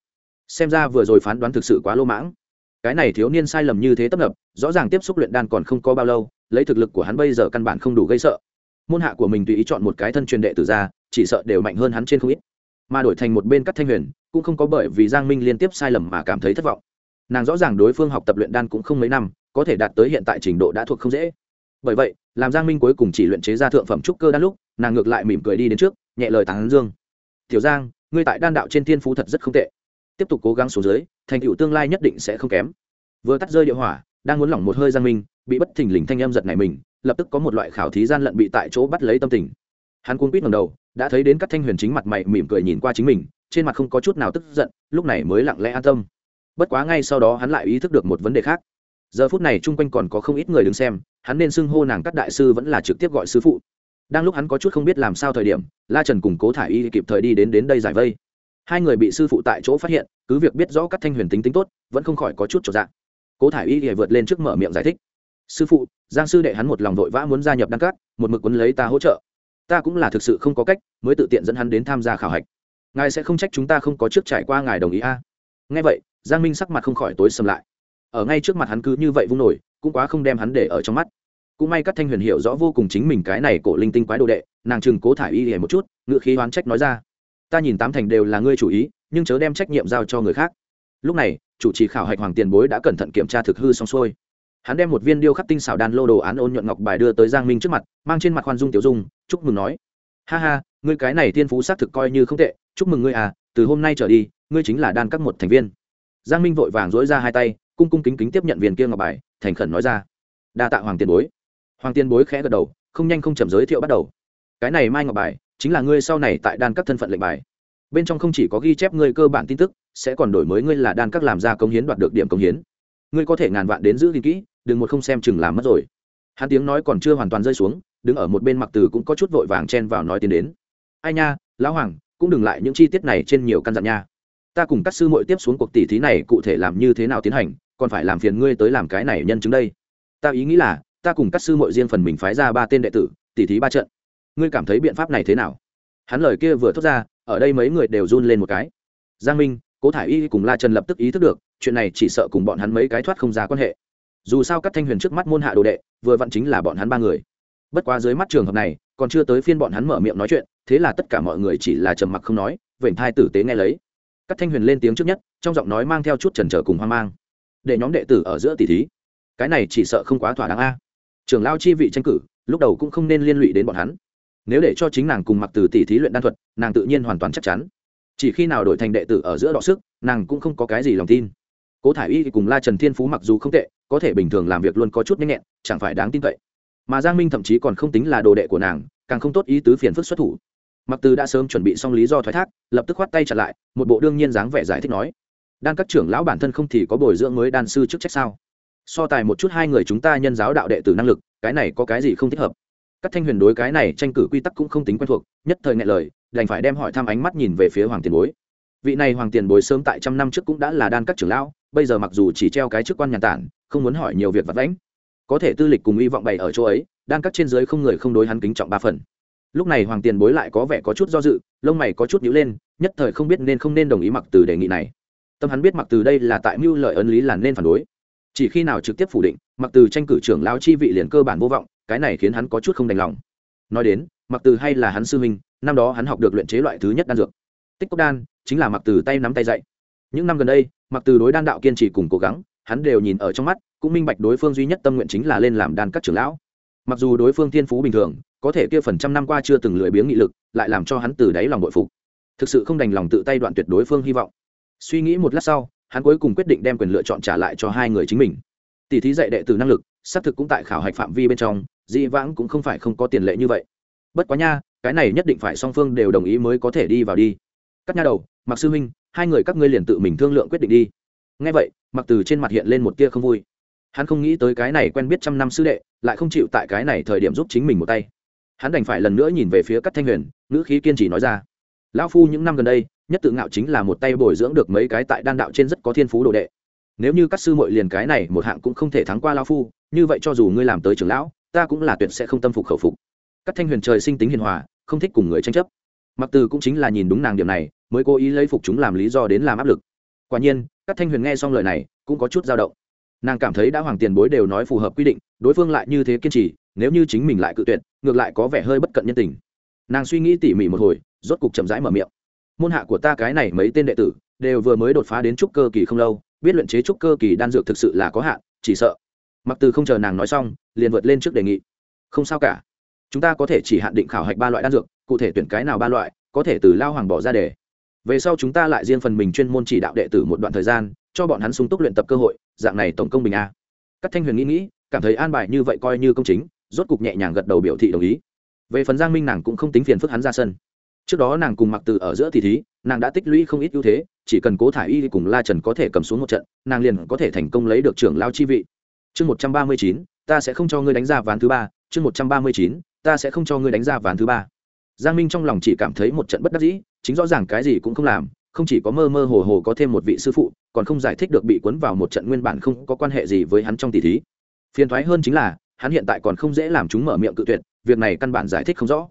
Xem ra vừa rồi phán đoán thực sự quá lô mãng. Cái này thiếu niên sai lầm như thế tấp nập, rõ ràng tiếp xúc luyện đan còn không có bao lâu, lấy thực lực của hắn bây giờ căn bản không đủ gây sợ. Môn hạ của mình tùy ý chọn một cái thân truyền đệ tử ra, chỉ sợ đều mạnh hơn hắn trên không ít. Mà đổi thành một bên cắt thanh huyền, cũng không có bởi vì giang minh liên tiếp sai lầm mà cảm thấy thất vọng. Nàng rõ ràng đối phương học tập luyện đan cũng không mấy năm, có thể đạt tới hiện tại trình độ đã thuộc không dễ. Bởi vậy, làm giang minh cuối cùng chỉ luyện chế ra thượng phẩm trúc cơ đan lúc, nàng ngược lại mỉm cười đi đến trước, nhẹ lời tán dương. Tiểu giang ngươi tại đan đạo trên thiên phú thật rất không tệ. Tiếp tục cố gắng xuống dưới, thành tựu tương lai nhất định sẽ không kém. Vừa tắt rơi địa hỏa, đang muốn lỏng một hơi giang minh, bị bất thình lình thanh âm giật này mình, lập tức có một loại khảo thí gian lận bị tại chỗ bắt lấy tâm tình. Hắn cuốn quýt ngầm đầu, đã thấy đến các thanh huyền chính mặt mày mỉm cười nhìn qua chính mình, trên mặt không có chút nào tức giận, lúc này mới lặng lẽ an tâm. Bất quá ngay sau đó hắn lại ý thức được một vấn đề khác. Giờ phút này chung quanh còn có không ít người đứng xem, hắn nên xưng hô nàng các đại sư vẫn là trực tiếp gọi sư phụ. Đang lúc hắn có chút không biết làm sao thời điểm la trần cùng cố thả y kịp thời đi đến đến đây giải vây. Hai người bị sư phụ tại chỗ phát hiện, cứ việc biết rõ các thanh huyền tính tính tốt, vẫn không khỏi có chút trọn dạng cố thả y thì vượt lên trước mở miệng giải thích. Sư phụ, giang sư đệ hắn một lòng vội vã muốn gia nhập đăng cát, một mực quấn lấy ta hỗ trợ. Ta cũng là thực sự không có cách mới tự tiện dẫn hắn đến tham gia khảo hạch. Ngài sẽ không trách chúng ta không có trước trải qua ngài đồng ý a? À. nghe vậy, giang minh sắc mặt không khỏi tối sầm lại. Ở ngay trước mặt hắn cứ như vậy vung nổi, cũng quá không đem hắn để ở trong mắt cũng may các thanh huyền hiểu rõ vô cùng chính mình cái này cổ linh tinh quái đồ đệ, nàng chừng cố thả y hề một chút, ngựa khí oán trách nói ra. Ta nhìn tám thành đều là ngươi chủ ý, nhưng chớ đem trách nhiệm giao cho người khác. Lúc này, chủ trì khảo hạch hoàng tiền bối đã cẩn thận kiểm tra thực hư xong xuôi. Hắn đem một viên điêu khắc tinh xảo đan lô đồ án ôn nhuận ngọc bài đưa tới giang minh trước mặt, mang trên mặt khoan dung tiểu dung, chúc mừng nói. Ha ha, ngươi cái này tiên phú xác thực coi như không tệ, chúc mừng ngươi à từ hôm nay trở đi, ngươi chính là đan các một thành viên. Giang minh vội vàng dỗi ra hai tay, cung cung kính kính tiếp nhận viên kia ngọc bài, thành khẩn nói ra. Đa tạ hoàng tiền bối hoàng tiên bối khẽ gật đầu, không nhanh không chậm giới thiệu bắt đầu. Cái này mai ngọc bài, chính là ngươi sau này tại đan các thân phận lệnh bài. Bên trong không chỉ có ghi chép ngươi cơ bản tin tức, sẽ còn đổi mới ngươi là đan các làm ra công hiến đoạt được điểm công hiến. Ngươi có thể ngàn vạn đến giữ gìn kỹ, đừng một không xem chừng làm mất rồi. Hắn tiếng nói còn chưa hoàn toàn rơi xuống, đứng ở một bên mặc từ cũng có chút vội vàng chen vào nói tiến đến. Ai nha, lão hoàng, cũng đừng lại những chi tiết này trên nhiều căn dặn nha. Ta cùng các sư muội tiếp xuống cuộc tỷ thí này cụ thể làm như thế nào tiến hành, còn phải làm phiền ngươi tới làm cái này nhân chứng đây. Ta ý nghĩ là ta cùng các sư mội riêng phần mình phái ra ba tên đệ tử, tỉ thí ba trận. Ngươi cảm thấy biện pháp này thế nào? Hắn lời kia vừa thốt ra, ở đây mấy người đều run lên một cái. Giang minh, cố thả i y cùng la trần lập tức ý thức được, chuyện này chỉ sợ cùng bọn hắn mấy cái thoát không ra quan hệ. Dù sao các thanh huyền trước mắt môn hạ đồ đệ, vừa vặn chính là bọn hắn ba người. Bất quá dưới mắt trường hợp này, còn chưa tới phiên bọn hắn mở miệng nói chuyện, thế là tất cả mọi người chỉ là trầm mặc không nói, vểnh thai tử tế nghe lấy. Các thanh huyền lên tiếng trước nhất, trong giọng nói mang theo chút trần trở cùng hoang mang. Để nhóm đệ tử ở giữa tỷ thí. Cái này chỉ sợ không quá thỏa đáng a trưởng lao chi vị tranh cử, lúc đầu cũng không nên liên lụy đến bọn hắn. Nếu để cho chính nàng cùng mặc từ tỷ thí luyện đan thuật, nàng tự nhiên hoàn toàn chắc chắn. Chỉ khi nào đổi thành đệ tử ở giữa đọ sức, nàng cũng không có cái gì lòng tin. Cố thả i y cùng la trần thiên phú mặc dù không tệ, có thể bình thường làm việc luôn có chút nhanh nhẹn, chẳng phải đáng tin cậy. Mà giang minh thậm chí còn không tính là đồ đệ của nàng, càng không tốt ý tứ phiền phức xuất thủ. Mặc từ đã sớm chuẩn bị xong lý do thoái thác, lập tức khoát tay trả lại, một bộ đương nhiên dáng vẻ giải thích nói. Đan các trưởng lão bản thân không thì có bồi dưỡng mới đan sư chức trách sao? So tài một chút hai người chúng ta nhân giáo đạo đệ tử năng lực, cái này có cái gì không thích hợp? Các thanh huyền đối cái này tranh cử quy tắc cũng không tính quen thuộc, nhất thời ngại lời, đành phải đem hỏi thăm ánh mắt nhìn về phía hoàng tiền bối. Vị này hoàng tiền bối sớm tại trăm năm trước cũng đã là đan các trưởng lão, bây giờ mặc dù chỉ treo cái chức quan nhàn tản, không muốn hỏi nhiều việc vặt vãnh. Có thể tư lịch cùng hy vọng bày ở chỗ ấy, đan các trên dưới không người không đối hắn kính trọng ba phần. Lúc này hoàng tiền bối lại có vẻ có chút do dự, lông mày có chút nhíu lên, nhất thời không biết nên không nên đồng ý mặc từ đề nghị này. Tâm hắn biết mặc từ đây là tại mưu lợi ân lý là nên phản đối chỉ khi nào trực tiếp phủ định mặc từ tranh cử trưởng lão chi vị liền cơ bản vô vọng, cái này khiến hắn có chút không đành lòng. Nói đến mặc từ hay là hắn sư huynh, năm đó hắn học được luyện chế loại thứ nhất đan dược. Tích cốc đan, chính là mặc từ tay nắm tay dạy. Những năm gần đây mặc từ đối đan đạo kiên trì cùng cố gắng, hắn đều nhìn ở trong mắt, cũng minh bạch đối phương duy nhất tâm nguyện chính là lên làm đan các trưởng lão. Mặc dù đối phương thiên phú bình thường, có thể kia phần trăm năm qua chưa từng lười biếng nghị lực, lại làm cho hắn từ đáy lòng bội phục. Thực sự không đành lòng tự tay đoạn tuyệt đối phương hy vọng. Suy nghĩ một lát sau hắn cuối cùng quyết định đem quyền lựa chọn trả lại cho hai người chính mình. Tỷ thí dạy đệ tử năng lực, xác thực cũng tại khảo hạch phạm vi bên trong, dĩ vãng cũng không phải không có tiền lệ như vậy. Bất quá nha, cái này nhất định phải song phương đều đồng ý mới có thể đi vào đi. Cắt nha đầu mặc sư huynh hai người các ngươi liền tự mình thương lượng quyết định đi. Ngay vậy mặc từ trên mặt hiện lên một tia không vui. Hắn không nghĩ tới cái này quen biết trăm năm sư đệ, lại không chịu tại cái này thời điểm giúp chính mình một tay. Hắn đành phải lần nữa nhìn về phía các thanh huyền, ngữ khí kiên trì nói ra. Lão phu những năm gần đây nhất tự ngạo chính là một tay bồi dưỡng được mấy cái tại đan đạo trên rất có thiên phú đồ đệ. Nếu như các sư mội liền cái này một hạng cũng không thể thắng qua lao phu, như vậy cho dù ngươi làm tới trưởng lão, ta cũng là tuyệt sẽ không tâm phục khẩu phục. Các thanh huyền trời sinh tính hiền hòa, không thích cùng người tranh chấp. Mặc từ cũng chính là nhìn đúng nàng điểm này, mới cố ý lấy phục chúng làm lý do đến làm áp lực. Quả nhiên, các thanh huyền nghe xong lời này, cũng có chút dao động. Nàng cảm thấy đã hoàng tiền bối đều nói phù hợp quy định, đối phương lại như thế kiên trì, nếu như chính mình lại cự tuyệt, ngược lại có vẻ hơi bất cận nhân tình. Nàng suy nghĩ tỉ mỉ một hồi, rốt cục chậm rãi mở miệng môn hạ của ta cái này mấy tên đệ tử, đều vừa mới đột phá đến trúc cơ kỳ không lâu, biết luyện chế trúc cơ kỳ đan dược thực sự là có hạn, chỉ sợ. Mặc từ không chờ nàng nói xong, liền vượt lên trước đề nghị. Không sao cả. Chúng ta có thể chỉ hạn định khảo hạch ba loại đan dược, cụ thể tuyển cái nào ba loại, có thể từ lao hoàng bỏ ra để. Về sau chúng ta lại riêng phần mình chuyên môn chỉ đạo đệ tử một đoạn thời gian, cho bọn hắn sung túc luyện tập cơ hội, dạng này tổng công bình a. Các thanh huyền nghĩ nghĩ, cảm thấy an bài như vậy coi như công chính, rốt cục nhẹ nhàng gật đầu biểu thị đồng ý. Về phần giang minh nàng cũng không tính phiền phức hắn ra sân trước đó nàng cùng mặc từ ở giữa thì thí, nàng đã tích lũy không ít ưu thế, chỉ cần cố thả y cùng la trần có thể cầm xuống một trận, nàng liền có thể thành công lấy được trưởng lao chi vị. Chương một trăm ba mươi chín, ta sẽ không cho ngươi đánh ra ván thứ ba. Chương một trăm ba mươi chín, ta sẽ không cho ngươi đánh ra ván thứ ba. Giang minh trong lòng chỉ cảm thấy một trận bất đắc dĩ, chính rõ ràng cái gì cũng không làm, không chỉ có mơ mơ hồ hồ có thêm một vị sư phụ, còn không giải thích được bị cuốn vào một trận nguyên bản không có quan hệ gì với hắn trong tỷ thí. Phiền thoái hơn chính là, hắn hiện tại còn không dễ làm chúng mở miệng cự tuyệt, việc này căn bản giải thích không rõ.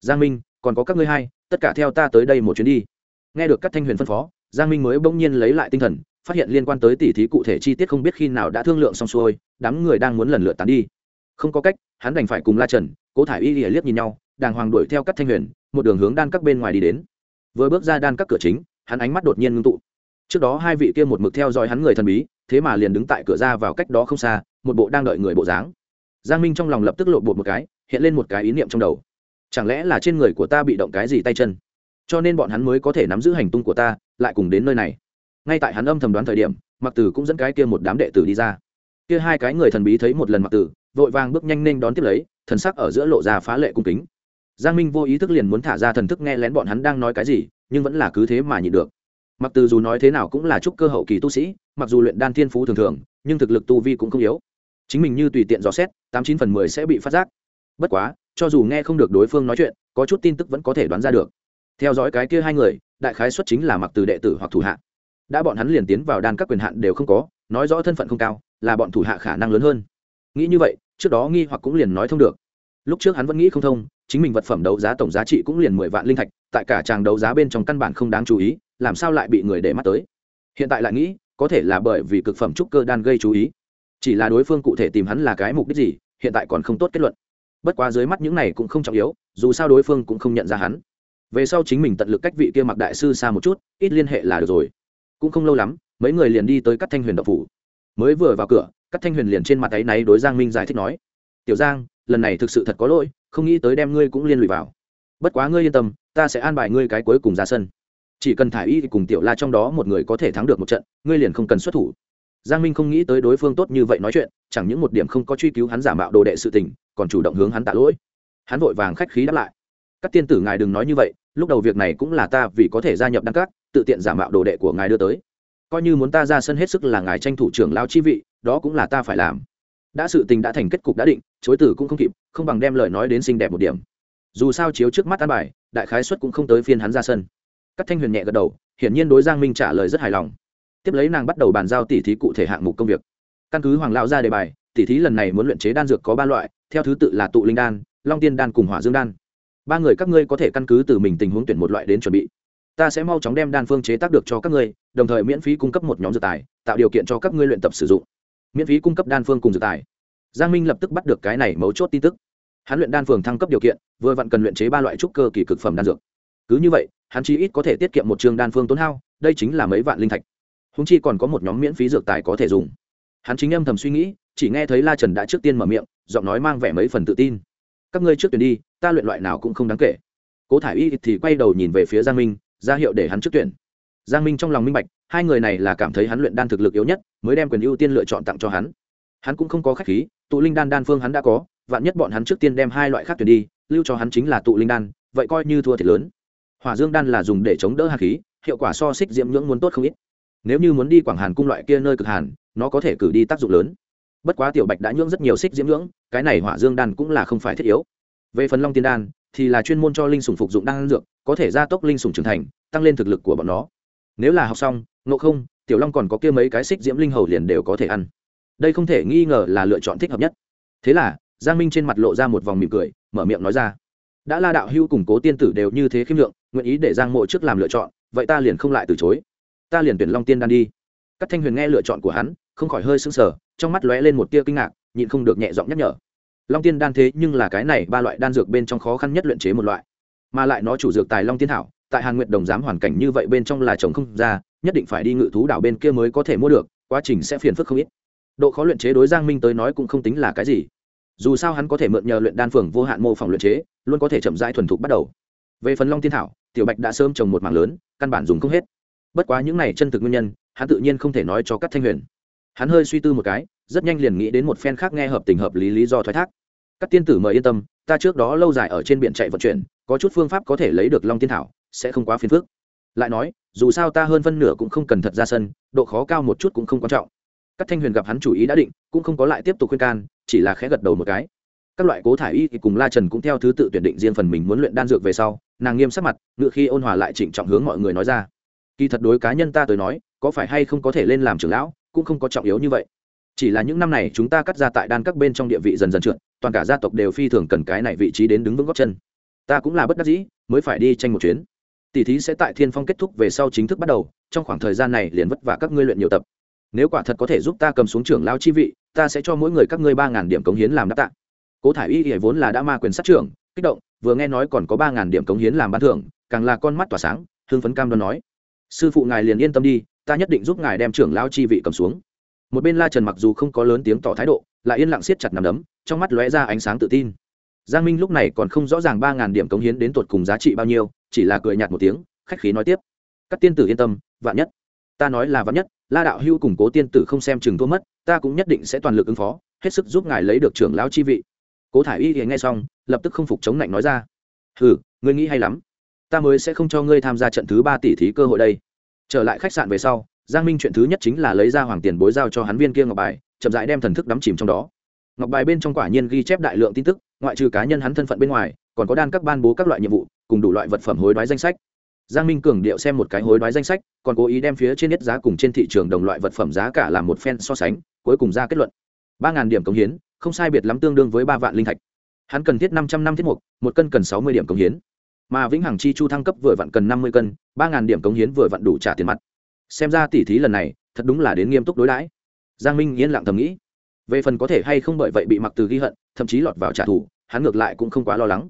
Giang minh, còn có các ngươi hai tất cả theo ta tới đây một chuyến đi. Nghe được các thanh huyền phân phó, giang minh mới bỗng nhiên lấy lại tinh thần, phát hiện liên quan tới tỉ thí cụ thể chi tiết không biết khi nào đã thương lượng xong xuôi, đám người đang muốn lần lượt tán đi. Không có cách, hắn đành phải cùng la trần, cố thả y lìa liếc nhìn nhau, đàng hoàng đuổi theo các thanh huyền, một đường hướng đan các bên ngoài đi đến. Vừa bước ra đan các cửa chính, hắn ánh mắt đột nhiên ngưng tụ. Trước đó hai vị kia một mực theo dõi hắn người thần bí, thế mà liền đứng tại cửa ra vào cách đó không xa, một bộ đang đợi người bộ dáng. Giang minh trong lòng lập tức lộ bột một cái, hiện lên một cái ý niệm trong đầu chẳng lẽ là trên người của ta bị động cái gì tay chân? Cho nên bọn hắn mới có thể nắm giữ hành tung của ta, lại cùng đến nơi này. Ngay tại hắn âm thầm đoán thời điểm mặc tử cũng dẫn cái kia một đám đệ tử đi ra. Kia hai cái người thần bí thấy một lần mặc tử, vội vàng bước nhanh nên đón tiếp lấy, thần sắc ở giữa lộ ra phá lệ cung kính. Giang minh vô ý thức liền muốn thả ra thần thức nghe lén bọn hắn đang nói cái gì, nhưng vẫn là cứ thế mà nhịn được. Mặc từ dù nói thế nào cũng là trúc cơ hậu kỳ tu sĩ, mặc dù luyện đan thiên phú thường thường, nhưng thực lực tu vi cũng không yếu. Chính mình như tùy tiện dò xét, tám chín phần mười sẽ bị phát giác. Bất quá cho dù nghe không được đối phương nói chuyện, có chút tin tức vẫn có thể đoán ra được. Theo dõi cái kia hai người, đại khái xuất chính là mặc từ đệ tử hoặc thủ hạ. Đã bọn hắn liền tiến vào đan các quyền hạn đều không có, nói rõ thân phận không cao, là bọn thủ hạ khả năng lớn hơn. Nghĩ như vậy, trước đó nghi hoặc cũng liền nói thông được. Lúc trước hắn vẫn nghĩ không thông, chính mình vật phẩm đấu giá tổng giá trị cũng liền mười vạn linh thạch, tại cả tràng đấu giá bên trong căn bản không đáng chú ý, làm sao lại bị người để mắt tới? Hiện tại lại nghĩ, có thể là bởi vì cực phẩm trúc cơ đan gây chú ý. Chỉ là đối phương cụ thể tìm hắn là cái mục đích gì, hiện tại còn không tốt kết luận bất quá dưới mắt những này cũng không trọng yếu, dù sao đối phương cũng không nhận ra hắn. Về sau chính mình tận lực cách vị kia mặc đại sư xa một chút, ít liên hệ là được rồi. Cũng không lâu lắm, mấy người liền đi tới các thanh huyền độc phủ. Mới vừa vào cửa các thanh huyền liền trên mặt ấy náy đối giang minh giải thích nói, tiểu giang, lần này thực sự thật có lỗi, không nghĩ tới đem ngươi cũng liên lụy vào. Bất quá ngươi yên tâm, ta sẽ an bài ngươi cái cuối cùng ra sân. Chỉ cần thả y cùng tiểu la trong đó một người có thể thắng được một trận, ngươi liền không cần xuất thủ giang minh không nghĩ tới đối phương tốt như vậy nói chuyện, chẳng những một điểm không có truy cứu hắn giả mạo đồ đệ sự tình, còn chủ động hướng hắn tạ lỗi. Hắn vội vàng khách khí đáp lại. Các tiên tử ngài đừng nói như vậy, lúc đầu việc này cũng là ta vì có thể gia nhập đăng các, tự tiện giả mạo đồ đệ của ngài đưa tới. Coi như muốn ta ra sân hết sức là ngài tranh thủ trưởng lao chi vị, đó cũng là ta phải làm. Đã sự tình đã thành kết cục đã định, chối từ cũng không kịp, không bằng đem lời nói đến xinh đẹp một điểm. Dù sao chiếu trước mắt an bài, đại khái xuất cũng không tới phiên hắn ra sân. Các thanh huyền nhẹ gật đầu, hiển nhiên đối giang minh trả lời rất hài lòng tiếp lấy nàng bắt đầu bàn giao tỉ thí cụ thể hạng mục công việc. Căn cứ hoàng lão ra đề bài, tỉ thí lần này muốn luyện chế đan dược có ba loại, theo thứ tự là tụ linh đan, long tiên đan cùng hỏa dương đan. Ba người các ngươi có thể căn cứ từ mình tình huống tuyển một loại đến chuẩn bị. Ta sẽ mau chóng đem đan phương chế tác được cho các ngươi, đồng thời miễn phí cung cấp một nhóm dược tài, tạo điều kiện cho các ngươi luyện tập sử dụng. Miễn phí cung cấp đan phương cùng dược tài. Giang minh lập tức bắt được cái này mấu chốt tin tức. Hắn luyện đan phường thăng cấp điều kiện, vừa vặn cần luyện chế ba loại trúc cơ kỳ cực phẩm đan dược. Cứ như vậy, hắn chi ít có thể tiết kiệm một trường đan phương tốn hao, đây chính là mấy vạn linh thạch húng chi còn có một nhóm miễn phí dược tài có thể dùng. Hắn chính âm thầm suy nghĩ, chỉ nghe thấy la trần đã trước tiên mở miệng, giọng nói mang vẻ mấy phần tự tin. Các ngươi trước tuyển đi, ta luyện loại nào cũng không đáng kể. Cố thả i y thì quay đầu nhìn về phía giang minh, ra hiệu để hắn trước tuyển. Giang minh trong lòng minh bạch, hai người này là cảm thấy hắn luyện đan thực lực yếu nhất, mới đem quyền ưu tiên lựa chọn tặng cho hắn. Hắn cũng không có khách khí, tụ linh đan đan phương hắn đã có, vạn nhất bọn hắn trước tiên đem hai loại khác tuyển đi, lưu cho hắn chính là tụ linh đan, vậy coi như thua thiệt lớn. Hỏa dương đan là dùng để chống đỡ hạt khí, hiệu quả so xích diễm nhưỡng muốn tốt không ít nếu như muốn đi quảng hàn cung loại kia nơi cực hàn, nó có thể cử đi tác dụng lớn. Bất quá tiểu bạch đã nhưỡng rất nhiều xích diễm nhưỡng, cái này hỏa dương đan cũng là không phải thiết yếu. Về phần long tiên đan, thì là chuyên môn cho linh sủng phục dụng đan dược, có thể gia tốc linh sủng trưởng thành, tăng lên thực lực của bọn nó. Nếu là học xong, ngộ không, tiểu long còn có kia mấy cái xích diễm linh hầu liền đều có thể ăn. Đây không thể nghi ngờ là lựa chọn thích hợp nhất. Thế là, giang minh trên mặt lộ ra một vòng mỉm cười, mở miệng nói ra. Đã la đạo hưu cùng cố tiên tử đều như thế khiêm lượng, nguyện ý để giang mộ trước làm lựa chọn, vậy ta liền không lại từ chối ta liền tuyển long tiên đan đi. Các thanh huyền nghe lựa chọn của hắn, không khỏi hơi sững sờ, trong mắt lóe lên một tia kinh ngạc, nhịn không được nhẹ giọng nhắc nhở. Long tiên đan thế nhưng là cái này ba loại đan dược bên trong khó khăn nhất luyện chế một loại. Mà lại nó chủ dược tài long tiên thảo, tại hàn nguyệt đồng giám hoàn cảnh như vậy bên trong là trồng không ra, nhất định phải đi ngự thú đảo bên kia mới có thể mua được, quá trình sẽ phiền phức không ít. Độ khó luyện chế đối giang minh tới nói cũng không tính là cái gì. Dù sao hắn có thể mượn nhờ luyện đan phường vô hạn mô phỏng luyện chế, luôn có thể chậm rãi thuần thục bắt đầu. Về phần long tiên thảo, tiểu bạch đã sớm trồng một mảng lớn, căn bản dùng không hết bất quá những này chân thực nguyên nhân, hắn tự nhiên không thể nói cho các thanh huyền. Hắn hơi suy tư một cái, rất nhanh liền nghĩ đến một phen khác nghe hợp tình hợp lý lý do thoái thác. Các tiên tử mời yên tâm, ta trước đó lâu dài ở trên biển chạy vận chuyển, có chút phương pháp có thể lấy được long tiên thảo, sẽ không quá phiền phức. Lại nói, dù sao ta hơn phân nửa cũng không cần thật ra sân, độ khó cao một chút cũng không quan trọng. Các thanh huyền gặp hắn chủ ý đã định, cũng không có lại tiếp tục khuyên can, chỉ là khẽ gật đầu một cái. Các loại cố thải y thì cùng la trần cũng theo thứ tự tuyển định riêng phần mình muốn luyện đan dược về sau, nàng nghiêm sắc mặt, ngựa khi ôn hòa lại trịnh trọng hướng mọi người nói ra kỳ thật đối cá nhân ta tới nói, có phải hay không có thể lên làm trưởng lão, cũng không có trọng yếu như vậy. Chỉ là những năm này chúng ta cắt ra tại đan các bên trong địa vị dần dần trượt, toàn cả gia tộc đều phi thường cần cái này vị trí đến đứng vững góc chân. Ta cũng là bất đắc dĩ, mới phải đi tranh một chuyến. Tỷ thí sẽ tại thiên phong kết thúc về sau chính thức bắt đầu, trong khoảng thời gian này liền vất vả các ngươi luyện nhiều tập. Nếu quả thật có thể giúp ta cầm xuống trưởng lao chi vị, ta sẽ cho mỗi người các ngươi ba ngàn điểm cống hiến làm đáp tạ. Cố thả i y hệ vốn là đã ma quyền sát trưởng, kích động, vừa nghe nói còn có ba ngàn điểm cống hiến làm ban thưởng, càng là con mắt tỏa sáng hương phấn cam đoan nói sư phụ ngài liền yên tâm đi, ta nhất định giúp ngài đem trưởng lao chi vị cầm xuống. Một bên la trần mặc dù không có lớn tiếng tỏ thái độ, lại yên lặng siết chặt nằm đấm, trong mắt lóe ra ánh sáng tự tin. Giang minh lúc này còn không rõ ràng ba ngàn điểm cống hiến đến tột cùng giá trị bao nhiêu, chỉ là cười nhạt một tiếng, khách khí nói tiếp. Các tiên tử yên tâm, vạn nhất. Ta nói là vạn nhất, la đạo hưu cùng cố tiên tử không xem chừng thua mất, ta cũng nhất định sẽ toàn lực ứng phó, hết sức giúp ngài lấy được trưởng lão chi vị. Cố thả y thì nghe xong, lập tức không phục chống lạnh nói ra. Hừ, ngươi nghĩ hay lắm ta mới sẽ không cho ngươi tham gia trận thứ ba tỷ thí cơ hội đây. Trở lại khách sạn về sau, giang minh chuyện thứ nhất chính là lấy ra hoàng tiền bối giao cho hắn viên kia ngọc bài, chậm dại đem thần thức đắm chìm trong đó. Ngọc bài bên trong quả nhiên ghi chép đại lượng tin tức, ngoại trừ cá nhân hắn thân phận bên ngoài, còn có đan các ban bố các loại nhiệm vụ, cùng đủ loại vật phẩm hối đoái danh sách. Giang minh cường điệu xem một cái hối đoái danh sách, còn cố ý đem phía trên nhất giá cùng trên thị trường đồng loại vật phẩm giá cả làm một phen so sánh, cuối cùng ra kết luận. Ba điểm cống hiến, không sai biệt lắm tương đương với ba vạn linh thạch. Hắn cần thiết năm trăm năm thiết mục, một cân cần sáu mươi điểm cống hiến mà vĩnh hằng chi chu thăng cấp vừa vặn cần năm mươi cân, ba điểm cống hiến vừa vặn đủ trả tiền mặt. Xem ra tỉ thí lần này, thật đúng là đến nghiêm túc đối đãi. Giang minh yên lặng thầm nghĩ. Về phần có thể hay không bởi vậy bị mặc từ ghi hận, thậm chí lọt vào trả thù, hắn ngược lại cũng không quá lo lắng.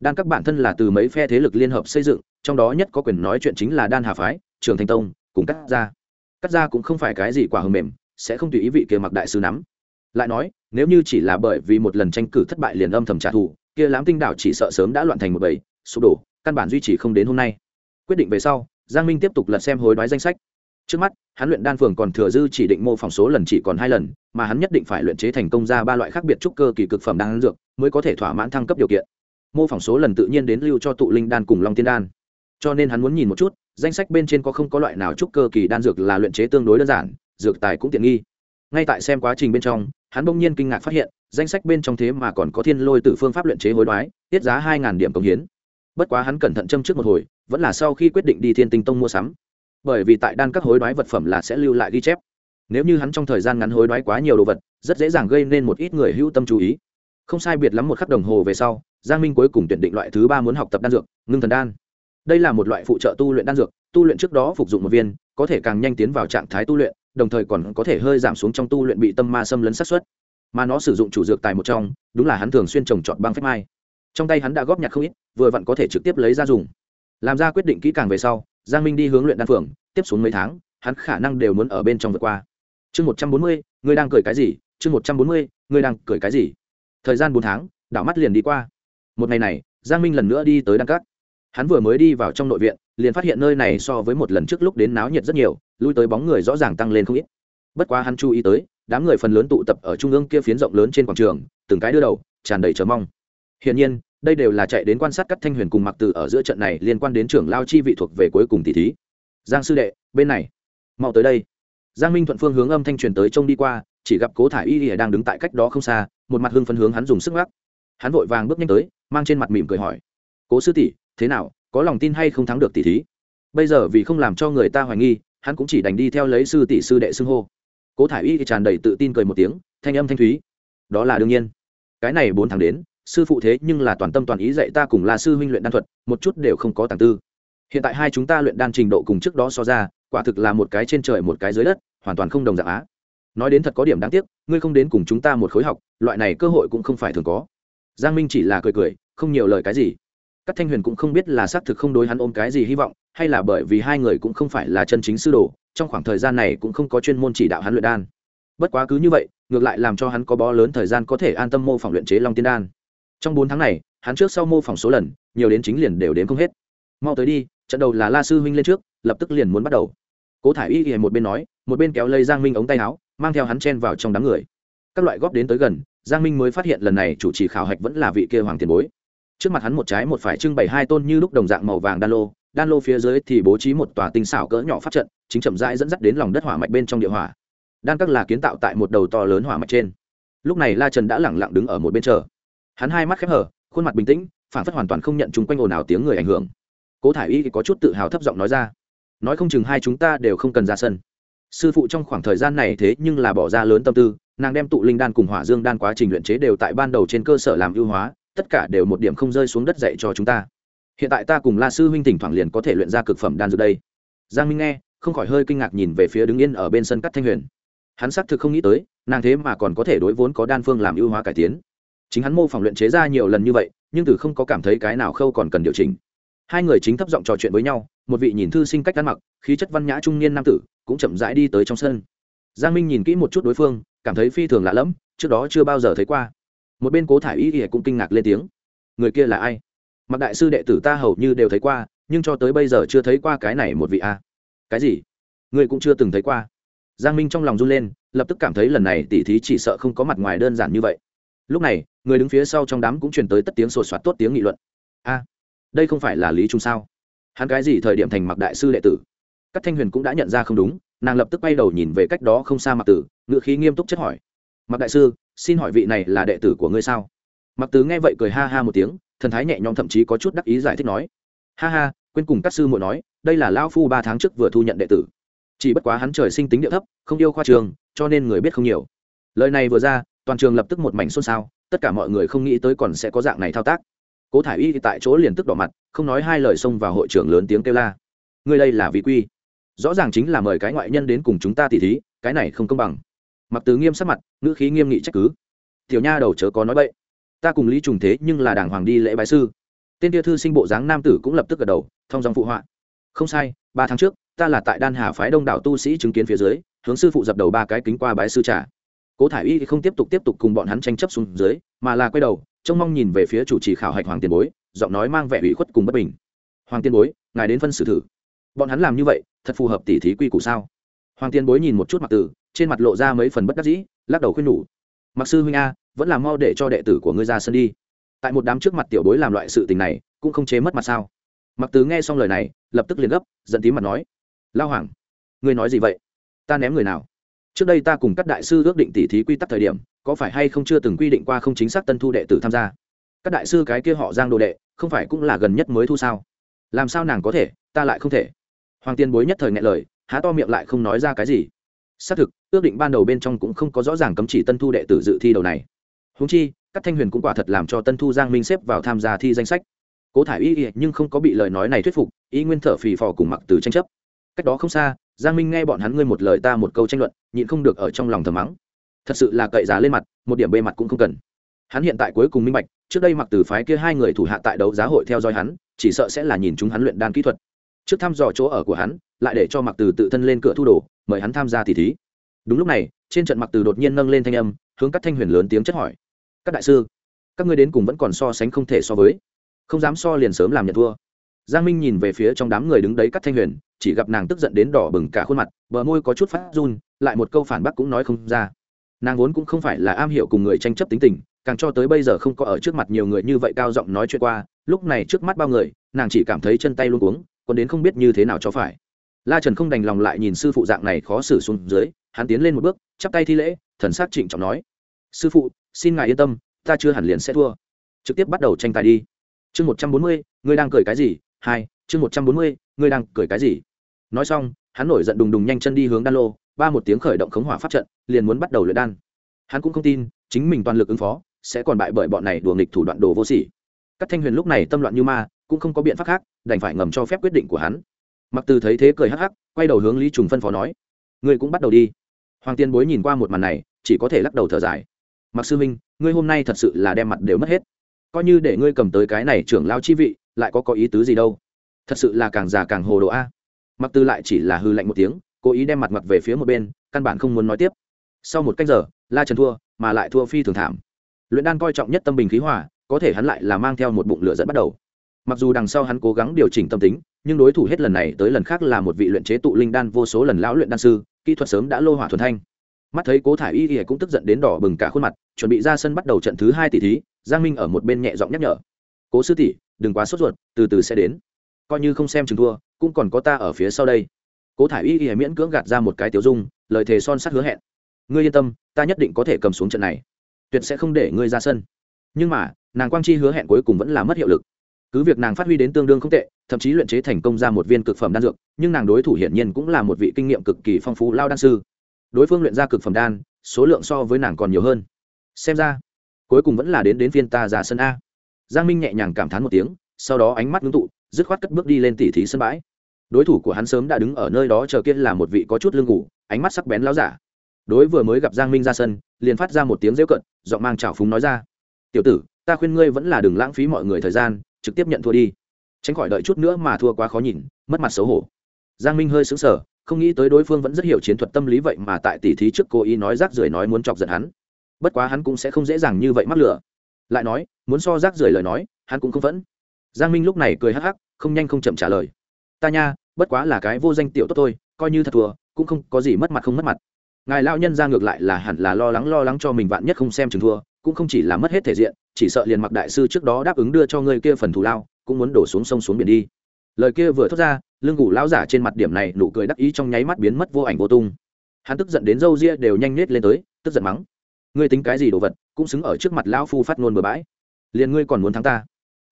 Đan các bản thân là từ mấy phe thế lực liên hợp xây dựng, trong đó nhất có quyền nói chuyện chính là đan hà phái, trường thanh tông, cùng cắt ra cắt ra cũng không phải cái gì quả hờ mềm, sẽ không tùy ý vị kia mặc đại sư nắm. Lại nói, nếu như chỉ là bởi vì một lần tranh cử thất bại liền âm thầm trả thù, kia lãm tinh đảo chỉ sợ sớm đã loạn thành một bầy sụp đổ, căn bản duy trì không đến hôm nay. Quyết định về sau, giang minh tiếp tục lật xem hối đoái danh sách. Trước mắt, hắn luyện đan phường còn thừa dư chỉ định mô phỏng số lần chỉ còn hai lần, mà hắn nhất định phải luyện chế thành công ra ba loại khác biệt trúc cơ kỳ cực phẩm đan dược mới có thể thỏa mãn thăng cấp điều kiện. Mô phỏng số lần tự nhiên đến lưu cho tụ linh đan cùng long tiên đan. Cho nên hắn muốn nhìn một chút, danh sách bên trên có không có loại nào trúc cơ kỳ đan dược là luyện chế tương đối đơn giản, dược tài cũng tiện nghi. Ngay tại xem quá trình bên trong, hắn bỗng nhiên kinh ngạc phát hiện, danh sách bên trong thế mà còn có thiên lôi từ phương pháp luyện chế hối đoái, tiết giá hai điểm công hiến bất quá hắn cẩn thận châm trước một hồi, vẫn là sau khi quyết định đi thiên tinh tông mua sắm. Bởi vì tại đan các hối đoái vật phẩm là sẽ lưu lại ghi chép. Nếu như hắn trong thời gian ngắn hối đoái quá nhiều đồ vật, rất dễ dàng gây nên một ít người hữu tâm chú ý. Không sai biệt lắm một khắc đồng hồ về sau, giang minh cuối cùng tuyển định loại thứ ba muốn học tập đan dược, ngưng thần đan. Đây là một loại phụ trợ tu luyện đan dược, tu luyện trước đó phục dụng một viên, có thể càng nhanh tiến vào trạng thái tu luyện, đồng thời còn có thể hơi giảm xuống trong tu luyện bị tâm ma xâm lấn sát xuất mà nó sử dụng chủ dược tài một trong, đúng là hắn thường xuyên trồng trọt băng phép mai trong tay hắn đã góp nhặt không ít, vừa vặn có thể trực tiếp lấy ra dùng. Làm ra quyết định kỹ càng về sau, giang minh đi hướng luyện đan phường, tiếp xuống mấy tháng, hắn khả năng đều muốn ở bên trong vượt qua. Chương một trăm bốn mươi, ngươi đang cười cái gì? Chương một trăm bốn mươi, ngươi đang cười cái gì? Thời gian bốn tháng, đảo mắt liền đi qua. Một ngày này, giang minh lần nữa đi tới đan cát hắn vừa mới đi vào trong nội viện, liền phát hiện nơi này so với một lần trước lúc đến náo nhiệt rất nhiều, lui tới bóng người rõ ràng tăng lên không ít. Bất quá hắn chú ý tới, đám người phần lớn tụ tập ở trung ương kia phiến rộng lớn trên quảng trường, từng cái đưa đầu, tràn đầy chờ mong hiển nhiên, đây đều là chạy đến quan sát cắt thanh huyền cùng mặc từ ở giữa trận này liên quan đến trưởng lao chi vị thuộc về cuối cùng tỷ thí. Giang sư đệ, bên này. Mau tới đây. Giang minh thuận phương hướng âm thanh truyền tới trông đi qua, chỉ gặp cố Thải y y đang đứng tại cách đó không xa, một mặt hưng phấn hướng hắn dùng sức ngắc. hắn vội vàng bước nhanh tới, mang trên mặt mỉm cười hỏi. Cố sư tỷ, thế nào, có lòng tin hay không thắng được tỷ thí? Bây giờ vì không làm cho người ta hoài nghi, hắn cũng chỉ đành đi theo lấy sư tỷ sư đệ xưng hô. Cố Thải y tràn đầy tự tin cười một tiếng, thanh âm thanh thúy. Đó là đương nhiên. Cái này bốn tháng đến sư phụ thế nhưng là toàn tâm toàn ý dạy ta cùng là sư huynh luyện đan thuật, một chút đều không có tàng tư. Hiện tại hai chúng ta luyện đan trình độ cùng trước đó so ra, quả thực là một cái trên trời một cái dưới đất, hoàn toàn không đồng dạng á. Nói đến thật có điểm đáng tiếc, ngươi không đến cùng chúng ta một khối học, loại này cơ hội cũng không phải thường có. Giang minh chỉ là cười cười, không nhiều lời cái gì. Các thanh huyền cũng không biết là xác thực không đối hắn ôm cái gì hy vọng, hay là bởi vì hai người cũng không phải là chân chính sư đồ, trong khoảng thời gian này cũng không có chuyên môn chỉ đạo hắn luyện đan. Bất quá cứ như vậy, ngược lại làm cho hắn có bó lớn thời gian có thể an tâm mô phỏng luyện chế long tiên đan trong bốn tháng này, hắn trước sau mô phỏng số lần, nhiều đến chính liền đều đến không hết. Mau tới đi, trận đầu là la sư huynh lên trước, lập tức liền muốn bắt đầu. Cố thả i y ghề một bên nói, một bên kéo lây giang minh ống tay áo, mang theo hắn chen vào trong đám người. Các loại góp đến tới gần, giang minh mới phát hiện lần này chủ trì khảo hạch vẫn là vị kia hoàng tiền bối. Trước mặt hắn một trái một phải trưng bày hai tôn như lúc đồng dạng màu vàng đan lô đan lô phía dưới thì bố trí một tòa tinh xảo cỡ nhỏ phát trận, chính chậm rãi dẫn dắt đến lòng đất hỏa mạch bên trong địa hỏa. Đan các là kiến tạo tại một đầu to lớn hỏa mạch trên. Lúc này la trần đã lẳng lặng đứng ở một bên chờ hắn hai mắt khép hở khuôn mặt bình tĩnh phản phất hoàn toàn không nhận chung quanh ồn ào tiếng người ảnh hưởng. Cố thả i y có chút tự hào thấp giọng nói ra, nói không chừng hai chúng ta đều không cần ra sân. Sư phụ trong khoảng thời gian này thế nhưng là bỏ ra lớn tâm tư, nàng đem tụ linh đan cùng hỏa dương đan quá trình luyện chế đều tại ban đầu trên cơ sở làm ưu hóa, tất cả đều một điểm không rơi xuống đất dạy cho chúng ta. Hiện tại ta cùng la sư huynh thỉnh thoảng liền có thể luyện ra cực phẩm đan dược đây. Giang minh nghe, không khỏi hơi kinh ngạc nhìn về phía đứng yên ở bên sân cắt thanh huyền. Hắn xác thực không nghĩ tới, nàng thế mà còn có thể đối vốn có đan phương làm ưu hóa cải tiến chính hắn mô phỏng luyện chế ra nhiều lần như vậy, nhưng từ không có cảm thấy cái nào khâu còn cần điều chỉnh. Hai người chính thấp giọng trò chuyện với nhau, một vị nhìn thư sinh cách ăn mặc, khí chất văn nhã trung niên nam tử, cũng chậm rãi đi tới trong sân. Giang minh nhìn kỹ một chút đối phương, cảm thấy phi thường lạ lẫm, trước đó chưa bao giờ thấy qua. Một bên cố thả i y ỉa cũng kinh ngạc lên tiếng. Người kia là ai? Mặc đại sư đệ tử ta hầu như đều thấy qua, nhưng cho tới bây giờ chưa thấy qua cái này một vị a. Cái gì? Người cũng chưa từng thấy qua. Giang minh trong lòng run lên, lập tức cảm thấy lần này tỉ thí chỉ sợ không có mặt ngoài đơn giản như vậy. Lúc này người đứng phía sau trong đám cũng truyền tới tất tiếng sột soạt tốt tiếng nghị luận. A, đây không phải là lý trung sao? Hắn cái gì thời điểm thành mặc đại sư đệ tử? Các thanh huyền cũng đã nhận ra không đúng, nàng lập tức quay đầu nhìn về cách đó không xa mặc tử, ngựa khí nghiêm túc chất hỏi. Mặc đại sư, xin hỏi vị này là đệ tử của ngươi sao? Mặc tử nghe vậy cười ha ha một tiếng, thần thái nhẹ nhõm thậm chí có chút đắc ý giải thích nói. Ha ha, quên cùng các sư muội nói, đây là lao phu ba tháng trước vừa thu nhận đệ tử. Chỉ bất quá hắn trời sinh tính địa thấp, không yêu khoa trường, cho nên người biết không nhiều. Lời này vừa ra, toàn trường lập tức một mảnh xôn xao tất cả mọi người không nghĩ tới còn sẽ có dạng này thao tác. Cố thả i y tại chỗ liền tức đỏ mặt, không nói hai lời xông vào hội trưởng lớn tiếng kêu la. Ngươi đây là vị quy. Rõ ràng chính là mời cái ngoại nhân đến cùng chúng ta tỉ thí, cái này không công bằng. Mặc từ nghiêm sắc mặt, ngữ khí nghiêm nghị trách cứ. Tiểu nha đầu chớ có nói bậy. Ta cùng lý trùng thế nhưng là đàng hoàng đi lễ bái sư. Tên tia thư sinh bộ dáng nam tử cũng lập tức gật đầu, thông dòng phụ họa. Không sai, ba tháng trước, ta là tại đan hà phái đông đảo tu sĩ chứng kiến phía dưới, hướng sư phụ dập đầu ba cái kính qua bái sư trả cố thả i y không tiếp tục tiếp tục cùng bọn hắn tranh chấp xuống dưới, mà là quay đầu, trông mong nhìn về phía chủ trì khảo hạch hoàng tiền bối, giọng nói mang vẻ ủy khuất cùng bất bình. Hoàng tiền bối, ngài đến phân xử thử. Bọn hắn làm như vậy, thật phù hợp tỉ thí quy củ sao? Hoàng tiền bối nhìn một chút mặc tử, trên mặt lộ ra mấy phần bất đắc dĩ, lắc đầu khuyên nhủ. Mặc sư huynh a, vẫn làm mau để cho đệ tử của ngươi ra sân đi. Tại một đám trước mặt tiểu bối làm loại sự tình này, cũng không chế mất mặt sao? Mặc tử nghe xong lời này, lập tức liền gấp, giận tím mặt nói. Lao hoàng, ngươi nói gì vậy? Ta ném người nào? Trước đây ta cùng các đại sư ước định tỉ thí quy tắc thời điểm, có phải hay không chưa từng quy định qua không chính xác tân thu đệ tử tham gia? Các đại sư cái kia họ giang đồ đệ, không phải cũng là gần nhất mới thu sao? Làm sao nàng có thể, ta lại không thể? Hoàng tiên bối nhất thời ngại lời, há to miệng lại không nói ra cái gì. Xác thực, ước định ban đầu bên trong cũng không có rõ ràng cấm chỉ tân thu đệ tử dự thi đầu này. Húng chi, các thanh huyền cũng quả thật làm cho tân thu giang minh xếp vào tham gia thi danh sách. Cố thả y nhưng không có bị lời nói này thuyết phục, ý nguyên thở phì phò cùng mặc từ tranh chấp. Cách đó không xa giang minh nghe bọn hắn ngươi một lời ta một câu tranh luận, nhịn không được ở trong lòng thầm mắng. Thật sự là cậy giá lên mặt, một điểm bề mặt cũng không cần. Hắn hiện tại cuối cùng minh bạch, trước đây mặc từ phái kia hai người thủ hạ tại đấu giá hội theo dõi hắn, chỉ sợ sẽ là nhìn chúng hắn luyện đan kỹ thuật. Trước thăm dò chỗ ở của hắn, lại để cho mặc từ tự thân lên cửa thu đồ, mời hắn tham gia tỷ thí. Đúng lúc này, trên trận mặc từ đột nhiên nâng lên thanh âm, hướng các thanh huyền lớn tiếng chất hỏi. Các đại sư, các ngươi đến cùng vẫn còn so sánh không thể so với. Không dám so liền sớm làm nhận thua giang minh nhìn về phía trong đám người đứng đấy cắt thanh huyền, chỉ gặp nàng tức giận đến đỏ bừng cả khuôn mặt, bờ môi có chút phát run, lại một câu phản bác cũng nói không ra. Nàng vốn cũng không phải là am hiểu cùng người tranh chấp tính tình, càng cho tới bây giờ không có ở trước mặt nhiều người như vậy cao giọng nói chuyện qua, lúc này trước mắt bao người, nàng chỉ cảm thấy chân tay luôn cuống, còn đến không biết như thế nào cho phải. La trần không đành lòng lại nhìn sư phụ dạng này khó xử xuống dưới, hắn tiến lên một bước, chắp tay thi lễ, thần s á c trịnh trọng nói, sư phụ, xin ngài yên tâm, ta chưa hẳn liền sẽ thua. Trực tiếp bắt đầu tranh tài đi. Chương một trăm bốn mươi, ngươi đang cười cái gì? Hai, chương một trăm bốn mươi, ngươi đang cười cái gì? Nói xong, hắn nổi giận đùng đùng nhanh chân đi hướng đan lô, ba một tiếng khởi động khống hỏa pháp trận, liền muốn bắt đầu luyện đan. Hắn cũng không tin, chính mình toàn lực ứng phó, sẽ còn bại bởi bọn này đùa nghịch thủ đoạn đồ vô sỉ. Các thanh huyền lúc này tâm loạn như ma, cũng không có biện pháp khác, đành phải ngầm cho phép quyết định của hắn. Mặc từ thấy thế cười hắc hắc, quay đầu hướng lý trùng phân phó nói, ngươi cũng bắt đầu đi. Hoàng tiên bối nhìn qua một màn này, chỉ có thể lắc đầu thở dài. Mặc sư minh, ngươi hôm nay thật sự là đem mặt đều mất hết. Coi như để ngươi cầm tới cái này trưởng lao chi vị lại có có ý tứ gì đâu. Thật sự là càng già càng hồ đồ a. Mặc tư lại chỉ là hư lạnh một tiếng, cố ý đem mặt mặt về phía một bên, căn bản không muốn nói tiếp. Sau một cách giờ, la trần thua, mà lại thua phi thường thảm. Luyện đan coi trọng nhất tâm bình khí hòa, có thể hắn lại là mang theo một bụng lửa dẫn bắt đầu. Mặc dù đằng sau hắn cố gắng điều chỉnh tâm tính, nhưng đối thủ hết lần này tới lần khác là một vị luyện chế tụ linh đan vô số lần lão luyện đan sư, kỹ thuật sớm đã lô hỏa thuần thanh. Mắt thấy cố thả y y cũng tức giận đến đỏ bừng cả khuôn mặt, chuẩn bị ra sân bắt đầu trận thứ hai tỷ thí, giang minh ở một bên nhẹ giọng nhắc nhở. Cố sư tỷ đừng quá sốt ruột, từ từ sẽ đến. Coi như không xem chừng thua, cũng còn có ta ở phía sau đây. Cố thả y y miễn cưỡng gạt ra một cái tiểu dung, lời thề son sắt hứa hẹn. Ngươi yên tâm, ta nhất định có thể cầm xuống trận này. Tuyệt sẽ không để ngươi ra sân. Nhưng mà, nàng quang chi hứa hẹn cuối cùng vẫn là mất hiệu lực. Cứ việc nàng phát huy đến tương đương không tệ, thậm chí luyện chế thành công ra một viên cực phẩm đan dược, nhưng nàng đối thủ hiển nhiên cũng là một vị kinh nghiệm cực kỳ phong phú lao đan sư. Đối phương luyện ra cực phẩm đan, số lượng so với nàng còn nhiều hơn. Xem ra, cuối cùng vẫn là đến đến phiên ta ra sân a giang minh nhẹ nhàng cảm thán một tiếng, sau đó ánh mắt ngưng tụ, dứt khoát cất bước đi lên tỉ thí sân bãi. Đối thủ của hắn sớm đã đứng ở nơi đó chờ kia là một vị có chút lương ngủ ánh mắt sắc bén láo giả. Đối vừa mới gặp giang minh ra sân, liền phát ra một tiếng rêu cận giọng mang trào phúng nói ra. Tiểu tử, ta khuyên ngươi vẫn là đừng lãng phí mọi người thời gian, trực tiếp nhận thua đi. Tránh khỏi đợi chút nữa mà thua quá khó nhìn, mất mặt xấu hổ. Giang minh hơi sững sờ, không nghĩ tới đối phương vẫn rất hiểu chiến thuật tâm lý vậy mà tại tỉ thí trước cố ý nói rác rưởi nói muốn chọc giận hắn. Bất quá hắn cũng sẽ không dễ dàng như vậy mắc lửa lại nói, muốn so rác rưởi lời nói, hắn cũng không vẫn giang minh lúc này cười hắc hắc, không nhanh không chậm trả lời. Ta nha, bất quá là cái vô danh tiểu tốt thôi, coi như thật thua, cũng không có gì mất mặt không mất mặt. Ngài lao nhân ra ngược lại là hẳn là lo lắng lo lắng cho mình vạn nhất không xem chừng thua, cũng không chỉ là mất hết thể diện, chỉ sợ liền mặc đại sư trước đó đáp ứng đưa cho ngươi kia phần thù lao, cũng muốn đổ xuống sông xuống biển đi. Lời kia vừa thốt ra lương ngủ lão giả trên mặt điểm này nụ cười đắc ý trong nháy mắt biến mất vô ảnh vô tung. Hắn tức giận đến râu ria đều nhanh nết lên tới, tức giận mắng ngươi tính cái gì đồ vật, cũng xứng ở trước mặt lão phu phát ngôn bừa bãi. Liền ngươi còn muốn thắng ta?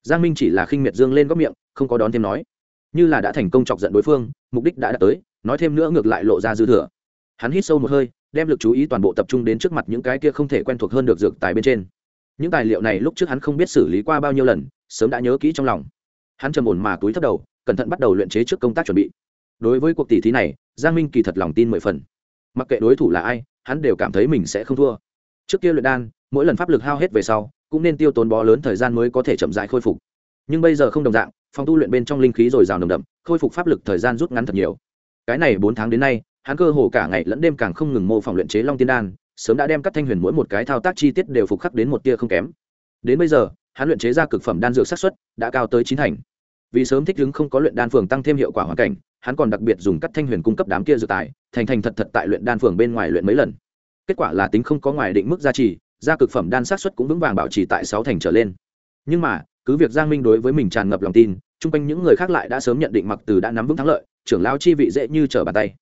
Giang minh chỉ là khinh miệt dương lên góc miệng, không có đón thêm nói. Như là đã thành công chọc giận đối phương, mục đích đã đạt tới, nói thêm nữa ngược lại lộ ra dư thừa. Hắn hít sâu một hơi, đem lực chú ý toàn bộ tập trung đến trước mặt những cái kia không thể quen thuộc hơn được dược tài bên trên. Những tài liệu này lúc trước hắn không biết xử lý qua bao nhiêu lần, sớm đã nhớ kỹ trong lòng. Hắn trầm ổn mà túi thấp đầu, cẩn thận bắt đầu luyện chế trước công tác chuẩn bị. Đối với cuộc tỷ thí này, giang minh kỳ thật lòng tin mười phần. Mặc kệ đối thủ là ai, hắn đều cảm thấy mình sẽ không thua trước kia luyện đan, mỗi lần pháp lực hao hết về sau, cũng nên tiêu tốn bó lớn thời gian mới có thể chậm dại khôi phục. Nhưng bây giờ không đồng dạng, phòng tu luyện bên trong linh khí dồi dào nồng đậm, khôi phục pháp lực thời gian rút ngắn thật nhiều. Cái này bốn tháng đến nay, hắn cơ hồ cả ngày lẫn đêm càng không ngừng mô phỏng luyện chế long tiên đan, sớm đã đem các thanh huyền mỗi một cái thao tác chi tiết đều phục khắc đến một tia không kém. Đến bây giờ, hắn luyện chế ra cực phẩm đan dược sát xuất đã cao tới chín thành. Vì sớm thích ứng không có luyện đan phường tăng thêm hiệu quả hoàn cảnh, hắn còn đặc biệt dùng các thanh huyền cung cấp đám kia dược tài, thành thành thật thật tại luyện đan phường bên ngoài luyện mấy lần kết quả là tính không có ngoài định mức gia trì, gia cực phẩm đan sát xuất cũng vững vàng bảo trì tại sáu thành trở lên. Nhưng mà, cứ việc giang minh đối với mình tràn ngập lòng tin, chung quanh những người khác lại đã sớm nhận định mặc từ đã nắm vững thắng lợi, trưởng lao chi vị dễ như trở bàn tay.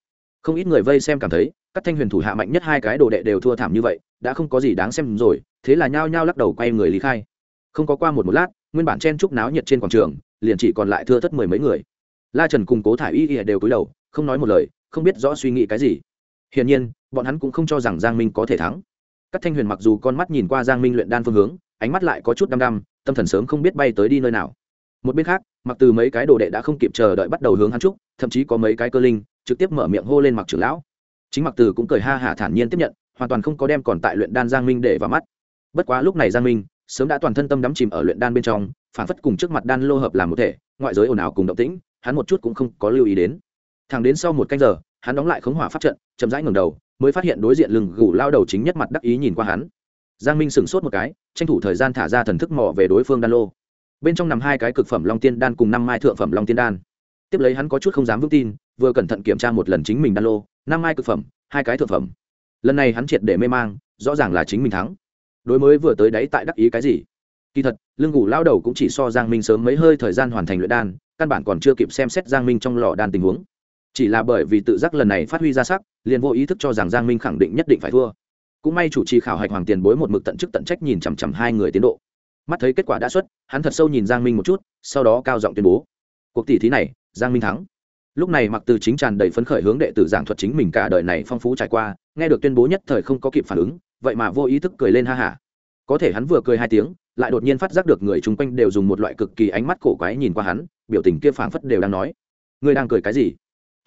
Không ít người vây xem cảm thấy, các thanh huyền thủ hạ mạnh nhất hai cái đồ đệ đều thua thảm như vậy, đã không có gì đáng xem rồi, thế là nhao nhao lắc đầu quay người lý khai. Không có qua một một lát, nguyên bản chen trúc náo nhiệt trên quảng trường, liền chỉ còn lại thưa thất mười mấy người. La trần cùng cố thả y ỉa đều cúi đầu, không nói một lời, không biết rõ suy nghĩ cái gì. Hiển nhiên bọn hắn cũng không cho rằng giang minh có thể thắng. Các thanh huyền mặc dù con mắt nhìn qua giang minh luyện đan phương hướng, ánh mắt lại có chút đăm đăm, tâm thần sớm không biết bay tới đi nơi nào. Một bên khác, mặc từ mấy cái đồ đệ đã không kịp chờ đợi bắt đầu hướng hắn trúc thậm chí có mấy cái cơ linh, trực tiếp mở miệng hô lên mặc trưởng lão. Chính mặc từ cũng cười ha hả thản nhiên tiếp nhận, hoàn toàn không có đem còn tại luyện đan giang minh để vào mắt. Bất quá lúc này giang minh, sớm đã toàn thân tâm đắm chìm ở luyện đan bên trong, phản phất cùng trước mặt đan lô hợp làm một thể, ngoại giới ồn ào cùng động tĩnh, hắn một chút cũng không có lưu ý đến. Thẳng đến sau một canh giờ, hắn đóng lại khống hỏa pháp trận, chậm rãi ngẩng đầu mới phát hiện đối diện lưng gù lao đầu chính nhất mặt đắc ý nhìn qua hắn. Giang minh sửng sốt một cái, tranh thủ thời gian thả ra thần thức mò về đối phương đan lô. Bên trong nằm hai cái cực phẩm long tiên đan cùng năm mai thượng phẩm long tiên đan. Tiếp lấy hắn có chút không dám vững tin, vừa cẩn thận kiểm tra một lần chính mình đan lô, năm mai cực phẩm, hai cái thượng phẩm. Lần này hắn triệt để mê mang, rõ ràng là chính mình thắng. Đối mới vừa tới đấy tại đắc ý cái gì? Kỳ thật lương ngủ lao đầu cũng chỉ so giang minh sớm mấy hơi thời gian hoàn thành luyện đan, căn bản còn chưa kịp xem xét giang minh trong lò đan tình huống chỉ là bởi vì tự giác lần này phát huy ra sắc, liền vô ý thức cho rằng giang minh khẳng định nhất định phải thua. Cũng may chủ trì khảo hạch hoàng tiền bối một mực tận chức tận trách nhìn chằm chằm hai người tiến độ. Mắt thấy kết quả đã xuất, hắn thật sâu nhìn giang minh một chút, sau đó cao giọng tuyên bố. Cuộc tỷ thí này, giang minh thắng. Lúc này mặc từ chính tràn đầy phấn khởi hướng đệ tử giảng thuật chính mình cả đời này phong phú trải qua, nghe được tuyên bố nhất thời không có kịp phản ứng, vậy mà vô ý thức cười lên ha hả. Có thể hắn vừa cười hai tiếng, lại đột nhiên phát giác được người chung quanh đều dùng một loại cực kỳ ánh mắt cổ quái nhìn qua hắn, biểu tình kia phảng phất đều đang nói. Ngươi đang cười cái gì?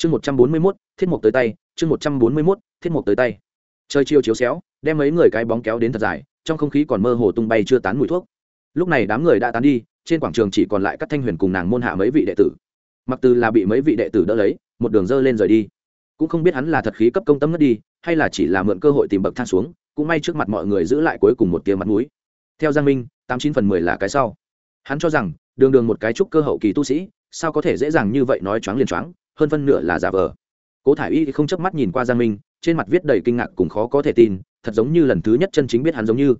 Chương một trăm bốn mươi mốt, thiết mục tới tay, chương một trăm bốn mươi mốt, thiết mục tới tay. Chơi chiêu chiếu xéo, đem mấy người cái bóng kéo đến thật dài, trong không khí còn mơ hồ tung bay chưa tán mùi thuốc. Lúc này đám người đã tán đi, trên quảng trường chỉ còn lại các thanh huyền cùng nàng môn hạ mấy vị đệ tử. Mặc từ là bị mấy vị đệ tử đỡ lấy, một đường dơ lên rời đi. Cũng không biết hắn là thật khí cấp công tâm ngất đi, hay là chỉ là mượn cơ hội tìm bậc thang xuống, cũng may trước mặt mọi người giữ lại cuối cùng một tia mặt mũi. Theo giang minh, tám chín phần mười là cái sau. Hắn cho rằng, đường đường một cái trúc cơ hậu kỳ tu sĩ, sao có thể dễ dàng như vậy nói choáng liền choáng hơn phân nửa là giả vờ. Cố thả i y không chớp mắt nhìn qua giang minh, trên mặt viết đầy kinh ngạc cùng khó có thể tin, thật giống như lần thứ nhất chân chính biết hắn giống như.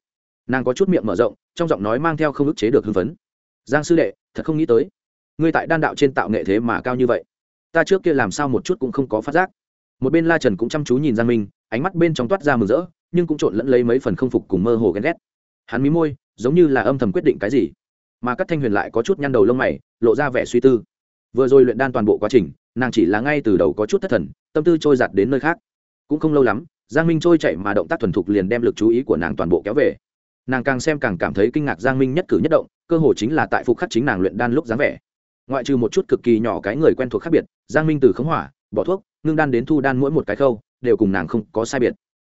Nàng có chút miệng mở rộng, trong giọng nói mang theo không ức chế được hưng phấn. Giang sư đệ, thật không nghĩ tới. Ngươi tại đan đạo trên tạo nghệ thế mà cao như vậy. Ta trước kia làm sao một chút cũng không có phát giác. Một bên la trần cũng chăm chú nhìn giang minh, ánh mắt bên trong toát ra mừng rỡ, nhưng cũng trộn lẫn lấy mấy phần không phục cùng mơ hồ ghen ghét. Hắn mí môi, giống như là âm thầm quyết định cái gì. Mà các thanh huyền lại có chút nhăn đầu lông mày, lộ ra vẻ suy tư. Vừa rồi luyện đan toàn bộ quá trình nàng chỉ là ngay từ đầu có chút thất thần, tâm tư trôi giặt đến nơi khác. Cũng không lâu lắm, giang minh trôi chạy mà động tác thuần thục liền đem lực chú ý của nàng toàn bộ kéo về. Nàng càng xem càng cảm thấy kinh ngạc giang minh nhất cử nhất động, cơ hồ chính là tại phục khắc chính nàng luyện đan lúc dáng vẻ. Ngoại trừ một chút cực kỳ nhỏ cái người quen thuộc khác biệt, giang minh từ khống hỏa, bỏ thuốc, ngưng đan đến thu đan mỗi một cái khâu, đều cùng nàng không có sai biệt.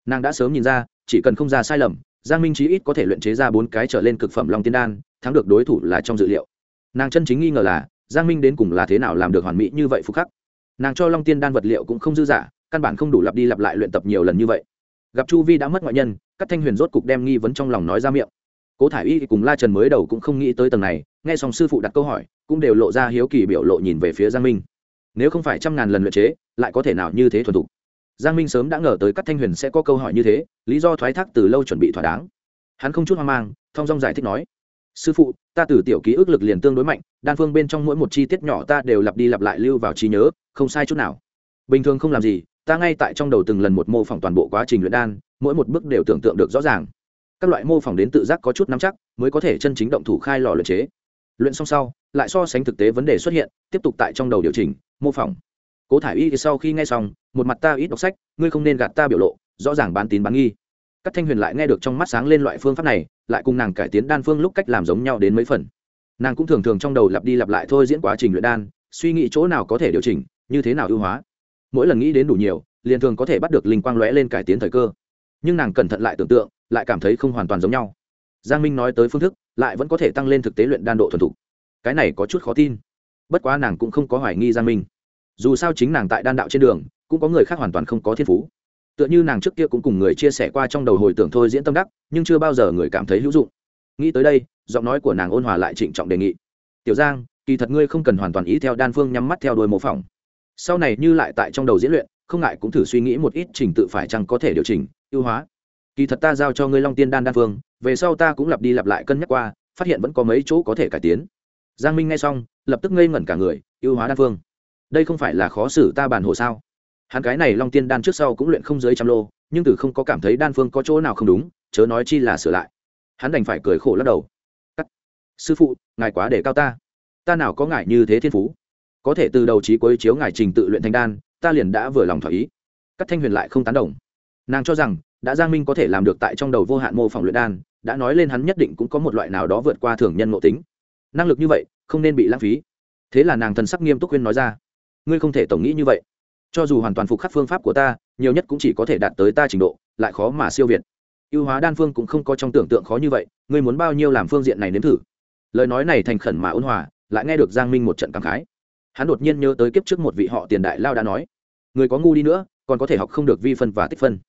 Nàng đã sớm nhìn ra, chỉ cần không ra sai lầm, giang minh chí ít có thể luyện chế ra bốn cái trở lên cực phẩm long tiên đan, thắng được đối thủ là trong dự liệu. Nàng chân chính nghi ngờ là giang minh đến cùng là thế nào làm được hoàn mỹ như vậy phục khắc? Nàng cho long tiên đan vật liệu cũng không dư giả, căn bản không đủ lặp đi lặp lại luyện tập nhiều lần như vậy. Gặp chu vi đã mất ngoại nhân các thanh huyền rốt cục đem nghi vấn trong lòng nói ra miệng. Cố thả i y cùng la trần mới đầu cũng không nghĩ tới tầng này nghe xong sư phụ đặt câu hỏi cũng đều lộ ra hiếu kỳ biểu lộ nhìn về phía giang minh. Nếu không phải trăm ngàn lần luyện chế lại có thể nào như thế thuần thục? Giang minh sớm đã ngờ tới các thanh huyền sẽ có câu hỏi như thế lý do thoái thác từ lâu chuẩn bị thỏa đáng. Hắn không chút hoang mang thong dong giải thích nói sư phụ, ta từ tiểu ký ức lực liền tương đối mạnh, đan phương bên trong mỗi một chi tiết nhỏ ta đều lặp đi lặp lại lưu vào trí nhớ, không sai chút nào. Bình thường không làm gì, ta ngay tại trong đầu từng lần một mô phỏng toàn bộ quá trình luyện đan, mỗi một bước đều tưởng tượng được rõ ràng. Các loại mô phỏng đến tự giác có chút nắm chắc, mới có thể chân chính động thủ khai lò luyện chế. Luyện xong sau, lại so sánh thực tế vấn đề xuất hiện, tiếp tục tại trong đầu điều chỉnh, mô phỏng. Cố thả i y sau khi nghe xong, một mặt ta ít đọc sách, ngươi không nên gạt ta biểu lộ, rõ ràng bán tín bán nghi các thanh huyền lại nghe được trong mắt sáng lên loại phương pháp này, lại cùng nàng cải tiến đan phương lúc cách làm giống nhau đến mấy phần. Nàng cũng thường thường trong đầu lặp đi lặp lại thôi diễn quá trình luyện đan, suy nghĩ chỗ nào có thể điều chỉnh, như thế nào ưu hóa. Mỗi lần nghĩ đến đủ nhiều, liền thường có thể bắt được linh quang lóe lên cải tiến thời cơ. Nhưng nàng cẩn thận lại tưởng tượng, lại cảm thấy không hoàn toàn giống nhau. Giang minh nói tới phương thức, lại vẫn có thể tăng lên thực tế luyện đan độ thuần thục. Cái này có chút khó tin. Bất quá nàng cũng không có hoài nghi giang minh. Dù sao chính nàng tại đan đạo trên đường, cũng có người khác hoàn toàn không có thiên phú tựa như nàng trước kia cũng cùng người chia sẻ qua trong đầu hồi tưởng thôi diễn tâm đắc, nhưng chưa bao giờ người cảm thấy hữu dụng. Nghĩ tới đây, giọng nói của nàng ôn hòa lại trịnh trọng đề nghị. Tiểu giang, kỳ thật ngươi không cần hoàn toàn ý theo đan phương nhắm mắt theo đuôi mô phỏng. Sau này như lại tại trong đầu diễn luyện, không ngại cũng thử suy nghĩ một ít trình tự phải chăng có thể điều chỉnh, ưu hóa. Kỳ thật ta giao cho ngươi long tiên đan đan phương, về sau ta cũng lặp đi lặp lại cân nhắc qua, phát hiện vẫn có mấy chỗ có thể cải tiến. Giang minh nghe xong, lập tức ngây ngẩn cả người, ưu hóa đan phương? Đây không phải là khó xử ta bản hồ sao? Hắn cái này long tiên đan trước sau cũng luyện không dưới trăm lô, nhưng từ không có cảm thấy đan phương có chỗ nào không đúng, chớ nói chi là sửa lại. Hắn đành phải cười khổ lắc đầu. Cắt. sư phụ, ngài quá để cao ta. Ta nào có ngại như thế thiên phú. Có thể từ đầu trí cuối chiếu ngài trình tự luyện thành đan, ta liền đã vừa lòng thỏa ý. Các thanh huyền lại không tán đồng. Nàng cho rằng, đã giang minh có thể làm được tại trong đầu vô hạn mô phỏng luyện đan, đã nói lên hắn nhất định cũng có một loại nào đó vượt qua thường nhân ngộ tính. Năng lực như vậy, không nên bị lãng phí. Thế là nàng thần sắc nghiêm túc khuyên nói ra. Ngươi không thể tổng nghĩ như vậy cho dù hoàn toàn phục khắc phương pháp của ta, nhiều nhất cũng chỉ có thể đạt tới ta trình độ, lại khó mà siêu việt. Ưu hóa đan phương cũng không có trong tưởng tượng khó như vậy, ngươi muốn bao nhiêu làm phương diện này nếm thử? Lời nói này thành khẩn mà ôn hòa, lại nghe được giang minh một trận cảm khái. Hắn đột nhiên nhớ tới kiếp trước một vị họ tiền đại lao đã nói, người có ngu đi nữa, còn có thể học không được vi phân và tích phân.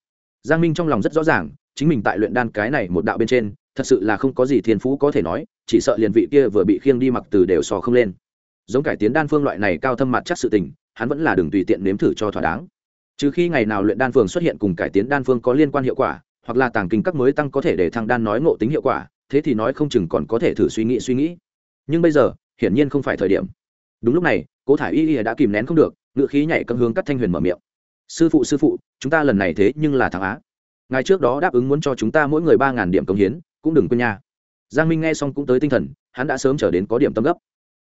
Giang minh trong lòng rất rõ ràng, chính mình tại luyện đan cái này một đạo bên trên, thật sự là không có gì thiên phú có thể nói, chỉ sợ liền vị kia vừa bị khiêng đi mặc từ đều sò không lên. Giống cải tiến đan phương loại này cao thâm mặt chắc sự tình hắn vẫn là đừng tùy tiện nếm thử cho thỏa đáng. Trừ khi ngày nào luyện đan phường xuất hiện cùng cải tiến đan phương có liên quan hiệu quả, hoặc là tàng kinh các mới tăng có thể để thăng đan nói ngộ tính hiệu quả, thế thì nói không chừng còn có thể thử suy nghĩ suy nghĩ. Nhưng bây giờ, hiển nhiên không phải thời điểm. Đúng lúc này, cố thả y y đã kìm nén không được ngự khí nhảy cân hướng cắt thanh huyền mở miệng. Sư phụ sư phụ, chúng ta lần này thế nhưng là thằng á. Ngài trước đó đáp ứng muốn cho chúng ta mỗi người ba ngàn điểm công hiến, cũng đừng quên nha. Giang minh nghe xong cũng tới tinh thần, hắn đã sớm trở đến có điểm tâm gấp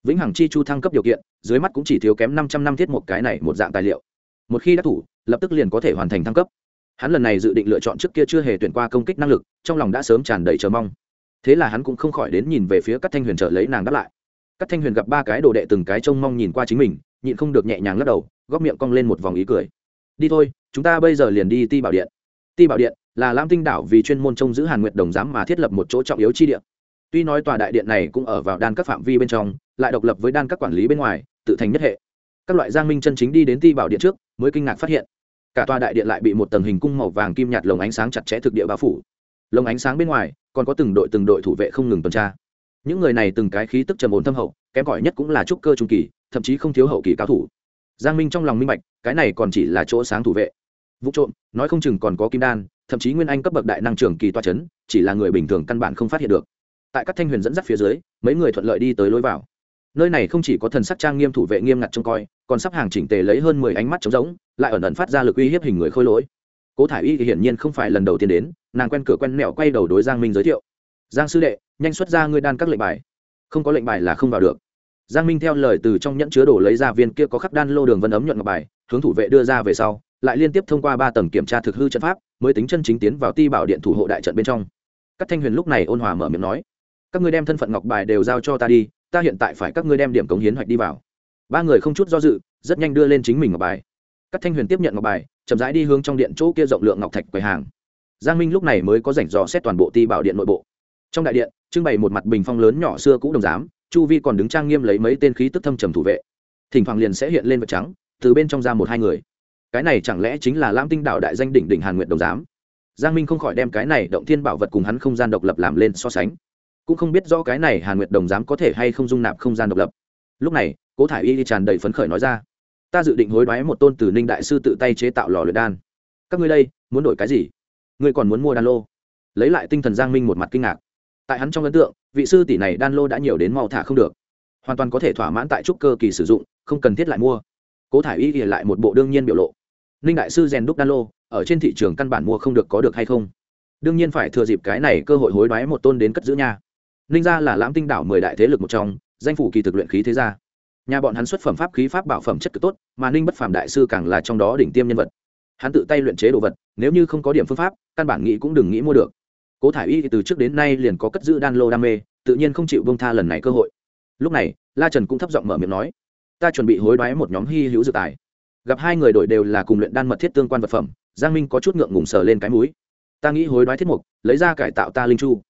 vĩnh hằng chi chu thăng cấp điều kiện, dưới mắt cũng chỉ thiếu kém năm trăm năm thiết một cái này một dạng tài liệu. Một khi đã thủ, lập tức liền có thể hoàn thành thăng cấp. Hắn lần này dự định lựa chọn trước kia chưa hề tuyển qua công kích năng lực, trong lòng đã sớm tràn đầy chờ mong. Thế là hắn cũng không khỏi đến nhìn về phía các thanh huyền trở lấy nàng đáp lại. Các thanh huyền gặp ba cái đồ đệ từng cái trông mong nhìn qua chính mình, nhịn không được nhẹ nhàng lắc đầu, góp miệng cong lên một vòng ý cười. Đi thôi, chúng ta bây giờ liền đi ti bảo điện. Ti bảo điện là lam tinh đảo vì chuyên môn trông giữ hàn nguyệt đồng giám mà thiết lập một chỗ trọng yếu chi điện tuy nói tòa đại điện này cũng ở vào đan các phạm vi bên trong, lại độc lập với đan các quản lý bên ngoài, tự thành nhất hệ. Các loại giang minh chân chính đi đến ti bảo điện trước, mới kinh ngạc phát hiện, cả tòa đại điện lại bị một tầng hình cung màu vàng kim nhạt lồng ánh sáng chặt chẽ thực địa bao phủ. Lồng ánh sáng bên ngoài, còn có từng đội từng đội thủ vệ không ngừng tuần tra. Những người này từng cái khí tức trầm ổn thâm hậu, kém cỏi nhất cũng là trúc cơ trung kỳ, thậm chí không thiếu hậu kỳ cao thủ. Giang minh trong lòng minh bạch, cái này còn chỉ là chỗ sáng thủ vệ. Vụ trộm, nói không chừng còn có kim đan, thậm chí nguyên anh cấp bậc đại năng trưởng kỳ toa c h ấ n chỉ là người bình thường căn bản không phát hiện được tại các thanh huyền dẫn dắt phía dưới, mấy người thuận lợi đi tới lối vào. Nơi này không chỉ có thần sắc trang nghiêm thủ vệ nghiêm ngặt trông coi, còn sắp hàng chỉnh tề lấy hơn mười ánh mắt trống rỗng, lại ẩn ẩn phát ra lực uy hiếp hình người khôi lỗi. Cố thả y thì hiển nhiên không phải lần đầu tiên đến, nàng quen cửa quen mẹo quay đầu đối giang minh giới thiệu. Giang sư đệ, nhanh xuất ra ngươi đan các lệnh bài. Không có lệnh bài là không vào được. Giang minh theo lời từ trong nhẫn chứa đổ lấy ra viên kia có khắc đan lô đường vân ấm nhuận ngọc bài, hướng thủ vệ đưa ra về sau, lại liên tiếp thông qua ba tầng kiểm tra thực hư trận pháp, mới tính chân chính tiến vào ti bảo điện thủ hộ đại trận bên trong. Các thanh huyền lúc này ôn hòa mở miệng nói các ngươi đem thân phận ngọc bài đều giao cho ta đi, ta hiện tại phải các ngươi đem điểm cống hiến hoạch đi vào. Ba người không chút do dự, rất nhanh đưa lên chính mình ngọc bài. Các thanh huyền tiếp nhận ngọc bài, chậm rãi đi hướng trong điện chỗ kia rộng lượng ngọc thạch quầy hàng. Giang minh lúc này mới có rảnh dò xét toàn bộ ti bảo điện nội bộ. Trong đại điện, trưng bày một mặt bình phong lớn nhỏ xưa cũ đồng giám, chu vi còn đứng trang nghiêm lấy mấy tên khí tức thâm trầm thủ vệ. Thỉnh thoảng liền sẽ hiện lên vật trắng, từ bên trong ra một hai người. Cái này chẳng lẽ chính là lam tinh đạo đại danh đỉnh đỉnh hàn nguyện đồng giám? Giang minh không khỏi đem cái này động thiên bảo vật cùng hắn không gian độc lập làm lên so sánh cũng không biết do cái này hàn nguyệt đồng giám có thể hay không dung nạp không gian độc lập. Lúc này, cố thải y tràn đầy phấn khởi nói ra, ta dự định hối đoái một tôn từ ninh đại sư tự tay chế tạo lò luyện đan. Các ngươi đây, muốn đổi cái gì? Ngươi còn muốn mua đan lô? Lấy lại tinh thần giang minh một mặt kinh ngạc. Tại hắn trong ấn tượng, vị sư tỷ này đan lô đã nhiều đến mau thả không được. Hoàn toàn có thể thỏa mãn tại trúc cơ kỳ sử dụng, không cần thiết lại mua. Cố thải y ỉa lại một bộ đương nhiên biểu lộ. Ninh đại sư rèn đúc đan lô, ở trên thị trường căn bản mua không được có được hay không? Đương nhiên phải thừa dịp cái này cơ hội hối đoái một tôn đến cất giữ nhà ninh gia là lãm tinh đảo mười đại thế lực một trong, danh phủ kỳ thực luyện khí thế gia. Nhà bọn hắn xuất phẩm pháp khí pháp bảo phẩm chất cực tốt, mà ninh bất phàm đại sư càng là trong đó đỉnh tiêm nhân vật. Hắn tự tay luyện chế đồ vật, nếu như không có điểm phương pháp, căn bản nghĩ cũng đừng nghĩ mua được. Cố thải y từ trước đến nay liền có cất giữ đan lô đam mê, tự nhiên không chịu bông tha lần này cơ hội. Lúc này, la trần cũng thấp giọng mở miệng nói, ta chuẩn bị hối đoái một nhóm hy hữu dự tài. Gặp hai người đổi đều là cùng luyện đan mật thiết tương quan vật phẩm, giang minh có chút ngượng ngùng sờ lên cái mũi. Ta nghĩ hối đoái thiết mục, lấy ra cải tạo ta linh chu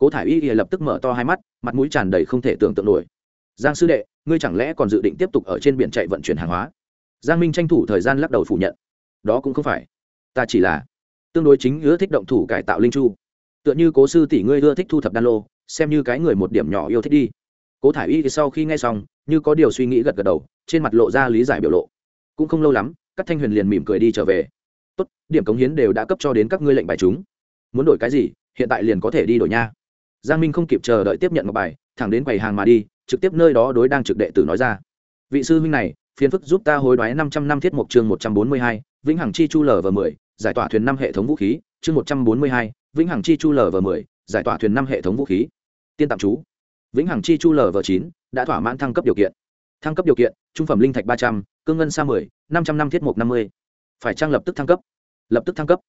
cố thải y lập tức mở to hai mắt, mặt mũi tràn đầy không thể tưởng tượng nổi. Giang sư đệ, ngươi chẳng lẽ còn dự định tiếp tục ở trên biển chạy vận chuyển hàng hóa? Giang minh tranh thủ thời gian lắc đầu phủ nhận. Đó cũng không phải. Ta chỉ là tương đối chính ưa thích động thủ cải tạo linh chu. Tựa như cố sư tỷ ngươi ưa thích thu thập đan lô, xem như cái người một điểm nhỏ yêu thích đi. Cố thả i y sau khi nghe xong, như có điều suy nghĩ gật gật đầu, trên mặt lộ ra lý giải biểu lộ. Cũng không lâu lắm, các thanh huyền liền mỉm cười đi trở về. Tốt, điểm cống hiến đều đã cấp cho đến các ngươi lệnh bài chúng. Muốn đổi cái gì, hiện tại liền có thể đi đổi nha giang minh không kịp chờ đợi tiếp nhận ngọc bài, thẳng đến quầy hàng mà đi, trực tiếp nơi đó đối đang trực đệ tử nói ra. Vị sư huynh này, phiền phức giúp ta hối đoái năm trăm năm thiết mộc chương một trăm bốn mươi hai, vĩnh hằng chi chu lv mười, giải tỏa thuyền năm hệ thống vũ khí, chương một trăm bốn mươi hai, vĩnh hằng chi chu lv mười, giải tỏa thuyền năm hệ thống vũ khí. Tiên tạm chú vĩnh hằng chi chu lv chín, đã thỏa mãn thăng cấp điều kiện. Thăng cấp điều kiện, trung phẩm linh thạch ba trăm, cương ngân sa mười, năm trăm năm thiết mộc năm mươi. Phải trang lập tức thăng cấp? Lập tức thăng cấp.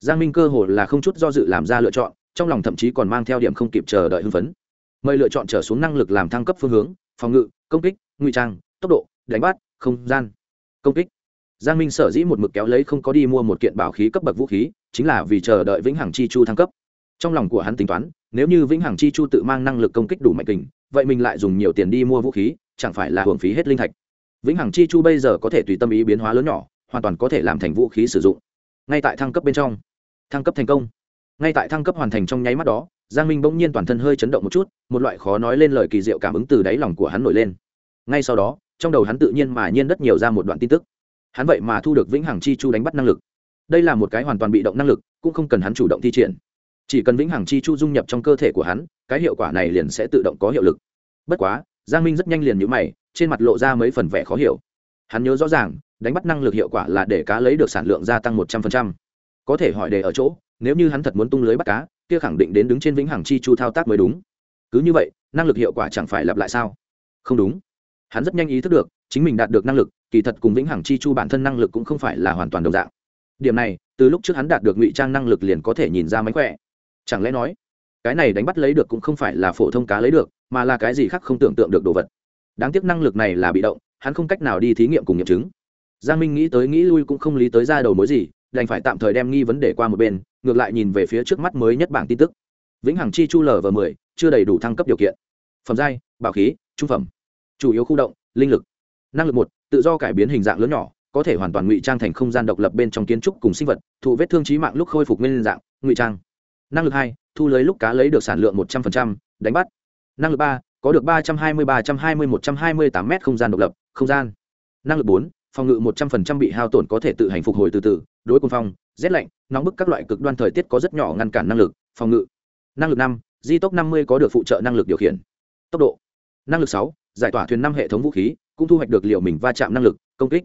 Giang minh cơ hồ là không chút do dự làm ra lựa chọn trong lòng thậm chí còn mang theo điểm không kịp chờ đợi hưng phấn. Mời lựa chọn trở xuống năng lực làm thăng cấp phương hướng, phòng ngự, công kích, ngụy trang, tốc độ, đánh bắt, không gian. Công kích. Giang minh sở dĩ một mực kéo lấy không có đi mua một kiện bảo khí cấp bậc vũ khí, chính là vì chờ đợi vĩnh hằng chi chu thăng cấp. Trong lòng của hắn tính toán, nếu như vĩnh hằng chi chu tự mang năng lực công kích đủ mạnh tình vậy mình lại dùng nhiều tiền đi mua vũ khí, chẳng phải là hưởng phí hết linh thạch. Vĩnh hằng chi chu bây giờ có thể tùy tâm ý biến hóa lớn nhỏ, hoàn toàn có thể làm thành vũ khí sử dụng. Ngay tại thăng cấp bên trong. Thăng cấp thành công ngay tại thăng cấp hoàn thành trong nháy mắt đó, giang minh bỗng nhiên toàn thân hơi chấn động một chút, một loại khó nói lên lời kỳ diệu cảm ứng từ đáy lòng của hắn nổi lên. Ngay sau đó, trong đầu hắn tự nhiên mà nhiên đất nhiều ra một đoạn tin tức. Hắn vậy mà thu được vĩnh hằng chi chu đánh bắt năng lực. Đây là một cái hoàn toàn bị động năng lực, cũng không cần hắn chủ động thi triển. Chỉ cần vĩnh hằng chi chu dung nhập trong cơ thể của hắn, cái hiệu quả này liền sẽ tự động có hiệu lực. Bất quá, giang minh rất nhanh liền nhữ mày, trên mặt lộ ra mấy phần vẻ khó hiểu. Hắn nhớ rõ ràng, đánh bắt năng lực hiệu quả là để cá lấy được sản lượng gia tăng một trăm phần trăm. có thể hỏi đề ở chỗ nếu như hắn thật muốn tung lưới bắt cá, kia khẳng định đến đứng trên vĩnh hằng chi chu thao tác mới đúng. Cứ như vậy, năng lực hiệu quả chẳng phải lặp lại sao? Không đúng. Hắn rất nhanh ý thức được, chính mình đạt được năng lực, kỳ thật cùng vĩnh hằng chi chu bản thân năng lực cũng không phải là hoàn toàn đồng dạng. Điểm này, từ lúc trước hắn đạt được ngụy trang năng lực liền có thể nhìn ra mánh khỏe. Chẳng lẽ nói, cái này đánh bắt lấy được cũng không phải là phổ thông cá lấy được, mà là cái gì khác không tưởng tượng được đồ vật? Đáng tiếc năng lực này là bị động, hắn không cách nào đi thí nghiệm cùng nghiệm chứng. Giang minh nghĩ tới nghĩ lui cũng không lý tới ra đầu mối gì đành phải tạm thời đem nghi vấn đề qua một bên, ngược lại nhìn về phía trước mắt mới nhất bảng tin tức. Vĩnh hằng chi chu lv mười, chưa đầy đủ thăng cấp điều kiện. Phẩm giai, bảo khí, trung phẩm. Chủ yếu khu động, linh lực. Năng lực một, tự do cải biến hình dạng lớn nhỏ, có thể hoàn toàn ngụy trang thành không gian độc lập bên trong kiến trúc cùng sinh vật, thụ vết thương trí mạng lúc khôi phục nguyên dạng, ngụy trang. Năng lực hai, thu lưới lúc cá lấy được sản lượng một trăm linh đánh bắt. Năng lực ba, có được ba trăm hai mươi, ba trăm hai mươi, một trăm hai mươi tám m không gian độc lập, không gian. Năng lực bốn, phòng ngự một trăm linh bị hao tổn có thể tự hành phục hồi từ từ đối quân phong, rét lạnh, nóng bức các loại cực đoan thời tiết có rất nhỏ ngăn cản năng lực, phòng ngự. Năng lực năm, di tốc năm mươi có được phụ trợ năng lực điều khiển. Tốc độ. Năng lực sáu, giải tỏa thuyền năm hệ thống vũ khí, cũng thu hoạch được liệu mình va chạm năng lực, công kích.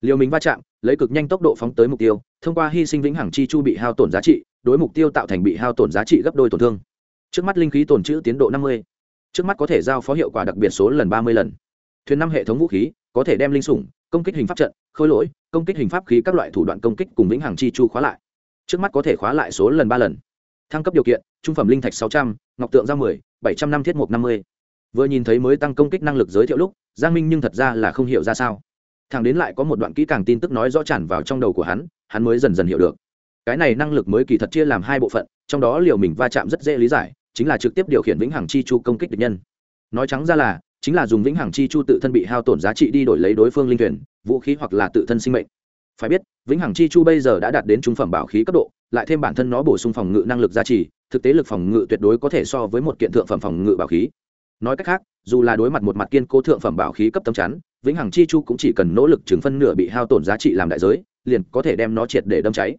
Liều mình va chạm, lấy cực nhanh tốc độ phóng tới mục tiêu, thông qua hy sinh vĩnh hằng chi chu bị hao tổn giá trị, đối mục tiêu tạo thành bị hao tổn giá trị gấp đôi tổn thương. Trước mắt linh khí tồn trữ tiến độ năm mươi. Trước mắt có thể giao phó hiệu quả đặc biệt số lần ba mươi lần. Thuyền năm hệ thống vũ khí, có thể đem linh sủng công kích hình pháp trận, khôi lỗi, công kích hình pháp khí các loại thủ đoạn công kích cùng vĩnh hằng chi chu khóa lại. Trước mắt có thể khóa lại số lần ba lần. Thăng cấp điều kiện, trung phẩm linh thạch sáu trăm n ngọc tượng giao mười, bảy trăm năm thiết mục năm mươi. Vừa nhìn thấy mới tăng công kích năng lực giới thiệu lúc, giang minh nhưng thật ra là không hiểu ra sao. Thằng đến lại có một đoạn kỹ càng tin tức nói rõ tràn vào trong đầu của hắn hắn mới dần dần hiểu được. Cái này năng lực mới kỳ thật chia làm hai bộ phận, trong đó liều mình va chạm rất dễ lý giải, chính là trực tiếp điều khiển vĩnh hằng chi chu công kích địch nhân. Nói trắng ra là chính là dùng vĩnh hằng chi chu tự thân bị hao tổn giá trị đi đổi lấy đối phương linh thuyền, vũ khí hoặc là tự thân sinh mệnh. Phải biết, vĩnh hằng chi chu bây giờ đã đạt đến trung phẩm bảo khí cấp độ, lại thêm bản thân nó bổ sung phòng ngự năng lực giá trị thực tế lực phòng ngự tuyệt đối có thể so với một kiện thượng phẩm phòng ngự bảo khí. Nói cách khác, dù là đối mặt một mặt kiên cố thượng phẩm bảo khí cấp tấm chắn, vĩnh hằng chi chu cũng chỉ cần nỗ lực chứng phân nửa bị hao tổn giá trị làm đại giới, liền có thể đem nó triệt để đâm cháy.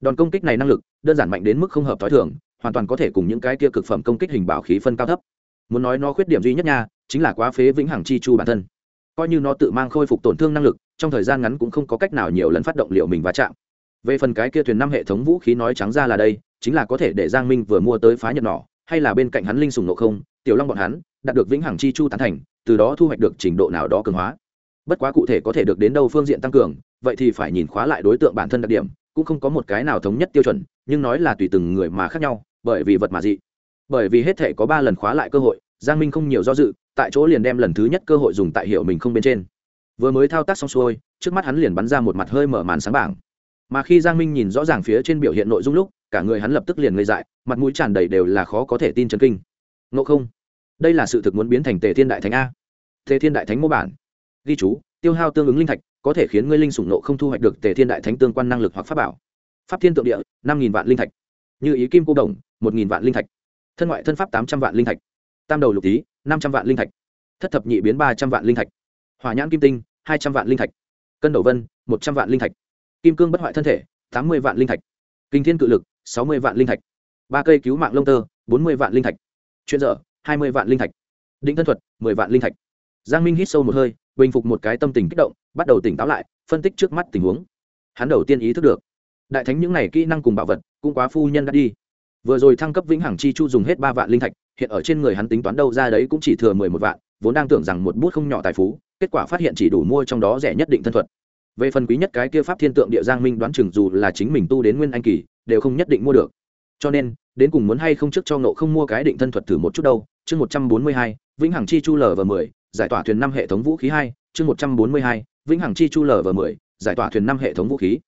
Đòn công kích này năng lực, đơn giản mạnh đến mức không hợp t h o i thường, hoàn toàn có thể cùng những cái kia cực phẩm công kích hình bảo khí phân cao thấp. Muốn nói nó khuyết điểm duy nhất nha chính là quá phế vĩnh hằng chi chu bản thân. Coi như nó tự mang khôi phục tổn thương năng lực, trong thời gian ngắn cũng không có cách nào nhiều lần phát động liệu mình va chạm. Về phần cái kia thuyền năm hệ thống vũ khí nói trắng ra là đây, chính là có thể để giang minh vừa mua tới phá nhật nỏ, hay là bên cạnh hắn linh sùng nộ không, tiểu long bọn hắn, đạt được vĩnh hằng chi chu tán thành, từ đó thu hoạch được trình độ nào đó cường hóa. Bất quá cụ thể có thể được đến đâu phương diện tăng cường, vậy thì phải nhìn khóa lại đối tượng bản thân đặc điểm, cũng không có một cái nào thống nhất tiêu chuẩn, nhưng nói là tùy từng người mà khác nhau, bởi vì vật mà dị. Bởi vì hết thể có ba lần khóa lại cơ hội, giang minh không nhiều do dự tại chỗ liền đem lần thứ nhất cơ hội dùng tại hiệu mình không bên trên. Vừa mới thao tác xong xuôi, trước mắt hắn liền bắn ra một mặt hơi mở màn sáng bảng. Mà khi giang minh nhìn rõ ràng phía trên biểu hiện nội dung lúc, cả người hắn lập tức liền ngây dại, mặt mũi tràn đầy đều là khó có thể tin chân kinh. Ngộ không? Đây là sự thực muốn biến thành tề thiên đại thánh a. Tề thiên đại thánh mô bản. Ghi chú, tiêu hao tương ứng linh thạch, có thể khiến ngươi linh sủng nộ không thu hoạch được tề thiên đại thánh tương quan năng lực hoặc pháp bảo. Pháp thiên tượng địa, năm nghìn vạn linh thạch. Như ý kim cô đồng, một nghìn vạn linh thạch. Thân ngoại thân pháp tám trăm vạn linh thạch tam đầu lục tý năm trăm vạn linh thạch. Thất thập nhị biến ba trăm vạn linh thạch. Hỏa nhãn kim tinh, hai trăm vạn linh thạch. Cân đầu vân, một trăm vạn linh thạch. Kim cương bất hoại thân thể, tám mươi vạn linh thạch. Kinh thiên cự lực, sáu mươi vạn linh thạch. Ba cây cứu mạng lông tơ, bốn mươi vạn linh thạch. Chuyên dở, hai mươi vạn linh thạch. Định thân thuật, mười vạn linh thạch. Giang minh hít sâu một hơi, bình phục một cái tâm tình kích động, bắt đầu tỉnh táo lại, phân tích trước mắt tình huống. Hắn đầu tiên ý thức được, đại thánh những này kỹ năng cùng bảo vật cũng quá phu nhân đã đi vừa rồi thăng cấp vĩnh hằng chi chu dùng hết ba vạn linh thạch, hiện ở trên người hắn tính toán đâu ra đấy cũng chỉ thừa mười một vạn, vốn đang tưởng rằng một bút không nhỏ tài phú, kết quả phát hiện chỉ đủ mua trong đó rẻ nhất định thân thuật. Về phần quý nhất cái kia pháp thiên tượng địa giang minh đoán chừng dù là chính mình tu đến nguyên anh kỳ, đều không nhất định mua được. Cho nên, đến cùng muốn hay không trước cho nộ không mua cái định thân thuật thử một chút đâu. Chương một trăm bốn mươi hai, vĩnh hằng chi chu lv mười, giải tỏa thuyền năm hệ thống vũ khí hai. Chương một trăm bốn mươi hai, vĩnh hằng chi chu lv mười, giải tỏa thuyền năm hệ thống vũ khí.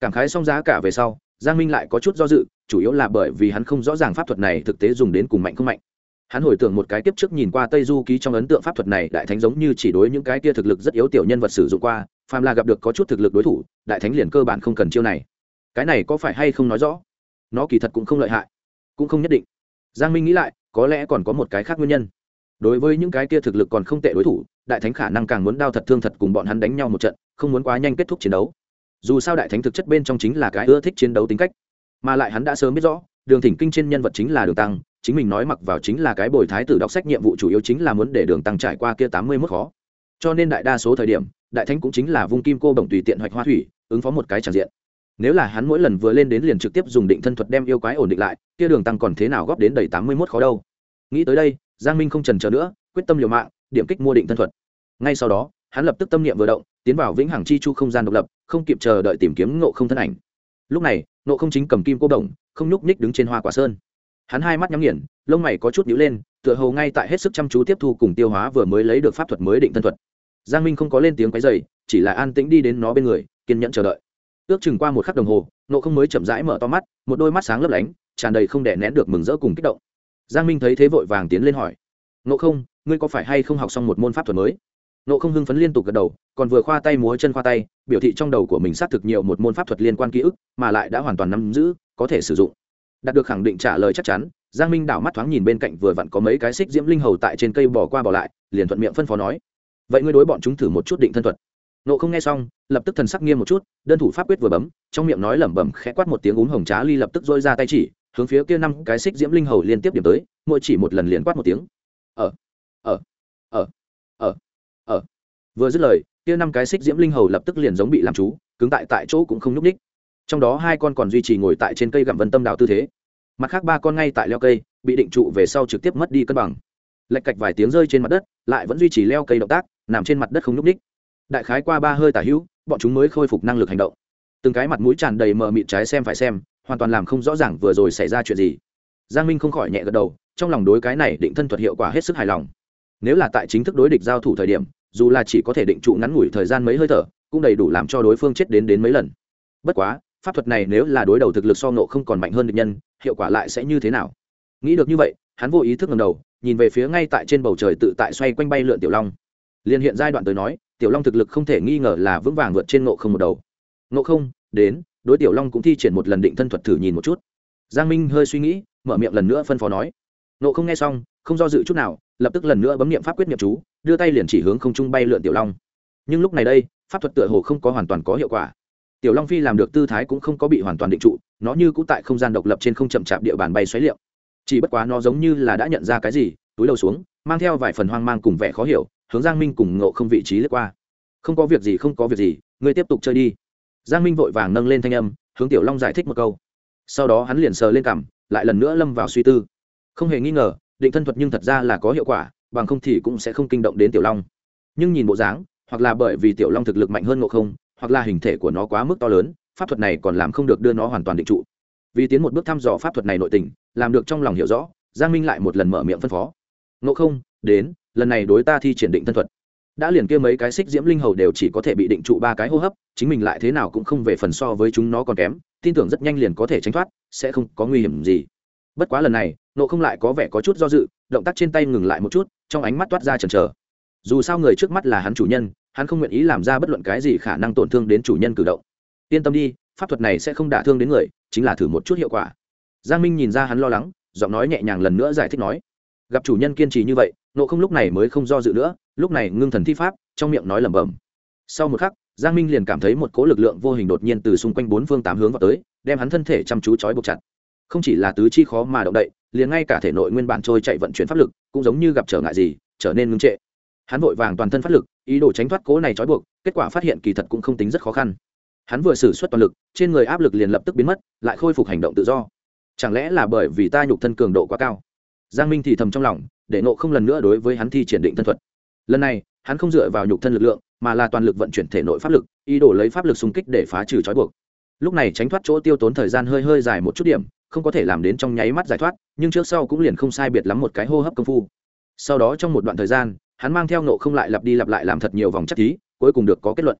Cảm khái xong giá cả về sau, giang minh lại có chút do dự chủ yếu là bởi vì hắn không rõ ràng pháp thuật này thực tế dùng đến cùng mạnh không mạnh. Hắn hồi tưởng một cái tiếp trước nhìn qua tây du ký trong ấn tượng pháp thuật này, đại thánh giống như chỉ đối những cái kia thực lực rất yếu tiểu nhân vật sử dụng qua, phàm là gặp được có chút thực lực đối thủ, đại thánh liền cơ bản không cần chiêu này. Cái này có phải hay không nói rõ? Nó kỳ thật cũng không lợi hại, cũng không nhất định. Giang minh nghĩ lại, có lẽ còn có một cái khác nguyên nhân. Đối với những cái kia thực lực còn không tệ đối thủ, đại thánh khả năng càng muốn đao thật thương thật cùng bọn hắn đánh nhau một trận, không muốn quá nhanh kết thúc chiến đấu. Dù sao đại thánh thực chất bên trong chính là cái ưa thích chiến đấu tính cách mà lại hắn đã sớm biết rõ, đường thỉnh kinh trên nhân vật chính là đường tăng, chính mình nói mặc vào chính là cái bồi thái tử đọc sách nhiệm vụ chủ yếu chính là muốn để đường tăng trải qua kia tám mươi mức khó. Cho nên đại đa số thời điểm, đại thánh cũng chính là vung kim cô bổng tùy tiện hoạch hoa thủy, ứng phó một cái tràn diện. Nếu là hắn mỗi lần vừa lên đến liền trực tiếp dùng định thân thuật đem yêu quái ổn định lại, kia đường tăng còn thế nào góp đến đầy tám mươi mốt khó đâu. Nghĩ tới đây, giang minh không trần chờ nữa, quyết tâm liều mạng, điểm kích mua định thân thuật. Ngay sau đó, hắn lập tức tâm niệm vừa động, tiến vào vĩnh hằng chi chu không gian độc lập, không kịp chờ đợi tìm kiếm ngộ không thân ảnh lúc này nộ không chính cầm kim cô đồng, không nhúc nhích đứng trên hoa quả sơn. Hắn hai mắt nhắm nghiền, lông mày có chút nhíu lên, tựa hồ ngay tại hết sức chăm chú tiếp thu cùng tiêu hóa vừa mới lấy được pháp thuật mới định thân thuật. Giang minh không có lên tiếng quấy dày chỉ là an tĩnh đi đến nó bên người, kiên nhẫn chờ đợi. Ước chừng qua một khắc đồng hồ nộ không mới chậm rãi mở to mắt, một đôi mắt sáng lấp lánh, tràn đầy không đè nén được mừng rỡ cùng kích động. Giang minh thấy thế vội vàng tiến lên hỏi nộ không, ngươi có phải hay không học xong một môn pháp thuật mới? Nộ không hưng phấn liên tục gật đầu, còn vừa khoa tay múa chân khoa tay, biểu thị trong đầu của mình xác thực nhiều một môn pháp thuật liên quan ký ức, mà lại đã hoàn toàn nắm giữ, có thể sử dụng. Đạt được khẳng định trả lời chắc chắn, giang minh đảo mắt thoáng nhìn bên cạnh vừa vặn có mấy cái xích diễm linh hầu tại trên cây bỏ qua bỏ lại, liền thuận miệng phân phó nói, vậy ngươi đối bọn chúng thử một chút định thân thuật. Nộ không nghe xong, lập tức thần sắc nghiêm một chút, đơn thủ pháp quyết vừa bấm, trong miệng nói lẩm bẩm khẽ quát một tiếng uống hồng trá ly lập tức dôi ra tay chỉ, hướng phía kia năm cái xích diễm linh hầu liên tiếp điểm tới, mỗi chỉ một lần liền quát một tiếng. Ở ở ở ở ở vừa dứt lời, kia năm cái xích diễm linh hầu lập tức liền giống bị làm chú, cứng tại tại chỗ cũng không nhúc ních trong đó hai con còn duy trì ngồi tại trên cây gặm vân tâm đào tư thế. Mặt khác ba con ngay tại leo cây, bị định trụ về sau trực tiếp mất đi cân bằng. Lạch cạch vài tiếng rơi trên mặt đất, lại vẫn duy trì leo cây động tác, nằm trên mặt đất không nhúc ních đại khái qua ba hơi tả hữu, bọn chúng mới khôi phục năng lực hành động. Từng cái mặt mũi tràn đầy mờ mịt trái xem phải xem, hoàn toàn làm không rõ ràng vừa rồi xảy ra chuyện gì. Giang minh không khỏi nhẹ gật đầu, trong lòng đối cái này định thân thuật hiệu quả hết sức hài lòng. Nếu là tại chính thức đối địch giao thủ thời điểm dù là chỉ có thể định trụ ngắn ngủi thời gian mấy hơi thở, cũng đầy đủ làm cho đối phương chết đến đến mấy lần. Bất quá, pháp thuật này nếu là đối đầu thực lực so nộ không còn mạnh hơn địch nhân, hiệu quả lại sẽ như thế nào? Nghĩ được như vậy, hắn vô ý thức ngầm đầu, nhìn về phía ngay tại trên bầu trời tự tại xoay quanh bay lượn tiểu long. Liên hiện giai đoạn tới nói, tiểu long thực lực không thể nghi ngờ là vững vàng vượt trên nộ không một đầu. Nộ không, đến, đối tiểu long cũng thi triển một lần định thân thuật thử nhìn một chút. Giang minh hơi suy nghĩ, mở miệng lần nữa phân phó nói. Nộ không nghe xong, không do dự chút nào lập tức lần nữa bấm niệm pháp quyết niệm chú, đưa tay liền chỉ hướng không trung bay lượn tiểu long. Nhưng lúc này đây, pháp thuật tựa hồ không có hoàn toàn có hiệu quả. Tiểu long phi làm được tư thái cũng không có bị hoàn toàn định trụ, nó như cũ tại không gian độc lập trên không chậm chạp địa bàn bay xoáy liệu. Chỉ bất quá nó giống như là đã nhận ra cái gì, túi đầu xuống, mang theo vài phần hoang mang cùng vẻ khó hiểu, hướng giang minh cùng ngộ không vị trí lướt qua. Không có việc gì, không có việc gì, ngươi tiếp tục chơi đi. Giang minh vội vàng nâng lên thanh âm, hướng tiểu long giải thích một câu. Sau đó hắn liền sờ lên cằm, lại lần nữa lâm vào suy tư. Không hề nghi ngờ định thân thuật nhưng thật ra là có hiệu quả, bằng không thì cũng sẽ không kinh động đến tiểu long. Nhưng nhìn bộ dáng, hoặc là bởi vì tiểu long thực lực mạnh hơn ngộ không, hoặc là hình thể của nó quá mức to lớn, pháp thuật này còn làm không được đưa nó hoàn toàn định trụ. Vì tiến một bước thăm dò pháp thuật này nội tình, làm được trong lòng hiểu rõ, giang minh lại một lần mở miệng phân phó. Ngộ không, đến, lần này đối ta thi triển định thân thuật. Đã liền kia mấy cái xích diễm linh hầu đều chỉ có thể bị định trụ ba cái hô hấp, chính mình lại thế nào cũng không về phần so với chúng nó còn kém, tin tưởng rất nhanh liền có thể tránh thoát, sẽ không có nguy hiểm gì. Bất quá lần này nộ không lại có vẻ có chút do dự, động tác trên tay ngừng lại một chút, trong ánh mắt toát ra chần chờ. Dù sao người trước mắt là hắn chủ nhân, hắn không nguyện ý làm ra bất luận cái gì khả năng tổn thương đến chủ nhân cử động. Yên tâm đi, pháp thuật này sẽ không đả thương đến người, chính là thử một chút hiệu quả. Giang minh nhìn ra hắn lo lắng, giọng nói nhẹ nhàng lần nữa giải thích nói, gặp chủ nhân kiên trì như vậy, nộ không lúc này mới không do dự nữa, lúc này ngưng thần thi pháp, trong miệng nói lẩm bẩm. Sau một khắc, giang minh liền cảm thấy một cỗ lực lượng vô hình đột nhiên từ xung quanh bốn phương tám hướng vào tới, đem hắn thân thể chăm chú trói buộc chặt không chỉ là tứ chi khó mà động đậy, liền ngay cả thể nội nguyên bản trôi chạy vận chuyển pháp lực cũng giống như gặp trở ngại gì, trở nên ngưng trệ. Hắn vội vàng toàn thân phát lực, ý đồ tránh thoát cố này trói buộc, kết quả phát hiện kỳ thật cũng không tính rất khó khăn. Hắn vừa xử suất toàn lực, trên người áp lực liền lập tức biến mất, lại khôi phục hành động tự do. Chẳng lẽ là bởi vì ta nhục thân cường độ quá cao? Giang minh thì thầm trong lòng, để nộ không lần nữa đối với hắn thi triển định thân thuật. Lần này, hắn không dựa vào nhục thân lực lượng, mà là toàn lực vận chuyển thể nội pháp lực, ý đồ lấy pháp lực xung kích để phá trừ trói buộc. Lúc này tránh thoát chỗ tiêu tốn thời gian hơi hơi dài một chút điểm không có thể làm đến trong nháy mắt giải thoát, nhưng trước sau cũng liền không sai biệt lắm một cái hô hấp công phu. Sau đó trong một đoạn thời gian, hắn mang theo nộ không lại lặp đi lặp lại làm thật nhiều vòng chắc thí, cuối cùng được có kết luận.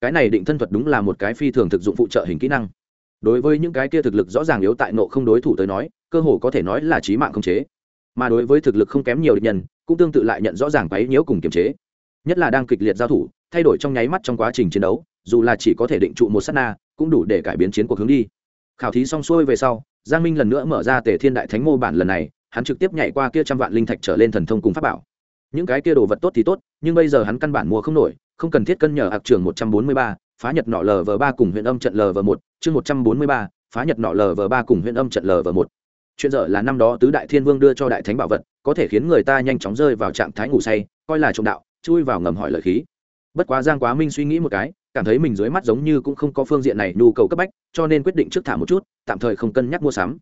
Cái này định thân thuật đúng là một cái phi thường thực dụng phụ trợ hình kỹ năng. Đối với những cái kia thực lực rõ ràng yếu tại nộ không đối thủ tới nói, cơ hồ có thể nói là trí mạng không chế. Mà đối với thực lực không kém nhiều địch nhân, cũng tương tự lại nhận rõ ràng quấy nhiễu cùng kiềm chế. Nhất là đang kịch liệt giao thủ, thay đổi trong nháy mắt trong quá trình chiến đấu, dù là chỉ có thể định trụ một s á t na, cũng đủ để cải biến chiến cuộc hướng đi. Khảo thí xong xuôi về sau giang minh lần nữa mở ra tề thiên đại thánh mô bản lần này, hắn trực tiếp nhảy qua kia trăm vạn linh thạch trở lên thần thông cùng pháp bảo. Những cái kia đồ vật tốt thì tốt, nhưng bây giờ hắn căn bản mua không nổi, không cần thiết cân nhờ hạc trường một trăm bốn mươi ba, phá nhật nọ lv ba cùng huyện âm trận lv một, chương một trăm bốn mươi ba, phá nhật nọ lv ba cùng huyện âm trận lv một. Chuyện dở là năm đó tứ đại thiên vương đưa cho đại thánh bảo vật, có thể khiến người ta nhanh chóng rơi vào trạng thái ngủ say, coi là trộm đạo, chui vào ngầm hỏi lợi khí. Bất quá giang quá minh suy nghĩ một cái cảm thấy mình dưới mắt giống như cũng không có phương diện này nhu cầu cấp bách, cho nên quyết định trước thả một chút, tạm thời không cân nhắc mua sắm.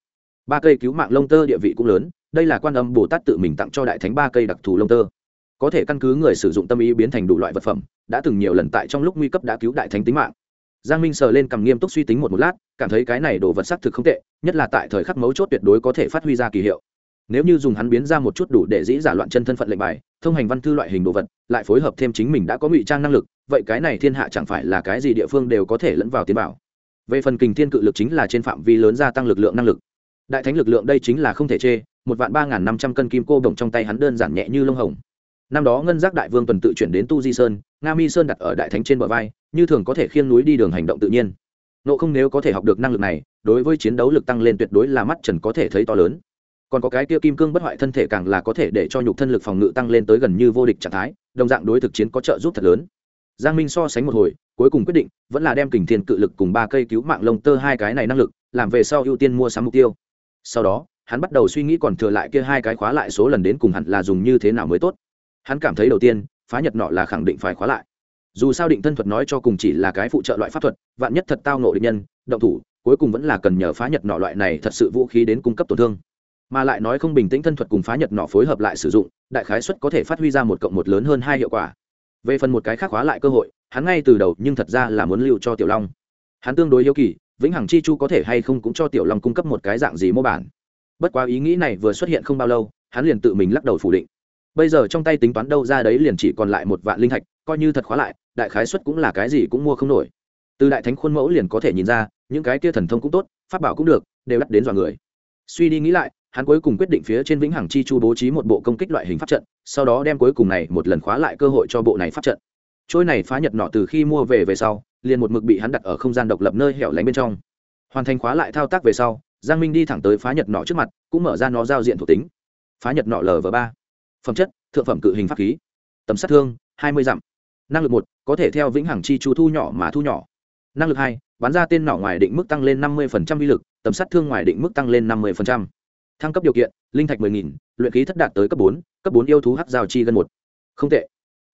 Ba cây cứu mạng lông tơ địa vị cũng lớn, đây là quan âm bồ tát tự mình tặng cho đại thánh ba cây đặc thù lông tơ. Có thể căn cứ người sử dụng tâm ý biến thành đủ loại vật phẩm, đã từng nhiều lần tại trong lúc nguy cấp đã cứu đại thánh tính mạng. Giang minh sờ lên cầm nghiêm túc suy tính một một lát, cảm thấy cái này đồ vật sắc thực không tệ, nhất là tại thời khắc mấu chốt tuyệt đối có thể phát huy ra kỳ hiệu. Nếu như dùng hắn biến ra một chút đủ để dĩ giả loạn chân thân phận lệnh bài thông hành văn thư loại hình đồ vật, lại phối hợp thêm chính mình đã có ngụy trang năng lực, vậy cái này thiên hạ chẳng phải là cái gì địa phương đều có thể lẫn vào tiến bảo. Về phần kình thiên cự lực chính là trên phạm vi lớn gia tăng lực lượng năng lực. Đại thánh lực lượng đây chính là không thể chê, một vạn ba n g h n năm trăm cân kim cô đồng trong tay hắn đơn giản nhẹ như lông hồng. Năm đó ngân giác đại vương tuần tự chuyển đến tu di sơn, nga mi sơn đặt ở đại thánh trên bờ vai, như thường có thể khiêng núi đi đường hành động tự nhiên. Nộ không nếu có thể học được năng lực này, đối với chiến đấu lực tăng lên tuyệt đối là mắt trần có thể thấy to lớn còn có cái kia kim cương bất hoại thân thể càng là có thể để cho nhục thân lực phòng ngự tăng lên tới gần như vô địch trạng thái, đồng dạng đối thực chiến có trợ giúp thật lớn. Giang minh so sánh một hồi, cuối cùng quyết định vẫn là đem kình thiên cự lực cùng ba cây cứu mạng lông tơ hai cái này năng lực, làm về sau ưu tiên mua sắm mục tiêu. Sau đó, hắn bắt đầu suy nghĩ còn thừa lại kia hai cái khóa lại số lần đến cùng hẳn là dùng như thế nào mới tốt. Hắn cảm thấy đầu tiên, phá nhật nọ là khẳng định phải khóa lại. Dù sao định thân thuật nói cho cùng chỉ là cái phụ trợ loại pháp thuật, vạn nhất thật tao nộ định nhân, động thủ, cuối cùng vẫn là cần nhờ phá nhật nọ loại này thật sự vũ khí đến cung cấp tổn thương mà lại nói không bình tĩnh thân thuật cùng phá nhật nọ phối hợp lại sử dụng, đại khái suất có thể phát huy ra một cộng một lớn hơn hai hiệu quả. Về phần một cái khác khóa lại cơ hội, hắn ngay từ đầu nhưng thật ra là muốn lưu cho tiểu long. Hắn tương đối yêu kỳ, vĩnh hằng chi chu có thể hay không cũng cho tiểu long cung cấp một cái dạng gì mô bản. Bất quá ý nghĩ này vừa xuất hiện không bao lâu, hắn liền tự mình lắc đầu phủ định. Bây giờ trong tay tính toán đâu ra đấy liền chỉ còn lại một vạn linh thạch, coi như thật khóa lại, đại khái suất cũng là cái gì cũng mua không nổi. Từ đại thánh khuôn mẫu liền có thể nhìn ra, những cái kia thần thông cũng tốt, pháp bảo cũng được, đều đắt đến dọa người. Suy đi nghĩ lại hắn cuối cùng quyết định phía trên vĩnh hằng chi chu bố trí một bộ công kích loại hình pháp trận, sau đó đem cuối cùng này một lần khóa lại cơ hội cho bộ này pháp trận. Trôi này phá nhật nọ từ khi mua về về sau, liền một mực bị hắn đặt ở không gian độc lập nơi hẻo lánh bên trong. Hoàn thành khóa lại thao tác về sau, giang minh đi thẳng tới phá nhật nọ trước mặt, cũng mở ra nó giao diện thuộc tính. Phá nhật nọ lv ba. Phẩm chất, thượng phẩm cự hình pháp khí. Tầm sát thương, hai mươi dặm. Năng lực một, có thể theo vĩnh hằng chi chu thu nhỏ mà thu nhỏ. Năng lực hai, bắn ra tên nỏ ngoài định mức tăng lên năm mươi uy lực, tầm sát thương ngoài định mức tăng lên năm mươi thăng cấp điều kiện linh thạch mười nghìn, luyện khí thất đạt tới cấp bốn cấp bốn yêu thú hắc giao chi gần một. Không tệ.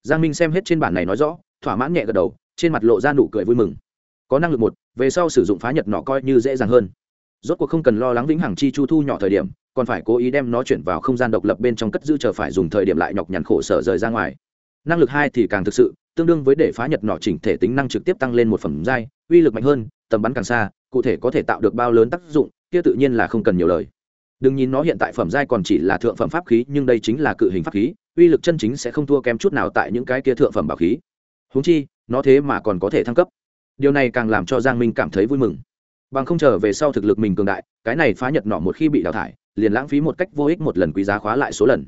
Giang minh xem hết trên bản này nói rõ thỏa mãn nhẹ gật đầu trên mặt lộ ra nụ cười vui mừng. Có năng lực một về sau sử dụng phá nhật nọ coi như dễ dàng hơn. Rốt cuộc không cần lo lắng vĩnh hằng chi chu thu nhỏ thời điểm còn phải cố ý đem nó chuyển vào không gian độc lập bên trong cất giữ chờ phải dùng thời điểm lại nhọc nhằn khổ sở rời ra ngoài. Năng lực hai thì càng thực sự tương đương với để phá nhật nọ chỉnh thể tính năng trực tiếp tăng lên một phẩm giai uy lực mạnh hơn tầm bắn càng xa cụ thể có thể tạo được bao lớn tác dụng kia tự nhiên là không cần nhiều lời đừng nhìn nó hiện tại phẩm giai còn chỉ là thượng phẩm pháp khí, nhưng đây chính là cự hình pháp khí, uy lực chân chính sẽ không thua kém chút nào tại những cái kia thượng phẩm bảo khí. Húng chi, nó thế mà còn có thể thăng cấp. Điều này càng làm cho giang minh cảm thấy vui mừng. Bằng không chờ về sau thực lực mình cường đại, cái này phá nhật nọ một khi bị đào thải, liền lãng phí một cách vô ích một lần quý giá khóa lại số lần.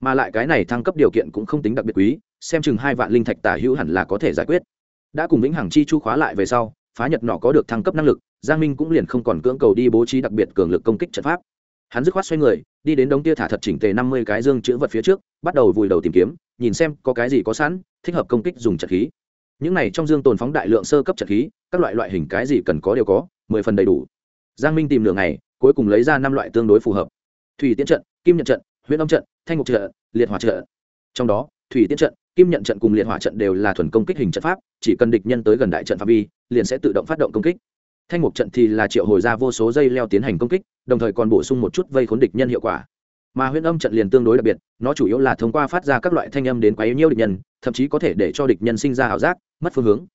Mà lại cái này thăng cấp điều kiện cũng không tính đặc biệt quý, xem chừng hai vạn linh thạch tả hữu hẳn là có thể giải quyết. Đã cùng vĩnh hằng chi chu khóa lại về sau, phá nhật nọ có được thăng cấp năng lực, giang minh cũng liền không còn cưỡng cầu đi bố trí đặc biệt cường lực công kích trận pháp hắn dứt khoát xoay người, đi đến đống tia thả thật chỉnh tề năm mươi cái dương chữ vật phía trước, bắt đầu vùi đầu tìm kiếm, nhìn xem có cái gì có sẵn, thích hợp công kích dùng trận khí. Những này trong dương tồn phóng đại lượng sơ cấp trận khí, các loại loại hình cái gì cần có đều có, mười phần đầy đủ. Giang minh tìm lửa này cuối cùng lấy ra năm loại tương đối phù hợp. Thủy tiến trận, kim nhận trận huyện âm trận, thanh ngục trận, liệt hỏa trận. Trong đó, thủy tiến trận, kim nhận trận cùng liệt hỏa trận đều là thuần công kích hình trận pháp, chỉ cần địch nhân tới gần đại trận phạm vi, liền sẽ tự động phát động công kích thanh mục trận thì là triệu hồi ra vô số dây leo tiến hành công kích, đồng thời còn bổ sung một chút vây khốn địch nhân hiệu quả. Mà huyễn âm trận liền tương đối đặc biệt, nó chủ yếu là thông qua phát ra các loại thanh âm đến quấy nhiễu địch nhân, thậm chí có thể để cho địch nhân sinh ra ảo giác, mất phương hướng.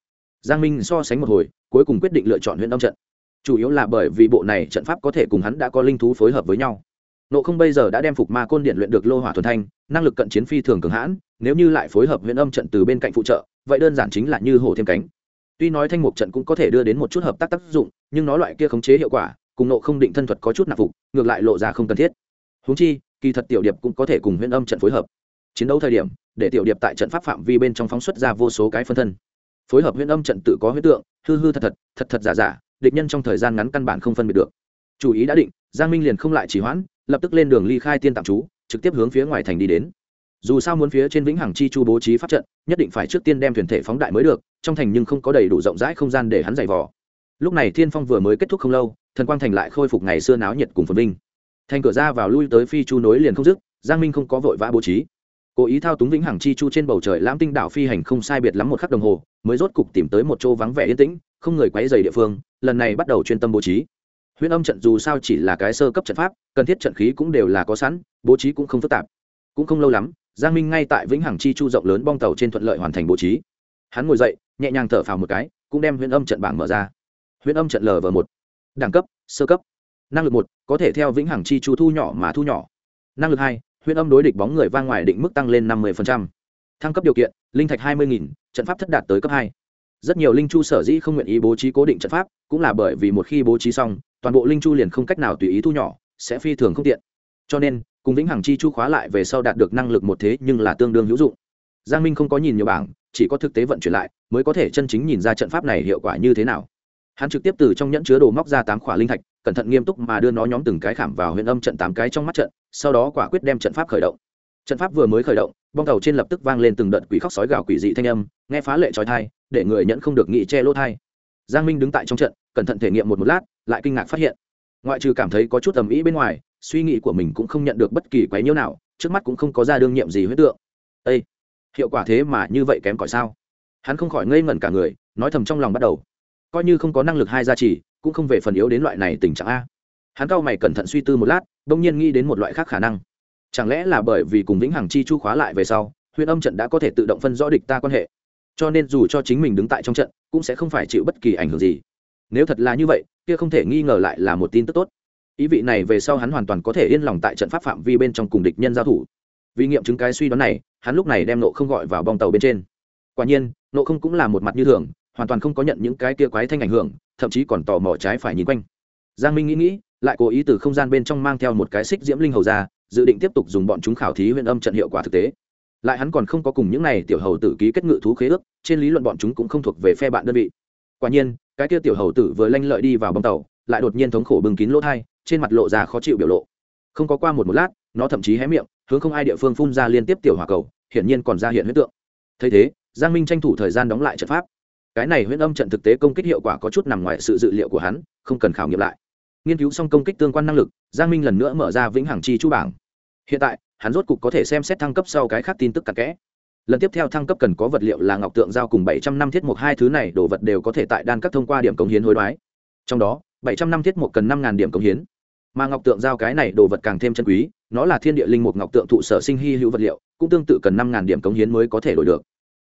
Giang minh so sánh một hồi, cuối cùng quyết định lựa chọn huyễn âm trận. Chủ yếu là bởi vì bộ này trận pháp có thể cùng hắn đã có linh thú phối hợp với nhau. Nộ không bây giờ đã đem phục ma côn điện luyện được lô hỏa thuần thanh, năng lực cận chiến phi thường cường hãn, nếu như lại phối hợp huyễn âm trận từ bên cạnh phụ trợ, vậy đơn giản chính là như hổ thêm cánh tuy nói thanh mục trận cũng có thể đưa đến một chút hợp tác tác dụng, nhưng nó loại kia khống chế hiệu quả, cùng nộ không định thân thuật có chút nạp phục, ngược lại lộ ra không cần thiết. Húng chi, kỳ thật tiểu điệp cũng có thể cùng huyễn âm trận phối hợp. Chiến đấu thời điểm, để tiểu điệp tại trận pháp phạm vi bên trong phóng xuất ra vô số cái phân thân. Phối hợp huyễn âm trận tự có huyết tượng, hư hư thật thật thật thật giả giả, địch nhân trong thời gian ngắn căn bản không phân biệt được. Chủ ý đã định, giang minh liền không lại chỉ hoãn, lập tức lên đường ly khai tiên tạm trú, trực tiếp hướng phía ngoài thành đi đến dù sao muốn phía trên vĩnh hằng chi chu bố trí pháp trận, nhất định phải trước tiên đem thuyền thể phóng đại mới được, trong thành nhưng không có đầy đủ rộng rãi không gian để hắn giày vò. Lúc này thiên phong vừa mới kết thúc không lâu, thần quang thành lại khôi phục ngày xưa náo nhiệt cùng phồn vinh. Thành cửa ra vào lui tới phi chu nối liền không dứt, giang minh không có vội vã bố trí. Cố ý thao túng vĩnh hằng chi chu trên bầu trời lãm tinh đảo phi hành không sai biệt lắm một khắc đồng hồ, mới rốt cục tìm tới một chỗ vắng vẻ yên tĩnh, không người quấy dày địa phương, lần này bắt đầu chuyên tâm bố trí. Huyễn âm trận dù sao chỉ là cái sơ cấp trận pháp, cần thiết trận khí cũng đều là có sẵn, bố trí cũng không phức tạp. Cũng không lâu lắm giang minh ngay tại vĩnh hằng chi chu rộng lớn bong tàu trên thuận lợi hoàn thành bố trí. Hắn ngồi dậy, nhẹ nhàng thở phào một cái, cũng đem huyễn âm trận bảng mở ra. Huyễn âm trận lv một. Đẳng cấp, sơ cấp. Năng lực một, có thể theo vĩnh hằng chi chu thu nhỏ mà thu nhỏ. Năng lực hai huyễn âm đối địch bóng người vang ngoài định mức tăng lên năm mươi thăng cấp điều kiện, linh thạch hai mươi trận pháp thất đạt tới cấp hai. Rất nhiều linh chu sở dĩ không nguyện ý bố trí cố định trận pháp, cũng là bởi vì một khi bố trí xong, toàn bộ linh chu liền không cách nào tùy ý thu nhỏ, sẽ phi thường không tiện. Cho nên cùng vĩnh hằng chi chu khóa lại về sau đạt được năng lực một thế nhưng là tương đương hữu dụng. Giang minh không có nhìn nhiều bảng, chỉ có thực tế vận chuyển lại, mới có thể chân chính nhìn ra trận pháp này hiệu quả như thế nào. Hắn trực tiếp từ trong nhẫn chứa đồ móc ra tám khỏa linh thạch, cẩn thận nghiêm túc mà đưa nó nhóm từng cái khảm vào huyện âm trận tám cái trong mắt trận, sau đó quả quyết đem trận pháp khởi động. Trận pháp vừa mới khởi động, bong tàu trên lập tức vang lên từng đợt quỷ khóc sói gào quỷ dị thanh âm, nghe phá lệ trói thai, để người nhẫn không được nghĩ che lỗ thai. Giang minh đứng tại trong trận, cẩn thận thể nghiệm một một lát, lại kinh ngạc phát hiện. Ngoại trừ cảm thấy có chút tầm ý bên ngoài suy nghĩ của mình cũng không nhận được bất kỳ quấy nhiễu nào trước mắt cũng không có ra đương nhiệm gì huyết tượng. Ê, hiệu quả thế mà như vậy kém cỏi sao? Hắn không khỏi ngây ngẩn cả người nói thầm trong lòng bắt đầu. Coi như không có năng lực hai gia trì cũng không về phần yếu đến loại này tình trạng a. Hắn cao mày cẩn thận suy tư một lát bỗng nhiên nghĩ đến một loại khác khả năng. Chẳng lẽ là bởi vì cùng vĩnh hằng chi chu khóa lại về sau huyền âm trận đã có thể tự động phân rõ địch ta quan hệ? Cho nên dù cho chính mình đứng tại trong trận cũng sẽ không phải chịu bất kỳ ảnh hưởng gì. Nếu thật là như vậy kia không thể nghi ngờ lại là một tin tức tốt ý vị này về sau hắn hoàn toàn có thể yên lòng tại trận pháp phạm vi bên trong cùng địch nhân giao thủ. Vì nghiệm chứng cái suy đoán này, hắn lúc này đem nộ không gọi vào bong tàu bên trên. Quả nhiên nộ không cũng là một mặt như thường, hoàn toàn không có nhận những cái kia quái thanh ảnh hưởng, thậm chí còn tò mò trái phải nhìn quanh. Giang minh nghĩ nghĩ, lại cố ý từ không gian bên trong mang theo một cái xích diễm linh hầu ra, dự định tiếp tục dùng bọn chúng khảo thí huyện âm trận hiệu quả thực tế. Lại hắn còn không có cùng những này tiểu hầu tử ký kết ngự thú khế ước, trên lý luận bọn chúng cũng không thuộc về phe bạn đơn vị. Quả nhiên, cái kia tiểu hầu tử vừa lanh lợi đi vào bong tàu, lại đột nhiên thống khổ bưng kín lỗ thai trên mặt lộ ra khó chịu biểu lộ. Không có qua một một lát, nó thậm chí hé miệng, hướng không ai địa phương phun ra liên tiếp tiểu hỏa cầu, hiển nhiên còn ra hiện huyết tượng. Thấy thế, giang minh tranh thủ thời gian đóng lại trận pháp. Cái này huyễn âm trận thực tế công kích hiệu quả có chút nằm ngoài sự dự liệu của hắn, không cần khảo nghiệm lại. Nghiên cứu xong công kích tương quan năng lực, giang minh lần nữa mở ra vĩnh hằng chi chu bảng. Hiện tại, hắn rốt cục có thể xem xét thăng cấp sau cái khác tin tức cặn kẽ. Lần tiếp theo thăng cấp cần có vật liệu là ngọc tượng giao cùng bảy trăm năm thiết mục, hai thứ này đồ vật đều có thể tại đan các thông qua điểm cống hiến hối đoái. Trong đó, bảy trăm năm thiết mục cần năm điểm cống hiến mà ngọc tượng giao cái này đồ vật càng thêm chân quý, nó là thiên địa linh mục ngọc tượng thụ sở sinh hy hữu vật liệu, cũng tương tự cần năm ngàn điểm cống hiến mới có thể đổi được.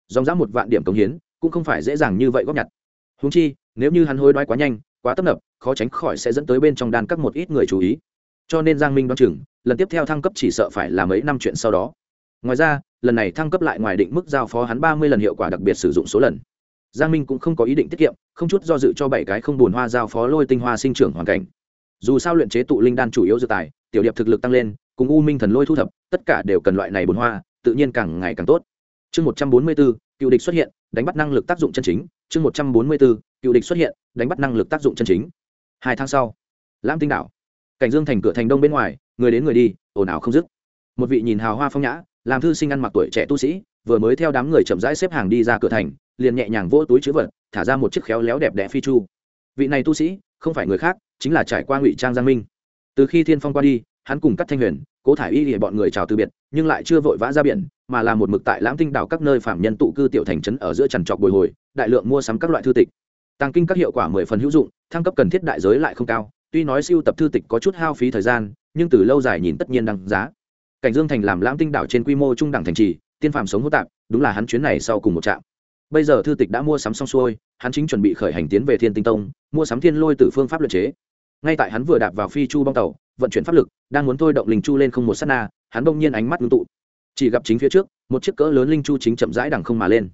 Dòng dã một vạn điểm cống hiến, cũng không phải dễ dàng như vậy góp nhặt. Húng chi, nếu như hắn hối đoái quá nhanh, quá tấp nập, khó tránh khỏi sẽ dẫn tới bên trong đan các một ít người chú ý. Cho nên giang minh đoán chừng, lần tiếp theo thăng cấp chỉ sợ phải là mấy năm chuyện sau đó. Ngoài ra, lần này thăng cấp lại ngoài định mức giao phó hắn ba mươi lần hiệu quả đặc biệt sử dụng số lần. Giang minh cũng không có ý định tiết kiệm, không chút do dự cho bảy cái không bùn hoa giao phó lôi tinh hoa sinh trưởng hoàn cảnh dù sao luyện chế tụ linh đan chủ yếu dự tài, tiểu điệp thực lực tăng lên, cùng u minh thần lôi thu thập, tất cả đều cần loại này bồn hoa, tự nhiên càng ngày càng tốt. Chương một trăm bốn mươi bốn, cựu địch xuất hiện, đánh bắt năng lực tác dụng chân chính. Chương một trăm bốn mươi bốn, cựu địch xuất hiện, đánh bắt năng lực tác dụng chân chính. Hai tháng sau, lam tinh đảo, cảnh dương thành cửa thành đông bên ngoài, người đến người đi, ồn ào không dứt. Một vị nhìn hào hoa phong nhã, làm thư sinh ăn mặc tuổi trẻ tu sĩ, vừa mới theo đám người chậm rãi xếp hàng đi ra cửa thành, liền nhẹ nhàng vỗ túi chữ vật, thả ra một chiếc khéo léo đẹp đẽ phi chu. Vị này tu sĩ, không phải người khác chính là trải qua ngụy trang giang minh. Từ khi thiên phong qua đi, hắn cùng các thanh huyền, cố thải y để bọn người chào từ biệt, nhưng lại chưa vội vã ra biển, mà là một mực tại lãng tinh đảo các nơi phạm nhân tụ cư tiểu thành trấn ở giữa trằn trọc bồi hồi, đại lượng mua sắm các loại thư tịch. Tàng kinh các hiệu quả mười phần hữu dụng, thăng cấp cần thiết đại giới lại không cao, tuy nói siêu tập thư tịch có chút hao phí thời gian, nhưng từ lâu dài nhìn tất nhiên đăng giá. Cảnh dương thành làm lãng tinh đảo trên quy mô trung đẳng thành trì, tiên phạm sống hô tạp, đúng là hắn chuyến này sau cùng một trạm. Bây giờ thư tịch đã mua sắm xong xuôi, hắn chính chuẩn bị khởi hành tiến về thiên tinh tông, mua sắm thiên lôi từ phương pháp luật chế ngay tại hắn vừa đạp vào phi chu bong tàu, vận chuyển pháp lực, đang muốn thôi động linh chu lên không một s á t na, hắn bỗng nhiên ánh mắt ngưng tụ. Chỉ gặp chính phía trước, một chiếc cỡ lớn linh chu chính chậm rãi đằng không mà lên.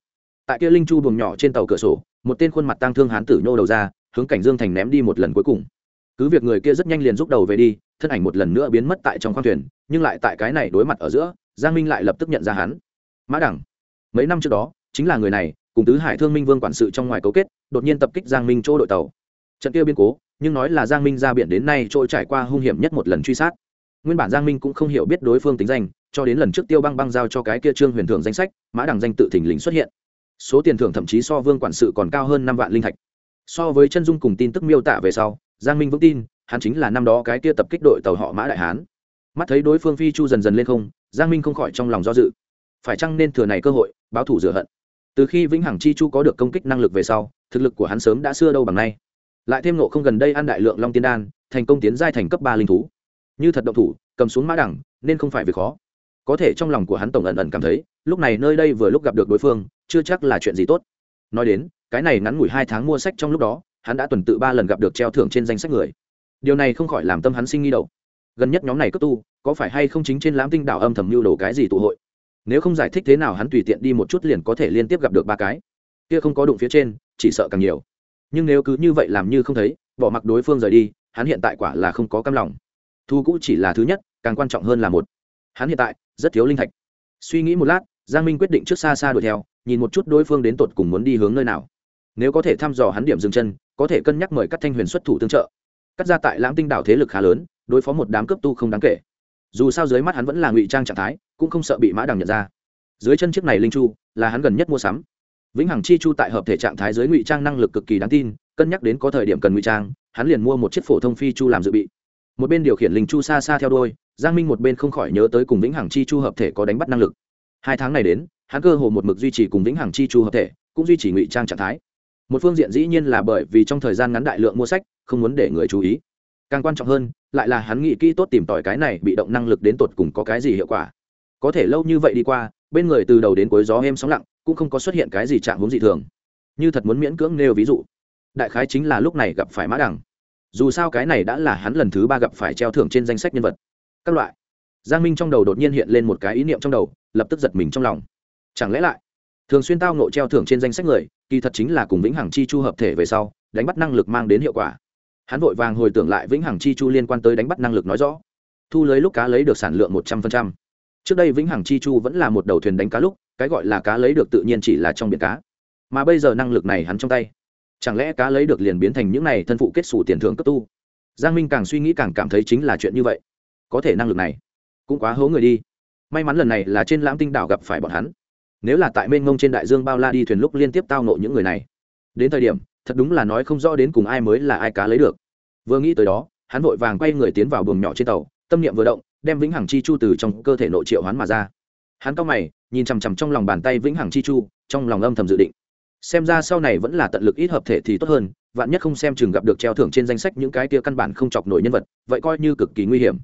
Tại kia linh chu buồng nhỏ trên tàu cửa sổ, một tên khuôn mặt tang thương hán tử nhô đầu ra, hướng cảnh dương thành ném đi một lần cuối cùng. Cứ việc người kia rất nhanh liền rút đầu về đi, thân ảnh một lần nữa biến mất tại trong khoang thuyền, nhưng lại tại cái này đối mặt ở giữa, giang minh lại lập tức nhận ra hắn. Mã đẳng, mấy năm trước đó, chính là người này, cùng tứ hải thương minh vương quản sự trong ngoài cấu kết, đột nhiên tập kích giang minh chỗ đội tàu. Trận kia biên cố nhưng nói là giang minh ra biển đến nay trôi trải qua hung hiểm nhất một lần truy sát. Nguyên bản giang minh cũng không hiểu biết đối phương tính danh, cho đến lần trước tiêu băng băng giao cho cái kia trương huyền thưởng danh sách, mã đằng danh tự thình lình xuất hiện. Số tiền thưởng thậm chí so vương quản sự còn cao hơn năm vạn linh thạch. So với chân dung cùng tin tức miêu tả về sau, giang minh vững tin, hắn chính là năm đó cái kia tập kích đội tàu họ mã đại hán. Mắt thấy đối phương phi chu dần dần lên không, giang minh không khỏi trong lòng do dự. Phải chăng nên thừa này cơ hội, báo thủ rửa hận? Từ khi vĩnh hằng chi chu có được công kích năng lực về sau, thực lực của hắn sớm đã xưa đâu bằng nay lại thêm nộ không gần đây ăn đại lượng long tiên đan, thành công tiến giai thành cấp ba linh thú. Như thật động thủ, cầm xuống mã đẳng, nên không phải việc khó. Có thể trong lòng của hắn tổng ẩn ẩn cảm thấy, lúc này nơi đây vừa lúc gặp được đối phương, chưa chắc là chuyện gì tốt. Nói đến, cái này ngắn ngủi hai tháng mua sách trong lúc đó, hắn đã tuần tự ba lần gặp được treo thưởng trên danh sách người. Điều này không khỏi làm tâm hắn sinh nghi đầu. Gần nhất nhóm này cấp tu, có phải hay không chính trên lãm tinh đảo âm thầm mưu đồ cái gì tụ hội? Nếu không giải thích thế nào hắn tùy tiện đi một chút liền có thể liên tiếp gặp được ba cái. Kia không có đụng phía trên, chỉ sợ càng nhiều nhưng nếu cứ như vậy làm như không thấy, bỏ mặc đối phương rời đi, hắn hiện tại quả là không có cam lòng. Thu cũ chỉ là thứ nhất, càng quan trọng hơn là một. Hắn hiện tại, rất thiếu linh thạch. Suy nghĩ một lát, giang minh quyết định trước xa xa đuổi theo, nhìn một chút đối phương đến tột cùng muốn đi hướng nơi nào. Nếu có thể thăm dò hắn điểm dừng chân, có thể cân nhắc mời các thanh huyền xuất thủ tương trợ. Cắt ra tại lãng tinh đảo thế lực khá lớn, đối phó một đám cấp tu không đáng kể. Dù sao dưới mắt hắn vẫn là ngụy trang trạng thái, cũng không sợ bị mã đằng nhận ra. Dưới chân chiếc này linh chu, là hắn gần nhất mua sắm vĩnh hằng chi chu tại hợp thể trạng thái dưới ngụy trang năng lực cực kỳ đáng tin, cân nhắc đến có thời điểm cần ngụy trang, hắn liền mua một chiếc phổ thông phi chu làm dự bị. Một bên điều khiển linh chu xa xa theo đôi giang minh một bên không khỏi nhớ tới cùng vĩnh hằng chi chu hợp thể có đánh bắt năng lực. Hai tháng này đến, hắn cơ hồ một mực duy trì cùng vĩnh hằng chi chu hợp thể, cũng duy trì ngụy trang trạng thái. Một phương diện dĩ nhiên là bởi vì trong thời gian ngắn đại lượng mua sách, không muốn để người chú ý. Càng quan trọng hơn, lại là hắn nghĩ kỹ tốt tìm tòi cái này bị động năng lực đến tột cùng có cái gì hiệu quả. Có thể lâu như vậy đi qua, bên người từ đầu đến cuối gió êm sóng lặng cũng không có xuất hiện cái gì chạm hướng dị thường. Như thật muốn miễn cưỡng nêu ví dụ. Đại khái chính là lúc này gặp phải mã đằng dù sao cái này đã là hắn lần thứ ba gặp phải treo thưởng trên danh sách nhân vật. Các loại. Giang minh trong đầu đột nhiên hiện lên một cái ý niệm trong đầu, lập tức giật mình trong lòng. Chẳng lẽ lại, thường xuyên tao nộ treo thưởng trên danh sách người, kỳ thật chính là cùng vĩnh hằng chi chu hợp thể về sau, đánh bắt năng lực mang đến hiệu quả. Hắn vội vàng hồi tưởng lại vĩnh hằng chi chu liên quan tới đánh bắt năng lực nói rõ. Thu lưới lúc cá lấy được sản lượng một trăm linh trước đây vĩnh hằng chi chu vẫn là một đầu thuyền đánh cá lúc, cái gọi là cá lấy được tự nhiên chỉ là trong biển cá. Mà bây giờ năng lực này hắn trong tay. Chẳng lẽ cá lấy được liền biến thành những này thân phụ kết xù tiền thưởng cấp tu? Giang minh càng suy nghĩ càng cảm thấy chính là chuyện như vậy. Có thể năng lực này cũng quá hố người đi. May mắn lần này là trên lãm tinh đảo gặp phải bọn hắn. Nếu là tại mênh ngông trên đại dương bao la đi thuyền lúc liên tiếp tao nộ những người này. Đến thời điểm, thật đúng là nói không rõ đến cùng ai mới là ai cá lấy được. Vừa nghĩ tới đó, hắn vội vàng quay người tiến vào buồng nhỏ trên tàu, tâm niệm vừa động đem vĩnh hằng chi chu từ trong cơ thể nội triệu hoán mà ra. Hắn cao mày, nhìn chằm chằm trong lòng bàn tay vĩnh hằng chi chu, trong lòng âm thầm dự định. Xem ra sau này vẫn là tận lực ít hợp thể thì tốt hơn, vạn nhất không xem chừng gặp được treo thưởng trên danh sách những cái kia căn bản không chọc nổi nhân vật, vậy coi như cực kỳ nguy hiểm.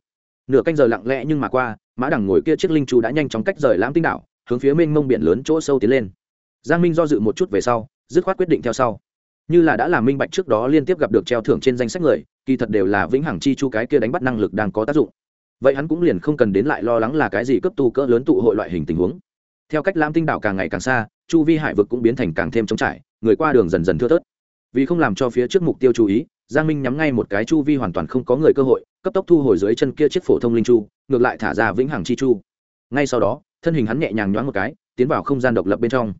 Nửa canh giờ lặng lẽ nhưng mà qua, mã đằng ngồi kia chiếc linh chu đã nhanh chóng cách rời lãm tinh đảo, hướng phía mênh mông biển lớn chỗ sâu tiến lên. Giang minh do dự một chút về sau, dứt khoát quyết định theo sau. Như là đã làm minh bạch trước đó liên tiếp gặp được treo thưởng trên danh sách người, kỳ thật đều là vĩnh hằng chi chu cái kia đánh bắt năng lực đang có tác dụng vậy hắn cũng liền không cần đến lại lo lắng là cái gì cấp tu cỡ lớn tụ hội loại hình tình huống. Theo cách lam tinh đảo càng ngày càng xa, chu vi hải vực cũng biến thành càng thêm trống trải, người qua đường dần dần thưa thớt. Vì không làm cho phía trước mục tiêu chú ý, giang minh nhắm ngay một cái chu vi hoàn toàn không có người cơ hội, cấp tốc thu hồi dưới chân kia chiếc phổ thông linh chu, ngược lại thả ra vĩnh hằng chi chu. Ngay sau đó, thân hình hắn nhẹ nhàng nhoáng một cái, tiến vào không gian độc lập bên trong.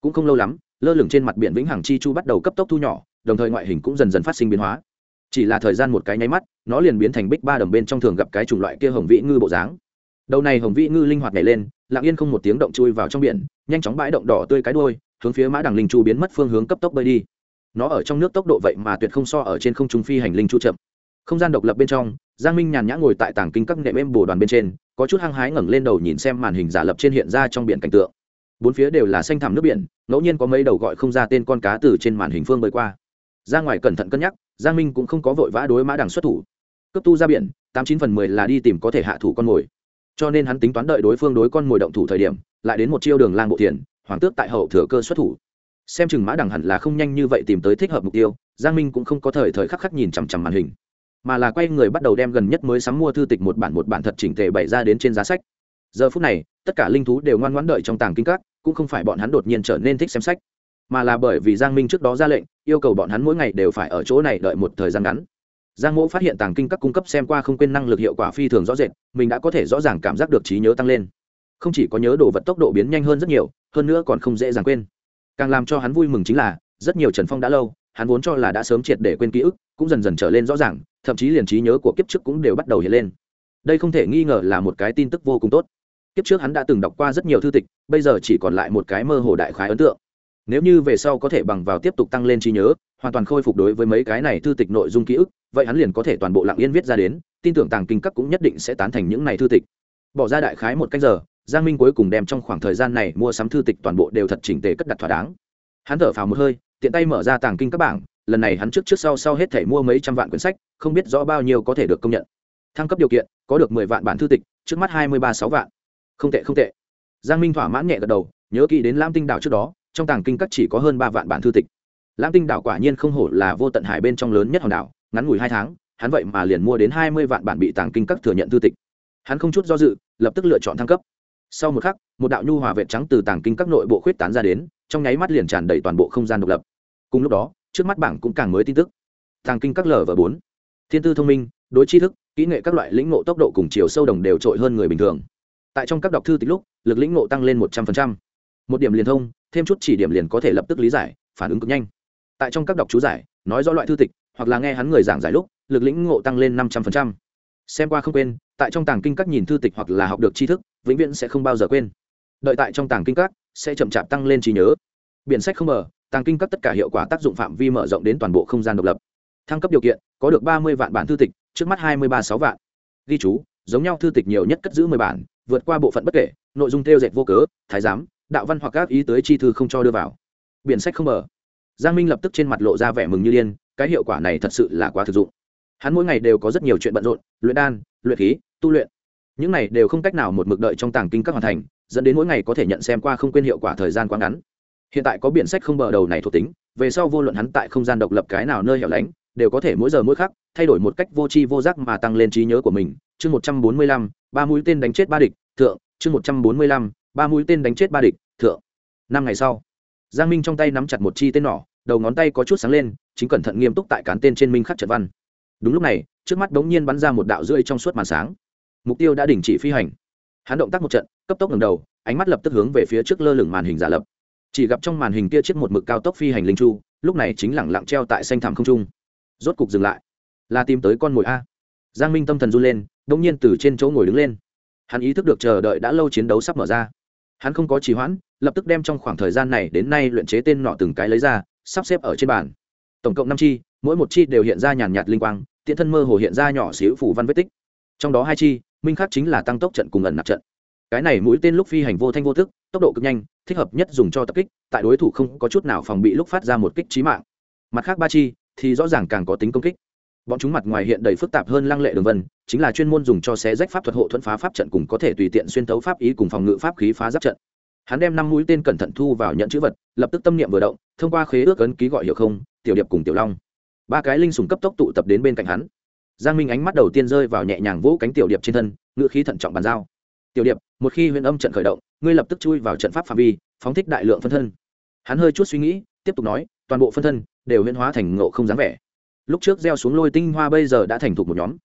Cũng không lâu lắm, lơ lửng trên mặt biển vĩnh hằng chi chu bắt đầu cấp tốc thu nhỏ, đồng thời ngoại hình cũng dần dần phát sinh biến hóa chỉ là thời gian một cái nháy mắt, nó liền biến thành bích ba đầm bên trong thường gặp cái chủng loại kia hồng vĩ ngư bộ dáng. Đầu này hồng vĩ ngư linh hoạt nhảy lên, lặng yên không một tiếng động chui vào trong biển, nhanh chóng bãi động đỏ tươi cái đôi hướng phía mã đằng linh chu biến mất phương hướng cấp tốc bơi đi. Nó ở trong nước tốc độ vậy mà tuyệt không so ở trên không trung phi hành linh chu chậm. Không gian độc lập bên trong, giang minh nhàn nhã ngồi tại tảng kinh các nệm êm bồ đoàn bên trên, có chút hăng hái ngẩng lên đầu nhìn xem màn hình giả lập trên hiện ra trong biển cảnh tượng. Bốn phía đều là xanh thẳm nước biển, ngẫu nhiên có mấy đầu gọi không ra tên con cá từ trên màn hình phương bơi qua ra ngoài cẩn thận cân nhắc, giang minh cũng không có vội vã đối mã đằng xuất thủ. Cấp tu ra biển, tám chín phần mười là đi tìm có thể hạ thủ con mồi. Cho nên hắn tính toán đợi đối phương đối con mồi động thủ thời điểm, lại đến một chiêu đường lang bộ thiền, hoàng tước tại hậu thừa cơ xuất thủ. Xem chừng mã đằng hẳn là không nhanh như vậy tìm tới thích hợp mục tiêu, giang minh cũng không có thời thời khắc khắc nhìn chằm chằm màn hình. Mà là quay người bắt đầu đem gần nhất mới sắm mua thư tịch một bản một bản thật chỉnh tề bày ra đến trên giá sách. Giờ phút này, tất cả linh thú đều ngoan ngoãn đợi trong tàng kinh các, cũng không phải bọn hắn đột nhiên trở nên thích xem sách. Mà là bởi vì giang minh trước đó ra lệnh yêu cầu bọn hắn mỗi ngày đều phải ở chỗ này đợi một thời gian ngắn. Giang mỗ phát hiện tàng kinh các cung cấp xem qua không quên năng lực hiệu quả phi thường rõ rệt, mình đã có thể rõ ràng cảm giác được trí nhớ tăng lên. Không chỉ có nhớ đồ vật tốc độ biến nhanh hơn rất nhiều, hơn nữa còn không dễ dàng quên. Càng làm cho hắn vui mừng chính là, rất nhiều trần phong đã lâu, hắn vốn cho là đã sớm triệt để quên ký ức, cũng dần dần trở lên rõ ràng, thậm chí liền trí nhớ của kiếp trước cũng đều bắt đầu hiện lên. Đây không thể nghi ngờ là một cái tin tức vô cùng tốt. Kiếp trước hắn đã từng đọc qua rất nhiều thư tịch, bây giờ chỉ còn lại một cái mơ hồ đại khái ấn tượng nếu như về sau có thể bằng vào tiếp tục tăng lên trí nhớ, hoàn toàn khôi phục đối với mấy cái này thư tịch nội dung ký ức, vậy hắn liền có thể toàn bộ lặng yên viết ra đến, tin tưởng tàng kinh các cũng nhất định sẽ tán thành những này thư tịch. Bỏ ra đại khái một cách giờ, giang minh cuối cùng đem trong khoảng thời gian này mua sắm thư tịch toàn bộ đều thật chỉnh tề cất đặt thỏa đáng. Hắn thở phào một hơi, tiện tay mở ra tàng kinh các bảng, lần này hắn trước trước sau sau hết thể mua mấy trăm vạn quyển sách, không biết rõ bao nhiêu có thể được công nhận. Thăng cấp điều kiện, có được mười vạn bản thư tịch, trước mắt hai mươi ba sáu vạn. Không tệ không tệ. Giang minh thỏa mãn nhẹ gật đầu, nhớ kỹ đến lam tinh đảo trước đó trong tàng kinh các chỉ có hơn ba vạn bản thư tịch. Lãng tinh đảo quả nhiên không hổ là vô tận hải bên trong lớn nhất hòn đảo, ngắn ngủi hai tháng, hắn vậy mà liền mua đến hai mươi vạn bản bị tàng kinh các thừa nhận thư tịch. Hắn không chút do dự, lập tức lựa chọn thăng cấp. Sau một khắc, một đạo nhu hòa vệ trắng từ tàng kinh các nội bộ khuyết tán ra đến, trong nháy mắt liền tràn đầy toàn bộ không gian độc lập. Cùng lúc đó, trước mắt bảng cũng càng mới tin tức. Tàng kinh các lở và bốn. Thiên tư thông minh, đối tri thức, kỹ nghệ các loại lĩnh ngộ tốc độ cùng chiều sâu đồng đều trội hơn người bình thường. Tại trong các đọc thư tích lúc, lực lĩnh ngộ tăng lên một trăm linh một điểm liền thông thêm chút chỉ điểm liền có thể lập tức lý giải, phản ứng cực nhanh. Tại trong các đọc chú giải, nói rõ loại thư tịch, hoặc là nghe hắn người giảng giải lúc, lực lĩnh ngộ tăng lên năm trăm linh xem qua không quên, tại trong tàng kinh các nhìn thư tịch hoặc là học được tri thức, vĩnh viễn sẽ không bao giờ quên. Đợi tại trong tàng kinh các, sẽ chậm chạp tăng lên trí nhớ. Biển sách không mở, tàng kinh các tất cả hiệu quả tác dụng phạm vi mở rộng đến toàn bộ không gian độc lập. Thăng cấp điều kiện, có được ba mươi vạn bản thư tịch, trước mắt hai mươi ba sáu vạn. Ghi chú, giống nhau thư tịch nhiều nhất cất giữ mười bản, vượt qua bộ phận bất kể, nội dung theo dệt vô cớ, thái giám đạo văn hoặc các ý tới chi thư không cho đưa vào. Biển sách không mở. Giang minh lập tức trên mặt lộ ra vẻ mừng như điên, cái hiệu quả này thật sự là quá thực dụng. Hắn mỗi ngày đều có rất nhiều chuyện bận rộn, luyện đan, luyện khí, tu luyện. Những này đều không cách nào một mực đợi trong tàng kinh các hoàn thành, dẫn đến mỗi ngày có thể nhận xem qua không quên hiệu quả thời gian quá ngắn. Hiện tại có biển sách không bờ đầu này thuộc tính, về sau vô luận hắn tại không gian độc lập cái nào nơi hẻo lánh, đều có thể mỗi giờ mỗi khắc thay đổi một cách vô tri vô giác mà tăng lên trí nhớ của mình. Chương một trăm bốn mươi lăm, ba mũi tên đánh chết ba địch, thượng. Chương một trăm bốn mươi lăm ba mũi tên đánh chết ba địch, thượng. Năm ngày sau, giang minh trong tay nắm chặt một chi tên nỏ đầu ngón tay có chút sáng lên, chính cẩn thận nghiêm túc tại cán tên trên minh khắc trận văn. Đúng lúc này, trước mắt bỗng nhiên bắn ra một đạo rưỡi trong suốt màn sáng. Mục tiêu đã đình chỉ phi hành. Hắn động tác một trận, cấp tốc ngầm đầu, ánh mắt lập tức hướng về phía trước lơ lửng màn hình giả lập. Chỉ gặp trong màn hình kia chiếc một mực cao tốc phi hành linh chu, lúc này chính lẳng lặng treo tại xanh thảm không trung. Rốt cục dừng lại. Là tìm tới con mồi a. Giang minh tâm thần run lên đông nhiên từ trên chỗ ngồi đứng lên. Hắn ý thức được chờ đợi đã lâu chiến đấu sắp mở ra hắn không có trì hoãn, lập tức đem trong khoảng thời gian này đến nay luyện chế tên nọ từng cái lấy ra, sắp xếp ở trên bàn. Tổng cộng năm chi, mỗi một chi đều hiện ra nhàn nhạt linh quang tiện thân mơ hồ hiện ra nhỏ xíu phủ văn vết tích. Trong đó hai chi, minh khắc chính là tăng tốc trận cùng ẩn nạp trận. Cái này mũi tên lúc phi hành vô thanh vô thức tốc độ cực nhanh, thích hợp nhất dùng cho tập kích, tại đối thủ không có chút nào phòng bị lúc phát ra một kích trí mạng. Mặt khác ba chi, thì rõ ràng càng có tính công kích bọn chúng mặt ngoài hiện đầy phức tạp hơn lăng lệ đường vân, chính là chuyên môn dùng cho xé rách pháp thuật hộ thuẫn phá pháp trận cùng có thể tùy tiện xuyên tấu pháp ý cùng phòng ngự pháp khí phá giáp trận. Hắn đem năm mũi tên cẩn thận thu vào nhận chữ vật, lập tức tâm niệm vừa động, thông qua khế ước ấn ký gọi hiệu không, tiểu điệp cùng tiểu long. Ba cái linh sùng cấp tốc tụ tập đến bên cạnh hắn. Giang minh ánh mắt đầu tiên rơi vào nhẹ nhàng vỗ cánh tiểu điệp trên thân ngự khí thận trọng bàn giao. Tiểu điệp, một khi huyền âm trận khởi động, ngươi lập tức chui vào trận pháp phạm vi, phóng thích đại lượng phân thân. Hắn hơi chút suy nghĩ, tiếp tục nói, toàn bộ phân thân đều huyễn hóa thành ngộ không dáng vẻ lúc trước gieo xuống lôi tinh hoa bây giờ đã thành thục một nhóm.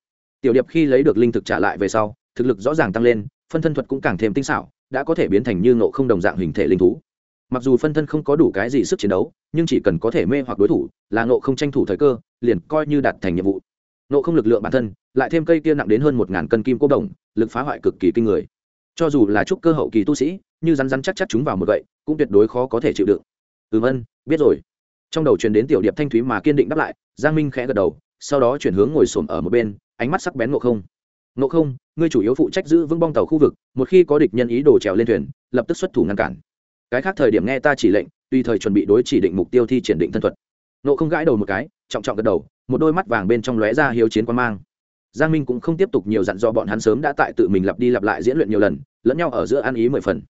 Tiểu điệp khi lấy được linh thực trả lại về sau, thực lực rõ ràng tăng lên, phân thân thuật cũng càng thêm tinh xảo, đã có thể biến thành như ngộ không đồng dạng hình thể linh thú. Mặc dù phân thân không có đủ cái gì sức chiến đấu, nhưng chỉ cần có thể mê hoặc đối thủ, là ngộ không tranh thủ thời cơ, liền coi như đạt thành nhiệm vụ. Ngộ không lực lượng bản thân, lại thêm cây kia nặng đến hơn một ngàn cân kim cô đồng, lực phá hoại cực kỳ kinh người. Cho dù là trúc cơ hậu kỳ tu sĩ, như rắn rắn chắc chắc chúng vào một vậy cũng tuyệt đối khó có thể chịu đựng. Ừ vân, biết rồi. Trong đầu truyền đến tiểu điệp thanh thúy mà kiên định đáp lại giang minh khẽ gật đầu, sau đó chuyển hướng ngồi xổm ở một bên, ánh mắt sắc bén ngộ không. Ngộ không, ngươi chủ yếu phụ trách giữ vững bong tàu khu vực, một khi có địch nhân ý đồ trèo lên thuyền, lập tức xuất thủ ngăn cản. Cái khác thời điểm nghe ta chỉ lệnh, tùy thời chuẩn bị đối chỉ định mục tiêu thi triển định thân thuật. Ngộ không gãi đầu một cái, trọng trọng gật đầu, một đôi mắt vàng bên trong lóe ra hiếu chiến quan mang. Giang minh cũng không tiếp tục nhiều dặn do bọn hắn sớm đã tại tự mình lặp đi lặp lại diễn luyện nhiều lần, lẫn nhau ở giữa ăn ý mười phần.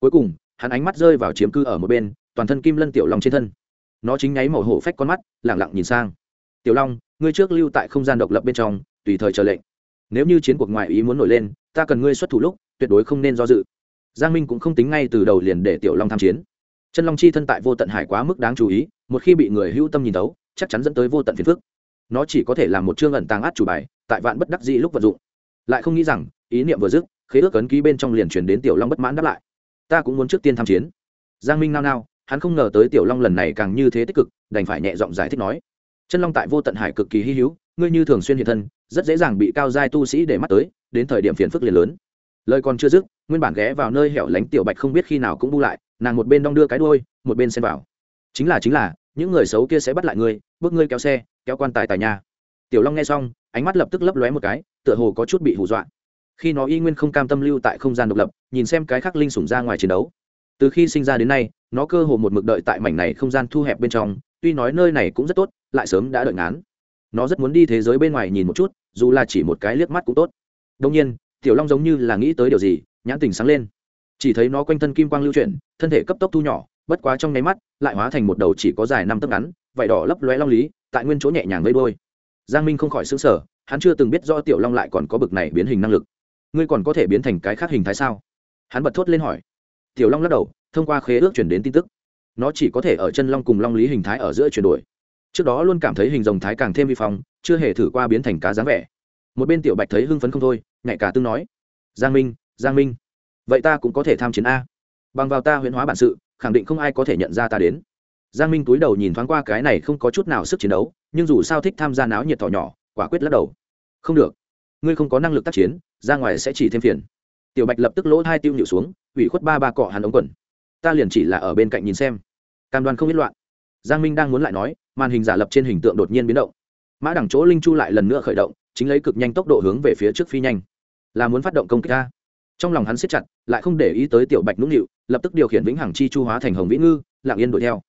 Cuối cùng, hắn ánh mắt rơi vào chiếm cư ở một bên, toàn thân kim lân tiểu long trên thân. Nó chính nháy màu hổ phách con mắt lẳng lặng nhìn sang tiểu long, ngươi trước lưu tại không gian độc lập bên trong, tùy thời chờ lệnh. Nếu như chiến cuộc ngoại ý muốn nổi lên, ta cần ngươi xuất thủ lúc, tuyệt đối không nên do dự. Giang minh cũng không tính ngay từ đầu liền để tiểu long tham chiến. Chân long chi thân tại vô tận hải quá mức đáng chú ý, một khi bị người hữu tâm nhìn tấu chắc chắn dẫn tới vô tận phiền phức. Nó chỉ có thể làm một chương ẩn tàng át chủ bài, tại vạn bất đắc dĩ lúc vận dụng. Lại không nghĩ rằng, ý niệm vừa dứt, khế ước ấn ký bên trong liền chuyển đến tiểu long bất mãn đáp lại. Ta cũng muốn trước tiên tham chiến. Giang minh nao nao, hắn không ngờ tới tiểu long lần này càng như thế tích cực, đành phải nhẹ giọng giải thích nói chân long tại vô tận hải cực kỳ hy hữu, ngươi như thường xuyên hiện thân, rất dễ dàng bị cao giai tu sĩ để mắt tới, đến thời điểm phiền phức liền lớn. Lời còn chưa dứt, nguyên bản ghé vào nơi hẻo lánh tiểu bạch không biết khi nào cũng bu lại, nàng một bên đong đưa cái đôi một bên xem vào. Chính là chính là, những người xấu kia sẽ bắt lại ngươi, bước ngươi kéo xe, kéo quan tài tài nhà. Tiểu long nghe xong, ánh mắt lập tức lấp lóe một cái, tựa hồ có chút bị hù dọa. Khi nó y nguyên không cam tâm lưu tại không gian độc lập, nhìn xem cái khắc linh sủng ra ngoài chiến đấu. Từ khi sinh ra đến nay, nó cơ hồ một mực đợi tại mảnh này không gian thu hẹp bên trong tuy nói nơi này cũng rất tốt, lại sớm đã đợi ngán. Nó rất muốn đi thế giới bên ngoài nhìn một chút, dù là chỉ một cái liếc mắt cũng tốt. Đông nhiên, tiểu long giống như là nghĩ tới điều gì, nhãn tình sáng lên. Chỉ thấy nó quanh thân kim quang lưu chuyển, thân thể cấp tốc thu nhỏ, bất quá trong nháy mắt, lại hóa thành một đầu chỉ có dài năm tấc ngắn vải đỏ lấp lóe long lý, tại nguyên chỗ nhẹ nhàng vây đôi giang minh không khỏi xứng sở hắn chưa từng biết do tiểu long lại còn có bực này biến hình năng lực. Ngươi còn có thể biến thành cái khác hình thái sao? Hắn bật thốt lên hỏi. Tiểu long lắc đầu, thông qua khế ước chuyển đến tin tức nó chỉ có thể ở chân long cùng long lý hình thái ở giữa chuyển đổi. Trước đó luôn cảm thấy hình rồng thái càng thêm vi phong, chưa hề thử qua biến thành cá dáng vẻ. Một bên tiểu bạch thấy hưng phấn không thôi, nhạy cả tương nói, giang minh giang minh, vậy ta cũng có thể tham chiến a. Bằng vào ta huyễn hóa bản sự, khẳng định không ai có thể nhận ra ta đến. Giang minh túi đầu nhìn thoáng qua cái này không có chút nào sức chiến đấu, nhưng dù sao thích tham gia náo nhiệt thỏ nhỏ, quả quyết lắc đầu. Không được, ngươi không có năng lực tác chiến, ra ngoài sẽ chỉ thêm phiền. Tiểu bạch lập tức lỗ hai tiêu nhịu xuống, ủy khuất ba ba cọ hắn ống quần. Ta liền chỉ là ở bên cạnh nhìn xem cam đoan không biết loạn. Giang minh đang muốn lại nói, màn hình giả lập trên hình tượng đột nhiên biến động. Mã đẳng chỗ linh chu lại lần nữa khởi động, chính lấy cực nhanh tốc độ hướng về phía trước phi nhanh. Là muốn phát động công kích ta trong lòng hắn siết chặt, lại không để ý tới tiểu bạch nũng nịu, lập tức điều khiển vĩnh hằng chi chu hóa thành hồng vĩ ngư lạng yên đuổi theo.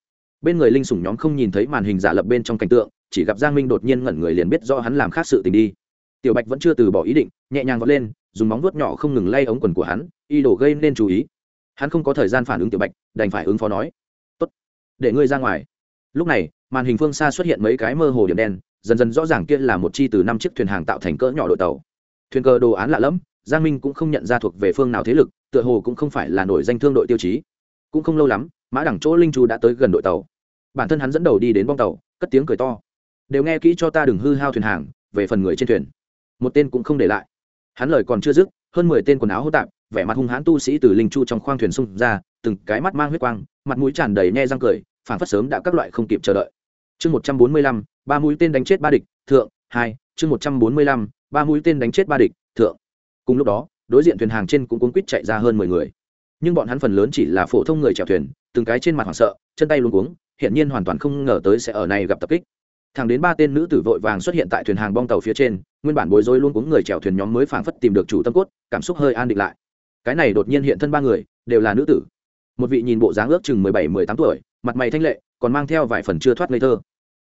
Bên người linh sủng nhóm không nhìn thấy màn hình giả lập bên trong cảnh tượng, chỉ gặp giang minh đột nhiên ngẩn người liền biết do hắn làm khác sự tình đi. Tiểu bạch vẫn chưa từ bỏ ý định, nhẹ nhàng vọt lên, dùng móng vuốt nhỏ không ngừng lay ống quần của hắn y đổ gây nên chú ý. Hắn không có thời gian phản ứng tiểu bạch, đành phải ứng phó nói để ngươi ra ngoài. Lúc này, màn hình phương xa xuất hiện mấy cái mơ hồ điểm đen, dần dần rõ ràng kia là một chi từ năm chiếc thuyền hàng tạo thành cỡ nhỏ đội tàu. Thuyền cờ đồ án lạ lẫm, giang minh cũng không nhận ra thuộc về phương nào thế lực, tựa hồ cũng không phải là nổi danh thương đội tiêu chí. Cũng không lâu lắm, mã đẳng chỗ linh chu đã tới gần đội tàu. Bản thân hắn dẫn đầu đi đến bong tàu, cất tiếng cười to. Đều nghe kỹ cho ta đừng hư hao thuyền hàng, về phần người trên thuyền. Một tên cũng không để lại. Hắn lời còn chưa dứt, hơn mười tên quần áo hô tạp, vẻ mặt hung hãn tu sĩ từ linh chu trong khoang thuyền xung ra, từng cái mắt mang huyết quang, mặt mũi tràn đầy nhe răng cười phản phất sớm đã các loại không kịp chờ đợi. Chương một trăm bốn mươi lăm, ba mũi tên đánh chết ba địch, thượng, hai, chương một trăm bốn mươi lăm, ba mũi tên đánh chết ba địch, thượng. Cùng lúc đó, đối diện thuyền hàng trên cũng cuống quýt chạy ra hơn mười người. Nhưng bọn hắn phần lớn chỉ là phổ thông người chèo thuyền, từng cái trên mặt hoảng sợ, chân tay luôn cuống hiện nhiên hoàn toàn không ngờ tới sẽ ở này gặp tập kích. Thẳng đến ba tên nữ tử vội vàng xuất hiện tại thuyền hàng bong tàu phía trên, nguyên bản bối rối luôn cuống người chèo thuyền nhóm mới phảng phất tìm được chủ tâm cốt, cảm xúc hơi an định lại. Cái này đột nhiên hiện thân ba người, đều là nữ tử. Một vị nhìn bộ dáng ước chừng mười bảy, mười tám tuổi mặt mày thanh lệ, còn mang theo vài phần chưa thoát ngây thơ.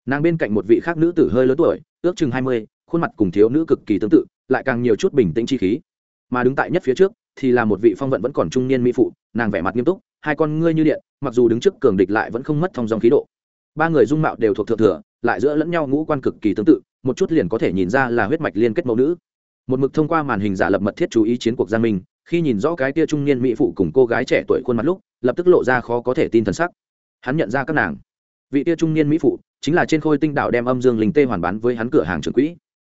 Nàng bên cạnh một vị khác nữ tử hơi lớn tuổi, ước chừng hai mươi, khuôn mặt cùng thiếu nữ cực kỳ tương tự, lại càng nhiều chút bình tĩnh chi khí. Mà đứng tại nhất phía trước thì là một vị phong vận vẫn còn trung niên mỹ phụ, nàng vẻ mặt nghiêm túc, hai con ngươi như điện, mặc dù đứng trước cường địch lại vẫn không mất thông dòng khí độ. Ba người dung mạo đều thuộc thượng thừa, lại giữa lẫn nhau ngũ quan cực kỳ tương tự, một chút liền có thể nhìn ra là huyết mạch liên kết mẫu nữ. Một mực thông qua màn hình giả lập mật thiết chú ý chiến cuộc giang minh, khi nhìn rõ cái tia trung niên mỹ phụ cùng cô gái trẻ tuổi khuôn mặt lúc, lập tức lộ ra khó có thể tin thần sắc hắn nhận ra các nàng. Vị tia trung niên mỹ phụ chính là trên khôi tinh đạo đem âm dương linh tê hoàn bán với hắn cửa hàng trưởng quỹ.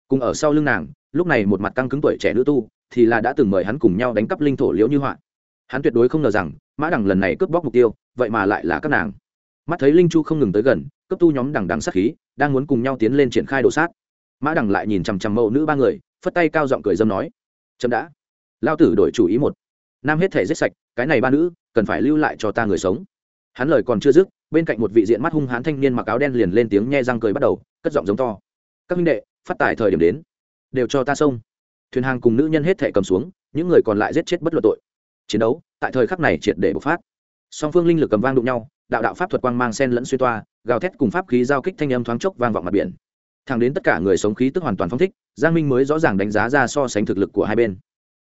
Cùng ở sau lưng nàng, lúc này một mặt căng cứng tuổi trẻ nữ tu thì là đã từng mời hắn cùng nhau đánh cắp linh thổ liễu như họa. Hắn tuyệt đối không ngờ rằng, mã đằng lần này cướp bóc mục tiêu, vậy mà lại là các nàng. Mắt thấy linh chu không ngừng tới gần, cấp tu nhóm đằng đằng sát khí, đang muốn cùng nhau tiến lên triển khai đồ sát. Mã đằng lại nhìn chằm chằm mẫu nữ ba người, phất tay cao giọng cười dâm nói chậm đã. Lao tử đổi chủ ý một. Nam hết thể giết sạch, cái này ba nữ, cần phải lưu lại cho ta người sống hắn lời còn chưa dứt, bên cạnh một vị diện mắt hung hãn thanh niên mặc áo đen liền lên tiếng nhe răng cười bắt đầu, cất giọng giống to. Các minh đệ, phát tài thời điểm đến, đều cho ta xông. Thuyền hàng cùng nữ nhân hết thể cầm xuống, những người còn lại giết chết bất luận tội. Chiến đấu, tại thời khắc này triệt để bộc phát. Song phương linh lực cầm vang đụng nhau, đạo đạo pháp thuật quang mang sen lẫn xuyên toa, gào thét cùng pháp khí giao kích thanh âm thoáng chốc vang vọng mặt biển. Thẳng đến tất cả người sống khí tức hoàn toàn phong thích, giang minh mới rõ ràng đánh giá ra so sánh thực lực của hai bên.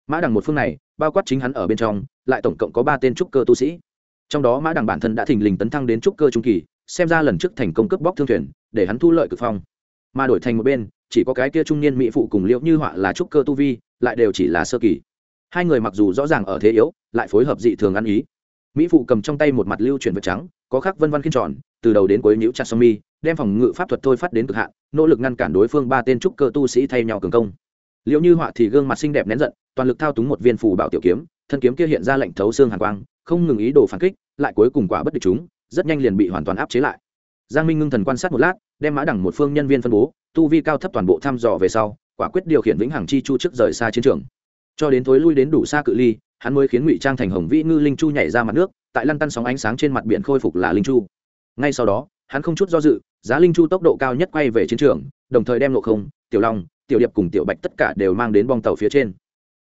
Mã đằng một phương này, bao quát chính hắn ở bên trong, lại tổng cộng có ba tên trúc cơ tu sĩ trong đó mã đằng bản thân đã thình lình tấn thăng đến trúc cơ trung kỳ, xem ra lần trước thành công cướp bóc thương thuyền, để hắn thu lợi cực phong. Mà đổi thành một bên, chỉ có cái kia trung niên mỹ phụ cùng liễu như họa là trúc cơ tu vi, lại đều chỉ là sơ kỳ. Hai người mặc dù rõ ràng ở thế yếu, lại phối hợp dị thường ăn ý. Mỹ phụ cầm trong tay một mặt lưu chuyển vật trắng, có khắc vân văn khiên tròn, từ đầu đến cuối nhũ chặt sông mi, đem phòng ngự pháp thuật thôi phát đến cực hạn, nỗ lực ngăn cản đối phương ba tên trúc cơ tu sĩ thay nhau cường công. Liệu như họa thì gương mặt xinh đẹp nén giận, toàn lực thao túng một viên phù bảo tiểu kiếm, thân kiếm kia hiện ra lệnh thấu xương hàn quang không ngừng ý đồ phản kích, lại cuối cùng quả bất địch chúng, rất nhanh liền bị hoàn toàn áp chế lại. Giang minh ngưng thần quan sát một lát, đem mã đẳng một phương nhân viên phân bố, tu vi cao thấp toàn bộ thăm dò về sau, quả quyết điều khiển vĩnh hằng chi chu trước rời xa chiến trường. Cho đến thối lui đến đủ xa cự ly, hắn mới khiến ngụy trang thành hồng vĩ ngư linh chu nhảy ra mặt nước, tại lăn tăn sóng ánh sáng trên mặt biển khôi phục là linh chu. Ngay sau đó, hắn không chút do dự, giá linh chu tốc độ cao nhất quay về chiến trường, đồng thời đem lộ không, tiểu long, tiểu điệp cùng tiểu bạch tất cả đều mang đến bong tàu phía trên.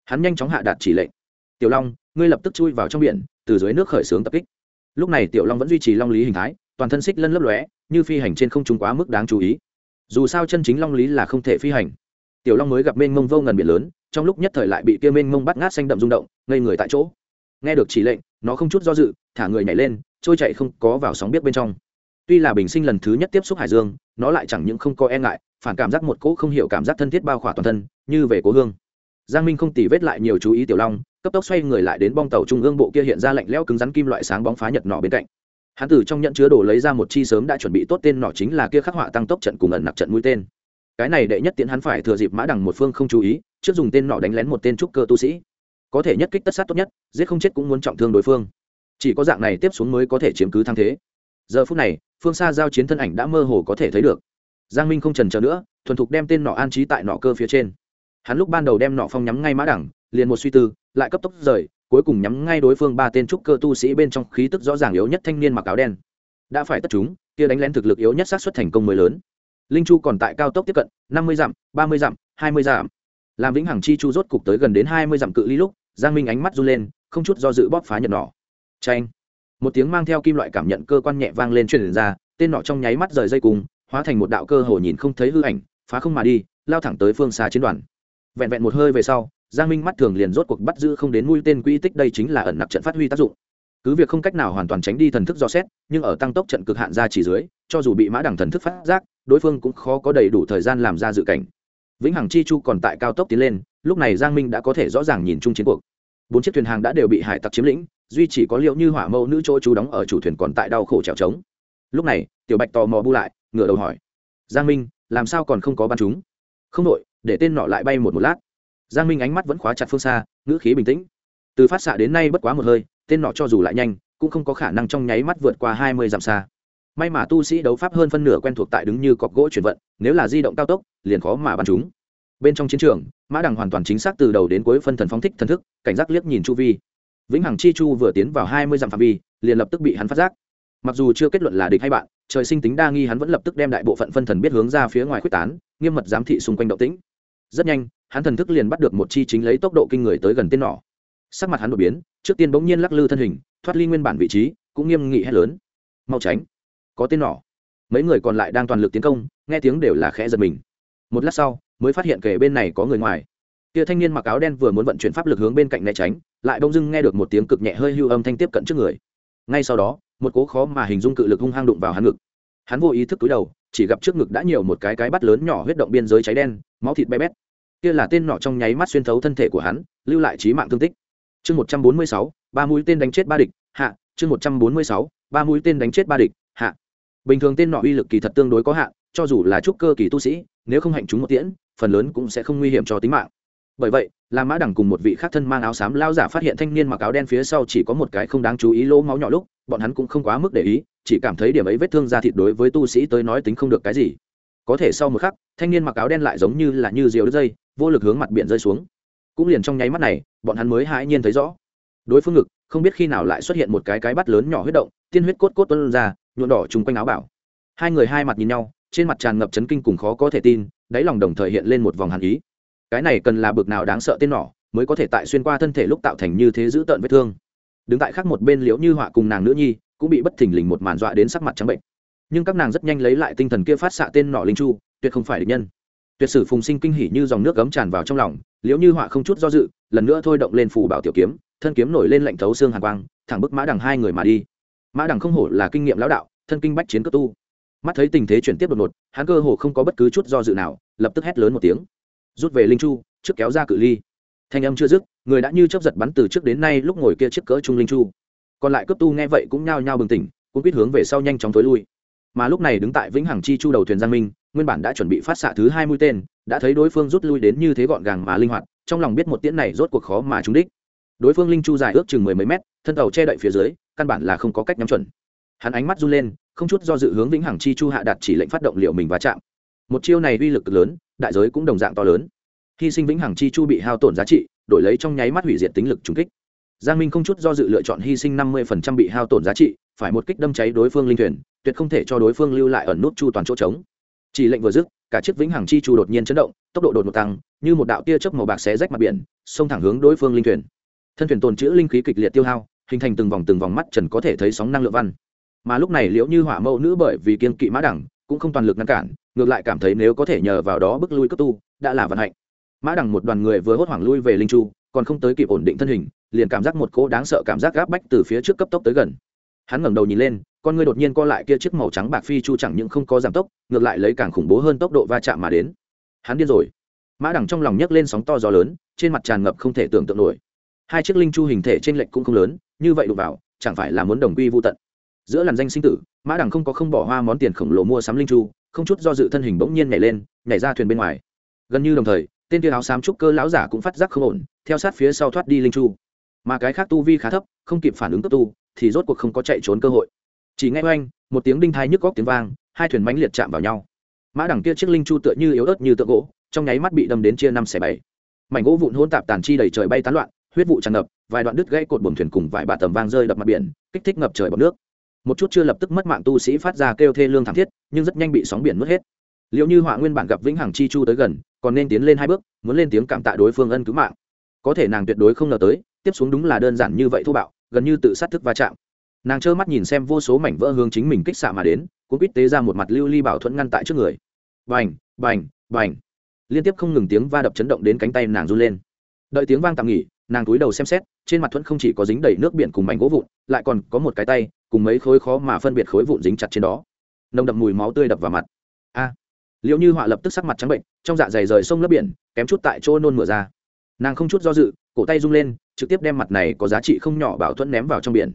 Hắn nhanh chóng hạ đạt chỉ lệnh. Tiểu long, ngươi lập tức chui vào trong biển từ dưới nước khởi xướng tập kích. Lúc này tiểu long vẫn duy trì long lý hình thái, toàn thân xích lân lấp lóe, như phi hành trên không trung quá mức đáng chú ý. Dù sao chân chính long lý là không thể phi hành. Tiểu long mới gặp mênh mông vô ngần biển lớn, trong lúc nhất thời lại bị kia mênh mông bắt ngát xanh đậm rung động, ngây người tại chỗ. Nghe được chỉ lệnh, nó không chút do dự, thả người nhảy lên, trôi chạy không có vào sóng biết bên trong. Tuy là bình sinh lần thứ nhất tiếp xúc hải dương, nó lại chẳng những không có e ngại, phản cảm giác một cỗ không hiểu cảm giác thân thiết bao khỏa toàn thân, như về cố hương giang minh không tì vết lại nhiều chú ý tiểu long, cấp tốc xoay người lại đến bong tàu trung ương bộ kia hiện ra lạnh lẽo cứng rắn kim loại sáng bóng phá nhật nọ bên cạnh. Hắn từ trong nhận chứa đồ lấy ra một chi sớm đã chuẩn bị tốt tên nọ chính là kia khắc họa tăng tốc trận cùng ẩn nặc trận mũi tên. Cái này đệ nhất tiễn hắn phải thừa dịp mã đằng một phương không chú ý, trước dùng tên nọ đánh lén một tên trúc cơ tu sĩ. Có thể nhất kích tất sát tốt nhất, giết không chết cũng muốn trọng thương đối phương. Chỉ có dạng này tiếp xuống mới có thể chiếm cứ thăng thế. Giờ phút này, phương xa giao chiến thân ảnh đã mơ hồ có thể thấy được. Giang minh không trần chờ nữa, thuần thục đem tên nọ an trí tại nọ cơ phía trên hắn lúc ban đầu đem nọ phong nhắm ngay mã đẳng, liền một suy tư, lại cấp tốc rời, cuối cùng nhắm ngay đối phương ba tên trúc cơ tu sĩ bên trong khí tức rõ ràng yếu nhất thanh niên mặc áo đen. Đã phải tất chúng, kia đánh lén thực lực yếu nhất sát xuất thành công mới lớn. Linh chu còn tại cao tốc tiếp cận, năm mươi dặm, ba mươi dặm, hai mươi dặm. Làm vĩnh hằng chi chu rốt cục tới gần đến hai mươi dặm cự ly lúc, giang minh ánh mắt run lên, không chút do dự bóp phá nhật nỏ tranh một tiếng mang theo kim loại cảm nhận cơ quan nhẹ vang lên truyền ra, tên nọ trong nháy mắt rời dây cùng, hóa thành một đạo cơ hồ nhìn không thấy hư ảnh, phá không mà đi, lao thẳng tới phương xa chiến đoàn vẹn vẹn một hơi về sau, giang minh mắt thường liền rốt cuộc bắt giữ không đến mũi tên quỹ tích đây chính là ẩn nặc trận phát huy tác dụng. Cứ việc không cách nào hoàn toàn tránh đi thần thức do xét, nhưng ở tăng tốc trận cực hạn ra chỉ dưới, cho dù bị mã đẳng thần thức phát giác, đối phương cũng khó có đầy đủ thời gian làm ra dự cảnh. Vĩnh hằng chi chu còn tại cao tốc tiến lên, lúc này giang minh đã có thể rõ ràng nhìn chung chiến cuộc. Bốn chiếc thuyền hàng đã đều bị hải tặc chiếm lĩnh, duy chỉ có liệu như hỏa mẫu nữ chỗ chú đóng ở chủ thuyền còn tại đau khổ trèo trống. Lúc này, tiểu bạch tò mò bu lại, ngửa đầu hỏi, giang minh, làm sao còn không có bắn chúng? Không đội để tên nọ lại bay một một lát. Giang minh ánh mắt vẫn khóa chặt phương xa, ngữ khí bình tĩnh. Từ phát xạ đến nay bất quá một hơi, tên nọ cho dù lại nhanh, cũng không có khả năng trong nháy mắt vượt qua hai mươi dặm xa. May mà tu sĩ đấu pháp hơn phân nửa quen thuộc tại đứng như cọc gỗ chuyển vận, nếu là di động cao tốc, liền khó mà bắn chúng bên trong chiến trường, mã đằng hoàn toàn chính xác từ đầu đến cuối phân thần phóng thích thần thức, cảnh giác liếc nhìn chu vi. Vĩnh hằng chi chu vừa tiến vào hai mươi dặm phạm vi, liền lập tức bị hắn phát giác. Mặc dù chưa kết luận là địch hay bạn, trời sinh tính đa nghi hắn vẫn lập tức đem đại bộ phận phân thần biết hướng ra phía ngoài quyết tán, nghiêm mật giám thị xung quanh động tĩnh rất nhanh, hắn thần thức liền bắt được một chi chính lấy tốc độ kinh người tới gần tên nỏ. Sắc mặt hắn đột biến, trước tiên bỗng nhiên lắc lư thân hình, thoát ly nguyên bản vị trí, cũng nghiêm nghị hét lớn. Mau tránh. Có tên nỏ. Mấy người còn lại đang toàn lực tiến công, nghe tiếng đều là khẽ giật mình. Một lát sau, mới phát hiện kể bên này có người ngoài. Kia thanh niên mặc áo đen vừa muốn vận chuyển pháp lực hướng bên cạnh né tránh, lại bỗng dưng nghe được một tiếng cực nhẹ hơi hưu âm thanh tiếp cận trước người. Ngay sau đó, một cố khó mà hình dung cự lực hung hăng đụng vào hắn ngực. Hắn vô ý thức cúi đầu, chỉ gặp trước ngực đã nhiều một cái cái bắt lớn nhỏ huyết động biên giới cháy đen máu thịt bé bét. Kia là tên nọ trong nháy mắt xuyên thấu thân thể của hắn, lưu lại trí mạng thương tích. Chương một trăm bốn mươi sáu, ba mũi tên đánh chết ba địch, hạ. Chương một trăm bốn mươi sáu, ba mũi tên đánh chết ba địch, hạ. Bình thường tên nọ uy lực kỳ thật tương đối có hạn, cho dù là trúc cơ kỳ tu sĩ, nếu không hạnh chúng một tiễn, phần lớn cũng sẽ không nguy hiểm cho tính mạng. Bởi vậy là mã đẳng cùng một vị khác thân mang áo xám lao giả phát hiện thanh niên mặc áo đen phía sau chỉ có một cái không đáng chú ý lỗ máu nhỏ lúc, bọn hắn cũng không quá mức để ý, chỉ cảm thấy điểm ấy vết thương ra thịt đối với tu sĩ tới nói tính không được cái gì có thể sau một khắc, thanh niên mặc áo đen lại giống như là như diều đứt dây, vô lực hướng mặt biển rơi xuống. Cũng liền trong nháy mắt này, bọn hắn mới hãi nhiên thấy rõ. Đối phương ngực, không biết khi nào lại xuất hiện một cái cái bắt lớn nhỏ huyết động, tiên huyết cốt cốt tuân ra nhuộn đỏ chung quanh áo bảo. Hai người hai mặt nhìn nhau, trên mặt tràn ngập chấn kinh cùng khó có thể tin, đáy lòng đồng thời hiện lên một vòng hàn ý. Cái này cần là bực nào đáng sợ tên nỏ, mới có thể tại xuyên qua thân thể lúc tạo thành như thế giữ tợn vết thương. Đứng tại khác một bên liễu như họa cùng nàng nữ nhi, cũng bị bất thình lình một màn dọa đến sắc mặt trắng bệnh nhưng các nàng rất nhanh lấy lại tinh thần kia phát xạ tên nọ linh chu, tuyệt không phải địch nhân. Tuyệt sử phùng sinh kinh hỉ như dòng nước gấm tràn vào trong lòng, liễu như họa không chút do dự, lần nữa thôi động lên phù bảo tiểu kiếm, thân kiếm nổi lên lạnh thấu xương hàn quang, thẳng bức mã đằng hai người mà đi. Mã đằng không hổ là kinh nghiệm lão đạo, thân kinh bách chiến cơ tu. Mắt thấy tình thế chuyển tiếp đột ngột, hắn cơ hồ không có bất cứ chút do dự nào, lập tức hét lớn một tiếng. Rút về linh chu, trước kéo ra cự ly. Thanh âm chưa dứt, người đã như chấp giật bắn từ trước đến nay lúc ngồi kia chiếc cỡ trung linh chu. Còn lại cấp tu nghe vậy cũng nhao nhao bừng tỉnh cũng biết hướng về sau nhanh chóng tối lui mà lúc này đứng tại vĩnh hằng chi chu đầu thuyền giang minh, nguyên bản đã chuẩn bị phát xạ thứ hai mũi tên, đã thấy đối phương rút lui đến như thế gọn gàng mà linh hoạt, trong lòng biết một tiễn này rốt cuộc khó mà trúng đích. Đối phương linh chu dài ước chừng mười mấy mét, thân tàu che đậy phía dưới, căn bản là không có cách nhắm chuẩn. Hắn ánh mắt run lên, không chút do dự hướng vĩnh hằng chi chu hạ đặt chỉ lệnh phát động liệu mình va chạm. Một chiêu này uy lực lớn, đại giới cũng đồng dạng to lớn. Hy sinh vĩnh hằng chi chu bị hao tổn giá trị, đổi lấy trong nháy mắt hủy diệt tính lực trúng kích. Giang minh không chút do dự lựa chọn hy sinh năm mươi bị hao tổn giá trị phải một kích đâm cháy đối phương linh thuyền, tuyệt không thể cho đối phương lưu lại ẩn nút chu toàn chỗ trống. Chỉ lệnh vừa dứt, cả chiếc vĩnh hằng chi chu đột nhiên chấn động, tốc độ đột ngột tăng, như một đạo tia chớp màu bạc xé rách mặt biển, xông thẳng hướng đối phương linh thuyền. Thân thuyền tồn chữ linh khí kịch liệt tiêu hao, hình thành từng vòng từng vòng mắt trần có thể thấy sóng năng lượng văn. Mà lúc này liễu như hỏa mẫu nữ bởi vì kiên kỵ mã đẳng, cũng không toàn lực ngăn cản, ngược lại cảm thấy nếu có thể nhờ vào đó bước lui cấp tu, đã là vận hạnh. Mã đẳng một đoàn người vừa hốt hoảng lui về linh chu, còn không tới kịp ổn định thân hình, liền cảm giác một cỗ đáng sợ cảm giác gáp bách từ phía trước cấp tốc tới gần hắn ngẩng đầu nhìn lên, con người đột nhiên co lại kia chiếc màu trắng bạc phi chu chẳng những không có giảm tốc, ngược lại lấy càng khủng bố hơn tốc độ va chạm mà đến. Hắn điên rồi. Mã đẳng trong lòng nhấc lên sóng to gió lớn, trên mặt tràn ngập không thể tưởng tượng nổi. Hai chiếc linh chu hình thể trên lệnh cũng không lớn, như vậy đụng vào, chẳng phải là muốn đồng quy vô tận. Giữa làn danh sinh tử, mã đẳng không có không bỏ hoa món tiền khổng lồ mua sắm linh chu, không chút do dự thân hình bỗng nhiên nhảy lên, nhảy ra thuyền bên ngoài. Gần như đồng thời, tên kia áo xám trúc cơ lão giả cũng phát giác không ổn, theo sát phía sau thoát đi linh chu. Mà cái khác tu vi khá thấp, không kịp phản ứng cấp tu thì rốt cuộc không có chạy trốn cơ hội. Chỉ nghe oanh, một tiếng đinh thai nhức góc tiếng vang, hai thuyền mãnh liệt chạm vào nhau. Mã đằng kia chiếc linh chu tựa như yếu ớt như tượng gỗ, trong nháy mắt bị đâm đến chia năm xẻ bảy. Mảnh gỗ vụn hôn tạp tàn chi đầy trời bay tán loạn, huyết vụ tràn ngập, vài đoạn đứt gãy cột buồm thuyền cùng vài bạt tầm vang rơi đập mặt biển, kích thích ngập trời bọt nước. Một chút chưa lập tức mất mạng tu sĩ phát ra kêu thê lương thảm thiết, nhưng rất nhanh bị sóng biển mất hết. Liệu như họa nguyên bản gặp vĩnh hằng chi chu tới gần, còn nên tiến lên hai bước, muốn lên tiếng cảm tạ đối phương ân cứu mạng. Có thể nàng tuyệt đối không ngờ tới, tiếp xuống đúng là đơn giản như vậy thô bạo gần như tự sát thức va chạm. Nàng trơ mắt nhìn xem vô số mảnh vỡ hướng chính mình kích xạ mà đến cũng quýt tế ra một mặt lưu ly bảo thuẫn ngăn tại trước người. Bành bành bành. Liên tiếp không ngừng tiếng va đập chấn động đến cánh tay nàng run lên. Đợi tiếng vang tạm nghỉ, nàng túi đầu xem xét, trên mặt thuẫn không chỉ có dính đầy nước biển cùng mảnh gỗ vụn, lại còn có một cái tay, cùng mấy khối khó mà phân biệt khối vụn dính chặt trên đó. Nồng đậm mùi máu tươi đập vào mặt. A! Liệu như họa lập tức sắc mặt trắng bệnh, trong dạ dày rời sông lấp biển, kém chút tại chỗ nôn mửa ra. Nàng không chút do dự, cổ tay rung lên trực tiếp đem mặt này có giá trị không nhỏ bảo thuẫn ném vào trong biển.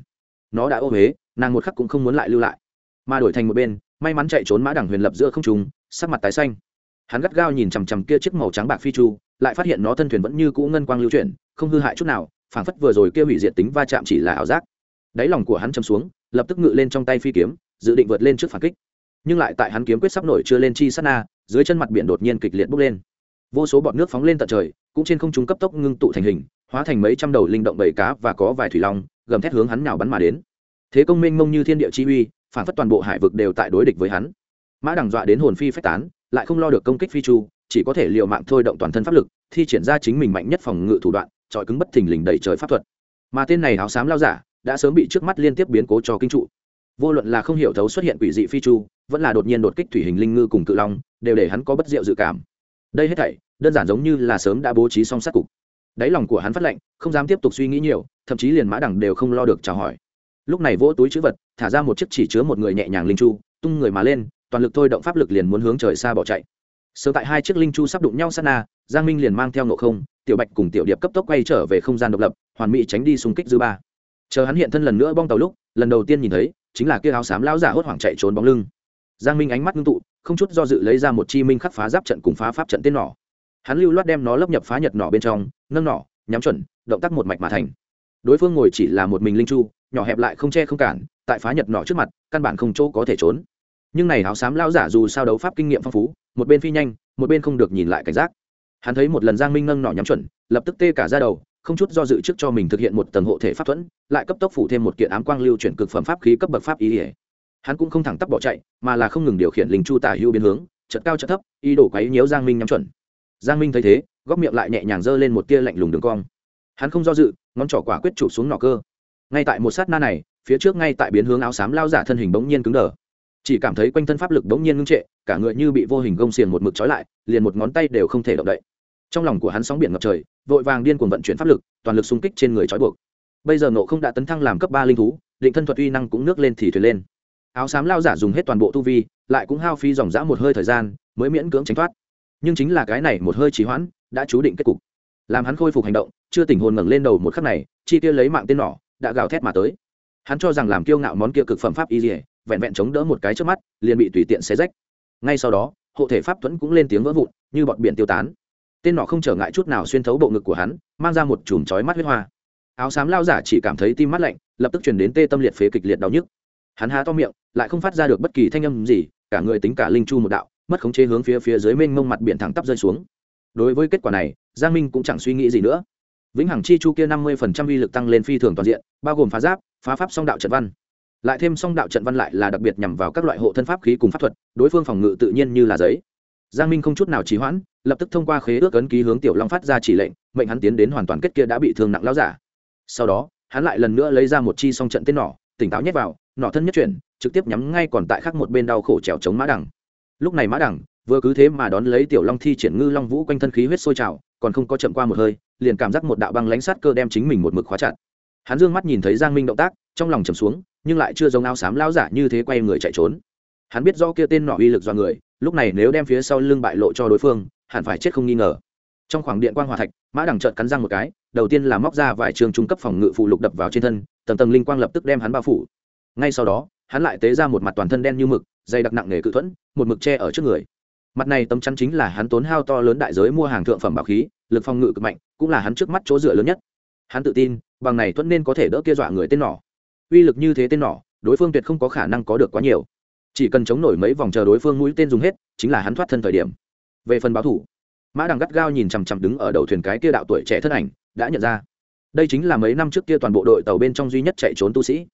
Nó đã ô huế, nàng một khắc cũng không muốn lại lưu lại. Mà đổi thành một bên, may mắn chạy trốn mã đẳng huyền lập giữa không trùng sắc mặt tái xanh. Hắn gắt gao nhìn chằm chằm kia chiếc màu trắng bạc phi chu, lại phát hiện nó thân thuyền vẫn như cũ ngân quang lưu chuyển, không hư hại chút nào, phảng phất vừa rồi kia hủy diệt tính va chạm chỉ là ảo giác. Đáy lòng của hắn châm xuống, lập tức ngự lên trong tay phi kiếm, dự định vượt lên trước phản kích. Nhưng lại tại hắn kiếm quyết sắp nổi chưa lên chi sát na, dưới chân mặt biển đột nhiên kịch liệt bốc lên. Vô số bọt nước phóng lên tận trời, cũng trên không trung cấp tốc ngưng tụ thành hình hóa thành mấy trăm đầu linh động bầy cá và có vài thủy long, gầm thét hướng hắn nào bắn mà đến. Thế công minh mông như thiên địa chi uy, phản phất toàn bộ hải vực đều tại đối địch với hắn. Mã đằng dọa đến hồn phi phách tán, lại không lo được công kích phi chu, chỉ có thể l i ề u mạng thôi động toàn thân pháp lực, thi triển ra chính mình mạnh nhất phòng ngự thủ đoạn trọi cứng bất thình lình đẩy trời pháp thuật. Mà tên này áo xám lao giả, đã sớm bị trước mắt liên tiếp biến cố cho kinh trụ. Vô luận là không hiểu thấu xuất hiện quỷ dị phi chu, vẫn là đột nhiên đột kích thủy hình linh ngư cùng cự long, đều để hắn có bất diệu dự cảm. Đây hết thảy, đơn giản giống như là sớm đã bố trí song sát cục đáy lòng của hắn phát lệnh không dám tiếp tục suy nghĩ nhiều, thậm chí liền mã đẳng đều không lo được chào hỏi. Lúc này vỗ túi chữ vật, thả ra một chiếc chỉ chứa một người nhẹ nhàng linh chu, tung người mà lên, toàn lực thôi động pháp lực liền muốn hướng trời xa bỏ chạy. Sớm tại hai chiếc linh chu sắp đụng nhau sát na, giang minh liền mang theo nộ không, tiểu bạch cùng tiểu điệp cấp tốc quay trở về không gian độc lập, hoàn mỹ tránh đi xung kích dư ba. Chờ hắn hiện thân lần nữa bong tàu lúc, lần đầu tiên nhìn thấy, chính là kia áo xám lão giả hốt hoảng chạy trốn bóng lưng. Giang minh ánh mắt ngưng tụ, không chút do dự lấy ra một chi minh khắc phá giáp trận cùng phá pháp trận tên nỏ hắn lưu loát đem nó lấp nhập phá nhật nỏ bên trong, nâng nỏ, nhắm chuẩn, động tác một mạch mà thành. Đối phương ngồi chỉ là một mình linh chu, nhỏ hẹp lại không che không cản, tại phá nhật nỏ trước mặt, căn bản không chỗ có thể trốn. Nhưng này áo xám lao giả dù sao đấu pháp kinh nghiệm phong phú, một bên phi nhanh, một bên không được nhìn lại cảnh giác. Hắn thấy một lần giang minh nâng nỏ nhắm chuẩn, lập tức tê cả ra đầu, không chút do dự trước cho mình thực hiện một tầng hộ thể pháp thuẫn, lại cấp tốc phủ thêm một kiện ám quang lưu chuyển cực phẩm pháp khí cấp bậc pháp ý ỉa hắn cũng không thẳng tắp bỏ chạy, mà là không ngừng điều khiển linh chu tả hưu biến hướng chật cao chật thấp, ý đồ quấy nhiễu giang minh nhắm chuẩn giang minh thấy thế, góc miệng lại nhẹ nhàng giơ lên một tia lạnh lùng đường cong. Hắn không do dự, ngón trỏ quả quyết chụp xuống nỏ cơ. Ngay tại một sát na này, phía trước ngay tại biến hướng áo xám lao giả thân hình bỗng nhiên cứng đờ. Chỉ cảm thấy quanh thân pháp lực bỗng nhiên ngưng trệ, cả người như bị vô hình gông xiềng một mực trói lại, liền một ngón tay đều không thể động đậy. Trong lòng của hắn sóng biển ngập trời, vội vàng điên cuồng vận chuyển pháp lực, toàn lực xung kích trên người trói buộc. Bây giờ nộ không đã tấn thăng làm cấp ba linh thú, định thân thuật uy năng cũng nước lên thì thuyền lên. Áo xám lao giả dùng hết toàn bộ tu vi, lại cũng hao phí dòng dã một hơi thời gian, mới miễn cưỡng tránh thoát nhưng chính là cái này một hơi trì hoãn, đã chú định kết cục. Làm hắn khôi phục hành động, chưa tỉnh hồn ngẩng lên đầu một khắc này, chi tiêu lấy mạng tên nỏ, đã gào thét mà tới. Hắn cho rằng làm kiêu ngạo món kia cực phẩm pháp y dỉa vẹn vẹn chống đỡ một cái trước mắt, liền bị tùy tiện xé rách. Ngay sau đó, hộ thể pháp tuấn cũng lên tiếng vỡ vụn, như bọn biển tiêu tán. Tên nọ không trở ngại chút nào xuyên thấu bộ ngực của hắn, mang ra một chùm chói mắt huyết hoa. Áo xám lao giả chỉ cảm thấy tim mắt lạnh, lập tức chuyển đến tê tâm liệt phế kịch liệt đau nhức. Hắn há to miệng, lại không phát ra được bất kỳ thanh âm gì, cả người tính cả linh chu một đạo mất khống chế hướng phía phía dưới mênh mông mặt biển thẳng tắp rơi xuống. Đối với kết quả này, giang minh cũng chẳng suy nghĩ gì nữa. Vĩnh hằng chi chu kia năm mươi phần trăm uy lực tăng lên phi thường toàn diện, bao gồm phá giáp, phá pháp song đạo trận văn. Lại thêm song đạo trận văn lại là đặc biệt nhằm vào các loại hộ thân pháp khí cùng pháp thuật, đối phương phòng ngự tự nhiên như là giấy. Giang minh không chút nào trì hoãn, lập tức thông qua khế ước ấn ký hướng tiểu long phát ra chỉ lệnh, mệnh hắn tiến đến hoàn toàn kết kia đã bị thương nặng lao giả. Sau đó, hắn lại lần nữa lấy ra một chi song trận tên nỏ, tỉnh táo nhét vào, nỏ thân nhất chuyển, trực tiếp nhắm ngay còn tại khác một bên đau khổ trèo chống mã đằng lúc này mã đẳng vừa cứ thế mà đón lấy tiểu long thi triển ngư long vũ quanh thân khí huyết sôi trào, còn không có chậm qua một hơi, liền cảm giác một đạo băng lánh sát cơ đem chính mình một mực khóa chặt. Hắn dương mắt nhìn thấy giang minh động tác, trong lòng trầm xuống, nhưng lại chưa giống áo xám lao giả như thế quay người chạy trốn. Hắn biết do kia tên nọ uy lực do người, lúc này nếu đem phía sau lưng bại lộ cho đối phương, hẳn phải chết không nghi ngờ. Trong khoảng điện quan hòa thạch, mã đằng trợn cắn răng một cái, đầu tiên là móc ra vài trường trung cấp phòng ngự phụ lục đập vào trên thân, tầng tầng linh quang lập tức đem hắn bao phủ. Ngay sau đó, hắn lại tế ra một mặt toàn thân đen như mực dày đặc nặng nề cự thuẫn, một mực tre ở trước người. Mặt này tấm chắn chính là hắn tốn hao to lớn đại giới mua hàng thượng phẩm bảo khí, lực phòng ngự cực mạnh, cũng là hắn trước mắt chỗ dựa lớn nhất. Hắn tự tin, bằng này thuẫn nên có thể đỡ kia dọa người tên nỏ. Uy lực như thế tên nỏ, đối phương tuyệt không có khả năng có được quá nhiều. Chỉ cần chống nổi mấy vòng chờ đối phương mũi tên dùng hết, chính là hắn thoát thân thời điểm. Về phần báo thủ, mã đằng gắt gao nhìn chằm chằm đứng ở đầu thuyền cái kia đạo tuổi trẻ thân ảnh, đã nhận ra. Đây chính là mấy năm trước kia toàn bộ đội tàu bên trong duy nhất chạy trốn tu sĩ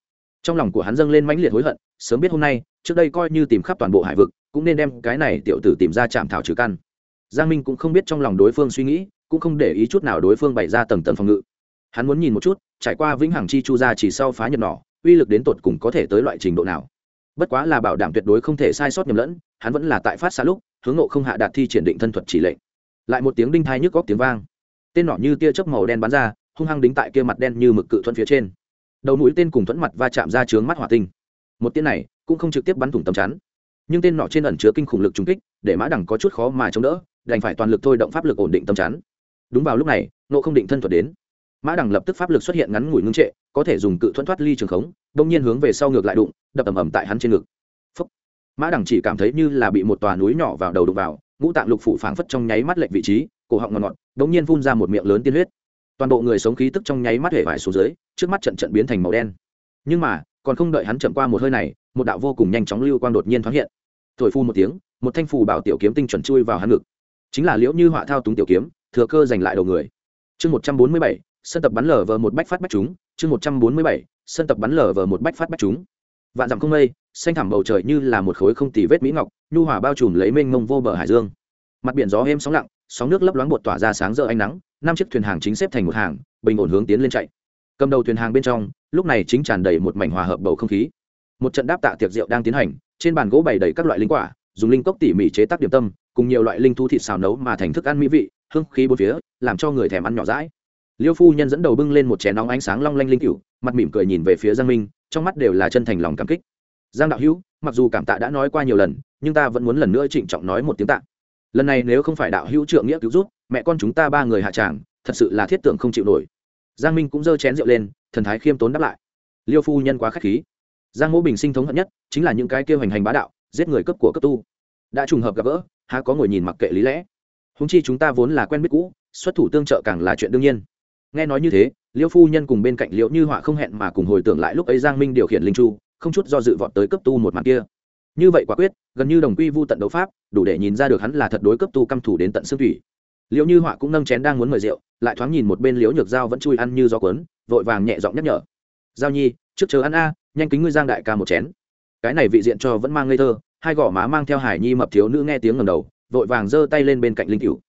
trong lòng của hắn dâng lên mãnh liệt hối hận, sớm biết hôm nay, trước đây coi như tìm khắp toàn bộ hải vực, cũng nên đem cái này tiểu tử tìm ra chạm thảo trừ căn. Giang minh cũng không biết trong lòng đối phương suy nghĩ, cũng không để ý chút nào đối phương bày ra tầng tầng phòng ngự. Hắn muốn nhìn một chút, trải qua vĩnh hằng chi chu ra chỉ sau phá nhật nỏ, uy lực đến tột cùng có thể tới loại trình độ nào. Bất quá là bảo đảm tuyệt đối không thể sai sót nhầm lẫn, hắn vẫn là tại phát xa lúc, hướng nộ không hạ đạt thi triển định thân thuật chỉ lệnh. Lại một tiếng đinh thai nhức góc tiếng vang. Tên nỏ như tia chớp màu đen bắn ra, hung hăng đính tại kia mặt đen như mực cự thuận phía trên đầu mũi tên cùng thuẫn mặt va chạm ra trướng mắt hỏa tinh. Một tiếng này cũng không trực tiếp bắn thủng tầm chắn, nhưng tên nọ trên ẩn chứa kinh khủng lực trúng kích, để mã đẳng có chút khó mà chống đỡ, đành phải toàn lực thôi động pháp lực ổn định tâm chắn. Đúng vào lúc này, nộ không định thân thuật đến. Mã đẳng lập tức pháp lực xuất hiện ngắn ngủi ngưng trệ, có thể dùng cự thuẫn thoát ly trường khống đông nhiên hướng về sau ngược lại đụng, đập ầm ầm tại hắn trên ngực. Phúc. mã đẳng chỉ cảm thấy như là bị một tòa núi nhỏ vào đầu đụng vào, ngũ tạng lục phủ phảng phất trong nháy mắt lệch vị trí, cổ họng ngọt ngọt đông nhiên phun ra một miệng lớn tiên huyết toàn bộ người sống khí tức trong nháy mắt hể vải xuống dưới, trước mắt trận trận biến thành màu đen. Nhưng mà, còn không đợi hắn chậm qua một hơi này, một đạo vô cùng nhanh chóng lưu quang đột nhiên thoáng hiện. Thổi phu một tiếng, một thanh phù bảo tiểu kiếm tinh chuẩn chui vào hắn ngực. Chính là liễu như họa thao túng tiểu kiếm, thừa cơ giành lại đầu người. Chương một trăm bốn mươi bảy, sân tập bắn lở vờ một bách phát bách chúng. Chương một trăm bốn mươi bảy, sân tập bắn lở vờ một bách phát bách chúng. Vạn dặm không mây, xanh thẳm bầu trời như là một khối không tì vết mỹ ngọc, nhu hòa bao trùm lấy mênh mông vô bờ hải dương. Mặt biển gió êm sóng lặng, sóng nước lấp loáng bột tỏa ra sáng rỡ ánh nắng năm chiếc thuyền hàng chính xếp thành một hàng, bình ổn hướng tiến lên chạy. Cầm đầu thuyền hàng bên trong, lúc này chính tràn đầy một mảnh hòa hợp bầu không khí. Một trận đáp tạ tiệc rượu đang tiến hành, trên bàn gỗ bày đầy các loại linh quả, dùng linh cốc tỉ mỉ chế tác điểm tâm, cùng nhiều loại linh thú thịt xào nấu mà thành thức ăn mỹ vị, hương khí bốn phía, làm cho người thèm ăn nhỏ rãi liêu phu nhân dẫn đầu bưng lên một chén nóng ánh sáng long lanh linh cựu mặt mỉm cười nhìn về phía giang minh, trong mắt đều là chân thành lòng cảm kích. Giang đạo hữu, mặc dù cảm tạ đã nói qua nhiều lần, nhưng ta vẫn muốn lần nữa trịnh trọng nói một tiếng tạ lần này nếu không phải đạo hữu trượng nghĩa cứu giúp, mẹ con chúng ta ba người hạ tràng, thật sự là thiết tưởng không chịu nổi. Giang minh cũng giơ chén rượu lên, thần thái khiêm tốn đáp lại. Liêu phu nhân quá k h á c h khí. Giang mỗ bình sinh thống hận nhất, chính là những cái kêu hành hành bá đạo, giết người cấp của cấp tu. Đã trùng hợp gặp gỡ, há có ngồi nhìn mặc kệ lý lẽ. Húng chi chúng ta vốn là quen biết cũ, xuất thủ tương trợ càng là chuyện đương nhiên. Nghe nói như thế, liêu phu nhân cùng bên cạnh liệu như họa không hẹn mà cùng hồi tưởng lại lúc ấy giang minh điều khiển linh chu, không chút do dự vọt tới cấp tu một mặt kia như vậy quả quyết, gần như đồng quy vu tận đấu pháp, đủ để nhìn ra được hắn là thật đối cấp tu căm thủ đến tận xương thủy. Liễu như họa cũng nâng chén đang muốn mời rượu, lại thoáng nhìn một bên liễu nhược dao vẫn chui ăn như gió cuốn, vội vàng nhẹ giọng nhắc nhở. Giao nhi, trước chờ ăn a, nhanh kính ngươi giang đại ca một chén. Cái này vị diện cho vẫn mang ngây thơ, hai gò má mang theo hải nhi mập thiếu nữ nghe tiếng ngầm đầu, vội vàng giơ tay lên bên cạnh linh cửu.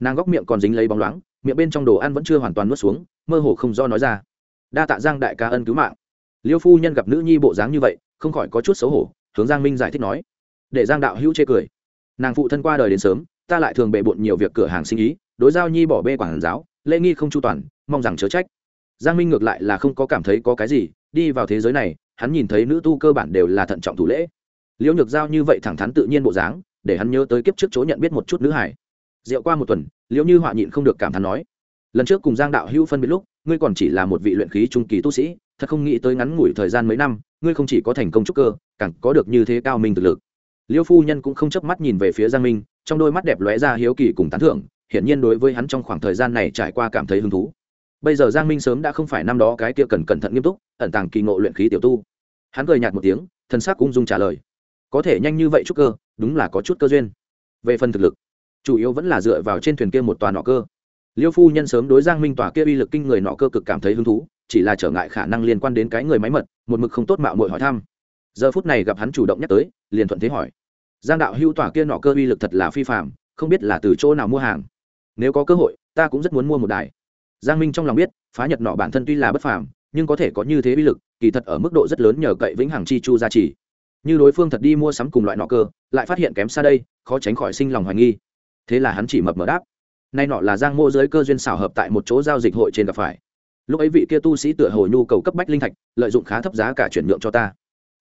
Nàng góc miệng còn dính lấy bóng loáng, miệng bên trong đồ ăn vẫn chưa hoàn toàn nuốt xuống, mơ hồ không do nói ra. Đa tạ giang đại ca ân cứu mạng. Liêu phu nhân gặp nữ nhi bộ dáng như vậy, không khỏi có chút xấu hổ hướng giang minh giải thích nói. Để giang đạo hữu chê cười. Nàng phụ thân qua đời đến sớm, ta lại thường bệ bộn nhiều việc cửa hàng sinh ý, đối giao nhi bỏ bê quảng giáo, lễ nghi không chu toàn, mong rằng chớ trách. Giang minh ngược lại là không có cảm thấy có cái gì, đi vào thế giới này, hắn nhìn thấy nữ tu cơ bản đều là thận trọng thủ lễ. Liễu nhược giao như vậy thẳng thắn tự nhiên bộ dáng, để hắn nhớ tới kiếp trước chỗ nhận biết một chút nữ hải rượu qua một tuần, liễu như họa nhịn không được cảm thán nói, lần trước cùng giang đạo hữu phân biệt lúc, ngươi còn chỉ là một vị luyện khí trung kỳ tu sĩ thật không nghĩ tới ngắn ngủi thời gian mấy năm, ngươi không chỉ có thành công trúc cơ, càng có được như thế cao minh thực lực. Liêu phu nhân cũng không chớp mắt nhìn về phía giang minh, trong đôi mắt đẹp lóe ra hiếu kỳ cùng tán thưởng, hiển nhiên đối với hắn trong khoảng thời gian này trải qua cảm thấy hứng thú. Bây giờ giang minh sớm đã không phải năm đó cái kia cần cẩn thận nghiêm túc, ẩn tàng kỳ ngộ luyện khí tiểu tu. Hắn cười nhạt một tiếng thân xác cũng dung trả lời. Có thể nhanh như vậy chút cơ, đúng là có chút cơ duyên. Về phần thực lực, chủ yếu vẫn là dựa vào trên thuyền kia một tòa nọ cơ. Liêu phu nhân sớm đối giang minh tòa kia uy lực kinh người nọ cơ cực cảm thấy hứng thú chỉ là trở ngại khả năng liên quan đến cái người máy mật, một mực không tốt mạo mội hỏi thăm. Giờ phút này gặp hắn chủ động nhắc tới, liền thuận thế hỏi. Giang đạo hưu tỏa kia nọ cơ uy lực thật là phi phạm không biết là từ chỗ nào mua hàng. Nếu có cơ hội, ta cũng rất muốn mua một đài. Giang minh trong lòng biết, phá nhật nọ bản thân tuy là bất phàm, nhưng có thể có như thế uy lực, kỳ thật ở mức độ rất lớn nhờ cậy vĩnh hằng chi chu gia trì. Như đối phương thật đi mua sắm cùng loại nọ cơ, lại phát hiện kém xa đây, khó tránh khỏi sinh lòng hoài nghi. Thế là hắn chỉ mập mở đáp. Nay nọ là giang mô giới cơ duyên xảo hợp tại một chỗ giao dịch hội trên gặp phải lúc ấy vị kia tu sĩ tựa hồ nhu cầu cấp bách linh thạch, lợi dụng khá thấp giá cả chuyển nhượng cho ta.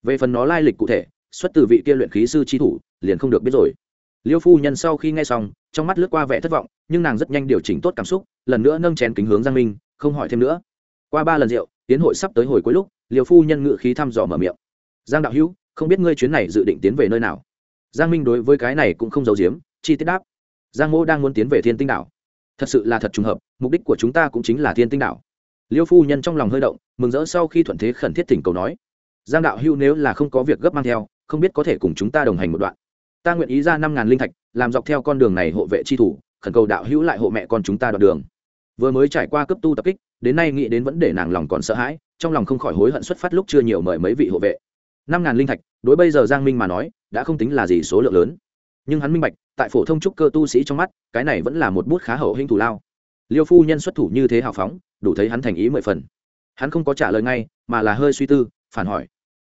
Về phần nó lai lịch cụ thể, xuất từ vị kia luyện khí sư tri thủ, liền không được biết rồi. Liêu phu nhân sau khi nghe xong, trong mắt lướt qua vẻ thất vọng, nhưng nàng rất nhanh điều chỉnh tốt cảm xúc, lần nữa nâng chén kính hướng giang minh, không hỏi thêm nữa. Qua ba lần rượu, tiến hội sắp tới hồi cuối lúc, liêu phu nhân ngự khí thăm dò mở miệng. Giang đạo hữu, không biết ngươi chuyến này dự định tiến về nơi nào? Giang minh đối với cái này cũng không giấu giếm, chi tiết đáp. Giang mô đang muốn tiến về thiên tinh đảo. Thật sự là thật trùng hợp, mục đích của chúng ta cũng chính là thiên tinh đảo liêu phu nhân trong lòng hơi động, mừng rỡ sau khi thuận thế khẩn thiết thỉnh cầu nói, giang đạo hữu nếu là không có việc gấp mang theo, không biết có thể cùng chúng ta đồng hành một đoạn. Ta nguyện ý ra năm ngàn linh thạch, làm dọc theo con đường này hộ vệ chi thủ, khẩn cầu đạo hữu lại hộ mẹ con chúng ta đoạn đường. Vừa mới trải qua cấp tu tập kích, đến nay nghĩ đến vẫn để nàng lòng còn sợ hãi, trong lòng không khỏi hối hận xuất phát lúc chưa nhiều mời mấy vị hộ vệ. Năm ngàn linh thạch, đối bây giờ giang minh mà nói, đã không tính là gì số lượng lớn. Nhưng hắn minh bạch, tại phổ thông trúc cơ tu sĩ trong mắt, cái này vẫn là một bút khá hậu hinh thủ lao liêu phu nhân xuất thủ như thế hào phóng, đủ thấy hắn thành ý mười phần. Hắn không có trả lời ngay, mà là hơi suy tư, phản hỏi.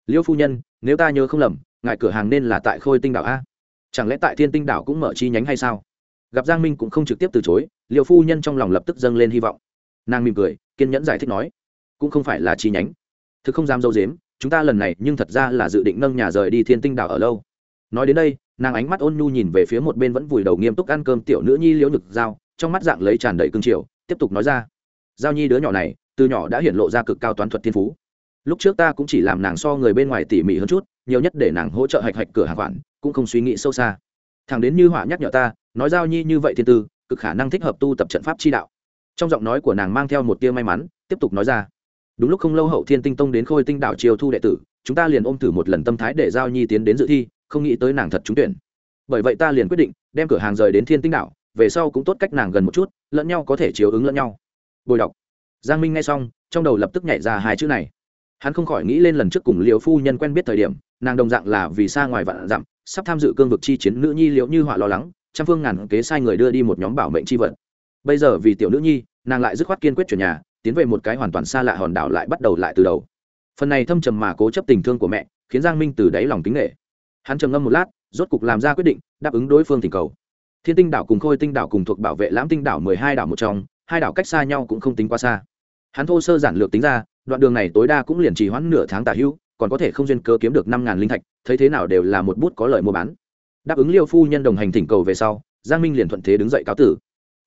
Liêu phu nhân, nếu ta nhớ không lầm, ngài cửa hàng nên là tại khôi tinh đảo a? Chẳng lẽ tại thiên tinh đảo cũng mở chi nhánh hay sao? Gặp giang minh cũng không trực tiếp từ chối, liêu phu nhân trong lòng lập tức dâng lên hy vọng. Nàng mỉm cười, kiên nhẫn giải thích nói, cũng không phải là chi nhánh. Thực không dám dâu dếm, chúng ta lần này nhưng thật ra là dự định nâng nhà rời đi thiên tinh đảo ở lâu. Nói đến đây, nàng ánh mắt ôn nhu nhìn về phía một bên vẫn vùi đầu nghiêm túc ăn cơm tiểu nữ nhi liễu nhược dao trong mắt dạng lấy tràn đầy cương triều, tiếp tục nói ra. Giao nhi đứa nhỏ này, từ nhỏ đã hiện lộ ra cực cao toán thuật thiên phú. Lúc trước ta cũng chỉ làm nàng so người bên ngoài tỉ mỉ hơn chút, nhiều nhất để nàng hỗ trợ hạch hạch cửa hàng khoản, cũng không suy nghĩ sâu xa. Thằng đến như họa nhắc nhở ta, nói giao nhi như vậy thiên tư, cực khả năng thích hợp tu tập trận pháp chi đạo. Trong giọng nói của nàng mang theo một tia may mắn, tiếp tục nói ra. Đúng lúc không lâu hậu thiên tinh tông đến khôi tinh đảo triều thu đệ tử, chúng ta liền ôm thử một lần tâm thái để giao nhi tiến đến dự thi, không nghĩ tới nàng thật trúng tuyển. Bởi vậy ta liền quyết định, đem cửa hàng rời đến thiên tinh đảo về sau cũng tốt cách nàng gần một chút, lẫn nhau có thể chiếu ứng lẫn nhau. Bồi đọc. Giang minh nghe xong, trong đầu lập tức nhảy ra hai chữ này. Hắn không khỏi nghĩ lên lần trước cùng liều phu nhân quen biết thời điểm, nàng đồng dạng là vì xa ngoài vạn dặm, sắp tham dự cương vực chi chiến nữ nhi liệu như họa lo lắng, trăm phương ngàn kế sai người đưa đi một nhóm bảo mệnh chi vật. Bây giờ vì tiểu nữ nhi, nàng lại dứt khoát kiên quyết chuyển nhà, tiến về một cái hoàn toàn xa lạ hòn đảo lại bắt đầu lại từ đầu. Phần này thâm trầm mà cố chấp tình thương của mẹ, khiến giang minh từ đáy lòng kính nghệ hắn trầm ngâm một lát, rốt cục làm ra quyết định, đáp ứng đối phương thỉnh cầu thiên tinh đảo cùng khôi tinh đảo cùng thuộc bảo vệ lãm tinh đảo mười hai đảo một trong, hai đảo cách xa nhau cũng không tính quá xa. Hắn thô sơ giản lược tính ra, đoạn đường này tối đa cũng liền trì hoãn nửa tháng tả hữu còn có thể không duyên cơ kiếm được năm ngàn linh thạch, thấy thế nào đều là một bút có lợi mua bán. Đáp ứng liêu phu nhân đồng hành thỉnh cầu về sau, giang minh liền thuận thế đứng dậy cáo tử.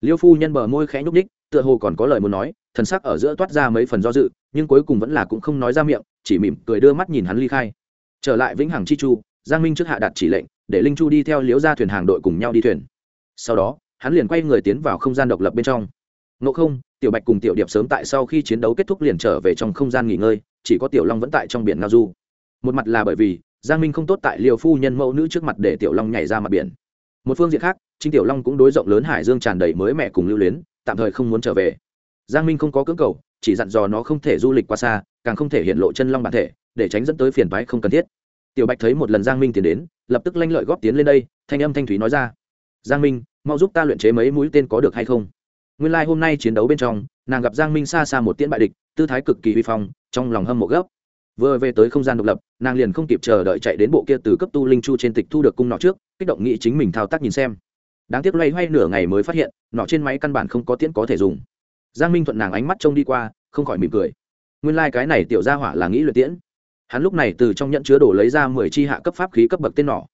Liêu phu nhân bờ môi khẽ nhúc ních tựa hồ còn có lời muốn nói, thần sắc ở giữa toát ra mấy phần do dự, nhưng cuối cùng vẫn là cũng không nói ra miệng, chỉ mỉm cười đưa mắt nhìn hắn ly khai. Trở lại vĩnh hằng chi chu, giang minh trước hạ đặt chỉ lệnh, để linh chu đi theo liễu ra thuyền hàng đội cùng nhau đi thuyền sau đó, hắn liền quay người tiến vào không gian độc lập bên trong. Ngộ không, tiểu bạch cùng tiểu điệp sớm tại sau khi chiến đấu kết thúc liền trở về trong không gian nghỉ ngơi, chỉ có tiểu long vẫn tại trong biển ngao du. Một mặt là bởi vì, giang minh không tốt tại liều phu nhân mẫu nữ trước mặt để tiểu long nhảy ra mặt biển. Một phương diện khác, chính tiểu long cũng đối rộng lớn hải dương tràn đầy mới mẹ cùng lưu luyến, tạm thời không muốn trở về. Giang minh không có cưỡng cầu, chỉ dặn dò nó không thể du lịch qua xa, càng không thể hiện lộ chân long bản thể, để tránh dẫn tới phiền toái không cần thiết. Tiểu bạch thấy một lần giang minh tiến đến, lập tức lanh lợi góp tiến lên đây, thanh âm thanh thúy nói ra giang minh, mau giúp ta luyện chế mấy mũi tên có được hay không? Nguyên lai、like、hôm nay chiến đấu bên trong, nàng gặp giang minh xa xa một tiễn bại địch, tư thái cực kỳ uy phong, trong lòng hâm mộ gấp. Vừa về tới không gian độc lập, nàng liền không kịp chờ đợi chạy đến bộ kia từ cấp tu linh chu trên tịch thu được cung nọ trước, kích động nghĩ chính mình thao tác nhìn xem. Đáng tiếc loay hoay nửa ngày mới phát hiện, nọ trên máy căn bản không có tiễn có thể dùng. Giang minh thuận nàng ánh mắt trông đi qua, không khỏi mỉm cười. Nguyên lai、like、cái này tiểu ra hỏa là nghĩ luyện tiễn. Hắn lúc này từ trong nhận chứa đổ lấy ra mười chi hạ cấp pháp khí cấp bậc tên nỏ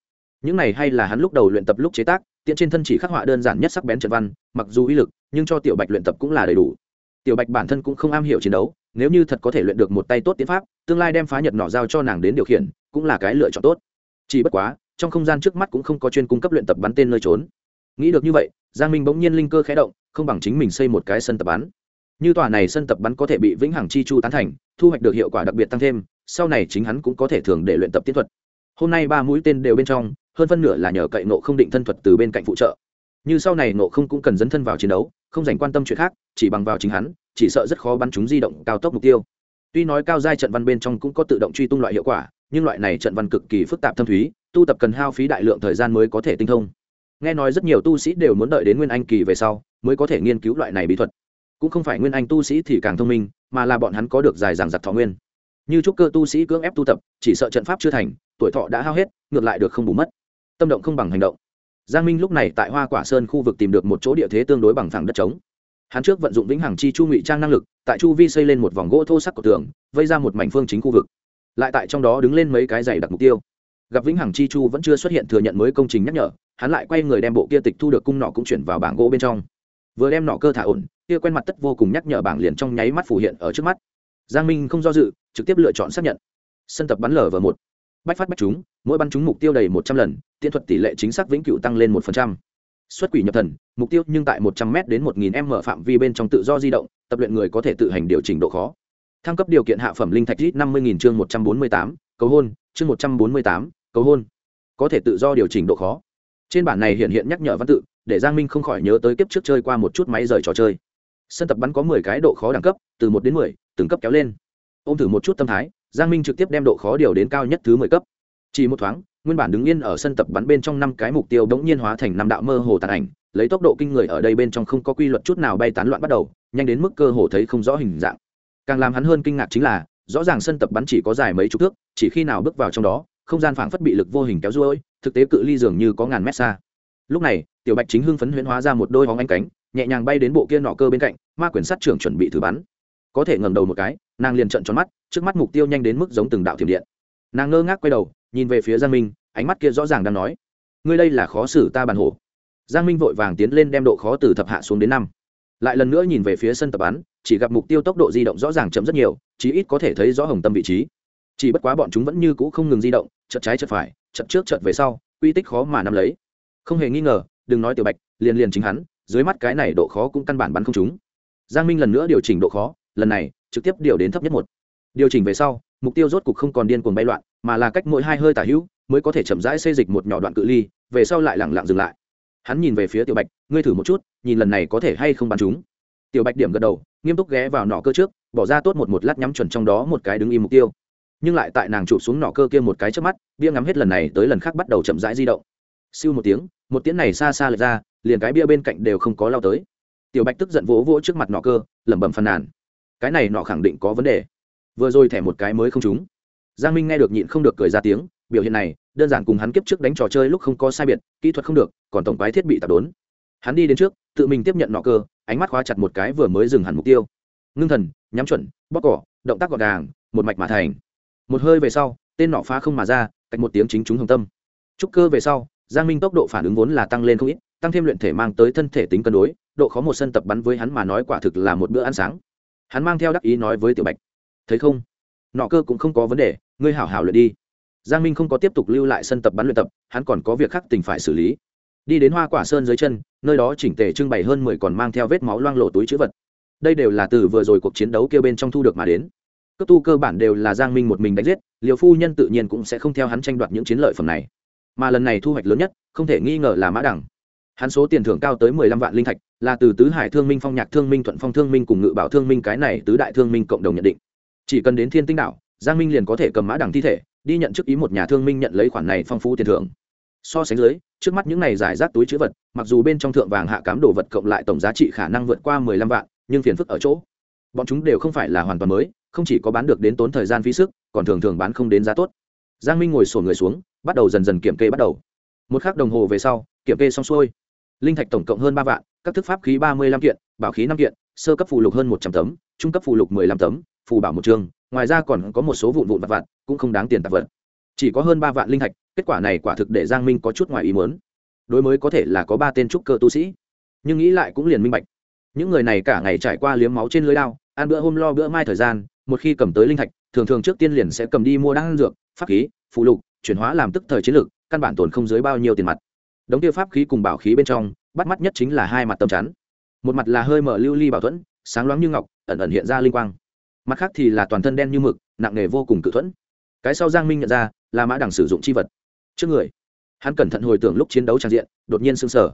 những này hay là hắn lúc đầu luyện tập lúc chế tác tiện trên thân chỉ khắc họa đơn giản nhất sắc bén trận văn, mặc dù uy lực, nhưng cho tiểu bạch luyện tập cũng là đầy đủ. Tiểu bạch bản thân cũng không am hiểu chiến đấu, nếu như thật có thể luyện được một tay tốt tiến pháp, tương lai đem phá nhật nỏ giao cho nàng đến điều khiển, cũng là cái lựa chọn tốt. Chỉ bất quá, trong không gian trước mắt cũng không có chuyên cung cấp luyện tập bắn tên nơi trốn. Nghĩ được như vậy, giang minh bỗng nhiên linh cơ khé động, không bằng chính mình xây một cái sân tập bắn. Như tòa này sân tập bắn có thể bị vĩnh hằng chi chu tán thành, thu hoạch được hiệu quả đặc biệt tăng thêm, sau này chính hắn cũng có thể thường để luyện tập tiến thuật. Hôm nay ba mũi tên đều bên trong hơn phân nửa là nhờ cậy nộ không định thân thuật từ bên cạnh phụ trợ. Như sau này nộ không cũng cần dấn thân vào chiến đấu, không dành quan tâm chuyện khác, chỉ bằng vào chính hắn, chỉ sợ rất khó bắn chúng di động cao tốc mục tiêu. Tuy nói cao giai trận văn bên trong cũng có tự động truy tung loại hiệu quả, nhưng loại này trận văn cực kỳ phức tạp thâm thúy, tu tập cần hao phí đại lượng thời gian mới có thể tinh thông. Nghe nói rất nhiều tu sĩ đều muốn đợi đến nguyên anh kỳ về sau, mới có thể nghiên cứu loại này bí thuật. Cũng không phải nguyên anh tu sĩ thì càng thông minh, mà là bọn hắn có được dài dàng giặc thọ nguyên. Như trúc cơ tu sĩ cưỡng ép tu tập, chỉ sợ trận pháp chưa thành, tuổi thọ đã hao hết, ngược lại được không bù mất tâm động không bằng hành động. Giang minh lúc này tại hoa quả sơn khu vực tìm được một chỗ địa thế tương đối bằng phẳng đất trống. Hắn trước vận dụng vĩnh hằng chi chu ngụy trang năng lực, tại chu vi xây lên một vòng gỗ thô sắc của tường, vây ra một mảnh phương chính khu vực. Lại tại trong đó đứng lên mấy cái giày đặc mục tiêu. Gặp vĩnh hằng chi chu vẫn chưa xuất hiện thừa nhận mới công trình nhắc nhở, hắn lại quay người đem bộ kia tịch thu được cung nọ cũng chuyển vào bảng gỗ bên trong. Vừa đem nọ cơ thả ổn, kia quen mặt tất vô cùng nhắc nhở bảng liền trong nháy mắt phủ hiện ở trước mắt. Giang minh không do dự, trực tiếp lựa chọn xác nhận. Sân tập bắn lở v một bách phát bách chúng, mỗi bắn chúng mục tiêu đầy một trăm lần tiện thuật tỷ lệ chính xác vĩnh cửu tăng lên một phần trăm. Xuất quỷ nhập thần, mục tiêu nhưng tại một trăm m đến một nghìn m phạm vi bên trong tự do di động, tập luyện người có thể tự hành điều chỉnh độ khó. Thăng cấp điều kiện hạ phẩm linh thạch ít năm mươi nghìn chương một trăm bốn mươi tám, cầu hôn, chương một trăm bốn mươi tám, cầu hôn. Có thể tự do điều chỉnh độ khó. Trên bản này hiện hiện nhắc nhở văn tự, để giang minh không khỏi nhớ tới kiếp trước chơi qua một chút máy rời trò chơi. Sân tập bắn có mười cái độ khó đẳng cấp, từ một đến mười, từng cấp kéo lên. Ô m thử một chút tâm thái giang minh trực tiếp đem độ khó điều đến cao nhất thứ mười cấp. Chỉ một thoáng, nguyên bản đứng yên ở sân tập bắn bên trong năm cái mục tiêu bỗng nhiên hóa thành năm đạo mơ hồ tàn ảnh, lấy tốc độ kinh người ở đây bên trong không có quy luật chút nào bay tán loạn bắt đầu, nhanh đến mức cơ hồ thấy không rõ hình dạng. Càng làm hắn hơn kinh ngạc chính là, rõ ràng sân tập bắn chỉ có dài mấy chục thước, chỉ khi nào bước vào trong đó, không gian phảng phất bị lực vô hình kéo ruôi, thực tế cự ly dường như có ngàn mét xa. Lúc này, tiểu bạch chính hưng phấn huyễn hóa ra một đôi hóng anh cánh, nhẹ nhàng bay đến bộ kia nọ cơ bên cạnh, ma quyển sát trưởng chuẩn bị thử bắn. Có thể ngẩng đầu một cái nàng liền trận tròn mắt, trước mắt mục tiêu nhanh đến mức giống từng đạo thiểm điện. Nàng ngơ ngác quay đầu, nhìn về phía giang minh, ánh mắt kia rõ ràng đang nói, ngươi đây là khó xử ta bàn hổ. Giang minh vội vàng tiến lên đem độ khó từ thập hạ xuống đến năm. Lại lần nữa nhìn về phía sân tập bắn, chỉ gặp mục tiêu tốc độ di động rõ ràng chậm rất nhiều, chí ít có thể thấy rõ hồng tâm vị trí. Chỉ bất quá bọn chúng vẫn như cũ không ngừng di động chật trái chật phải chật trước chật về sau, quy tích khó mà nắm lấy. Không hề nghi ngờ, đừng nói tiểu bạch, liền liền chính hắn, dưới mắt cái này độ khó cũng căn bản bắn không chúng giang minh lần nữa điều chỉnh độ khó, lần này trực tiếp điều đến thấp nhất một. Điều chỉnh về sau, mục tiêu rốt cục không còn điên cuồng bay loạn, mà là cách mỗi hai hơi tả hữu, mới có thể chậm rãi xây dịch một nhỏ đoạn cự ly, về sau lại lẳng lặng dừng lại. Hắn nhìn về phía tiểu bạch, ngươi thử một chút, nhìn lần này có thể hay không bắn chúng. Tiểu bạch điểm gật đầu, nghiêm túc ghé vào nọ cơ trước, bỏ ra tốt một một lát nhắm chuẩn trong đó một cái đứng im mục tiêu. Nhưng lại tại nàng chụp xuống nọ cơ kia một cái trước mắt, bia ngắm hết lần này tới lần khác bắt đầu chậm rãi di động. Siêu một tiếng một tiếng này xa xa lật ra, liền cái bia bên cạnh đều không có lao tới. Tiểu bạch tức giận vỗ vỗ trước mặt nọ cơ, lẩm bẩm phàn nàn cái này nọ khẳng định có vấn đề. Vừa rồi thẻ một cái mới không trúng. Giang minh nghe được nhịn không được cười ra tiếng, biểu hiện này, đơn giản cùng hắn kiếp trước đánh trò chơi lúc không có sai biệt, kỹ thuật không được, còn tổng quái thiết bị tạp đốn. Hắn đi đến trước, tự mình tiếp nhận nọ cơ, ánh mắt khóa chặt một cái vừa mới dừng hẳn mục tiêu. Ngưng thần, nhắm chuẩn bóc cỏ, động tác gọn gàng, một mạch mà thành. Một hơi về sau, tên nọ phá không mà ra, cách một tiếng chính chúng hồng tâm. Trúc cơ về sau, giang minh tốc độ phản ứng vốn là tăng lên không ít, tăng thêm luyện thể mang tới thân thể tính cân đối, độ khó một sân tập bắn với hắn mà nói quả thực là một bữa ăn sáng hắn mang theo đắc ý nói với tiểu bạch, thấy không? Nọ cơ cũng không có vấn đề, ngươi hảo hảo luyện đi. Giang minh không có tiếp tục lưu lại sân tập bắn luyện tập, hắn còn có việc khác tình phải xử lý. Đi đến hoa quả sơn dưới chân, nơi đó chỉnh tề trưng bày hơn mười còn mang theo vết máu loang lộ túi chữ vật. Đây đều là từ vừa rồi cuộc chiến đấu kêu bên trong thu được mà đến. Cấp tu cơ bản đều là giang minh một mình đánh giết liều phu nhân tự nhiên cũng sẽ không theo hắn tranh đoạt những chiến lợi phẩm này. Mà lần này thu hoạch lớn nhất, không thể nghi ngờ là mã đẳng hắn số tiền thưởng cao tới mười lăm vạn linh thạch, là từ tứ hải thương minh phong nhạc thương minh thuận phong thương minh cùng ngự bảo thương minh cái này tứ đại thương minh cộng đồng nhận định. Chỉ cần đến thiên tinh đảo, giang minh liền có thể cầm mã đẳng thi thể, đi nhận chức ý một nhà thương minh nhận lấy khoản này phong phú tiền thưởng. So sánh dưới, trước mắt những này giải rác túi chữ vật, mặc dù bên trong thượng vàng hạ cám đồ vật cộng lại tổng giá trị khả năng vượt qua mười lăm vạn, nhưng phiền phức ở chỗ. Bọn chúng đều không phải là hoàn toàn mới, không chỉ có bán được đến tốn thời gian phí sức, còn thường thường bán không đến giá tốt. Giang minh ngồi sổ người xuống, bắt đầu dần dần kiểm kê bắt đầu. Một k h ắ c đồng hồ về sau, kiểm kê xong xuôi linh thạch tổng cộng hơn ba vạn, các thức pháp khí ba mươi lăm kiện, bảo khí năm kiện, sơ cấp phù lục hơn một trăm tấm, trung cấp phù lục mười lăm tấm, phù bảo một chương ngoài ra còn có một số vụn vụn vặt vặt, cũng không đáng tiền tạp vật. Chỉ có hơn ba vạn linh thạch, kết quả này quả thực để giang minh có chút ngoài ý muốn. Đối mới có thể là có ba tên trúc cơ tu sĩ, nhưng nghĩ lại cũng liền minh bạch. Những người này cả ngày trải qua liếm máu trên lưới lao ăn bữa hôm lo bữa mai thời gian, một khi cầm tới linh thạch, thường thường trước tiên liền sẽ cầm đi mua đan dược, pháp khí phụ lục, chuyển hóa làm tức thời chiến lược, căn bản tồn không dưới bao nhiêu tiền mặt đống tiêu pháp khí cùng bảo khí bên trong, bắt mắt nhất chính là hai mặt tầm chắn. Một mặt là hơi mở lưu ly bảo thuẫn, sáng loáng như ngọc, ẩn ẩn hiện ra linh quang. Mặt khác thì là toàn thân đen như mực, nặng nề vô cùng cự thuẫn. Cái sau giang minh nhận ra, là mã đằng sử dụng chi vật. Trước người, hắn cẩn thận hồi tưởng lúc chiến đấu trang diện, đột nhiên sưng sở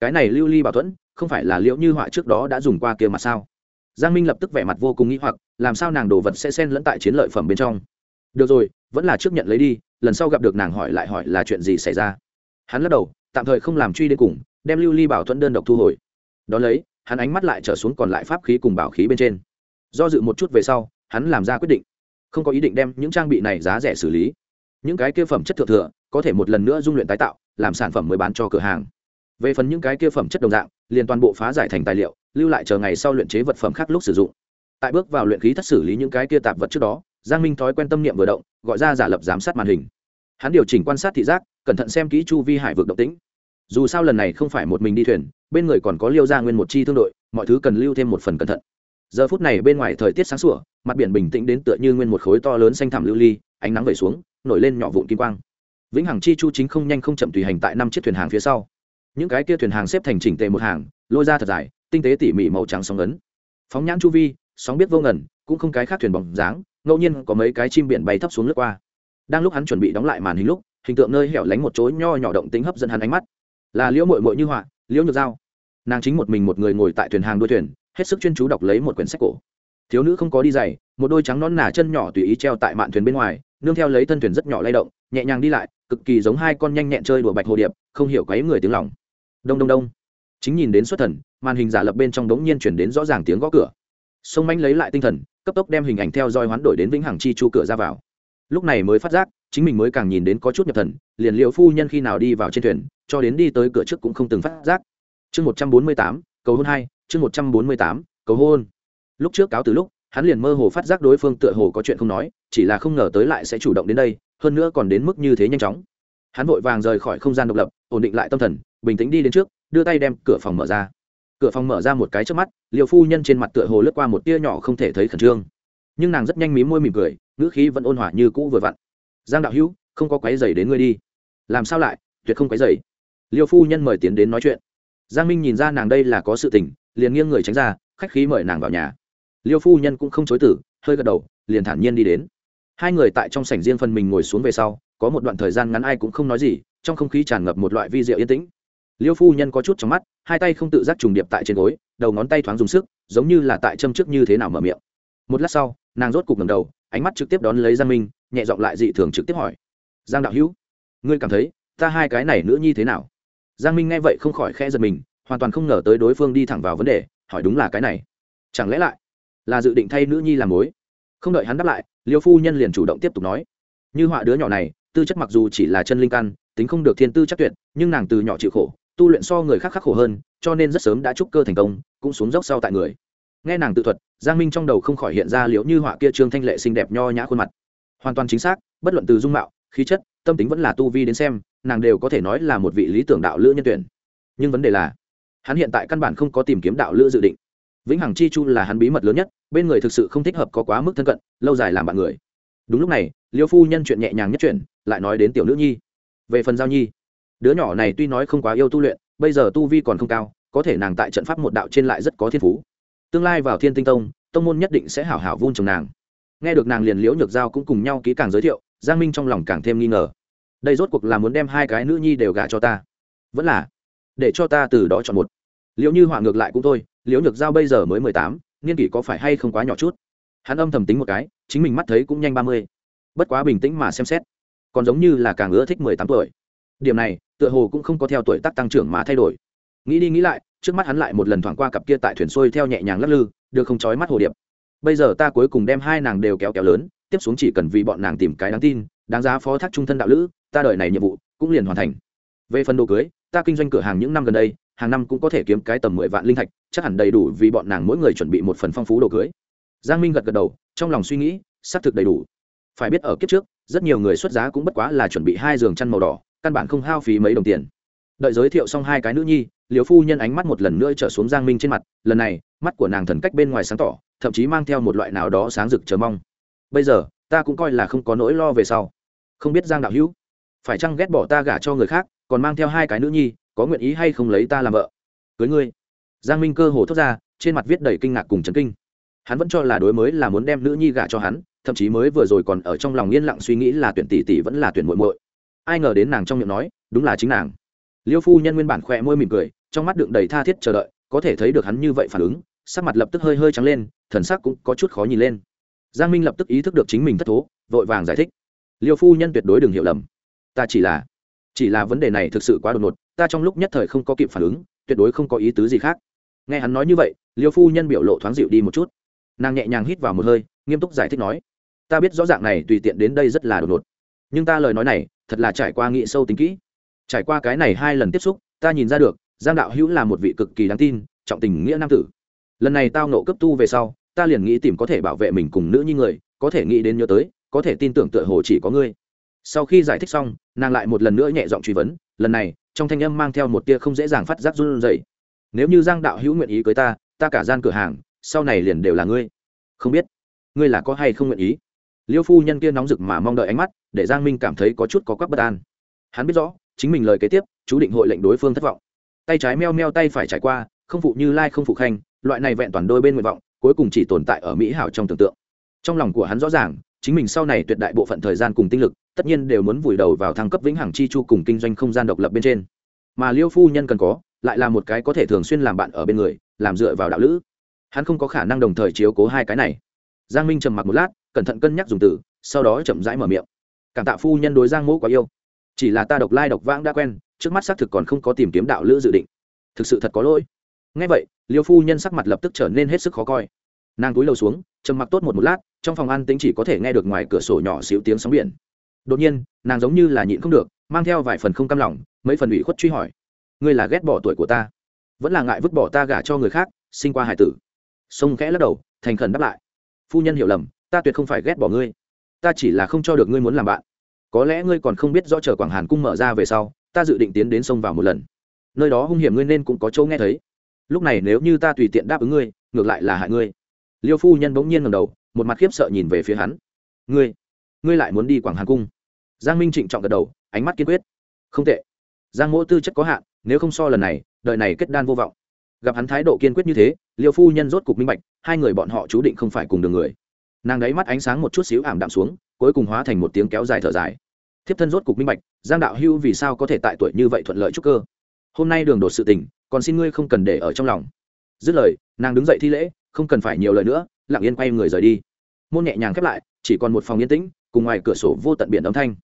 cái này lưu ly bảo thuẫn, không phải là liệu như họa trước đó đã dùng qua kia mà sao? Giang minh lập tức vẻ mặt vô cùng nghĩ hoặc, làm sao nàng đồ vật sẽ xen lẫn tại chiến lợi phẩm bên trong? Được rồi, vẫn là trước nhận lấy đi, lần sau gặp được nàng hỏi lại hỏi là chuyện gì xảy ra? Hắn lắc đầu tạm thời không làm truy đến cùng, đem lưu ly bảo thuẫn đơn độc thu hồi. Đ ó lấy, hắn ánh mắt lại trở xuống còn lại pháp khí cùng bảo khí bên trên. Do dự một chút về sau, hắn làm ra quyết định. Không có ý định đem những trang bị này giá rẻ xử lý. Những cái kia phẩm chất thượng thừa, có thể một lần nữa dung luyện tái tạo, làm sản phẩm mới bán cho cửa hàng. Về phần những cái kia phẩm chất đồng dạng, liền toàn bộ phá giải thành tài liệu, lưu lại chờ ngày sau luyện chế vật phẩm khác lúc sử dụng. Tại bước vào luyện khí thất xử lý những cái kia tạp vật trước đó, giang minh thói quen tâm niệm vừa động, gọi ra giả lập giám sát màn hình. Hắn điều chỉnh quan sát thị giác cẩn thận xem kỹ chu vi hải vực động tĩnh. Dù sao lần này không phải một mình đi thuyền, bên người còn có liêu ra nguyên một chi thương đội, mọi thứ cần lưu thêm một phần cẩn thận. Giờ phút này bên ngoài thời tiết sáng sủa, mặt biển bình tĩnh đến tựa như nguyên một khối to lớn xanh thẳm lưu ly, ánh nắng về xuống, nổi lên nhỏ vụn kim quang. Vĩnh hằng chi chu chính không nhanh không chậm tùy hành tại năm chiếc thuyền hàng phía sau. Những cái kia thuyền hàng xếp thành chỉnh tề một hàng, lôi ra thật dài, tinh tế tỉ mỉ màu trắng sóng ấn phóng nhãn chu vi, sóng biết vô ngần, cũng không cái khác thuyền bóng dáng, ngẫu nhiên có mấy cái chim biển bay thấp xuống lướt qua. Đang lúc hắn chuẩn bị đóng lại màn hình lúc hình tượng nơi hẻo lánh một chỗ nho nhỏ động tính hấp dẫn hắn ánh mắt. Là liễu mội mội như họa, liễu nhược dao nàng chính một mình một người ngồi tại thuyền hàng đuôi thuyền, hết sức chuyên chú đọc lấy một quyển sách cổ. Thiếu nữ không có đi giày, một đôi trắng nón nà chân nhỏ tùy ý treo tại mạn thuyền bên ngoài, nương theo lấy thân thuyền rất nhỏ lay động, nhẹ nhàng đi lại, cực kỳ giống hai con nhanh nhẹn chơi đùa bạch hồ điệp, không hiểu quấy người tiếng lòng. Đông đông đông. Chính nhìn đến xuất thần, màn hình giả lập bên trong đống nhiên chuyển đến rõ ràng tiếng gõ cửa. Sông manh lấy lại tinh thần, cấp tốc đem hình ảnh theo dõi hoán đổi đến vĩnh hằng chi chu cửa ra vào. Lúc này mới phát giác chính mình mới càng nhìn đến có chút nhập thần, liền liệu phu nhân khi nào đi vào trên thuyền, cho đến đi tới cửa trước cũng không từng phát giác. Chương một trăm bốn mươi tám, cầu hôn hai, chương một trăm bốn mươi tám, cầu hôn. Lúc trước cáo từ lúc, hắn liền mơ hồ phát giác đối phương tựa hồ có chuyện không nói, chỉ là không ngờ tới lại sẽ chủ động đến đây, hơn nữa còn đến mức như thế nhanh chóng. Hắn vội vàng rời khỏi không gian độc lập, ổn định lại tâm thần, bình tĩnh đi đến trước, đưa tay đem cửa phòng mở ra. Cửa phòng mở ra một cái trước mắt liều phu nhân trên mặt tựa hồ lướt qua một tia nhỏ không thể thấy khẩn trương. Nhưng nàng rất nhanh mí môi mỉm cười, ngữ khí vẫn ôn hòa như cũ vừa vặn giang đạo hữu, không có quái dày đến ngươi đi. Làm sao lại? Tuyệt không quái dày liêu phu nhân mời tiến đến nói chuyện. Giang minh nhìn ra nàng đây là có sự tình, liền nghiêng người tránh ra, khách khí mời nàng vào nhà. Liêu phu nhân cũng không chối tử hơi gật đầu, liền thản nhiên đi đến. Hai người tại trong sảnh riêng phần mình ngồi xuống về sau, có một đoạn thời gian ngắn ai cũng không nói gì, trong không khí tràn ngập một loại vi diệu yên tĩnh. Liêu phu nhân có chút trong mắt, hai tay không tự giác trùng điệp tại trên gối, đầu ngón tay thoáng dùng sức, giống như là tại châm trước như thế nào mở miệng. Một lát sau, nàng rốt cục ngầm đầu, ánh mắt trực tiếp đón lấy giang minh nhẹ giọng lại dị thường trực tiếp hỏi. Giang đạo hữu, ngươi cảm thấy ta hai cái này nữ nhi thế nào? Giang minh nghe vậy không khỏi khẽ giật mình, hoàn toàn không ngờ tới đối phương đi thẳng vào vấn đề, hỏi đúng là cái này. Chẳng lẽ lại là dự định thay nữ nhi làm mối? Không đợi hắn đáp lại, liêu phu nhân liền chủ động tiếp tục nói. Như họa đứa nhỏ này, tư chất mặc dù chỉ là chân linh căn, tính không được thiên tư chắc tuyệt, nhưng nàng từ nhỏ chịu khổ, tu luyện so người khác khắc khổ hơn, cho nên rất sớm đã trúc cơ thành công, cũng xuống dốc sau tại người. Nghe nàng tự thuật, giang minh trong đầu không khỏi hiện ra liệu như họa kia trương thanh lệ xinh đẹp nho nhã khuôn mặt hoàn toàn chính xác, bất luận từ dung mạo, khí chất, tâm tính vẫn là tu vi đến xem, nàng đều có thể nói là một vị lý tưởng đạo lữ nhân tuyển. Nhưng vấn đề là, hắn hiện tại căn bản không có tìm kiếm đạo lữ dự định. Vĩnh hằng chi chu là hắn bí mật lớn nhất, bên người thực sự không thích hợp có quá mức thân cận, lâu dài làm bạn người. Đúng lúc này, liêu phu nhân chuyện nhẹ nhàng nhất chuyện lại nói đến tiểu nữ nhi. Về phần giao nhi, đứa nhỏ này tuy nói không quá yêu tu luyện, bây giờ tu vi còn không cao, có thể nàng tại trận pháp một đạo trên lại rất có thiên phú. Tương lai vào thiên tinh tông tông môn nhất định sẽ hảo hảo vun trồng nàng nghe được nàng liền liễu nhược giao cũng cùng nhau ký càng giới thiệu, giang minh trong lòng càng thêm nghi ngờ. Đây rốt cuộc là muốn đem hai cái nữ nhi đều gả cho ta. Vẫn là, để cho ta từ đó chọn một. Liệu như họa ngược lại cũng thôi, liễu nhược giao bây giờ mới mười tám, niên kỷ có phải hay không quá nhỏ chút? Hắn âm thầm tính một cái, chính mình mắt thấy cũng nhanh ba mươi. Bất quá bình tĩnh mà xem xét, còn giống như là càng ưa thích mười tám tuổi. Điểm này, tựa hồ cũng không có theo tuổi tác tăng trưởng mà thay đổi. Nghĩ đi nghĩ lại, trước mắt hắn lại một lần thoảng qua cặp kia tại thuyền xuôi theo nhẹ nhàng lắc lư, được không trói mắt hồ điệp bây giờ ta cuối cùng đem hai nàng đều kéo kéo lớn, tiếp xuống chỉ cần vì bọn nàng tìm cái đáng tin, đáng giá phó thác trung thân đạo lữ, ta đợi này nhiệm vụ cũng liền hoàn thành. Về phần đồ cưới, ta kinh doanh cửa hàng những năm gần đây, hàng năm cũng có thể kiếm cái tầm mười vạn linh thạch, chắc hẳn đầy đủ vì bọn nàng mỗi người chuẩn bị một phần phong phú đồ cưới. Giang minh gật gật đầu, trong lòng suy nghĩ, xác thực đầy đủ. Phải biết ở kiếp trước, rất nhiều người xuất giá cũng bất quá là chuẩn bị hai giường chăn màu đỏ, căn bản không hao phí mấy đồng tiền. Đợi giới thiệu xong hai cái nữ nhi liều phu nhân ánh mắt một lần nữa trở xuống giang minh trên mặt, lần này, mắt của nàng thần cách bên ngoài sáng tỏ thậm chí mang theo một loại nào đó sáng rực chờ mong. Bây giờ, ta cũng coi là không có nỗi lo về sau. Không biết giang đạo hữu, phải chăng ghét bỏ ta gả cho người khác, còn mang theo hai cái nữ nhi, có nguyện ý hay không lấy ta làm vợ? Cưới ngươi. Giang minh cơ hồ thốt ra, trên mặt viết đầy kinh ngạc cùng chấn kinh. Hắn vẫn cho là đối mới là muốn đem nữ nhi gả cho hắn, thậm chí mới vừa rồi còn ở trong lòng yên lặng suy nghĩ là tuyển tỷ tỷ vẫn là tuyển muội muội. Ai ngờ đến nàng trong miệng nói, đúng là chính nàng. Liêu phu nhân nguyên bản khỏe môi mỉm cười, trong mắt đựng đầy tha thiết chờ đợi, có thể thấy được hắn như vậy phản ứng sắc mặt lập tức hơi hơi trắng lên, thần sắc cũng có chút khó nhìn lên. Giang minh lập tức ý thức được chính mình thất thố, vội vàng giải thích. Liêu phu nhân tuyệt đối đừng hiểu lầm. Ta chỉ là chỉ là vấn đề này thực sự quá đột ngột, ta trong lúc nhất thời không có kịp phản ứng, tuyệt đối không có ý tứ gì khác. Nghe hắn nói như vậy, liêu phu nhân biểu lộ thoáng dịu đi một chút. Nàng nhẹ nhàng hít vào một hơi, nghiêm túc giải thích nói, ta biết rõ ràng này tùy tiện đến đây rất là đột ngột. Nhưng ta lời nói này, thật là trải qua nghị sâu tính kỹ. Trải qua cái này hai lần tiếp xúc, ta nhìn ra được, giang đạo hữu là một vị cực kỳ đáng tin, trọng tình nghĩa nam tử lần này tao nộ cấp tu về sau, ta liền nghĩ tìm có thể bảo vệ mình cùng nữ như người, có thể nghĩ đến nhớ tới, có thể tin tưởng tựa hồ chỉ có ngươi. Sau khi giải thích xong, nàng lại một lần nữa nhẹ giọng truy vấn, lần này, trong thanh âm mang theo một tia không dễ dàng phát giác run rẩy. Nếu như giang đạo hữu nguyện ý cưới ta ta cả gian cửa hàng, sau này liền đều là ngươi. Không biết, ngươi là có hay không nguyện ý? Liêu phu nhân kia nóng rực mà mong đợi ánh mắt, để giang minh cảm thấy có chút có quắc bất an. Hắn biết rõ, chính mình lời kế tiếp, chú định hội lệnh đối phương thất vọng. Tay trái meo meo tay phải trải qua, không phụ như lai không phụ khanh loại này vẹn toàn đôi bên nguyện vọng, cuối cùng chỉ tồn tại ở mỹ hảo trong tưởng tượng. Trong lòng của hắn rõ ràng, chính mình sau này tuyệt đại bộ phận thời gian cùng tinh lực, tất nhiên đều muốn vùi đầu vào thăng cấp vĩnh hằng chi chu cùng kinh doanh không gian độc lập bên trên. Mà liêu phu nhân cần có, lại là một cái có thể thường xuyên làm bạn ở bên người, làm dựa vào đạo lữ. Hắn không có khả năng đồng thời chiếu cố hai cái này. Giang minh trầm mặc một lát, cẩn thận cân nhắc dùng từ, sau đó chậm rãi mở miệng. Cảm tạ phu nhân đối giang mỗ quá yêu. Chỉ là ta độc lai độc vãng đã quen, trước mắt xác thực còn không có tìm kiếm đạo lữ dự định. Thực sự thật có lỗi ngay vậy, liêu phu nhân sắc mặt lập tức trở nên hết sức khó coi. Nàng túi lầu xuống, trầm mặc tốt một một lát, trong phòng ăn tính chỉ có thể nghe được ngoài cửa sổ nhỏ xíu tiếng sóng biển. Đột nhiên, nàng giống như là nhịn không được, mang theo vài phần không cam lòng, mấy phần ủy khuất truy hỏi. Ngươi là ghét bỏ tuổi của ta? Vẫn là ngại vứt bỏ ta gả cho người khác, sinh qua hải tử? Sông khẽ lắc đầu, thành khẩn đáp lại. Phu nhân hiểu lầm, ta tuyệt không phải ghét bỏ ngươi. Ta chỉ là không cho được ngươi muốn làm bạn. Có lẽ ngươi còn không biết rõ chờ quảng hàn cung mở ra về sau, ta dự định tiến đến sông vào một lần. Nơi đó hung hiểm ngươi nên cũng có chỗ nghe thấy lúc này nếu như ta tùy tiện đáp ứng ngươi, ngược lại là hại ngươi. Liêu phu nhân bỗng nhiên ngầm đầu, một mặt khiếp sợ nhìn về phía hắn. Ngươi ngươi lại muốn đi quảng hàn cung. Giang minh trịnh trọng gật đầu, ánh mắt kiên quyết. Không tệ. Giang mỗ tư chất có hạn, nếu không so lần này, đợi này kết đan vô vọng. Gặp hắn thái độ kiên quyết như thế, liêu phu nhân rốt cục minh bạch, hai người bọn họ chú định không phải cùng đường người. Nàng đáy mắt ánh sáng một chút xíu ảm đạm xuống, cuối cùng hóa thành một tiếng kéo dài thở dài. Thiếp thân rốt cục minh bạch, giang đạo hưu vì sao có thể tại tuổi như vậy thuận lợi chúc cơ? Hôm nay đường đột sự tình còn xin ngươi không cần để ở trong lòng. Dứt lời, nàng đứng dậy thi lễ, không cần phải nhiều lời nữa, lặng yên quay người rời đi. Môn nhẹ nhàng khép lại, chỉ còn một phòng yên tĩnh, cùng ngoài cửa sổ vô tận biển âm thanh.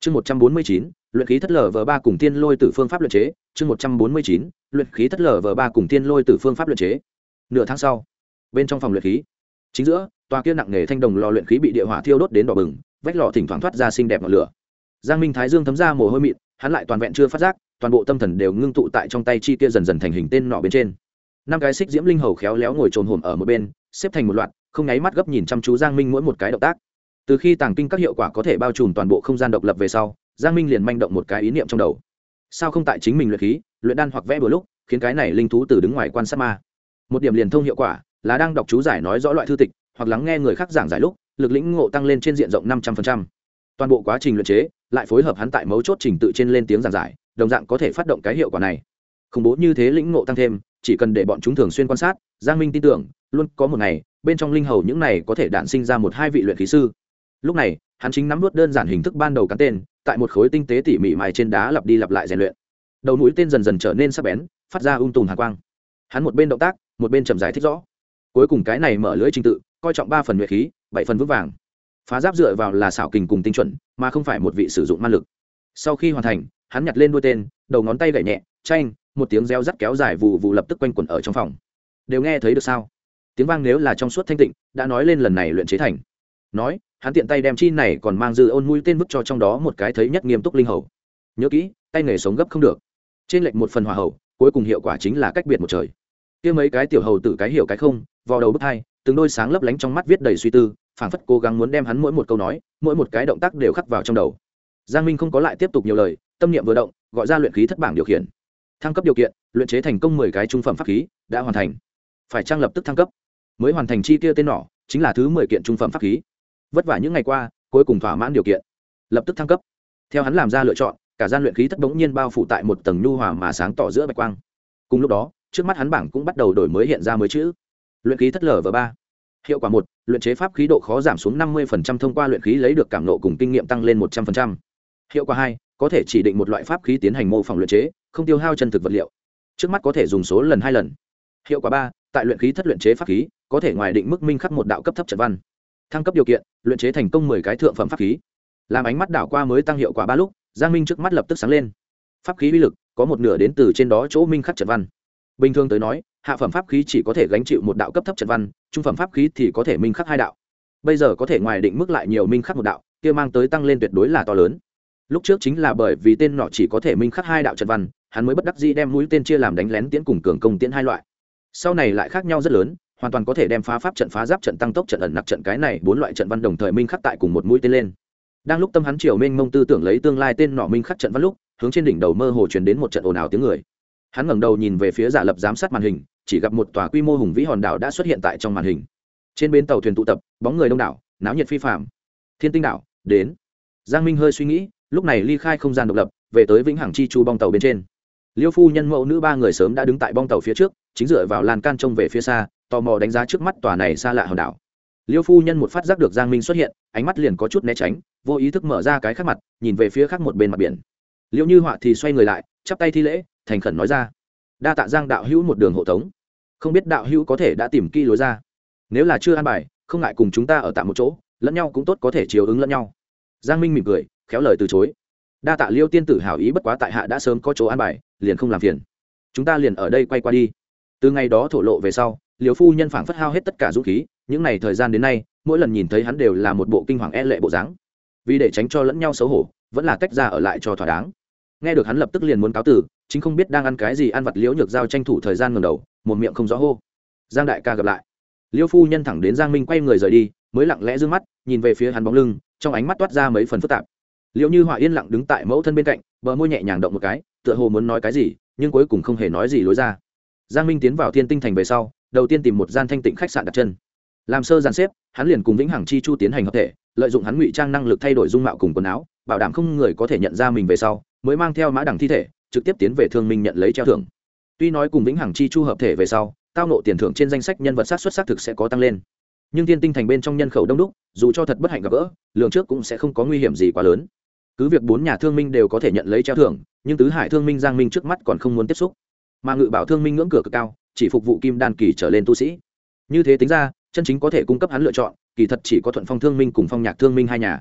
Chương một trăm bốn mươi chín, luyện khí thất lở v ba cùng tiên lôi từ phương pháp luyện chế. Chương một trăm bốn mươi chín, luyện khí thất lở v ba cùng tiên lôi từ phương pháp luyện chế. Nửa tháng sau, bên trong phòng luyện khí. Chính giữa, tòa kia nặng nghề thanh đồng lò luyện khí bị địa hỏa thiêu đốt đến đỏ bừng, vách lò thỉnh thoảng thoát ra xinh đẹp ngọn lửa. Giang minh thái dương thấm ra mồ hôi mịn hắn lại toàn vẹn chưa phát giác, toàn bộ tâm thần đều ngưng tụ tại trong tay chi kia dần dần thành hình tên nọ bên trên. Năm cái xích diễm linh hầu khéo léo ngồi trồn hồm ở một bên, xếp thành một loạt, không nháy mắt gấp nhìn chăm chú giang minh mỗi một cái động tác. Từ khi tàng kinh các hiệu quả có thể bao trùm toàn bộ không gian độc lập về sau, giang minh liền manh động một cái ý niệm trong đầu. Sao không tại chính mình luyện khí, luyện đan hoặc vẽ bừa lúc, khiến cái này linh thú từ đứng ngoài quan sát ma. Một điểm liền thông hiệu quả là đang đọc chú giải nói rõ loại thư tịch, hoặc lắng nghe người khác giảng giải lúc, lực lĩnh ngộ tăng lên trên diện rộng năm trăm phần trăm. toàn bộ quá trình luyện chế lại phối hợp hắn tại mấu chốt trình tự trên lên tiếng giảng giải, đồng dạng có thể phát động cái hiệu quả này. Khủng bố như thế lĩnh ngộ tăng thêm, chỉ cần để bọn chúng thường xuyên quan sát, giang minh tin tưởng, luôn có một ngày, bên trong linh hầu những này có thể đản sinh ra một hai vị luyện khí sư. Lúc này, hắn chính nắm nuốt đơn giản hình thức ban đầu cắn tên, tại một khối tinh tế tỉ mỉ mài trên đá lặp đi lặp lại rèn luyện. Đầu mũi tên dần dần trở nên sắc bén, phát ra ung tùm hạ quang. Hắn một bên động tác, một bên chậm giải thích rõ. Cuối cùng cái này mở lưới trình tự, coi trọng ba phần luyện khí, bảy phần vững vàng phá giáp dựa vào là xảo kình cùng tinh chuẩn, mà không phải một vị sử dụng ma lực. Sau khi hoàn thành, hắn nhặt lên đuôi tên, đầu ngón tay gậy nhẹ tranh một tiếng reo rắt kéo dài vụ vụ lập tức quanh quẩn ở trong phòng. Đều nghe thấy được sao? Tiếng vang nếu là trong suốt thanh tịnh, đã nói lên lần này luyện chế thành. Nói, hắn tiện tay đem chi này còn mang dư ôn mũi tên vứt cho trong đó một cái thấy nhất nghiêm túc linh hầu. Nhớ kỹ, tay nghề sống gấp không được. Trên lệnh một phần hòa hậu, cuối cùng hiệu quả chính là cách biệt một trời. Kia mấy cái tiểu hầu tử cái hiểu cái không vào đầu bức hai từng đôi sáng lấp lánh trong mắt viết đầy suy tư, phảng phất cố gắng muốn đem hắn mỗi một câu nói, mỗi một cái động tác đều khắc vào trong đầu. Giang minh không có lại tiếp tục nhiều lời, tâm niệm vừa động, gọi ra luyện khí thất bảng điều khiển. Thăng cấp điều kiện, luyện chế thành công mười cái trung phẩm pháp khí, đã hoàn thành. Phải trang lập tức thăng cấp. Mới hoàn thành chi tiêu tên nỏ chính là thứ mười kiện trung phẩm pháp khí. Vất vả những ngày qua, cuối cùng thỏa mãn điều kiện. Lập tức thăng cấp. Theo hắn làm ra lựa chọn, cả gian luyện khí thất bỗng nhiên bao phủ tại một tầng nhu hòa mà sáng tỏ giữa bạch quang. Cùng lúc đó, trước mắt hắn bảng cũng bắt đầu đổi mới hiện ra mới chữ luyện khí thất lở v ba. Hiệu quả một, luyện chế pháp khí độ khó giảm xuống năm mươi thông qua luyện khí lấy được cảm nộ cùng kinh nghiệm tăng lên một trăm linh hiệu quả hai, có thể chỉ định một loại pháp khí tiến hành mô phỏng luyện chế, không tiêu hao chân thực vật liệu. Trước mắt có thể dùng số lần hai lần. Hiệu quả ba, tại luyện khí thất luyện chế pháp khí, có thể ngoài định mức minh khắc một đạo cấp thấp trận văn. Thăng cấp điều kiện, luyện chế thành công mười cái thượng phẩm pháp khí. Làm ánh mắt đảo qua mới tăng hiệu quả ba lúc, giang minh trước mắt lập tức sáng lên. Pháp khí uy lực có một nửa đến từ trên đó chỗ minh khắc trận văn. Bình thường tới nói hạ phẩm pháp khí chỉ có thể gánh chịu một đạo cấp thấp trận văn, trung phẩm pháp khí thì có thể minh khắc hai đạo. Bây giờ có thể ngoài định mức lại nhiều minh khắc một đạo, kia mang tới tăng lên tuyệt đối là to lớn. Lúc trước chính là bởi vì tên nọ chỉ có thể minh khắc hai đạo trận văn, hắn mới bất đắc dĩ đem mũi tên chia làm đánh lén tiễn cùng cường công tiễn hai loại. Sau này lại khác nhau rất lớn, hoàn toàn có thể đem phá pháp trận, phá giáp trận, tăng tốc trận, ẩn nặc trận, cái này bốn loại trận văn đồng thời minh khắc tại cùng một mũi tên lên. Đang lúc tâm hắn triều minh mông tư tưởng lấy tương lai tên nọ minh khắc trận văn lúc, hướng trên đỉnh đầu mơ hồ truyền đến một trận ồn ào tiếng người. Hắn ngẩng đầu nhìn về phía giả lập giám sát màn hình chỉ gặp một tòa quy mô hùng vĩ hòn đảo đã xuất hiện tại trong màn hình. Trên bến tàu thuyền tụ tập, bóng người đông đảo, náo nhiệt phi phạm. Thiên tinh đảo, đến. Giang minh hơi suy nghĩ, lúc này ly khai không gian độc lập, về tới vĩnh hằng chi chu bong tàu bên trên. Liêu phu nhân mẫu nữ ba người sớm đã đứng tại bong tàu phía trước, chính dựa vào lan can trông về phía xa, tò mò đánh giá trước mắt tòa này xa lạ hòn đảo. Liêu phu nhân một phát giác được giang minh xuất hiện, ánh mắt liền có chút né tránh, vô ý thức mở ra cái khác mặt, nhìn về phía khác một bên mặt biển. Liệu như họa thì xoay người lại, chắp tay thi lễ, thành khẩn nói ra đa tạ giang đạo hữu một đường hộ tống. Không biết đạo hữu có thể đã tìm kỹ lối ra. Nếu là chưa an bài, không ngại cùng chúng ta ở tạm một chỗ, lẫn nhau cũng tốt có thể chiều ứng lẫn nhau. Giang minh mỉm cười, khéo lời từ chối. Đa tạ liêu tiên tử hảo ý bất quá tại hạ đã sớm có chỗ an bài, liền không làm phiền. Chúng ta liền ở đây quay qua đi. Từ ngày đó thổ lộ về sau liều phu nhân phảng phất hao hết tất cả dũng khí, những ngày thời gian đến nay, mỗi lần nhìn thấy hắn đều là một bộ kinh hoàng e lệ bộ dáng. Vì để tránh cho lẫn nhau xấu hổ, vẫn là tách ra ở lại cho thỏa đáng nghe được hắn lập tức liền muốn cáo tử, chính không biết đang ăn cái gì ăn vặt liễu nhược giao tranh thủ thời gian ngầm đầu, một miệng không rõ hô. Giang đại ca gặp lại. Liễu phu nhân thẳng đến giang minh quay người rời đi, mới lặng lẽ d ư ơ n g mắt, nhìn về phía hắn bóng lưng, trong ánh mắt toát ra mấy phần phức tạp. Liệu như họa yên lặng đứng tại mẫu thân bên cạnh, bờ môi nhẹ nhàng động một cái, tựa hồ muốn nói cái gì, nhưng cuối cùng không hề nói gì lối ra. Giang minh tiến vào thiên tinh thành về sau, đầu tiên tìm một gian thanh tịnh khách sạn đặt chân. Làm sơ gian xếp, hắn liền cùng vĩnh hằng chi chu tiến hành hợp thể, lợi dụng hắn ngụy trang năng lực thay đổi dung mạo cùng quần áo, bảo đảm không người có thể nhận ra mình về sau mới mang theo mã đẳng thi thể, trực tiếp tiến về thương minh nhận lấy treo thưởng. Tuy nói cùng vĩnh hằng chi chu hợp thể về sau, tao nộ tiền thưởng trên danh sách nhân vật sát xuất xác thực sẽ có tăng lên. Nhưng thiên tinh thành bên trong nhân khẩu đông đúc, dù cho thật bất hạnh gặp gỡ, lường trước cũng sẽ không có nguy hiểm gì quá lớn. Cứ việc bốn nhà thương minh đều có thể nhận lấy treo thưởng, nhưng tứ hải thương minh giang minh trước mắt còn không muốn tiếp xúc. Mà ngự bảo thương minh ngưỡng cửa cực cao, chỉ phục vụ kim đan kỳ trở lên tu sĩ. Như thế tính ra, chân chính có thể cung cấp hắn lựa chọn, kỳ thật chỉ có thuận phong thương minh cùng phong nhạc thương minh hai nhà.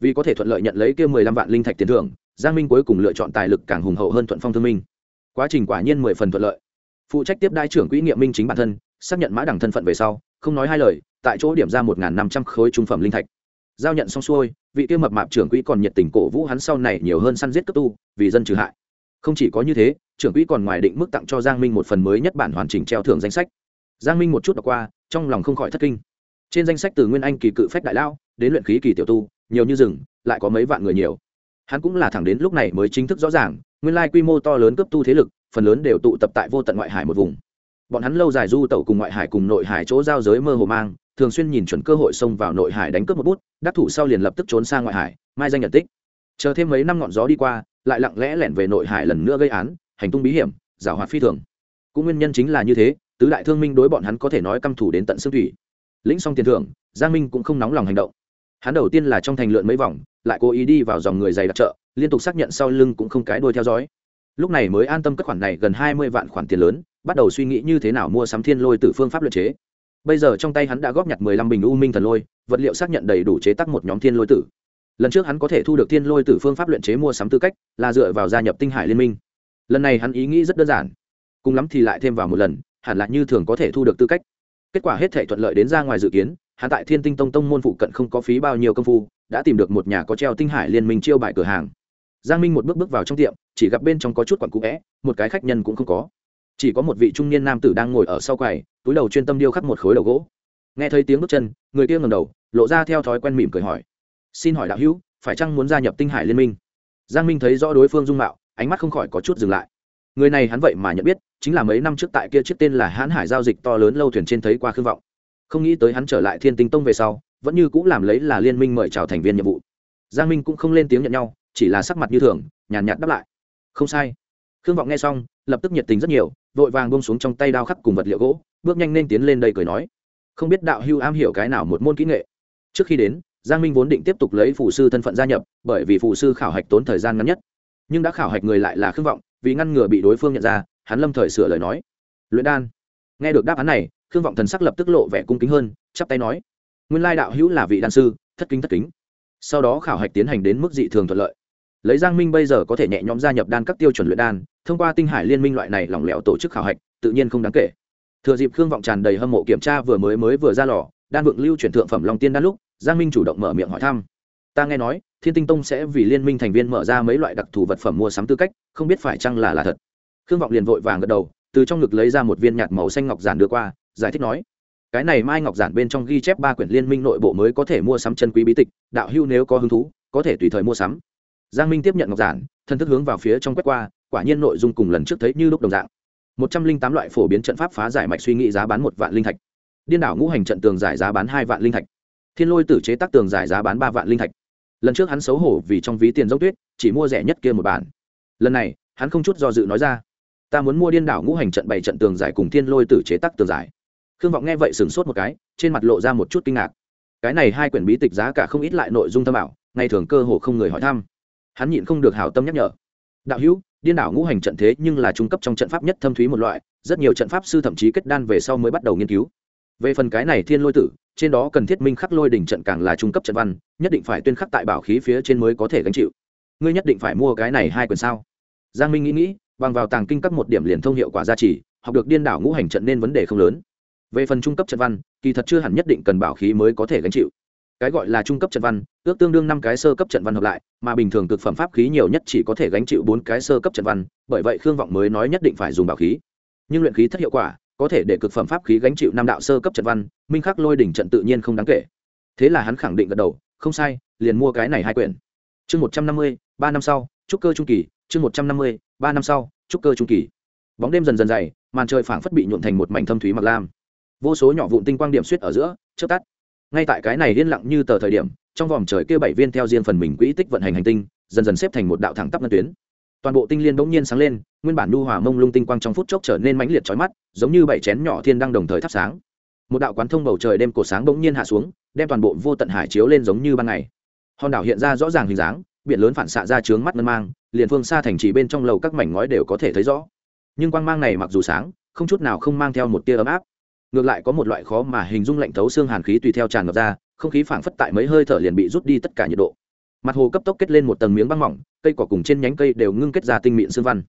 Vì có thể thuận lợi nhận lấy kia mười lăm vạn linh thạch tiền thưởng giang minh cuối cùng lựa chọn tài lực càng hùng hậu hơn thuận phong thương minh. Quá trình quả nhiên mười phần thuận lợi. Phụ trách tiếp đai trưởng quỹ nghiệm minh chính bản thân, xác nhận mã đẳng thân phận về sau, không nói hai lời, tại chỗ điểm ra một năm trăm khối trung phẩm linh thạch. Giao nhận xong xuôi, vị tiêu mập mạp trưởng quỹ còn nhiệt tình cổ vũ hắn sau này nhiều hơn săn giết cấp tu, vì dân trừ hại. Không chỉ có như thế, trưởng quỹ còn ngoài định mức tặng cho giang minh một phần mới nhất bản hoàn chỉnh treo thưởng danh sách. Giang minh một chút đọc qua, trong lòng không khỏi thất kinh. Trên danh sách từ nguyên anh kỳ cự phách đại lao đến luyện khí kỳ tiểu tu, nhiều như rừng, lại có mấy vạn người nhiều hắn cũng là thẳng đến lúc này mới chính thức rõ ràng, nguyên lai quy mô to lớn cấp tu thế lực, phần lớn đều tụ tập tại vô tận ngoại hải một vùng. Bọn hắn lâu dài du tẩu cùng ngoại hải cùng nội hải chỗ giao giới mơ hồ mang, thường xuyên nhìn chuẩn cơ hội xông vào nội hải đánh cướp một bút, đắc thủ sau liền lập tức trốn sang ngoại hải, mai danh nhận tích. Chờ thêm mấy năm ngọn gió đi qua, lại lặng lẽ lẻn về nội hải lần nữa gây án, hành tung bí hiểm, giảo hoạt phi thường. Cũng nguyên nhân chính là như thế, tứ đại thương minh đối bọn hắn có thể nói căm thủ đến tận xương thủy. Lĩnh xong tiền thưởng, giang minh cũng không nóng lòng hành động hắn đầu tiên là trong thành lượn mấy vòng, lại cố ý đi vào dòng người dày đặc chợ, liên tục xác nhận sau lưng cũng không cái đuôi theo dõi. Lúc này mới an tâm các khoản này gần hai mươi vạn khoản tiền lớn, bắt đầu suy nghĩ như thế nào mua sắm thiên lôi từ phương pháp luật chế. Bây giờ trong tay hắn đã góp nhặt mười lăm bình u minh thần lôi, vật liệu xác nhận đầy đủ chế tác một nhóm thiên lôi tử. Lần trước hắn có thể thu được thiên lôi tử phương pháp luyện chế mua sắm tư cách, là dựa vào gia nhập tinh hải liên minh. Lần này hắn ý nghĩ rất đơn giản. Cùng lắm thì lại thêm vào một lần, hẳn là như thường có thể thu được tư cách. Kết quả hết thể thuận lợi đến ra ngoài dự kiến hắn tại thiên tinh tông tông môn phụ cận không có phí bao nhiêu công phu, đã tìm được một nhà có treo tinh hải liên minh chiêu bài cửa hàng. Giang minh một bước bước vào trong tiệm, chỉ gặp bên trong có chút quặn cũ vẽ, một cái khách nhân cũng không có. Chỉ có một vị trung niên nam tử đang ngồi ở sau quầy, túi đầu chuyên tâm điêu khắc một khối đầu gỗ. Nghe thấy tiếng bước chân, người kia ngầm đầu, lộ ra theo thói quen mỉm cười hỏi. Xin hỏi đạo hữu, phải chăng muốn gia nhập tinh hải liên minh? Giang minh thấy rõ đối phương dung mạo, ánh mắt không khỏi có chút dừng lại. Người này hắn vậy mà nhận biết, chính là mấy năm trước tại kia chiếc tên là hãn hải giao dịch to lớn lâu thuyền trên thấy qua khương vọng không nghĩ tới hắn trở lại thiên tinh tông về sau, vẫn như cũng làm lấy là liên minh mời chào thành viên nhiệm vụ. Giang minh cũng không lên tiếng nhận nhau, chỉ là sắc mặt như thường, nhàn nhạt đáp lại. Không sai. Khương vọng nghe xong, lập tức nhiệt tình rất nhiều, vội vàng bông xuống trong tay đao khắc cùng vật liệu gỗ, bước nhanh nên tiến lên đây cười nói. Không biết đạo hưu am hiểu cái nào một môn kỹ nghệ. Trước khi đến, giang minh vốn định tiếp tục lấy phụ sư thân phận gia nhập, bởi vì phụ sư khảo hạch tốn thời gian ngắn nhất. Nhưng đã khảo hạch người lại là khương vọng, vì ngăn ngừa bị đối phương nhận ra, hắn lâm thời sửa lời nói. Luyện đan. Nghe được đáp án này khương vọng thần sắc lập tức lộ vẻ cung kính hơn, chắp tay nói, nguyên lai đạo hữu là vị đan sư, thất kính thất kính. Sau đó khảo hạch tiến hành đến mức dị thường thuận lợi. Lấy giang minh bây giờ có thể nhẹ nhõm gia nhập đan các tiêu chuẩn luyện đan, thông qua tinh hải liên minh loại này lỏng lẻo tổ chức khảo hạch, tự nhiên không đáng kể. Thừa dịp khương vọng tràn đầy hâm mộ kiểm tra vừa mới mới vừa ra lò, đan vượng lưu chuyển thượng phẩm long tiên đan lúc, giang minh chủ động mở miệng hỏi thăm. Ta nghe nói, thiên tinh tông sẽ vì liên minh thành viên mở ra mấy loại đặc thù vật phẩm mua sắm tư cách, không biết phải chăng là là thật. Khương vọng liền vội vàng gật đầu, từ trong ngực lấy ra một viên nhạt màu xanh ngọc giản đưa qua giải thích nói, cái này mai ngọc giản bên trong ghi chép ba quyển liên minh nội bộ mới có thể mua sắm chân quý bí tịch, đạo hưu nếu có hứng thú, có thể tùy thời mua sắm. Giang minh tiếp nhận ngọc giản, thân thức hướng vào phía trong quét qua, quả nhiên nội dung cùng lần trước thấy như lúc đồng dạng. Một trăm linh tám loại phổ biến trận pháp phá giải mạch suy nghĩ giá bán một vạn linh thạch. Điên đảo ngũ hành trận tường giải giá bán hai vạn linh thạch. Thiên lôi tử chế tác tường giải giá bán ba vạn linh thạch. Lần trước hắn xấu hổ vì trong ví tiền dốc tuyết, chỉ mua rẻ nhất kia một bản. Lần này, hắn không chút do dự nói ra, ta muốn mua điên đảo ngũ hành trận bảy trận tường giải cùng thiên lôi tử chế tác tường giải khương vọng nghe vậy sửng sốt một cái, trên mặt lộ ra một chút kinh ngạc. Cái này hai quyển bí tịch giá cả không ít lại nội dung thâm ảo, ngày thường cơ hồ không người hỏi thăm. Hắn nhịn không được hảo tâm nhắc nhở. Đạo hữu, điên đảo ngũ hành trận thế nhưng là trung cấp trong trận pháp nhất thâm thúy một loại, rất nhiều trận pháp sư thậm chí kết đan về sau mới bắt đầu nghiên cứu. Về phần cái này thiên lôi tử, trên đó cần thiết minh khắc lôi đỉnh trận càng là trung cấp trận văn, nhất định phải tuyên khắc tại bảo khí phía trên mới có thể gánh chịu. Ngươi nhất định phải mua cái này hai quyển sao? Giang minh nghĩ nghĩ, bằng vào tàng kinh cấp một điểm liền thông hiệu quả gia trì, học được điên đảo ngũ hành trận nên vấn đề không lớn về phần trung cấp trận văn, kỳ thật chưa hẳn nhất định cần bảo khí mới có thể gánh chịu. Cái gọi là trung cấp trận văn, ước tương đương năm cái sơ cấp trận văn hợp lại, mà bình thường cực phẩm pháp khí nhiều nhất chỉ có thể gánh chịu bốn cái sơ cấp trận văn, bởi vậy khương vọng mới nói nhất định phải dùng bảo khí. Nhưng luyện khí thất hiệu quả, có thể để cực phẩm pháp khí gánh chịu năm đạo sơ cấp trận văn, minh khắc lôi đỉnh trận tự nhiên không đáng kể. Thế là hắn khẳng định gật đầu, không sai, liền mua cái này hai quyển. Chương một trăm năm mươi, ba năm sau, trúc cơ trung kỳ, chương một trăm năm mươi, ba năm sau, trúc cơ trung kỳ. Bóng đêm dần dần dày, màn trời phảng phất bị nhuộn thành một mảnh thâm thúy mặc lam vô số nhỏ vụn tinh quang điểm suýt ở giữa, chớp tắt. Ngay tại cái này yên lặng như tờ thời điểm, trong vòng trời kia bảy viên theo riêng phần mình quỹ tích vận hành hành tinh, dần dần xếp thành một đạo thẳng tắp ngân tuyến. Toàn bộ tinh liên bỗng nhiên sáng lên, nguyên bản nhu hòa mông lung tinh quang trong phút chốc trở nên mãnh liệt chói mắt, giống như bảy chén nhỏ thiên đang đồng thời thắp sáng. Một đạo quán thông bầu trời đêm cổ sáng bỗng nhiên hạ xuống, đem toàn bộ vô tận hải chiếu lên giống như ban ngày. Hòn đảo hiện ra rõ ràng hình dáng, biển lớn phản xạ ra trướng mắt ngân mang, liền phương xa thành trì bên trong lầu các mảnh ngói đều có thể thấy rõ. Nhưng quang mang này mặc dù sáng, không chút nào không mang theo một tia ấm áp ngược lại có một loại khó mà hình dung lạnh thấu xương hàn khí tùy theo tràn ngập ra, không khí phảng phất tại mấy hơi thở liền bị rút đi tất cả nhiệt độ. Mặt hồ cấp tốc kết lên một tầng miếng băng mỏng, cây cỏ cùng trên nhánh cây đều ngưng kết ra tinh mịn xương văn.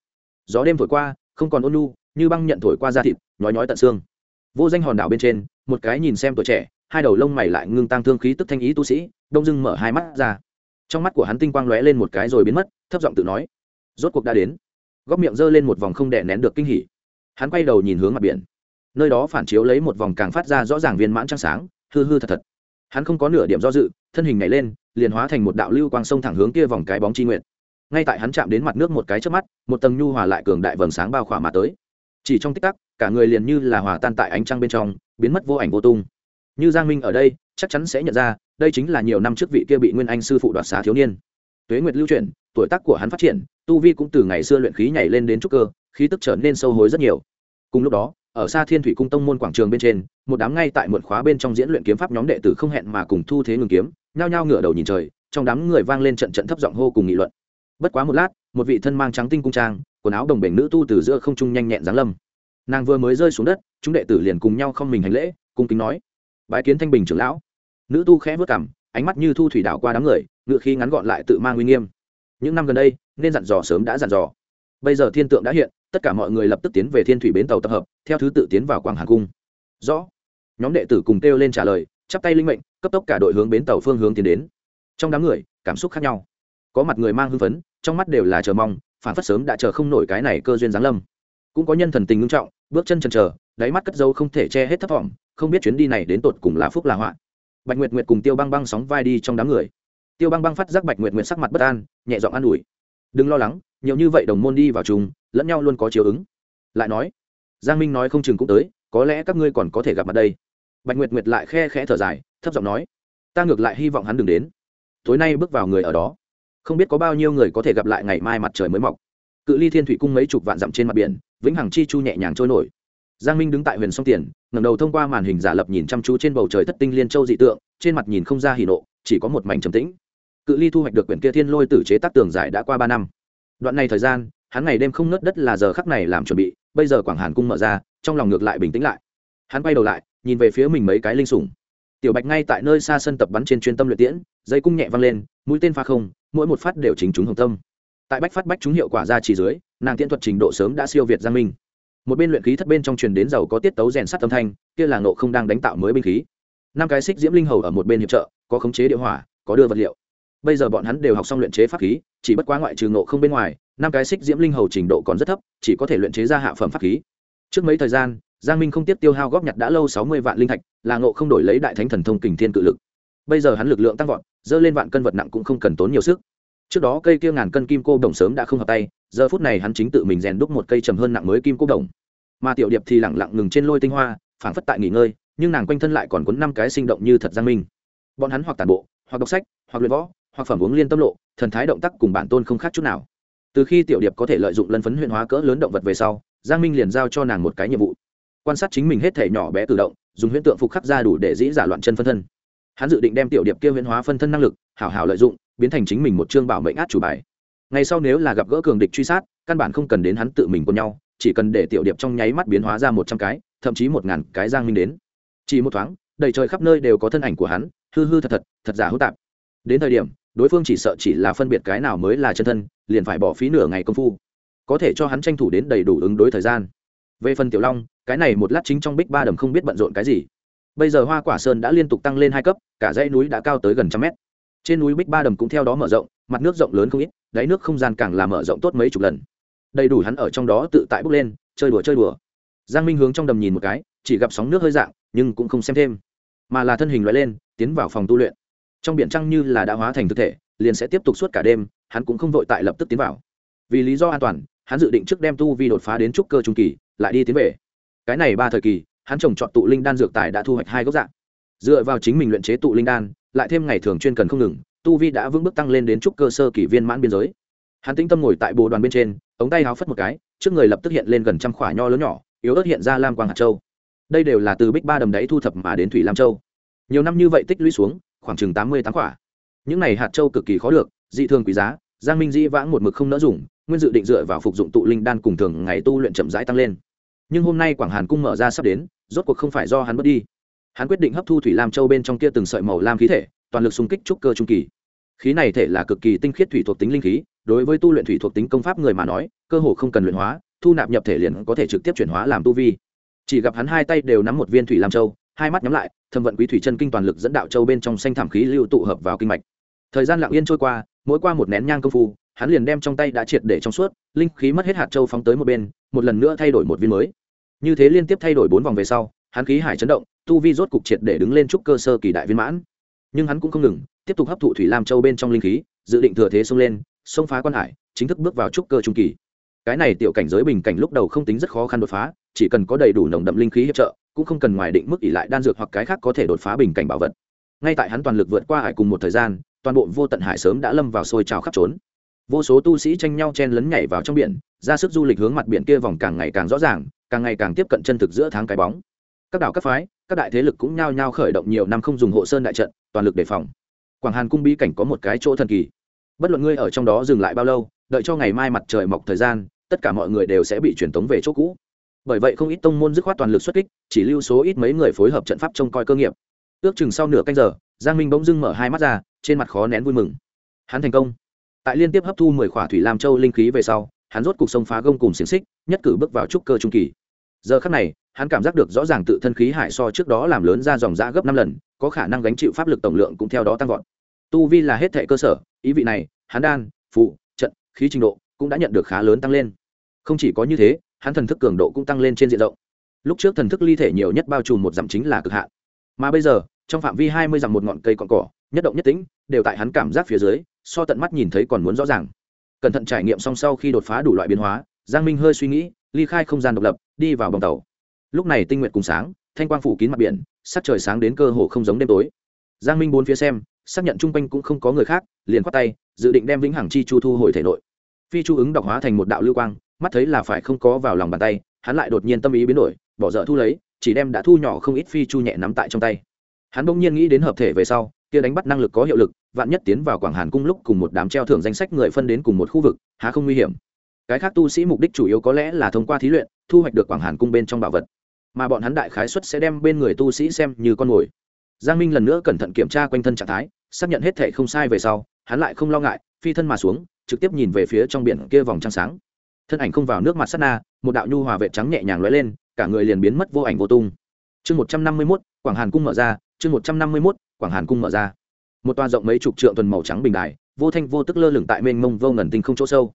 Gió đêm thổi qua, không còn ôn nu như băng nhận thổi qua da thịt, nhói nhói tận xương. Vô danh hòn đảo bên trên, một cái nhìn xem tuổi trẻ, hai đầu lông mày lại ngưng tăng thương khí tức thanh ý tu sĩ, đông dưng mở hai mắt ra. Trong mắt của hắn tinh quang lóe lên một cái rồi biến mất, thấp giọng tự nói, rốt cuộc đã đến. Góc miệng giơ lên một vòng không đè nén được kinh hỉ. Hắn quay đầu nhìn hướng mặt biển nơi đó phản chiếu lấy một vòng càng phát ra rõ ràng viên mãn trăng sáng, hư hư thật thật. Hắn không có nửa điểm do dự, thân hình nhảy lên, liền hóa thành một đạo lưu quang sông thẳng hướng kia vòng cái bóng chi nguyện ngay tại hắn chạm đến mặt nước một cái trước mắt, một tầng nhu hòa lại cường đại vầng sáng bao khỏa mà tới. Chỉ trong tích tắc, cả người liền như là hòa tan tại ánh trăng bên trong, biến mất vô ảnh vô tung. Như giang minh ở đây, chắc chắn sẽ nhận ra, đây chính là nhiều năm trước vị kia bị nguyên anh sư phụ đoạt xá thiếu niên. Tuế nguyệt lưu chuyển, tuổi tác của hắn phát triển, tu vi cũng từ ngày xưa luyện khí nhảy lên đến trúc cơ, khí tức trở nên sâu hối rất nhiều. Cùng lúc đó ở xa thiên thủy cung tông môn quảng trường bên trên, một đám ngay tại muộn khóa bên trong diễn luyện kiếm pháp nhóm đệ tử không hẹn mà cùng thu thế ngừng kiếm, nhao nhao ngửa đầu nhìn trời, trong đám người vang lên trận trận thấp giọng hô cùng nghị luận. Bất quá một lát, một vị thân mang trắng tinh cung trang, quần áo đồng bể nữ tu từ giữa không trung nhanh nhẹn giáng lâm. Nàng vừa mới rơi xuống đất, chúng đệ tử liền cùng nhau không mình hành lễ, cung kính nói, bái kiến thanh bình trưởng lão. Nữ tu khẽ vớt cảm ánh mắt như thu thủy đảo qua đám người, ngựa khi ngắn gọn lại tự mang uy nghiêm. Những năm gần đây, nên dặn dò sớm đã dặn dò. Bây giờ thiên tượng đã hiện tất cả mọi người lập tức tiến về thiên thủy bến tàu tập hợp, theo thứ tự tiến vào quảng hà cung. Rõ. Nhóm đệ tử cùng kêu lên trả lời, chắp tay linh mệnh, cấp tốc cả đội hướng bến tàu phương hướng tiến đến. Trong đám người, cảm xúc khác nhau. Có mặt người mang hưng phấn, trong mắt đều là chờ mong, phản phất sớm đã chờ không nổi cái này cơ duyên giáng lâm. Cũng có nhân thần tình ngưng trọng, bước chân chần chờ, đáy mắt cất dâu không thể che hết thấp thỏm không biết chuyến đi này đến tột cùng là phúc là họa. Bạch nguyệt nguyệt cùng tiêu băng băng sóng vai đi trong đám người. Tiêu băng băng phát giác bạch nguyệt nguyệt sắc mặt bất an, nhẹ giọng an ủi. Đừng lo lắng, nhiều như vậy đồng môn đi vào chung lẫn nhau luôn có chiều ứng. Lại nói, giang minh nói không chừng cũng tới, có lẽ các ngươi còn có thể gặp mặt đây. Bạch nguyệt nguyệt lại khe khẽ thở dài, thấp giọng nói, ta ngược lại hy vọng hắn đừng đến. Tối nay bước vào người ở đó. Không biết có bao nhiêu người có thể gặp lại ngày mai mặt trời mới mọc. Cự ly thiên thủy cung mấy chục vạn dặm trên mặt biển, vĩnh hằng chi chu nhẹ nhàng trôi nổi. Giang minh đứng tại huyền sông tiền ngầm đầu thông qua màn hình giả lập nhìn chăm chú trên bầu trời thất tinh liên châu dị tượng, trên mặt nhìn không ra hỉ nộ, chỉ có một mảnh trầm tĩnh. Cự ly thu hoạch được quyển kia thiên lôi tử chế tác tường giải đã qua ba năm. Đoạn này thời gian hắn ngày đêm không nớt đất là giờ khắc này làm chuẩn bị, bây giờ quảng hàn cung mở ra, trong lòng ngược lại bình tĩnh lại. Hắn quay đầu lại, nhìn về phía mình mấy cái linh sủng. Tiểu bạch ngay tại nơi xa sân tập bắn trên chuyên tâm luyện tiễn, dây cung nhẹ văng lên, mũi tên pha không, mỗi một phát đều chính chúng hồng tâm. Tại bách phát bách chúng hiệu quả ra chỉ dưới, nàng tiễn thuật trình độ sớm đã siêu việt giang minh. Một bên luyện khí thất bên trong truyền đến giàu có tiết tấu rèn sắt âm thanh, kia là nộ không đang đánh tạo mới binh khí. Năm cái xích diễm linh hầu ở một bên hiệp trợ, có khống chế địa hỏa, có đưa vật liệu bây giờ bọn hắn đều học xong luyện chế pháp khí, chỉ bất quá ngoại trừ nộ không bên ngoài, năm cái xích diễm linh hầu trình độ còn rất thấp, chỉ có thể luyện chế ra hạ phẩm pháp khí. Trước mấy thời gian, giang minh không tiếp tiêu hao góp nhặt đã lâu sáu mươi vạn linh thạch, là ngộ không đổi lấy đại thánh thần thông kình thiên cự lực. Bây giờ hắn lực lượng tăng vọt, dơ lên vạn cân vật nặng cũng không cần tốn nhiều sức. Trước đó cây kia ngàn cân kim cô đồng sớm đã không hợp tay, giờ phút này hắn chính tự mình rèn đúc một cây trầm hơn nặng mới kim cô đồng. Mà tiểu điệp thì lẳng lặng ngừng trên lôi tinh hoa, phảng phất tại nghỉ ngơi, nhưng nàng quanh thân lại còn cuốn năm cái sinh động như thật giang minh. Bọn hắn hoặc tàn bộ, hoặc đọc sách, hoặc luyện võ hoặc phẩm uống liên tâm lộ, thần thái động tác cùng bản tôn không khác chút nào. Từ khi tiểu điệp có thể lợi dụng lân phấn huyện hóa cỡ lớn động vật về sau, giang minh liền giao cho nàng một cái nhiệm vụ. Quan sát chính mình hết thể nhỏ bé tự động, dùng huyễn tượng phục khắc ra đủ để dĩ giả loạn chân phân thân. Hắn dự định đem tiểu điệp kia huyễn hóa phân thân năng lực, hảo hảo lợi dụng, biến thành chính mình một chương bảo mệnh át chủ bài. Ngày sau nếu là gặp gỡ cường địch truy sát, căn bản không cần đến hắn tự mình cùng nhau, chỉ cần để tiểu điệp trong nháy mắt biến hóa ra một trăm cái, thậm chí một ngàn cái giang minh đến. Chỉ một thoáng, đầy trời khắp nơi đều có thân ảnh của hắn, hư hư thật thật thật giả hữu tạp. Đến thời điểm đối phương chỉ sợ chỉ là phân biệt cái nào mới là chân thân, liền phải bỏ phí nửa ngày công phu, có thể cho hắn tranh thủ đến đầy đủ ứng đối thời gian. Về phần tiểu long, cái này một lát chính trong bích ba đầm không biết bận rộn cái gì. Bây giờ hoa quả sơn đã liên tục tăng lên hai cấp, cả dãy núi đã cao tới gần trăm mét. Trên núi bích ba đầm cũng theo đó mở rộng, mặt nước rộng lớn không ít, đáy nước không gian càng làm mở rộng tốt mấy chục lần. Đầy đủ hắn ở trong đó tự tại bước lên, chơi đùa chơi đùa. Giang minh hướng trong đầm nhìn một cái, chỉ gặp sóng nước hơi dạng, nhưng cũng không xem thêm, mà là thân hình loại lên, tiến vào phòng tu luyện trong biển trăng như là đã hóa thành thực thể, liền sẽ tiếp tục suốt cả đêm, hắn cũng không vội tại lập tức tiến vào. Vì lý do an toàn, hắn dự định trước đem tu vi đột phá đến trúc cơ trung kỳ, lại đi tiến về. Cái này ba thời kỳ, hắn trồng chọn tụ linh đan dược tài đã thu hoạch hai gốc dạng dựa vào chính mình luyện chế tụ linh đan, lại thêm ngày thường chuyên cần không ngừng, tu vi đã vững bước tăng lên đến trúc cơ sơ kỷ viên mãn biên giới. Hắn tĩnh tâm ngồi tại bồ đoàn bên trên, ống tay háo phất một cái, trước người lập tức hiện lên gần trăm khỏa nho lớn nhỏ, yếu ớt hiện ra lam quang hạt châu. Đây đều là từ bích ba đầm đáy thu thập mà đến thủy lam châu. Nhiều năm như vậy tích lũy xuống khoảng chừng tám mươi tám quả. những này hạt châu cực kỳ khó được, dị thường quý giá, giang minh dĩ vãng một mực không nỡ dùng, nguyên dự định dựa vào phục dụng tụ linh đan cùng thường ngày tu luyện chậm rãi tăng lên. Nhưng hôm nay quảng hàn cung mở ra sắp đến, rốt cuộc không phải do hắn mất đi. Hắn quyết định hấp thu thủy lam châu bên trong kia từng sợi màu lam khí thể, toàn lực xung kích trúc cơ trung kỳ. Khí này thể là cực kỳ tinh khiết thủy thuộc tính linh khí, đối với tu luyện thủy thuộc tính công pháp người mà nói, cơ hồ không cần luyện hóa, thu nạp nhập thể liền có thể trực tiếp chuyển hóa làm tu vi. Chỉ gặp hắn hai tay đều nắm một viên thủy lam châu hai mắt nhắm lại thâm vận quý thủy chân kinh toàn lực dẫn đạo châu bên trong xanh thảm khí lưu tụ hợp vào kinh mạch. Thời gian lặng yên trôi qua, mỗi qua một nén nhang công phu, hắn liền đem trong tay đã triệt để trong suốt, linh khí mất hết hạt châu phóng tới một bên, một lần nữa thay đổi một viên mới. Như thế liên tiếp thay đổi bốn vòng về sau, hắn khí hải chấn động, tu vi rốt cục triệt để đứng lên trúc cơ sơ kỳ đại viên mãn. Nhưng hắn cũng không ngừng, tiếp tục hấp thụ thủy lam châu bên trong linh khí, dự định thừa thế xông lên, xông phá quan hải, chính thức bước vào trúc cơ trung kỳ. Cái này tiểu cảnh giới bình cảnh lúc đầu không tính rất khó khăn đột phá, chỉ cần có đầy đủ nồng đậm linh khí hiệp trợ cũng không cần ngoài định mức ỷ lại đan dược hoặc cái khác có thể đột phá bình cảnh bảo vật. Ngay tại hắn toàn lực vượt qua hải cùng một thời gian, toàn bộ vô tận hải sớm đã lâm vào sôi trào khắp trốn. Vô số tu sĩ tranh nhau chen lấn nhảy vào trong biển, ra sức du lịch hướng mặt biển kia vòng càng ngày càng rõ ràng, càng ngày càng tiếp cận chân thực giữa tháng cái bóng. Các đảo các phái, các đại thế lực cũng nhao nhao khởi động nhiều năm không dùng hộ sơn đại trận, toàn lực đề phòng. Quảng hàn cung bí cảnh có một cái chỗ thần kỳ. Bất luận ngươi ở trong đó dừng lại bao lâu, đợi cho ngày mai mặt trời mọc thời gian, tất cả mọi người đều sẽ bị truyền tống về chỗ cũ bởi vậy không ít tông môn dứt khoát toàn lực xuất kích, chỉ lưu số ít mấy người phối hợp trận pháp trông coi cơ nghiệp. Ước chừng sau nửa canh giờ, giang minh bỗng dưng mở hai mắt ra, trên mặt khó nén vui mừng. Hắn thành công. Tại liên tiếp hấp thu mười khỏa thủy lam châu linh khí về sau, hắn rốt cục sông phá gông cùng xiềng xích, nhất cử bước vào trúc cơ trung kỳ. Giờ khắc này, hắn cảm giác được rõ ràng tự thân khí hải so trước đó làm lớn ra dòng giã gấp năm lần, có khả năng gánh chịu pháp lực tổng lượng cũng theo đó tăng vọt. Tu vi là hết thệ cơ sở, ý vị này, hắn đan, phụ, trận, khí trình độ cũng đã nhận được khá lớn tăng lên. Không chỉ có như thế hắn thần thức cường độ cũng tăng lên trên diện rộng. Lúc trước thần thức ly thể nhiều nhất bao trùm một dặm chính là cực hạn. Mà bây giờ, trong phạm vi hai mươi dặm một ngọn cây cọn cỏ, nhất động nhất tĩnh, đều tại hắn cảm giác phía dưới, so tận mắt nhìn thấy còn muốn rõ ràng. Cẩn thận trải nghiệm xong sau khi đột phá đủ loại biến hóa, giang minh hơi suy nghĩ, ly khai không gian độc lập, đi vào bồng tàu. Lúc này tinh nguyện cùng sáng, thanh quang phủ kín mặt biển, sắc trời sáng đến cơ hồ không giống đêm tối. Giang minh bốn phía xem, xác nhận chung quanh cũng không có người khác, liền khoát tay, dự định đem vĩnh hằng chi chu thu hồi thể nội. Phi chu ứng đọc hóa thành một đạo lưu quang mắt thấy là phải không có vào lòng bàn tay, hắn lại đột nhiên tâm ý biến đổi, bỏ dở thu lấy, chỉ đem đã thu nhỏ không ít phi chu nhẹ nắm tại trong tay. Hắn bỗng nhiên nghĩ đến hợp thể về sau, kia đánh bắt năng lực có hiệu lực, vạn nhất tiến vào quảng hàn cung lúc cùng một đám treo thưởng danh sách người phân đến cùng một khu vực, há không nguy hiểm. Cái khác tu sĩ mục đích chủ yếu có lẽ là thông qua thí luyện, thu hoạch được quảng hàn cung bên trong bảo vật. Mà bọn hắn đại khái xuất sẽ đem bên người tu sĩ xem như con mồi. Giang minh lần nữa cẩn thận kiểm tra quanh thân trạng thái, xác nhận hết thể không sai về sau, hắn lại không lo ngại, phi thân mà xuống, trực tiếp nhìn về phía trong biển kia vòng trăng sáng thân ảnh không vào nước mặt sát na, một đạo nhu hòa vệ trắng nhẹ nhàng lóe lên, cả người liền biến mất vô ảnh vô tung. Chương một trăm năm mươi mốt, quảng hàn cung mở ra, chương một trăm năm mươi mốt, quảng hàn cung mở ra. Một toa rộng mấy chục trượng tuần màu trắng bình đài, vô thanh vô tức lơ lửng tại mênh mông vô ngần tinh không chỗ sâu.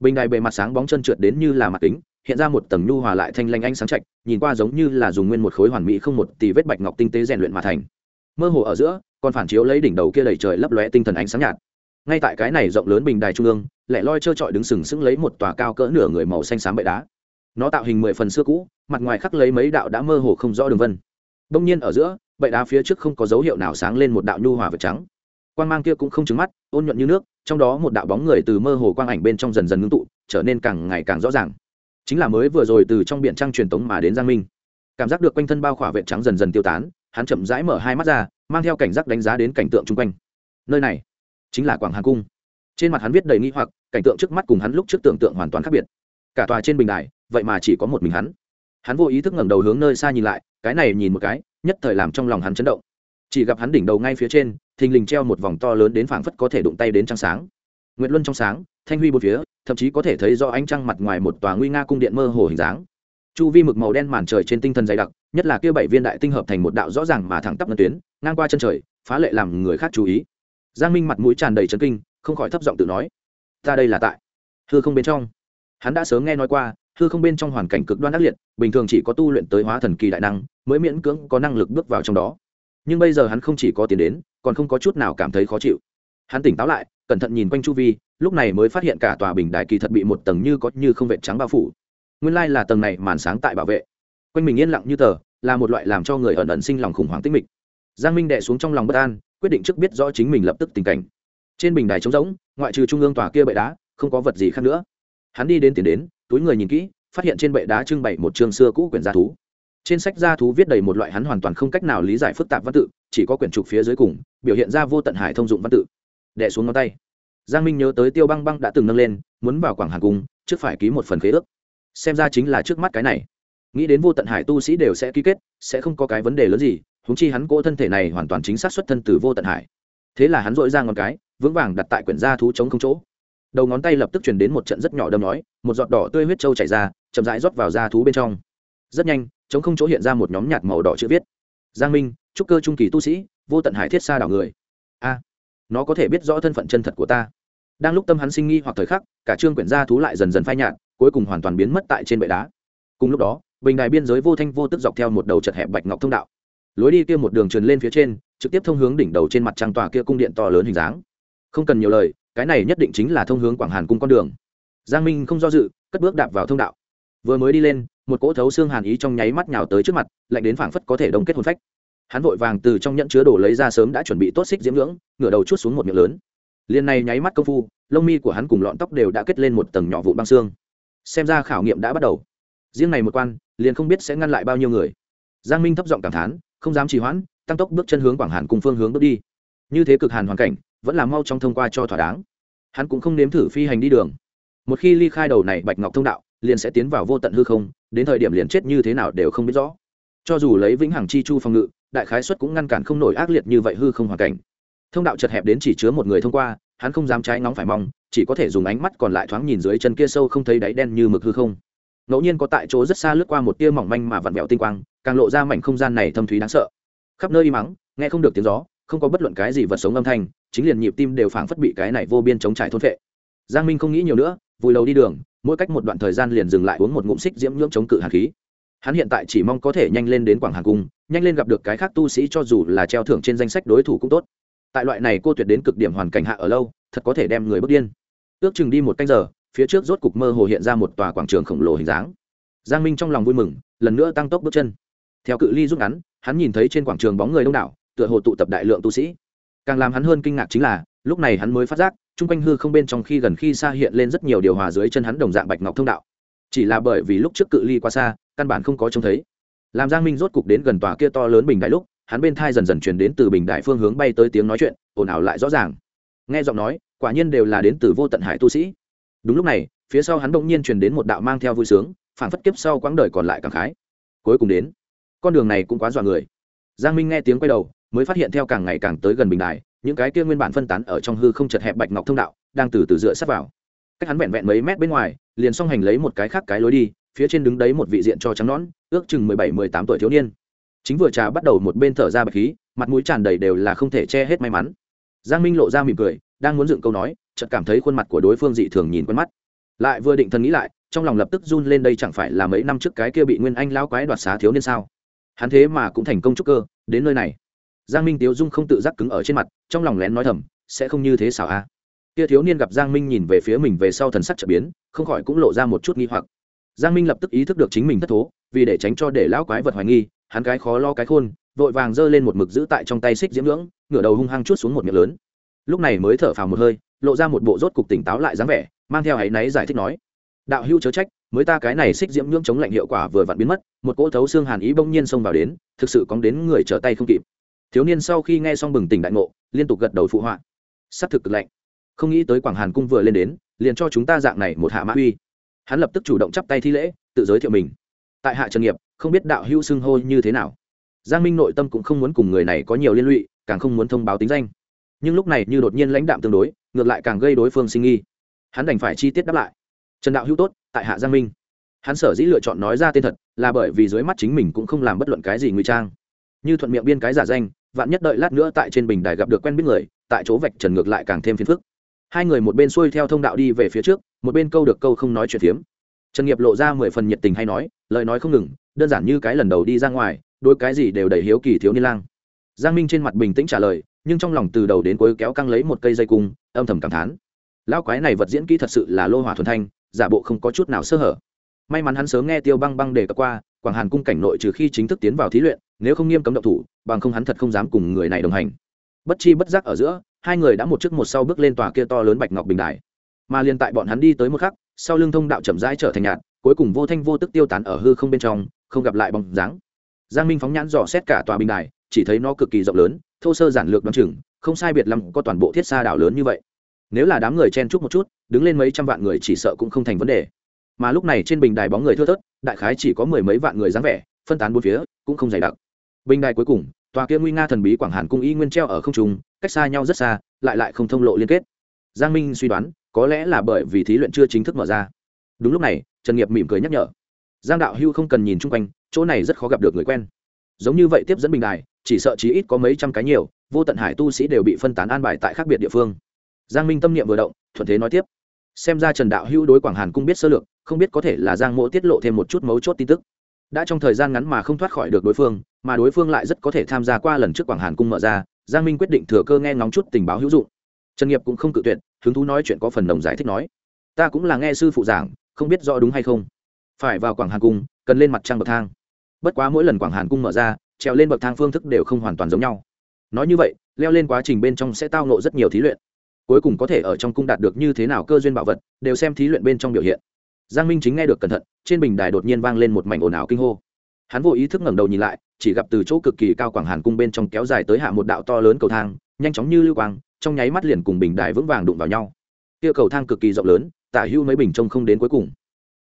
Bình đài bề mặt sáng bóng chân trượt đến như là mặt kính, hiện ra một tầng nhu hòa lại thanh lanh ánh sáng chạch nhìn qua giống như là dùng nguyên một khối hoàn mỹ không một tỷ vết bạch ngọc tinh tế rèn luyện mà thành. Mơ hồ ở giữa, còn phản chiếu lấy đỉnh đầu kia đầy trời lấp lóe tinh thần ánh sáng nhạt. Ngay tại cái này rộng lớn bình đài trung ương lẻ loi trơ trọi đứng sừng sững lấy một tòa cao cỡ nửa người màu xanh xám bệ đá. Nó tạo hình mười phần xưa cũ, mặt ngoài khắc lấy mấy đạo đã mơ hồ không rõ đường vân. Đông nhiên ở giữa, bệ đá phía trước không có dấu hiệu nào sáng lên một đạo nhu hòa vật trắng. Quan mang kia cũng không trứng mắt, ôn nhuận như nước, trong đó một đạo bóng người từ mơ hồ quang ảnh bên trong dần dần ngưng tụ, trở nên càng ngày càng rõ ràng. Chính là mới vừa rồi từ trong biển trăng truyền tống mà đến giang minh. Cảm giác được quanh thân bao khỏa vệ trắng dần dần tiêu tán, hắn chậm rãi mở hai mắt ra, mang theo cảnh giác đánh giá đến cảnh tượng chung quanh. Nơi này chính là quảng hà cung trên mặt hắn viết đầy nghi hoặc, cảnh tượng trước mắt cùng hắn lúc trước tưởng tượng hoàn toàn khác biệt. Cả tòa trên bình đài, vậy mà chỉ có một mình hắn. Hắn vô ý thức ngẩng đầu hướng nơi xa nhìn lại, cái này nhìn một cái, nhất thời làm trong lòng hắn chấn động. Chỉ gặp hắn đỉnh đầu ngay phía trên, thình lình treo một vòng to lớn đến phảng phất có thể đụng tay đến trăng sáng. Nguyệt luân trong sáng, thanh huy một phía, thậm chí có thể thấy do ánh trăng mặt ngoài một tòa nguy nga cung điện mơ hồ hình dáng. Chu vi mực màu đen màn trời trên tinh thần dày đặc, nhất là kia bảy viên đại tinh hợp thành một đạo rõ ràng mà thẳng tắp ngân tuyến, ngang qua chân trời, phá lệ làm người khác chú ý. Giang minh mặt mũi tràn đầy trấn kinh không khỏi thấp giọng tự nói, ta đây là tại hư không bên trong. Hắn đã sớm nghe nói qua, hư không bên trong hoàn cảnh cực đoan ác liệt, bình thường chỉ có tu luyện tới hóa thần kỳ đại năng mới miễn cưỡng có năng lực bước vào trong đó. Nhưng bây giờ hắn không chỉ có tiền đến, còn không có chút nào cảm thấy khó chịu. Hắn tỉnh táo lại, cẩn thận nhìn quanh chu vi, lúc này mới phát hiện cả tòa bình đại kỳ thật bị một tầng như có như không vệ trắng bao phủ. Nguyên lai là tầng này màn sáng tại bảo vệ. Quanh mình yên lặng như tờ, là một loại làm cho người ẩn ẩn sinh lòng khủng hoảng tích mịch. Giang minh đệ xuống trong lòng bất an, quyết định trước biết rõ chính mình lập tức tình cảnh trên bình đài trống rỗng, ngoại trừ trung ương tòa kia bệ đá, không có vật gì khác nữa. Hắn đi đến tiền đến, túi người nhìn kỹ, phát hiện trên bệ đá trưng bày một chương xưa cũ quyển gia thú. Trên sách gia thú viết đầy một loại hắn hoàn toàn không cách nào lý giải phức tạp văn tự, chỉ có quyển trục phía dưới cùng, biểu hiện ra vô tận hải thông dụng văn tự. Đẻ xuống ngón tay. Giang minh nhớ tới tiêu băng băng đã từng nâng lên, muốn vào quảng hàng cung, trước phải ký một phần khế ước. Xem ra chính là trước mắt cái này. Nghĩ đến vô tận hải tu sĩ đều sẽ ký kết, sẽ không có cái vấn đề lớn gì húng chi hắn cỗ thân thể này hoàn toàn chính xác xuất thân từ vô tận hải. Thế là hắn dội ra ngón cái vững vàng đặt tại quyển gia thú chống không chỗ. Đầu ngón tay lập tức chuyển đến một trận rất nhỏ đâm nói, một giọt đỏ tươi huyết trâu chảy ra, chậm rãi rót vào da thú bên trong. Rất nhanh chống không chỗ hiện ra một nhóm nhạt màu đỏ chữ viết. Giang minh trúc cơ trung kỳ tu sĩ, vô tận hải thiết xa đảo người. A à, nó có thể biết rõ thân phận chân thật của ta. Đang lúc tâm hắn sinh nghi hoặc thời khắc, cả trương quyển gia thú lại dần dần phai nhạt, cuối cùng hoàn toàn biến mất tại trên bệ đá. Cùng lúc đó, bình đài biên giới vô thanh vô tức dọc theo một đầu chật hẹp bạch ngọc thông đạo. Lối đi kia một đường trườn lên phía trên, trực tiếp thông hướng đỉnh đầu trên mặt trăng tòa kia cung điện to lớn hình dáng không cần nhiều lời, cái này nhất định chính là thông hướng quảng hàn cung con đường. Giang minh không do dự, cất bước đạp vào thông đạo. Vừa mới đi lên, một cỗ thấu xương hàn ý trong nháy mắt nhào tới trước mặt, lạnh đến phảng phất có thể đông kết hồn phách. Hắn vội vàng từ trong nhẫn chứa đồ lấy ra sớm đã chuẩn bị tốt xích diễm ngưỡng, ngửa đầu chút xuống một miệng lớn. Liền này nháy mắt công phu, lông mi của hắn cùng lọn tóc đều đã kết lên một tầng nhỏ vụ băng xương. Xem ra khảo nghiệm đã bắt đầu. Riêng này một quan, liền không biết sẽ ngăn lại bao nhiêu người. Giang minh thấp giọng cảm thán, không dám trì hoãn, tăng tốc bước chân hướng quảng hàn cùng phương hướng bước đi như thế cực hàn hoàn cảnh, vẫn là mau trong thông qua cho thỏa đáng. Hắn cũng không nếm thử phi hành đi đường. Một khi ly khai đầu này bạch ngọc thông đạo, liền sẽ tiến vào vô tận hư không, đến thời điểm liền chết như thế nào đều không biết rõ. Cho dù lấy vĩnh hằng chi chu phòng ngự, đại khái xuất cũng ngăn cản không nổi ác liệt như vậy hư không hoàn cảnh. Thông đạo chật hẹp đến chỉ chứa một người thông qua, hắn không dám trái ngóng phải mong, chỉ có thể dùng ánh mắt còn lại thoáng nhìn dưới chân kia sâu không thấy đáy đen như mực hư không. Ngẫu nhiên có tại chỗ rất xa lướt qua một tia mỏng manh mà vặn vẹo tinh quang, càng lộ ra mảnh không gian này thâm thúy đáng sợ. Khắp nơi im mắng, nghe không được tiếng gió không có bất luận cái gì vật sống âm thanh, chính liền nhịp tim đều phảng phất bị cái này vô biên chống trải thôn phệ. Giang minh không nghĩ nhiều nữa, vùi đầu đi đường, mỗi cách một đoạn thời gian liền dừng lại uống một ngụm xích diễm nhưỡng chống cự hàn khí. Hắn hiện tại chỉ mong có thể nhanh lên đến quảng hà cung, nhanh lên gặp được cái khác tu sĩ cho dù là treo thưởng trên danh sách đối thủ cũng tốt. Tại loại này cô tuyệt đến cực điểm hoàn cảnh hạ ở lâu, thật có thể đem người bước điên. Ước chừng đi một canh giờ, phía trước rốt cục mơ hồ hiện ra một tòa quảng trường khổng lồ hình dáng. Giang minh trong lòng vui mừng, lần nữa tăng tốc bước chân. Theo cự ly rút ngắn, hắn nhìn thấy trên quảng trường bóng người đông đảo tựa hồ tụ tập đại lượng tu sĩ. Càng làm hắn hơn kinh ngạc chính là, lúc này hắn mới phát giác, chung quanh hư không bên trong khi gần khi xa hiện lên rất nhiều điều hòa dưới chân hắn đồng dạng bạch ngọc thông đạo. Chỉ là bởi vì lúc trước cự ly quá xa, căn bản không có trông thấy. Làm giang minh rốt cục đến gần tòa kia to lớn bình đại lúc, hắn bên thai dần dần chuyển đến từ bình đại phương hướng bay tới tiếng nói chuyện, ồn ào lại rõ ràng. Nghe giọng nói, quả nhiên đều là đến từ vô tận hải tu sĩ. Đúng lúc này, phía sau hắn bỗng nhiên truyền đến một đạo mang theo vui sướng phản phất kiếp sau quãng đời còn lại cảm khái. Cuối cùng đến, con đường này cũng quá dọa người. Giang minh nghe tiếng quay đầu mới phát hiện theo càng ngày càng tới gần bình đài, những cái kia nguyên bản phân tán ở trong hư không chật hẹp bạch ngọc thông đạo, đang từ từ dựa sát vào. Cách hắn vẹn vẹn mấy mét bên ngoài, liền song hành lấy một cái khác cái lối đi, phía trên đứng đấy một vị diện cho trắng nón ước chừng mười bảy, mười tám tuổi thiếu niên. Chính vừa trà bắt đầu một bên thở ra bạch khí, mặt mũi tràn đầy đều là không thể che hết may mắn. Giang minh lộ ra mỉm cười, đang muốn dựng câu nói, chợt cảm thấy khuôn mặt của đối phương dị thường nhìn quen mắt. Lại vừa định thần nghĩ lại, trong lòng lập tức run lên đây chẳng phải là mấy năm trước cái kia bị nguyên anh lao quái đoạt xá thiếu niên sao? Hắn thế mà cũng thành công trúc cơ, đến nơi này giang minh tiếu dung không tự giác cứng ở trên mặt, trong lòng lén nói thầm, sẽ không như thế xảo a. À. kia thiếu niên gặp giang minh nhìn về phía mình về sau thần sắc trở biến, không khỏi cũng lộ ra một chút nghi hoặc. Giang minh lập tức ý thức được chính mình thất thố, vì để tránh cho để lão quái vật hoài nghi, hắn cái khó lo cái khôn, vội vàng giơ lên một mực giữ tại trong tay xích diễm ngưỡng, ngửa đầu hung hăng chút xuống một miệng lớn. Lúc này mới thở phào một hơi, lộ ra một bộ rốt cục tỉnh táo lại dáng vẻ, mang theo áy náy giải thích nói, đạo hữu chớ trách, mới ta cái này xích diễm ngưỡng chống lạnh hiệu quả vừa vặn biến mất, một cỗ thấu xương hàn ý bỗng nhiên xông vào đến, thực sự cóng đến người trở tay không kịp thiếu niên sau khi nghe xong bừng tỉnh đại ngộ, liên tục gật đầu phụ họa. S ắ c thực cực lạnh. Không nghĩ tới quảng hàn cung vừa lên đến, liền cho chúng ta dạng này một hạ mã uy. Hắn lập tức chủ động chắp tay thi lễ, tự giới thiệu mình. Tại hạ trần nghiệp, không biết đạo hữu xưng hô như thế nào. Giang minh nội tâm cũng không muốn cùng người này có nhiều liên lụy, càng không muốn thông báo tính danh. Nhưng lúc này như đột nhiên lãnh đạm tương đối, ngược lại càng gây đối phương sinh nghi. Hắn đành phải chi tiết đáp lại. Trần đạo hữu tốt, tại hạ giang minh. Hắn sở dĩ lựa chọn nói ra tên thật, là bởi vì dưới mắt chính mình cũng không làm bất luận cái gì ngụy trang. Như thuận miệng biên cái giả danh vạn nhất đợi lát nữa tại trên bình đài gặp được quen biết người, tại chỗ vạch trần ngược lại càng thêm phiền phức. Hai người một bên xuôi theo thông đạo đi về phía trước, một bên câu được câu không nói chuyện phiếm. Trần nghiệp lộ ra mười phần nhiệt tình hay nói, lời nói không ngừng, đơn giản như cái lần đầu đi ra ngoài, đôi cái gì đều đầy hiếu kỳ thiếu niên lang. Giang minh trên mặt bình tĩnh trả lời, nhưng trong lòng từ đầu đến cuối kéo căng lấy một cây dây cung, âm thầm cảm thán. Lão quái này vật diễn kỹ thật sự là lô hỏa thuần thanh, giả bộ không có chút nào sơ hở. May mắn hắn sớm nghe tiêu băng băng để cập qua quảng hàn cung cảnh nội trừ khi chính thức tiến vào thí luyện, nếu không nghiêm cấm động thủ, bằng không hắn thật không dám cùng người này đồng hành. Bất chi bất giác ở giữa, hai người đã một trước một sau bước lên tòa kia to lớn bạch ngọc bình đài. Mà liền tại bọn hắn đi tới một khắc, sau lưng thông đạo chậm rãi trở thành nhạt, cuối cùng vô thanh vô tức tiêu tán ở hư không bên trong, không gặp lại bóng dáng. Giang minh phóng nhãn dò xét cả tòa bình đài, chỉ thấy nó cực kỳ rộng lớn, thô sơ giản lược đ o chừng, không sai biệt lắm có toàn bộ thiết xa đảo lớn như vậy. Nếu là đám người chen chúc một chút, đứng lên mấy trăm vạn người chỉ sợ cũng không thành vấn đề. Mà lúc này trên bình đài bóng người thưa thớt đại khái chỉ có mười mấy vạn người dáng vẻ, phân tán bốn phía, cũng không dày đặc. Bình đài cuối cùng, tòa kia nguy nga thần bí quảng hàn cung y nguyên treo ở không trung, cách xa nhau rất xa, lại lại không thông lộ liên kết. Giang minh suy đoán, có lẽ là bởi vì thí luyện chưa chính thức mở ra. Đúng lúc này, trần nghiệp mỉm cười nhắc nhở. Giang đạo hưu không cần nhìn chung quanh, chỗ này rất khó gặp được người quen. Giống như vậy tiếp dẫn bình đài, chỉ sợ chí ít có mấy trăm cái nhiều, vô tận hải tu sĩ đều bị phân tán an bài tại khác biệt địa phương. Giang minh tâm niệm vừa động, thuận thế nói tiếp. Xem ra trần đạo hưu đối quảng hàn cung biết sơ lược không biết có thể là giang mỗ tiết lộ thêm một chút mấu chốt tin tức. Đã trong thời gian ngắn mà không thoát khỏi được đối phương, mà đối phương lại rất có thể tham gia qua lần trước quảng hàn cung mở ra, giang minh quyết định thừa cơ nghe ngóng chút tình báo hữu dụng. Trần nghiệp cũng không cự tuyệt, hứng thú nói chuyện có phần đồng giải thích nói, ta cũng là nghe sư phụ giảng, không biết rõ đúng hay không. Phải vào quảng hàn cung, cần lên mặt trăng bậc thang. Bất quá mỗi lần quảng hàn cung mở ra, trèo lên bậc thang phương thức đều không hoàn toàn giống nhau. Nói như vậy, leo lên quá trình bên trong sẽ tao nộ rất nhiều thí luyện. Cuối cùng có thể ở trong cung đạt được như thế nào cơ duyên bảo vật, đều xem thí luyện bên trong biểu hiện giang minh chính nghe được cẩn thận, trên bình đài đột nhiên vang lên một mảnh ồn ào kinh hô. Hắn vô ý thức ngẩng đầu nhìn lại, chỉ gặp từ chỗ cực kỳ cao quảng hàn cung bên trong kéo dài tới hạ một đạo to lớn cầu thang, nhanh chóng như lưu quang, trong nháy mắt liền cùng bình đài vững vàng đụng vào nhau. Kia cầu thang cực kỳ rộng lớn, tả hưu mấy bình trông không đến cuối cùng.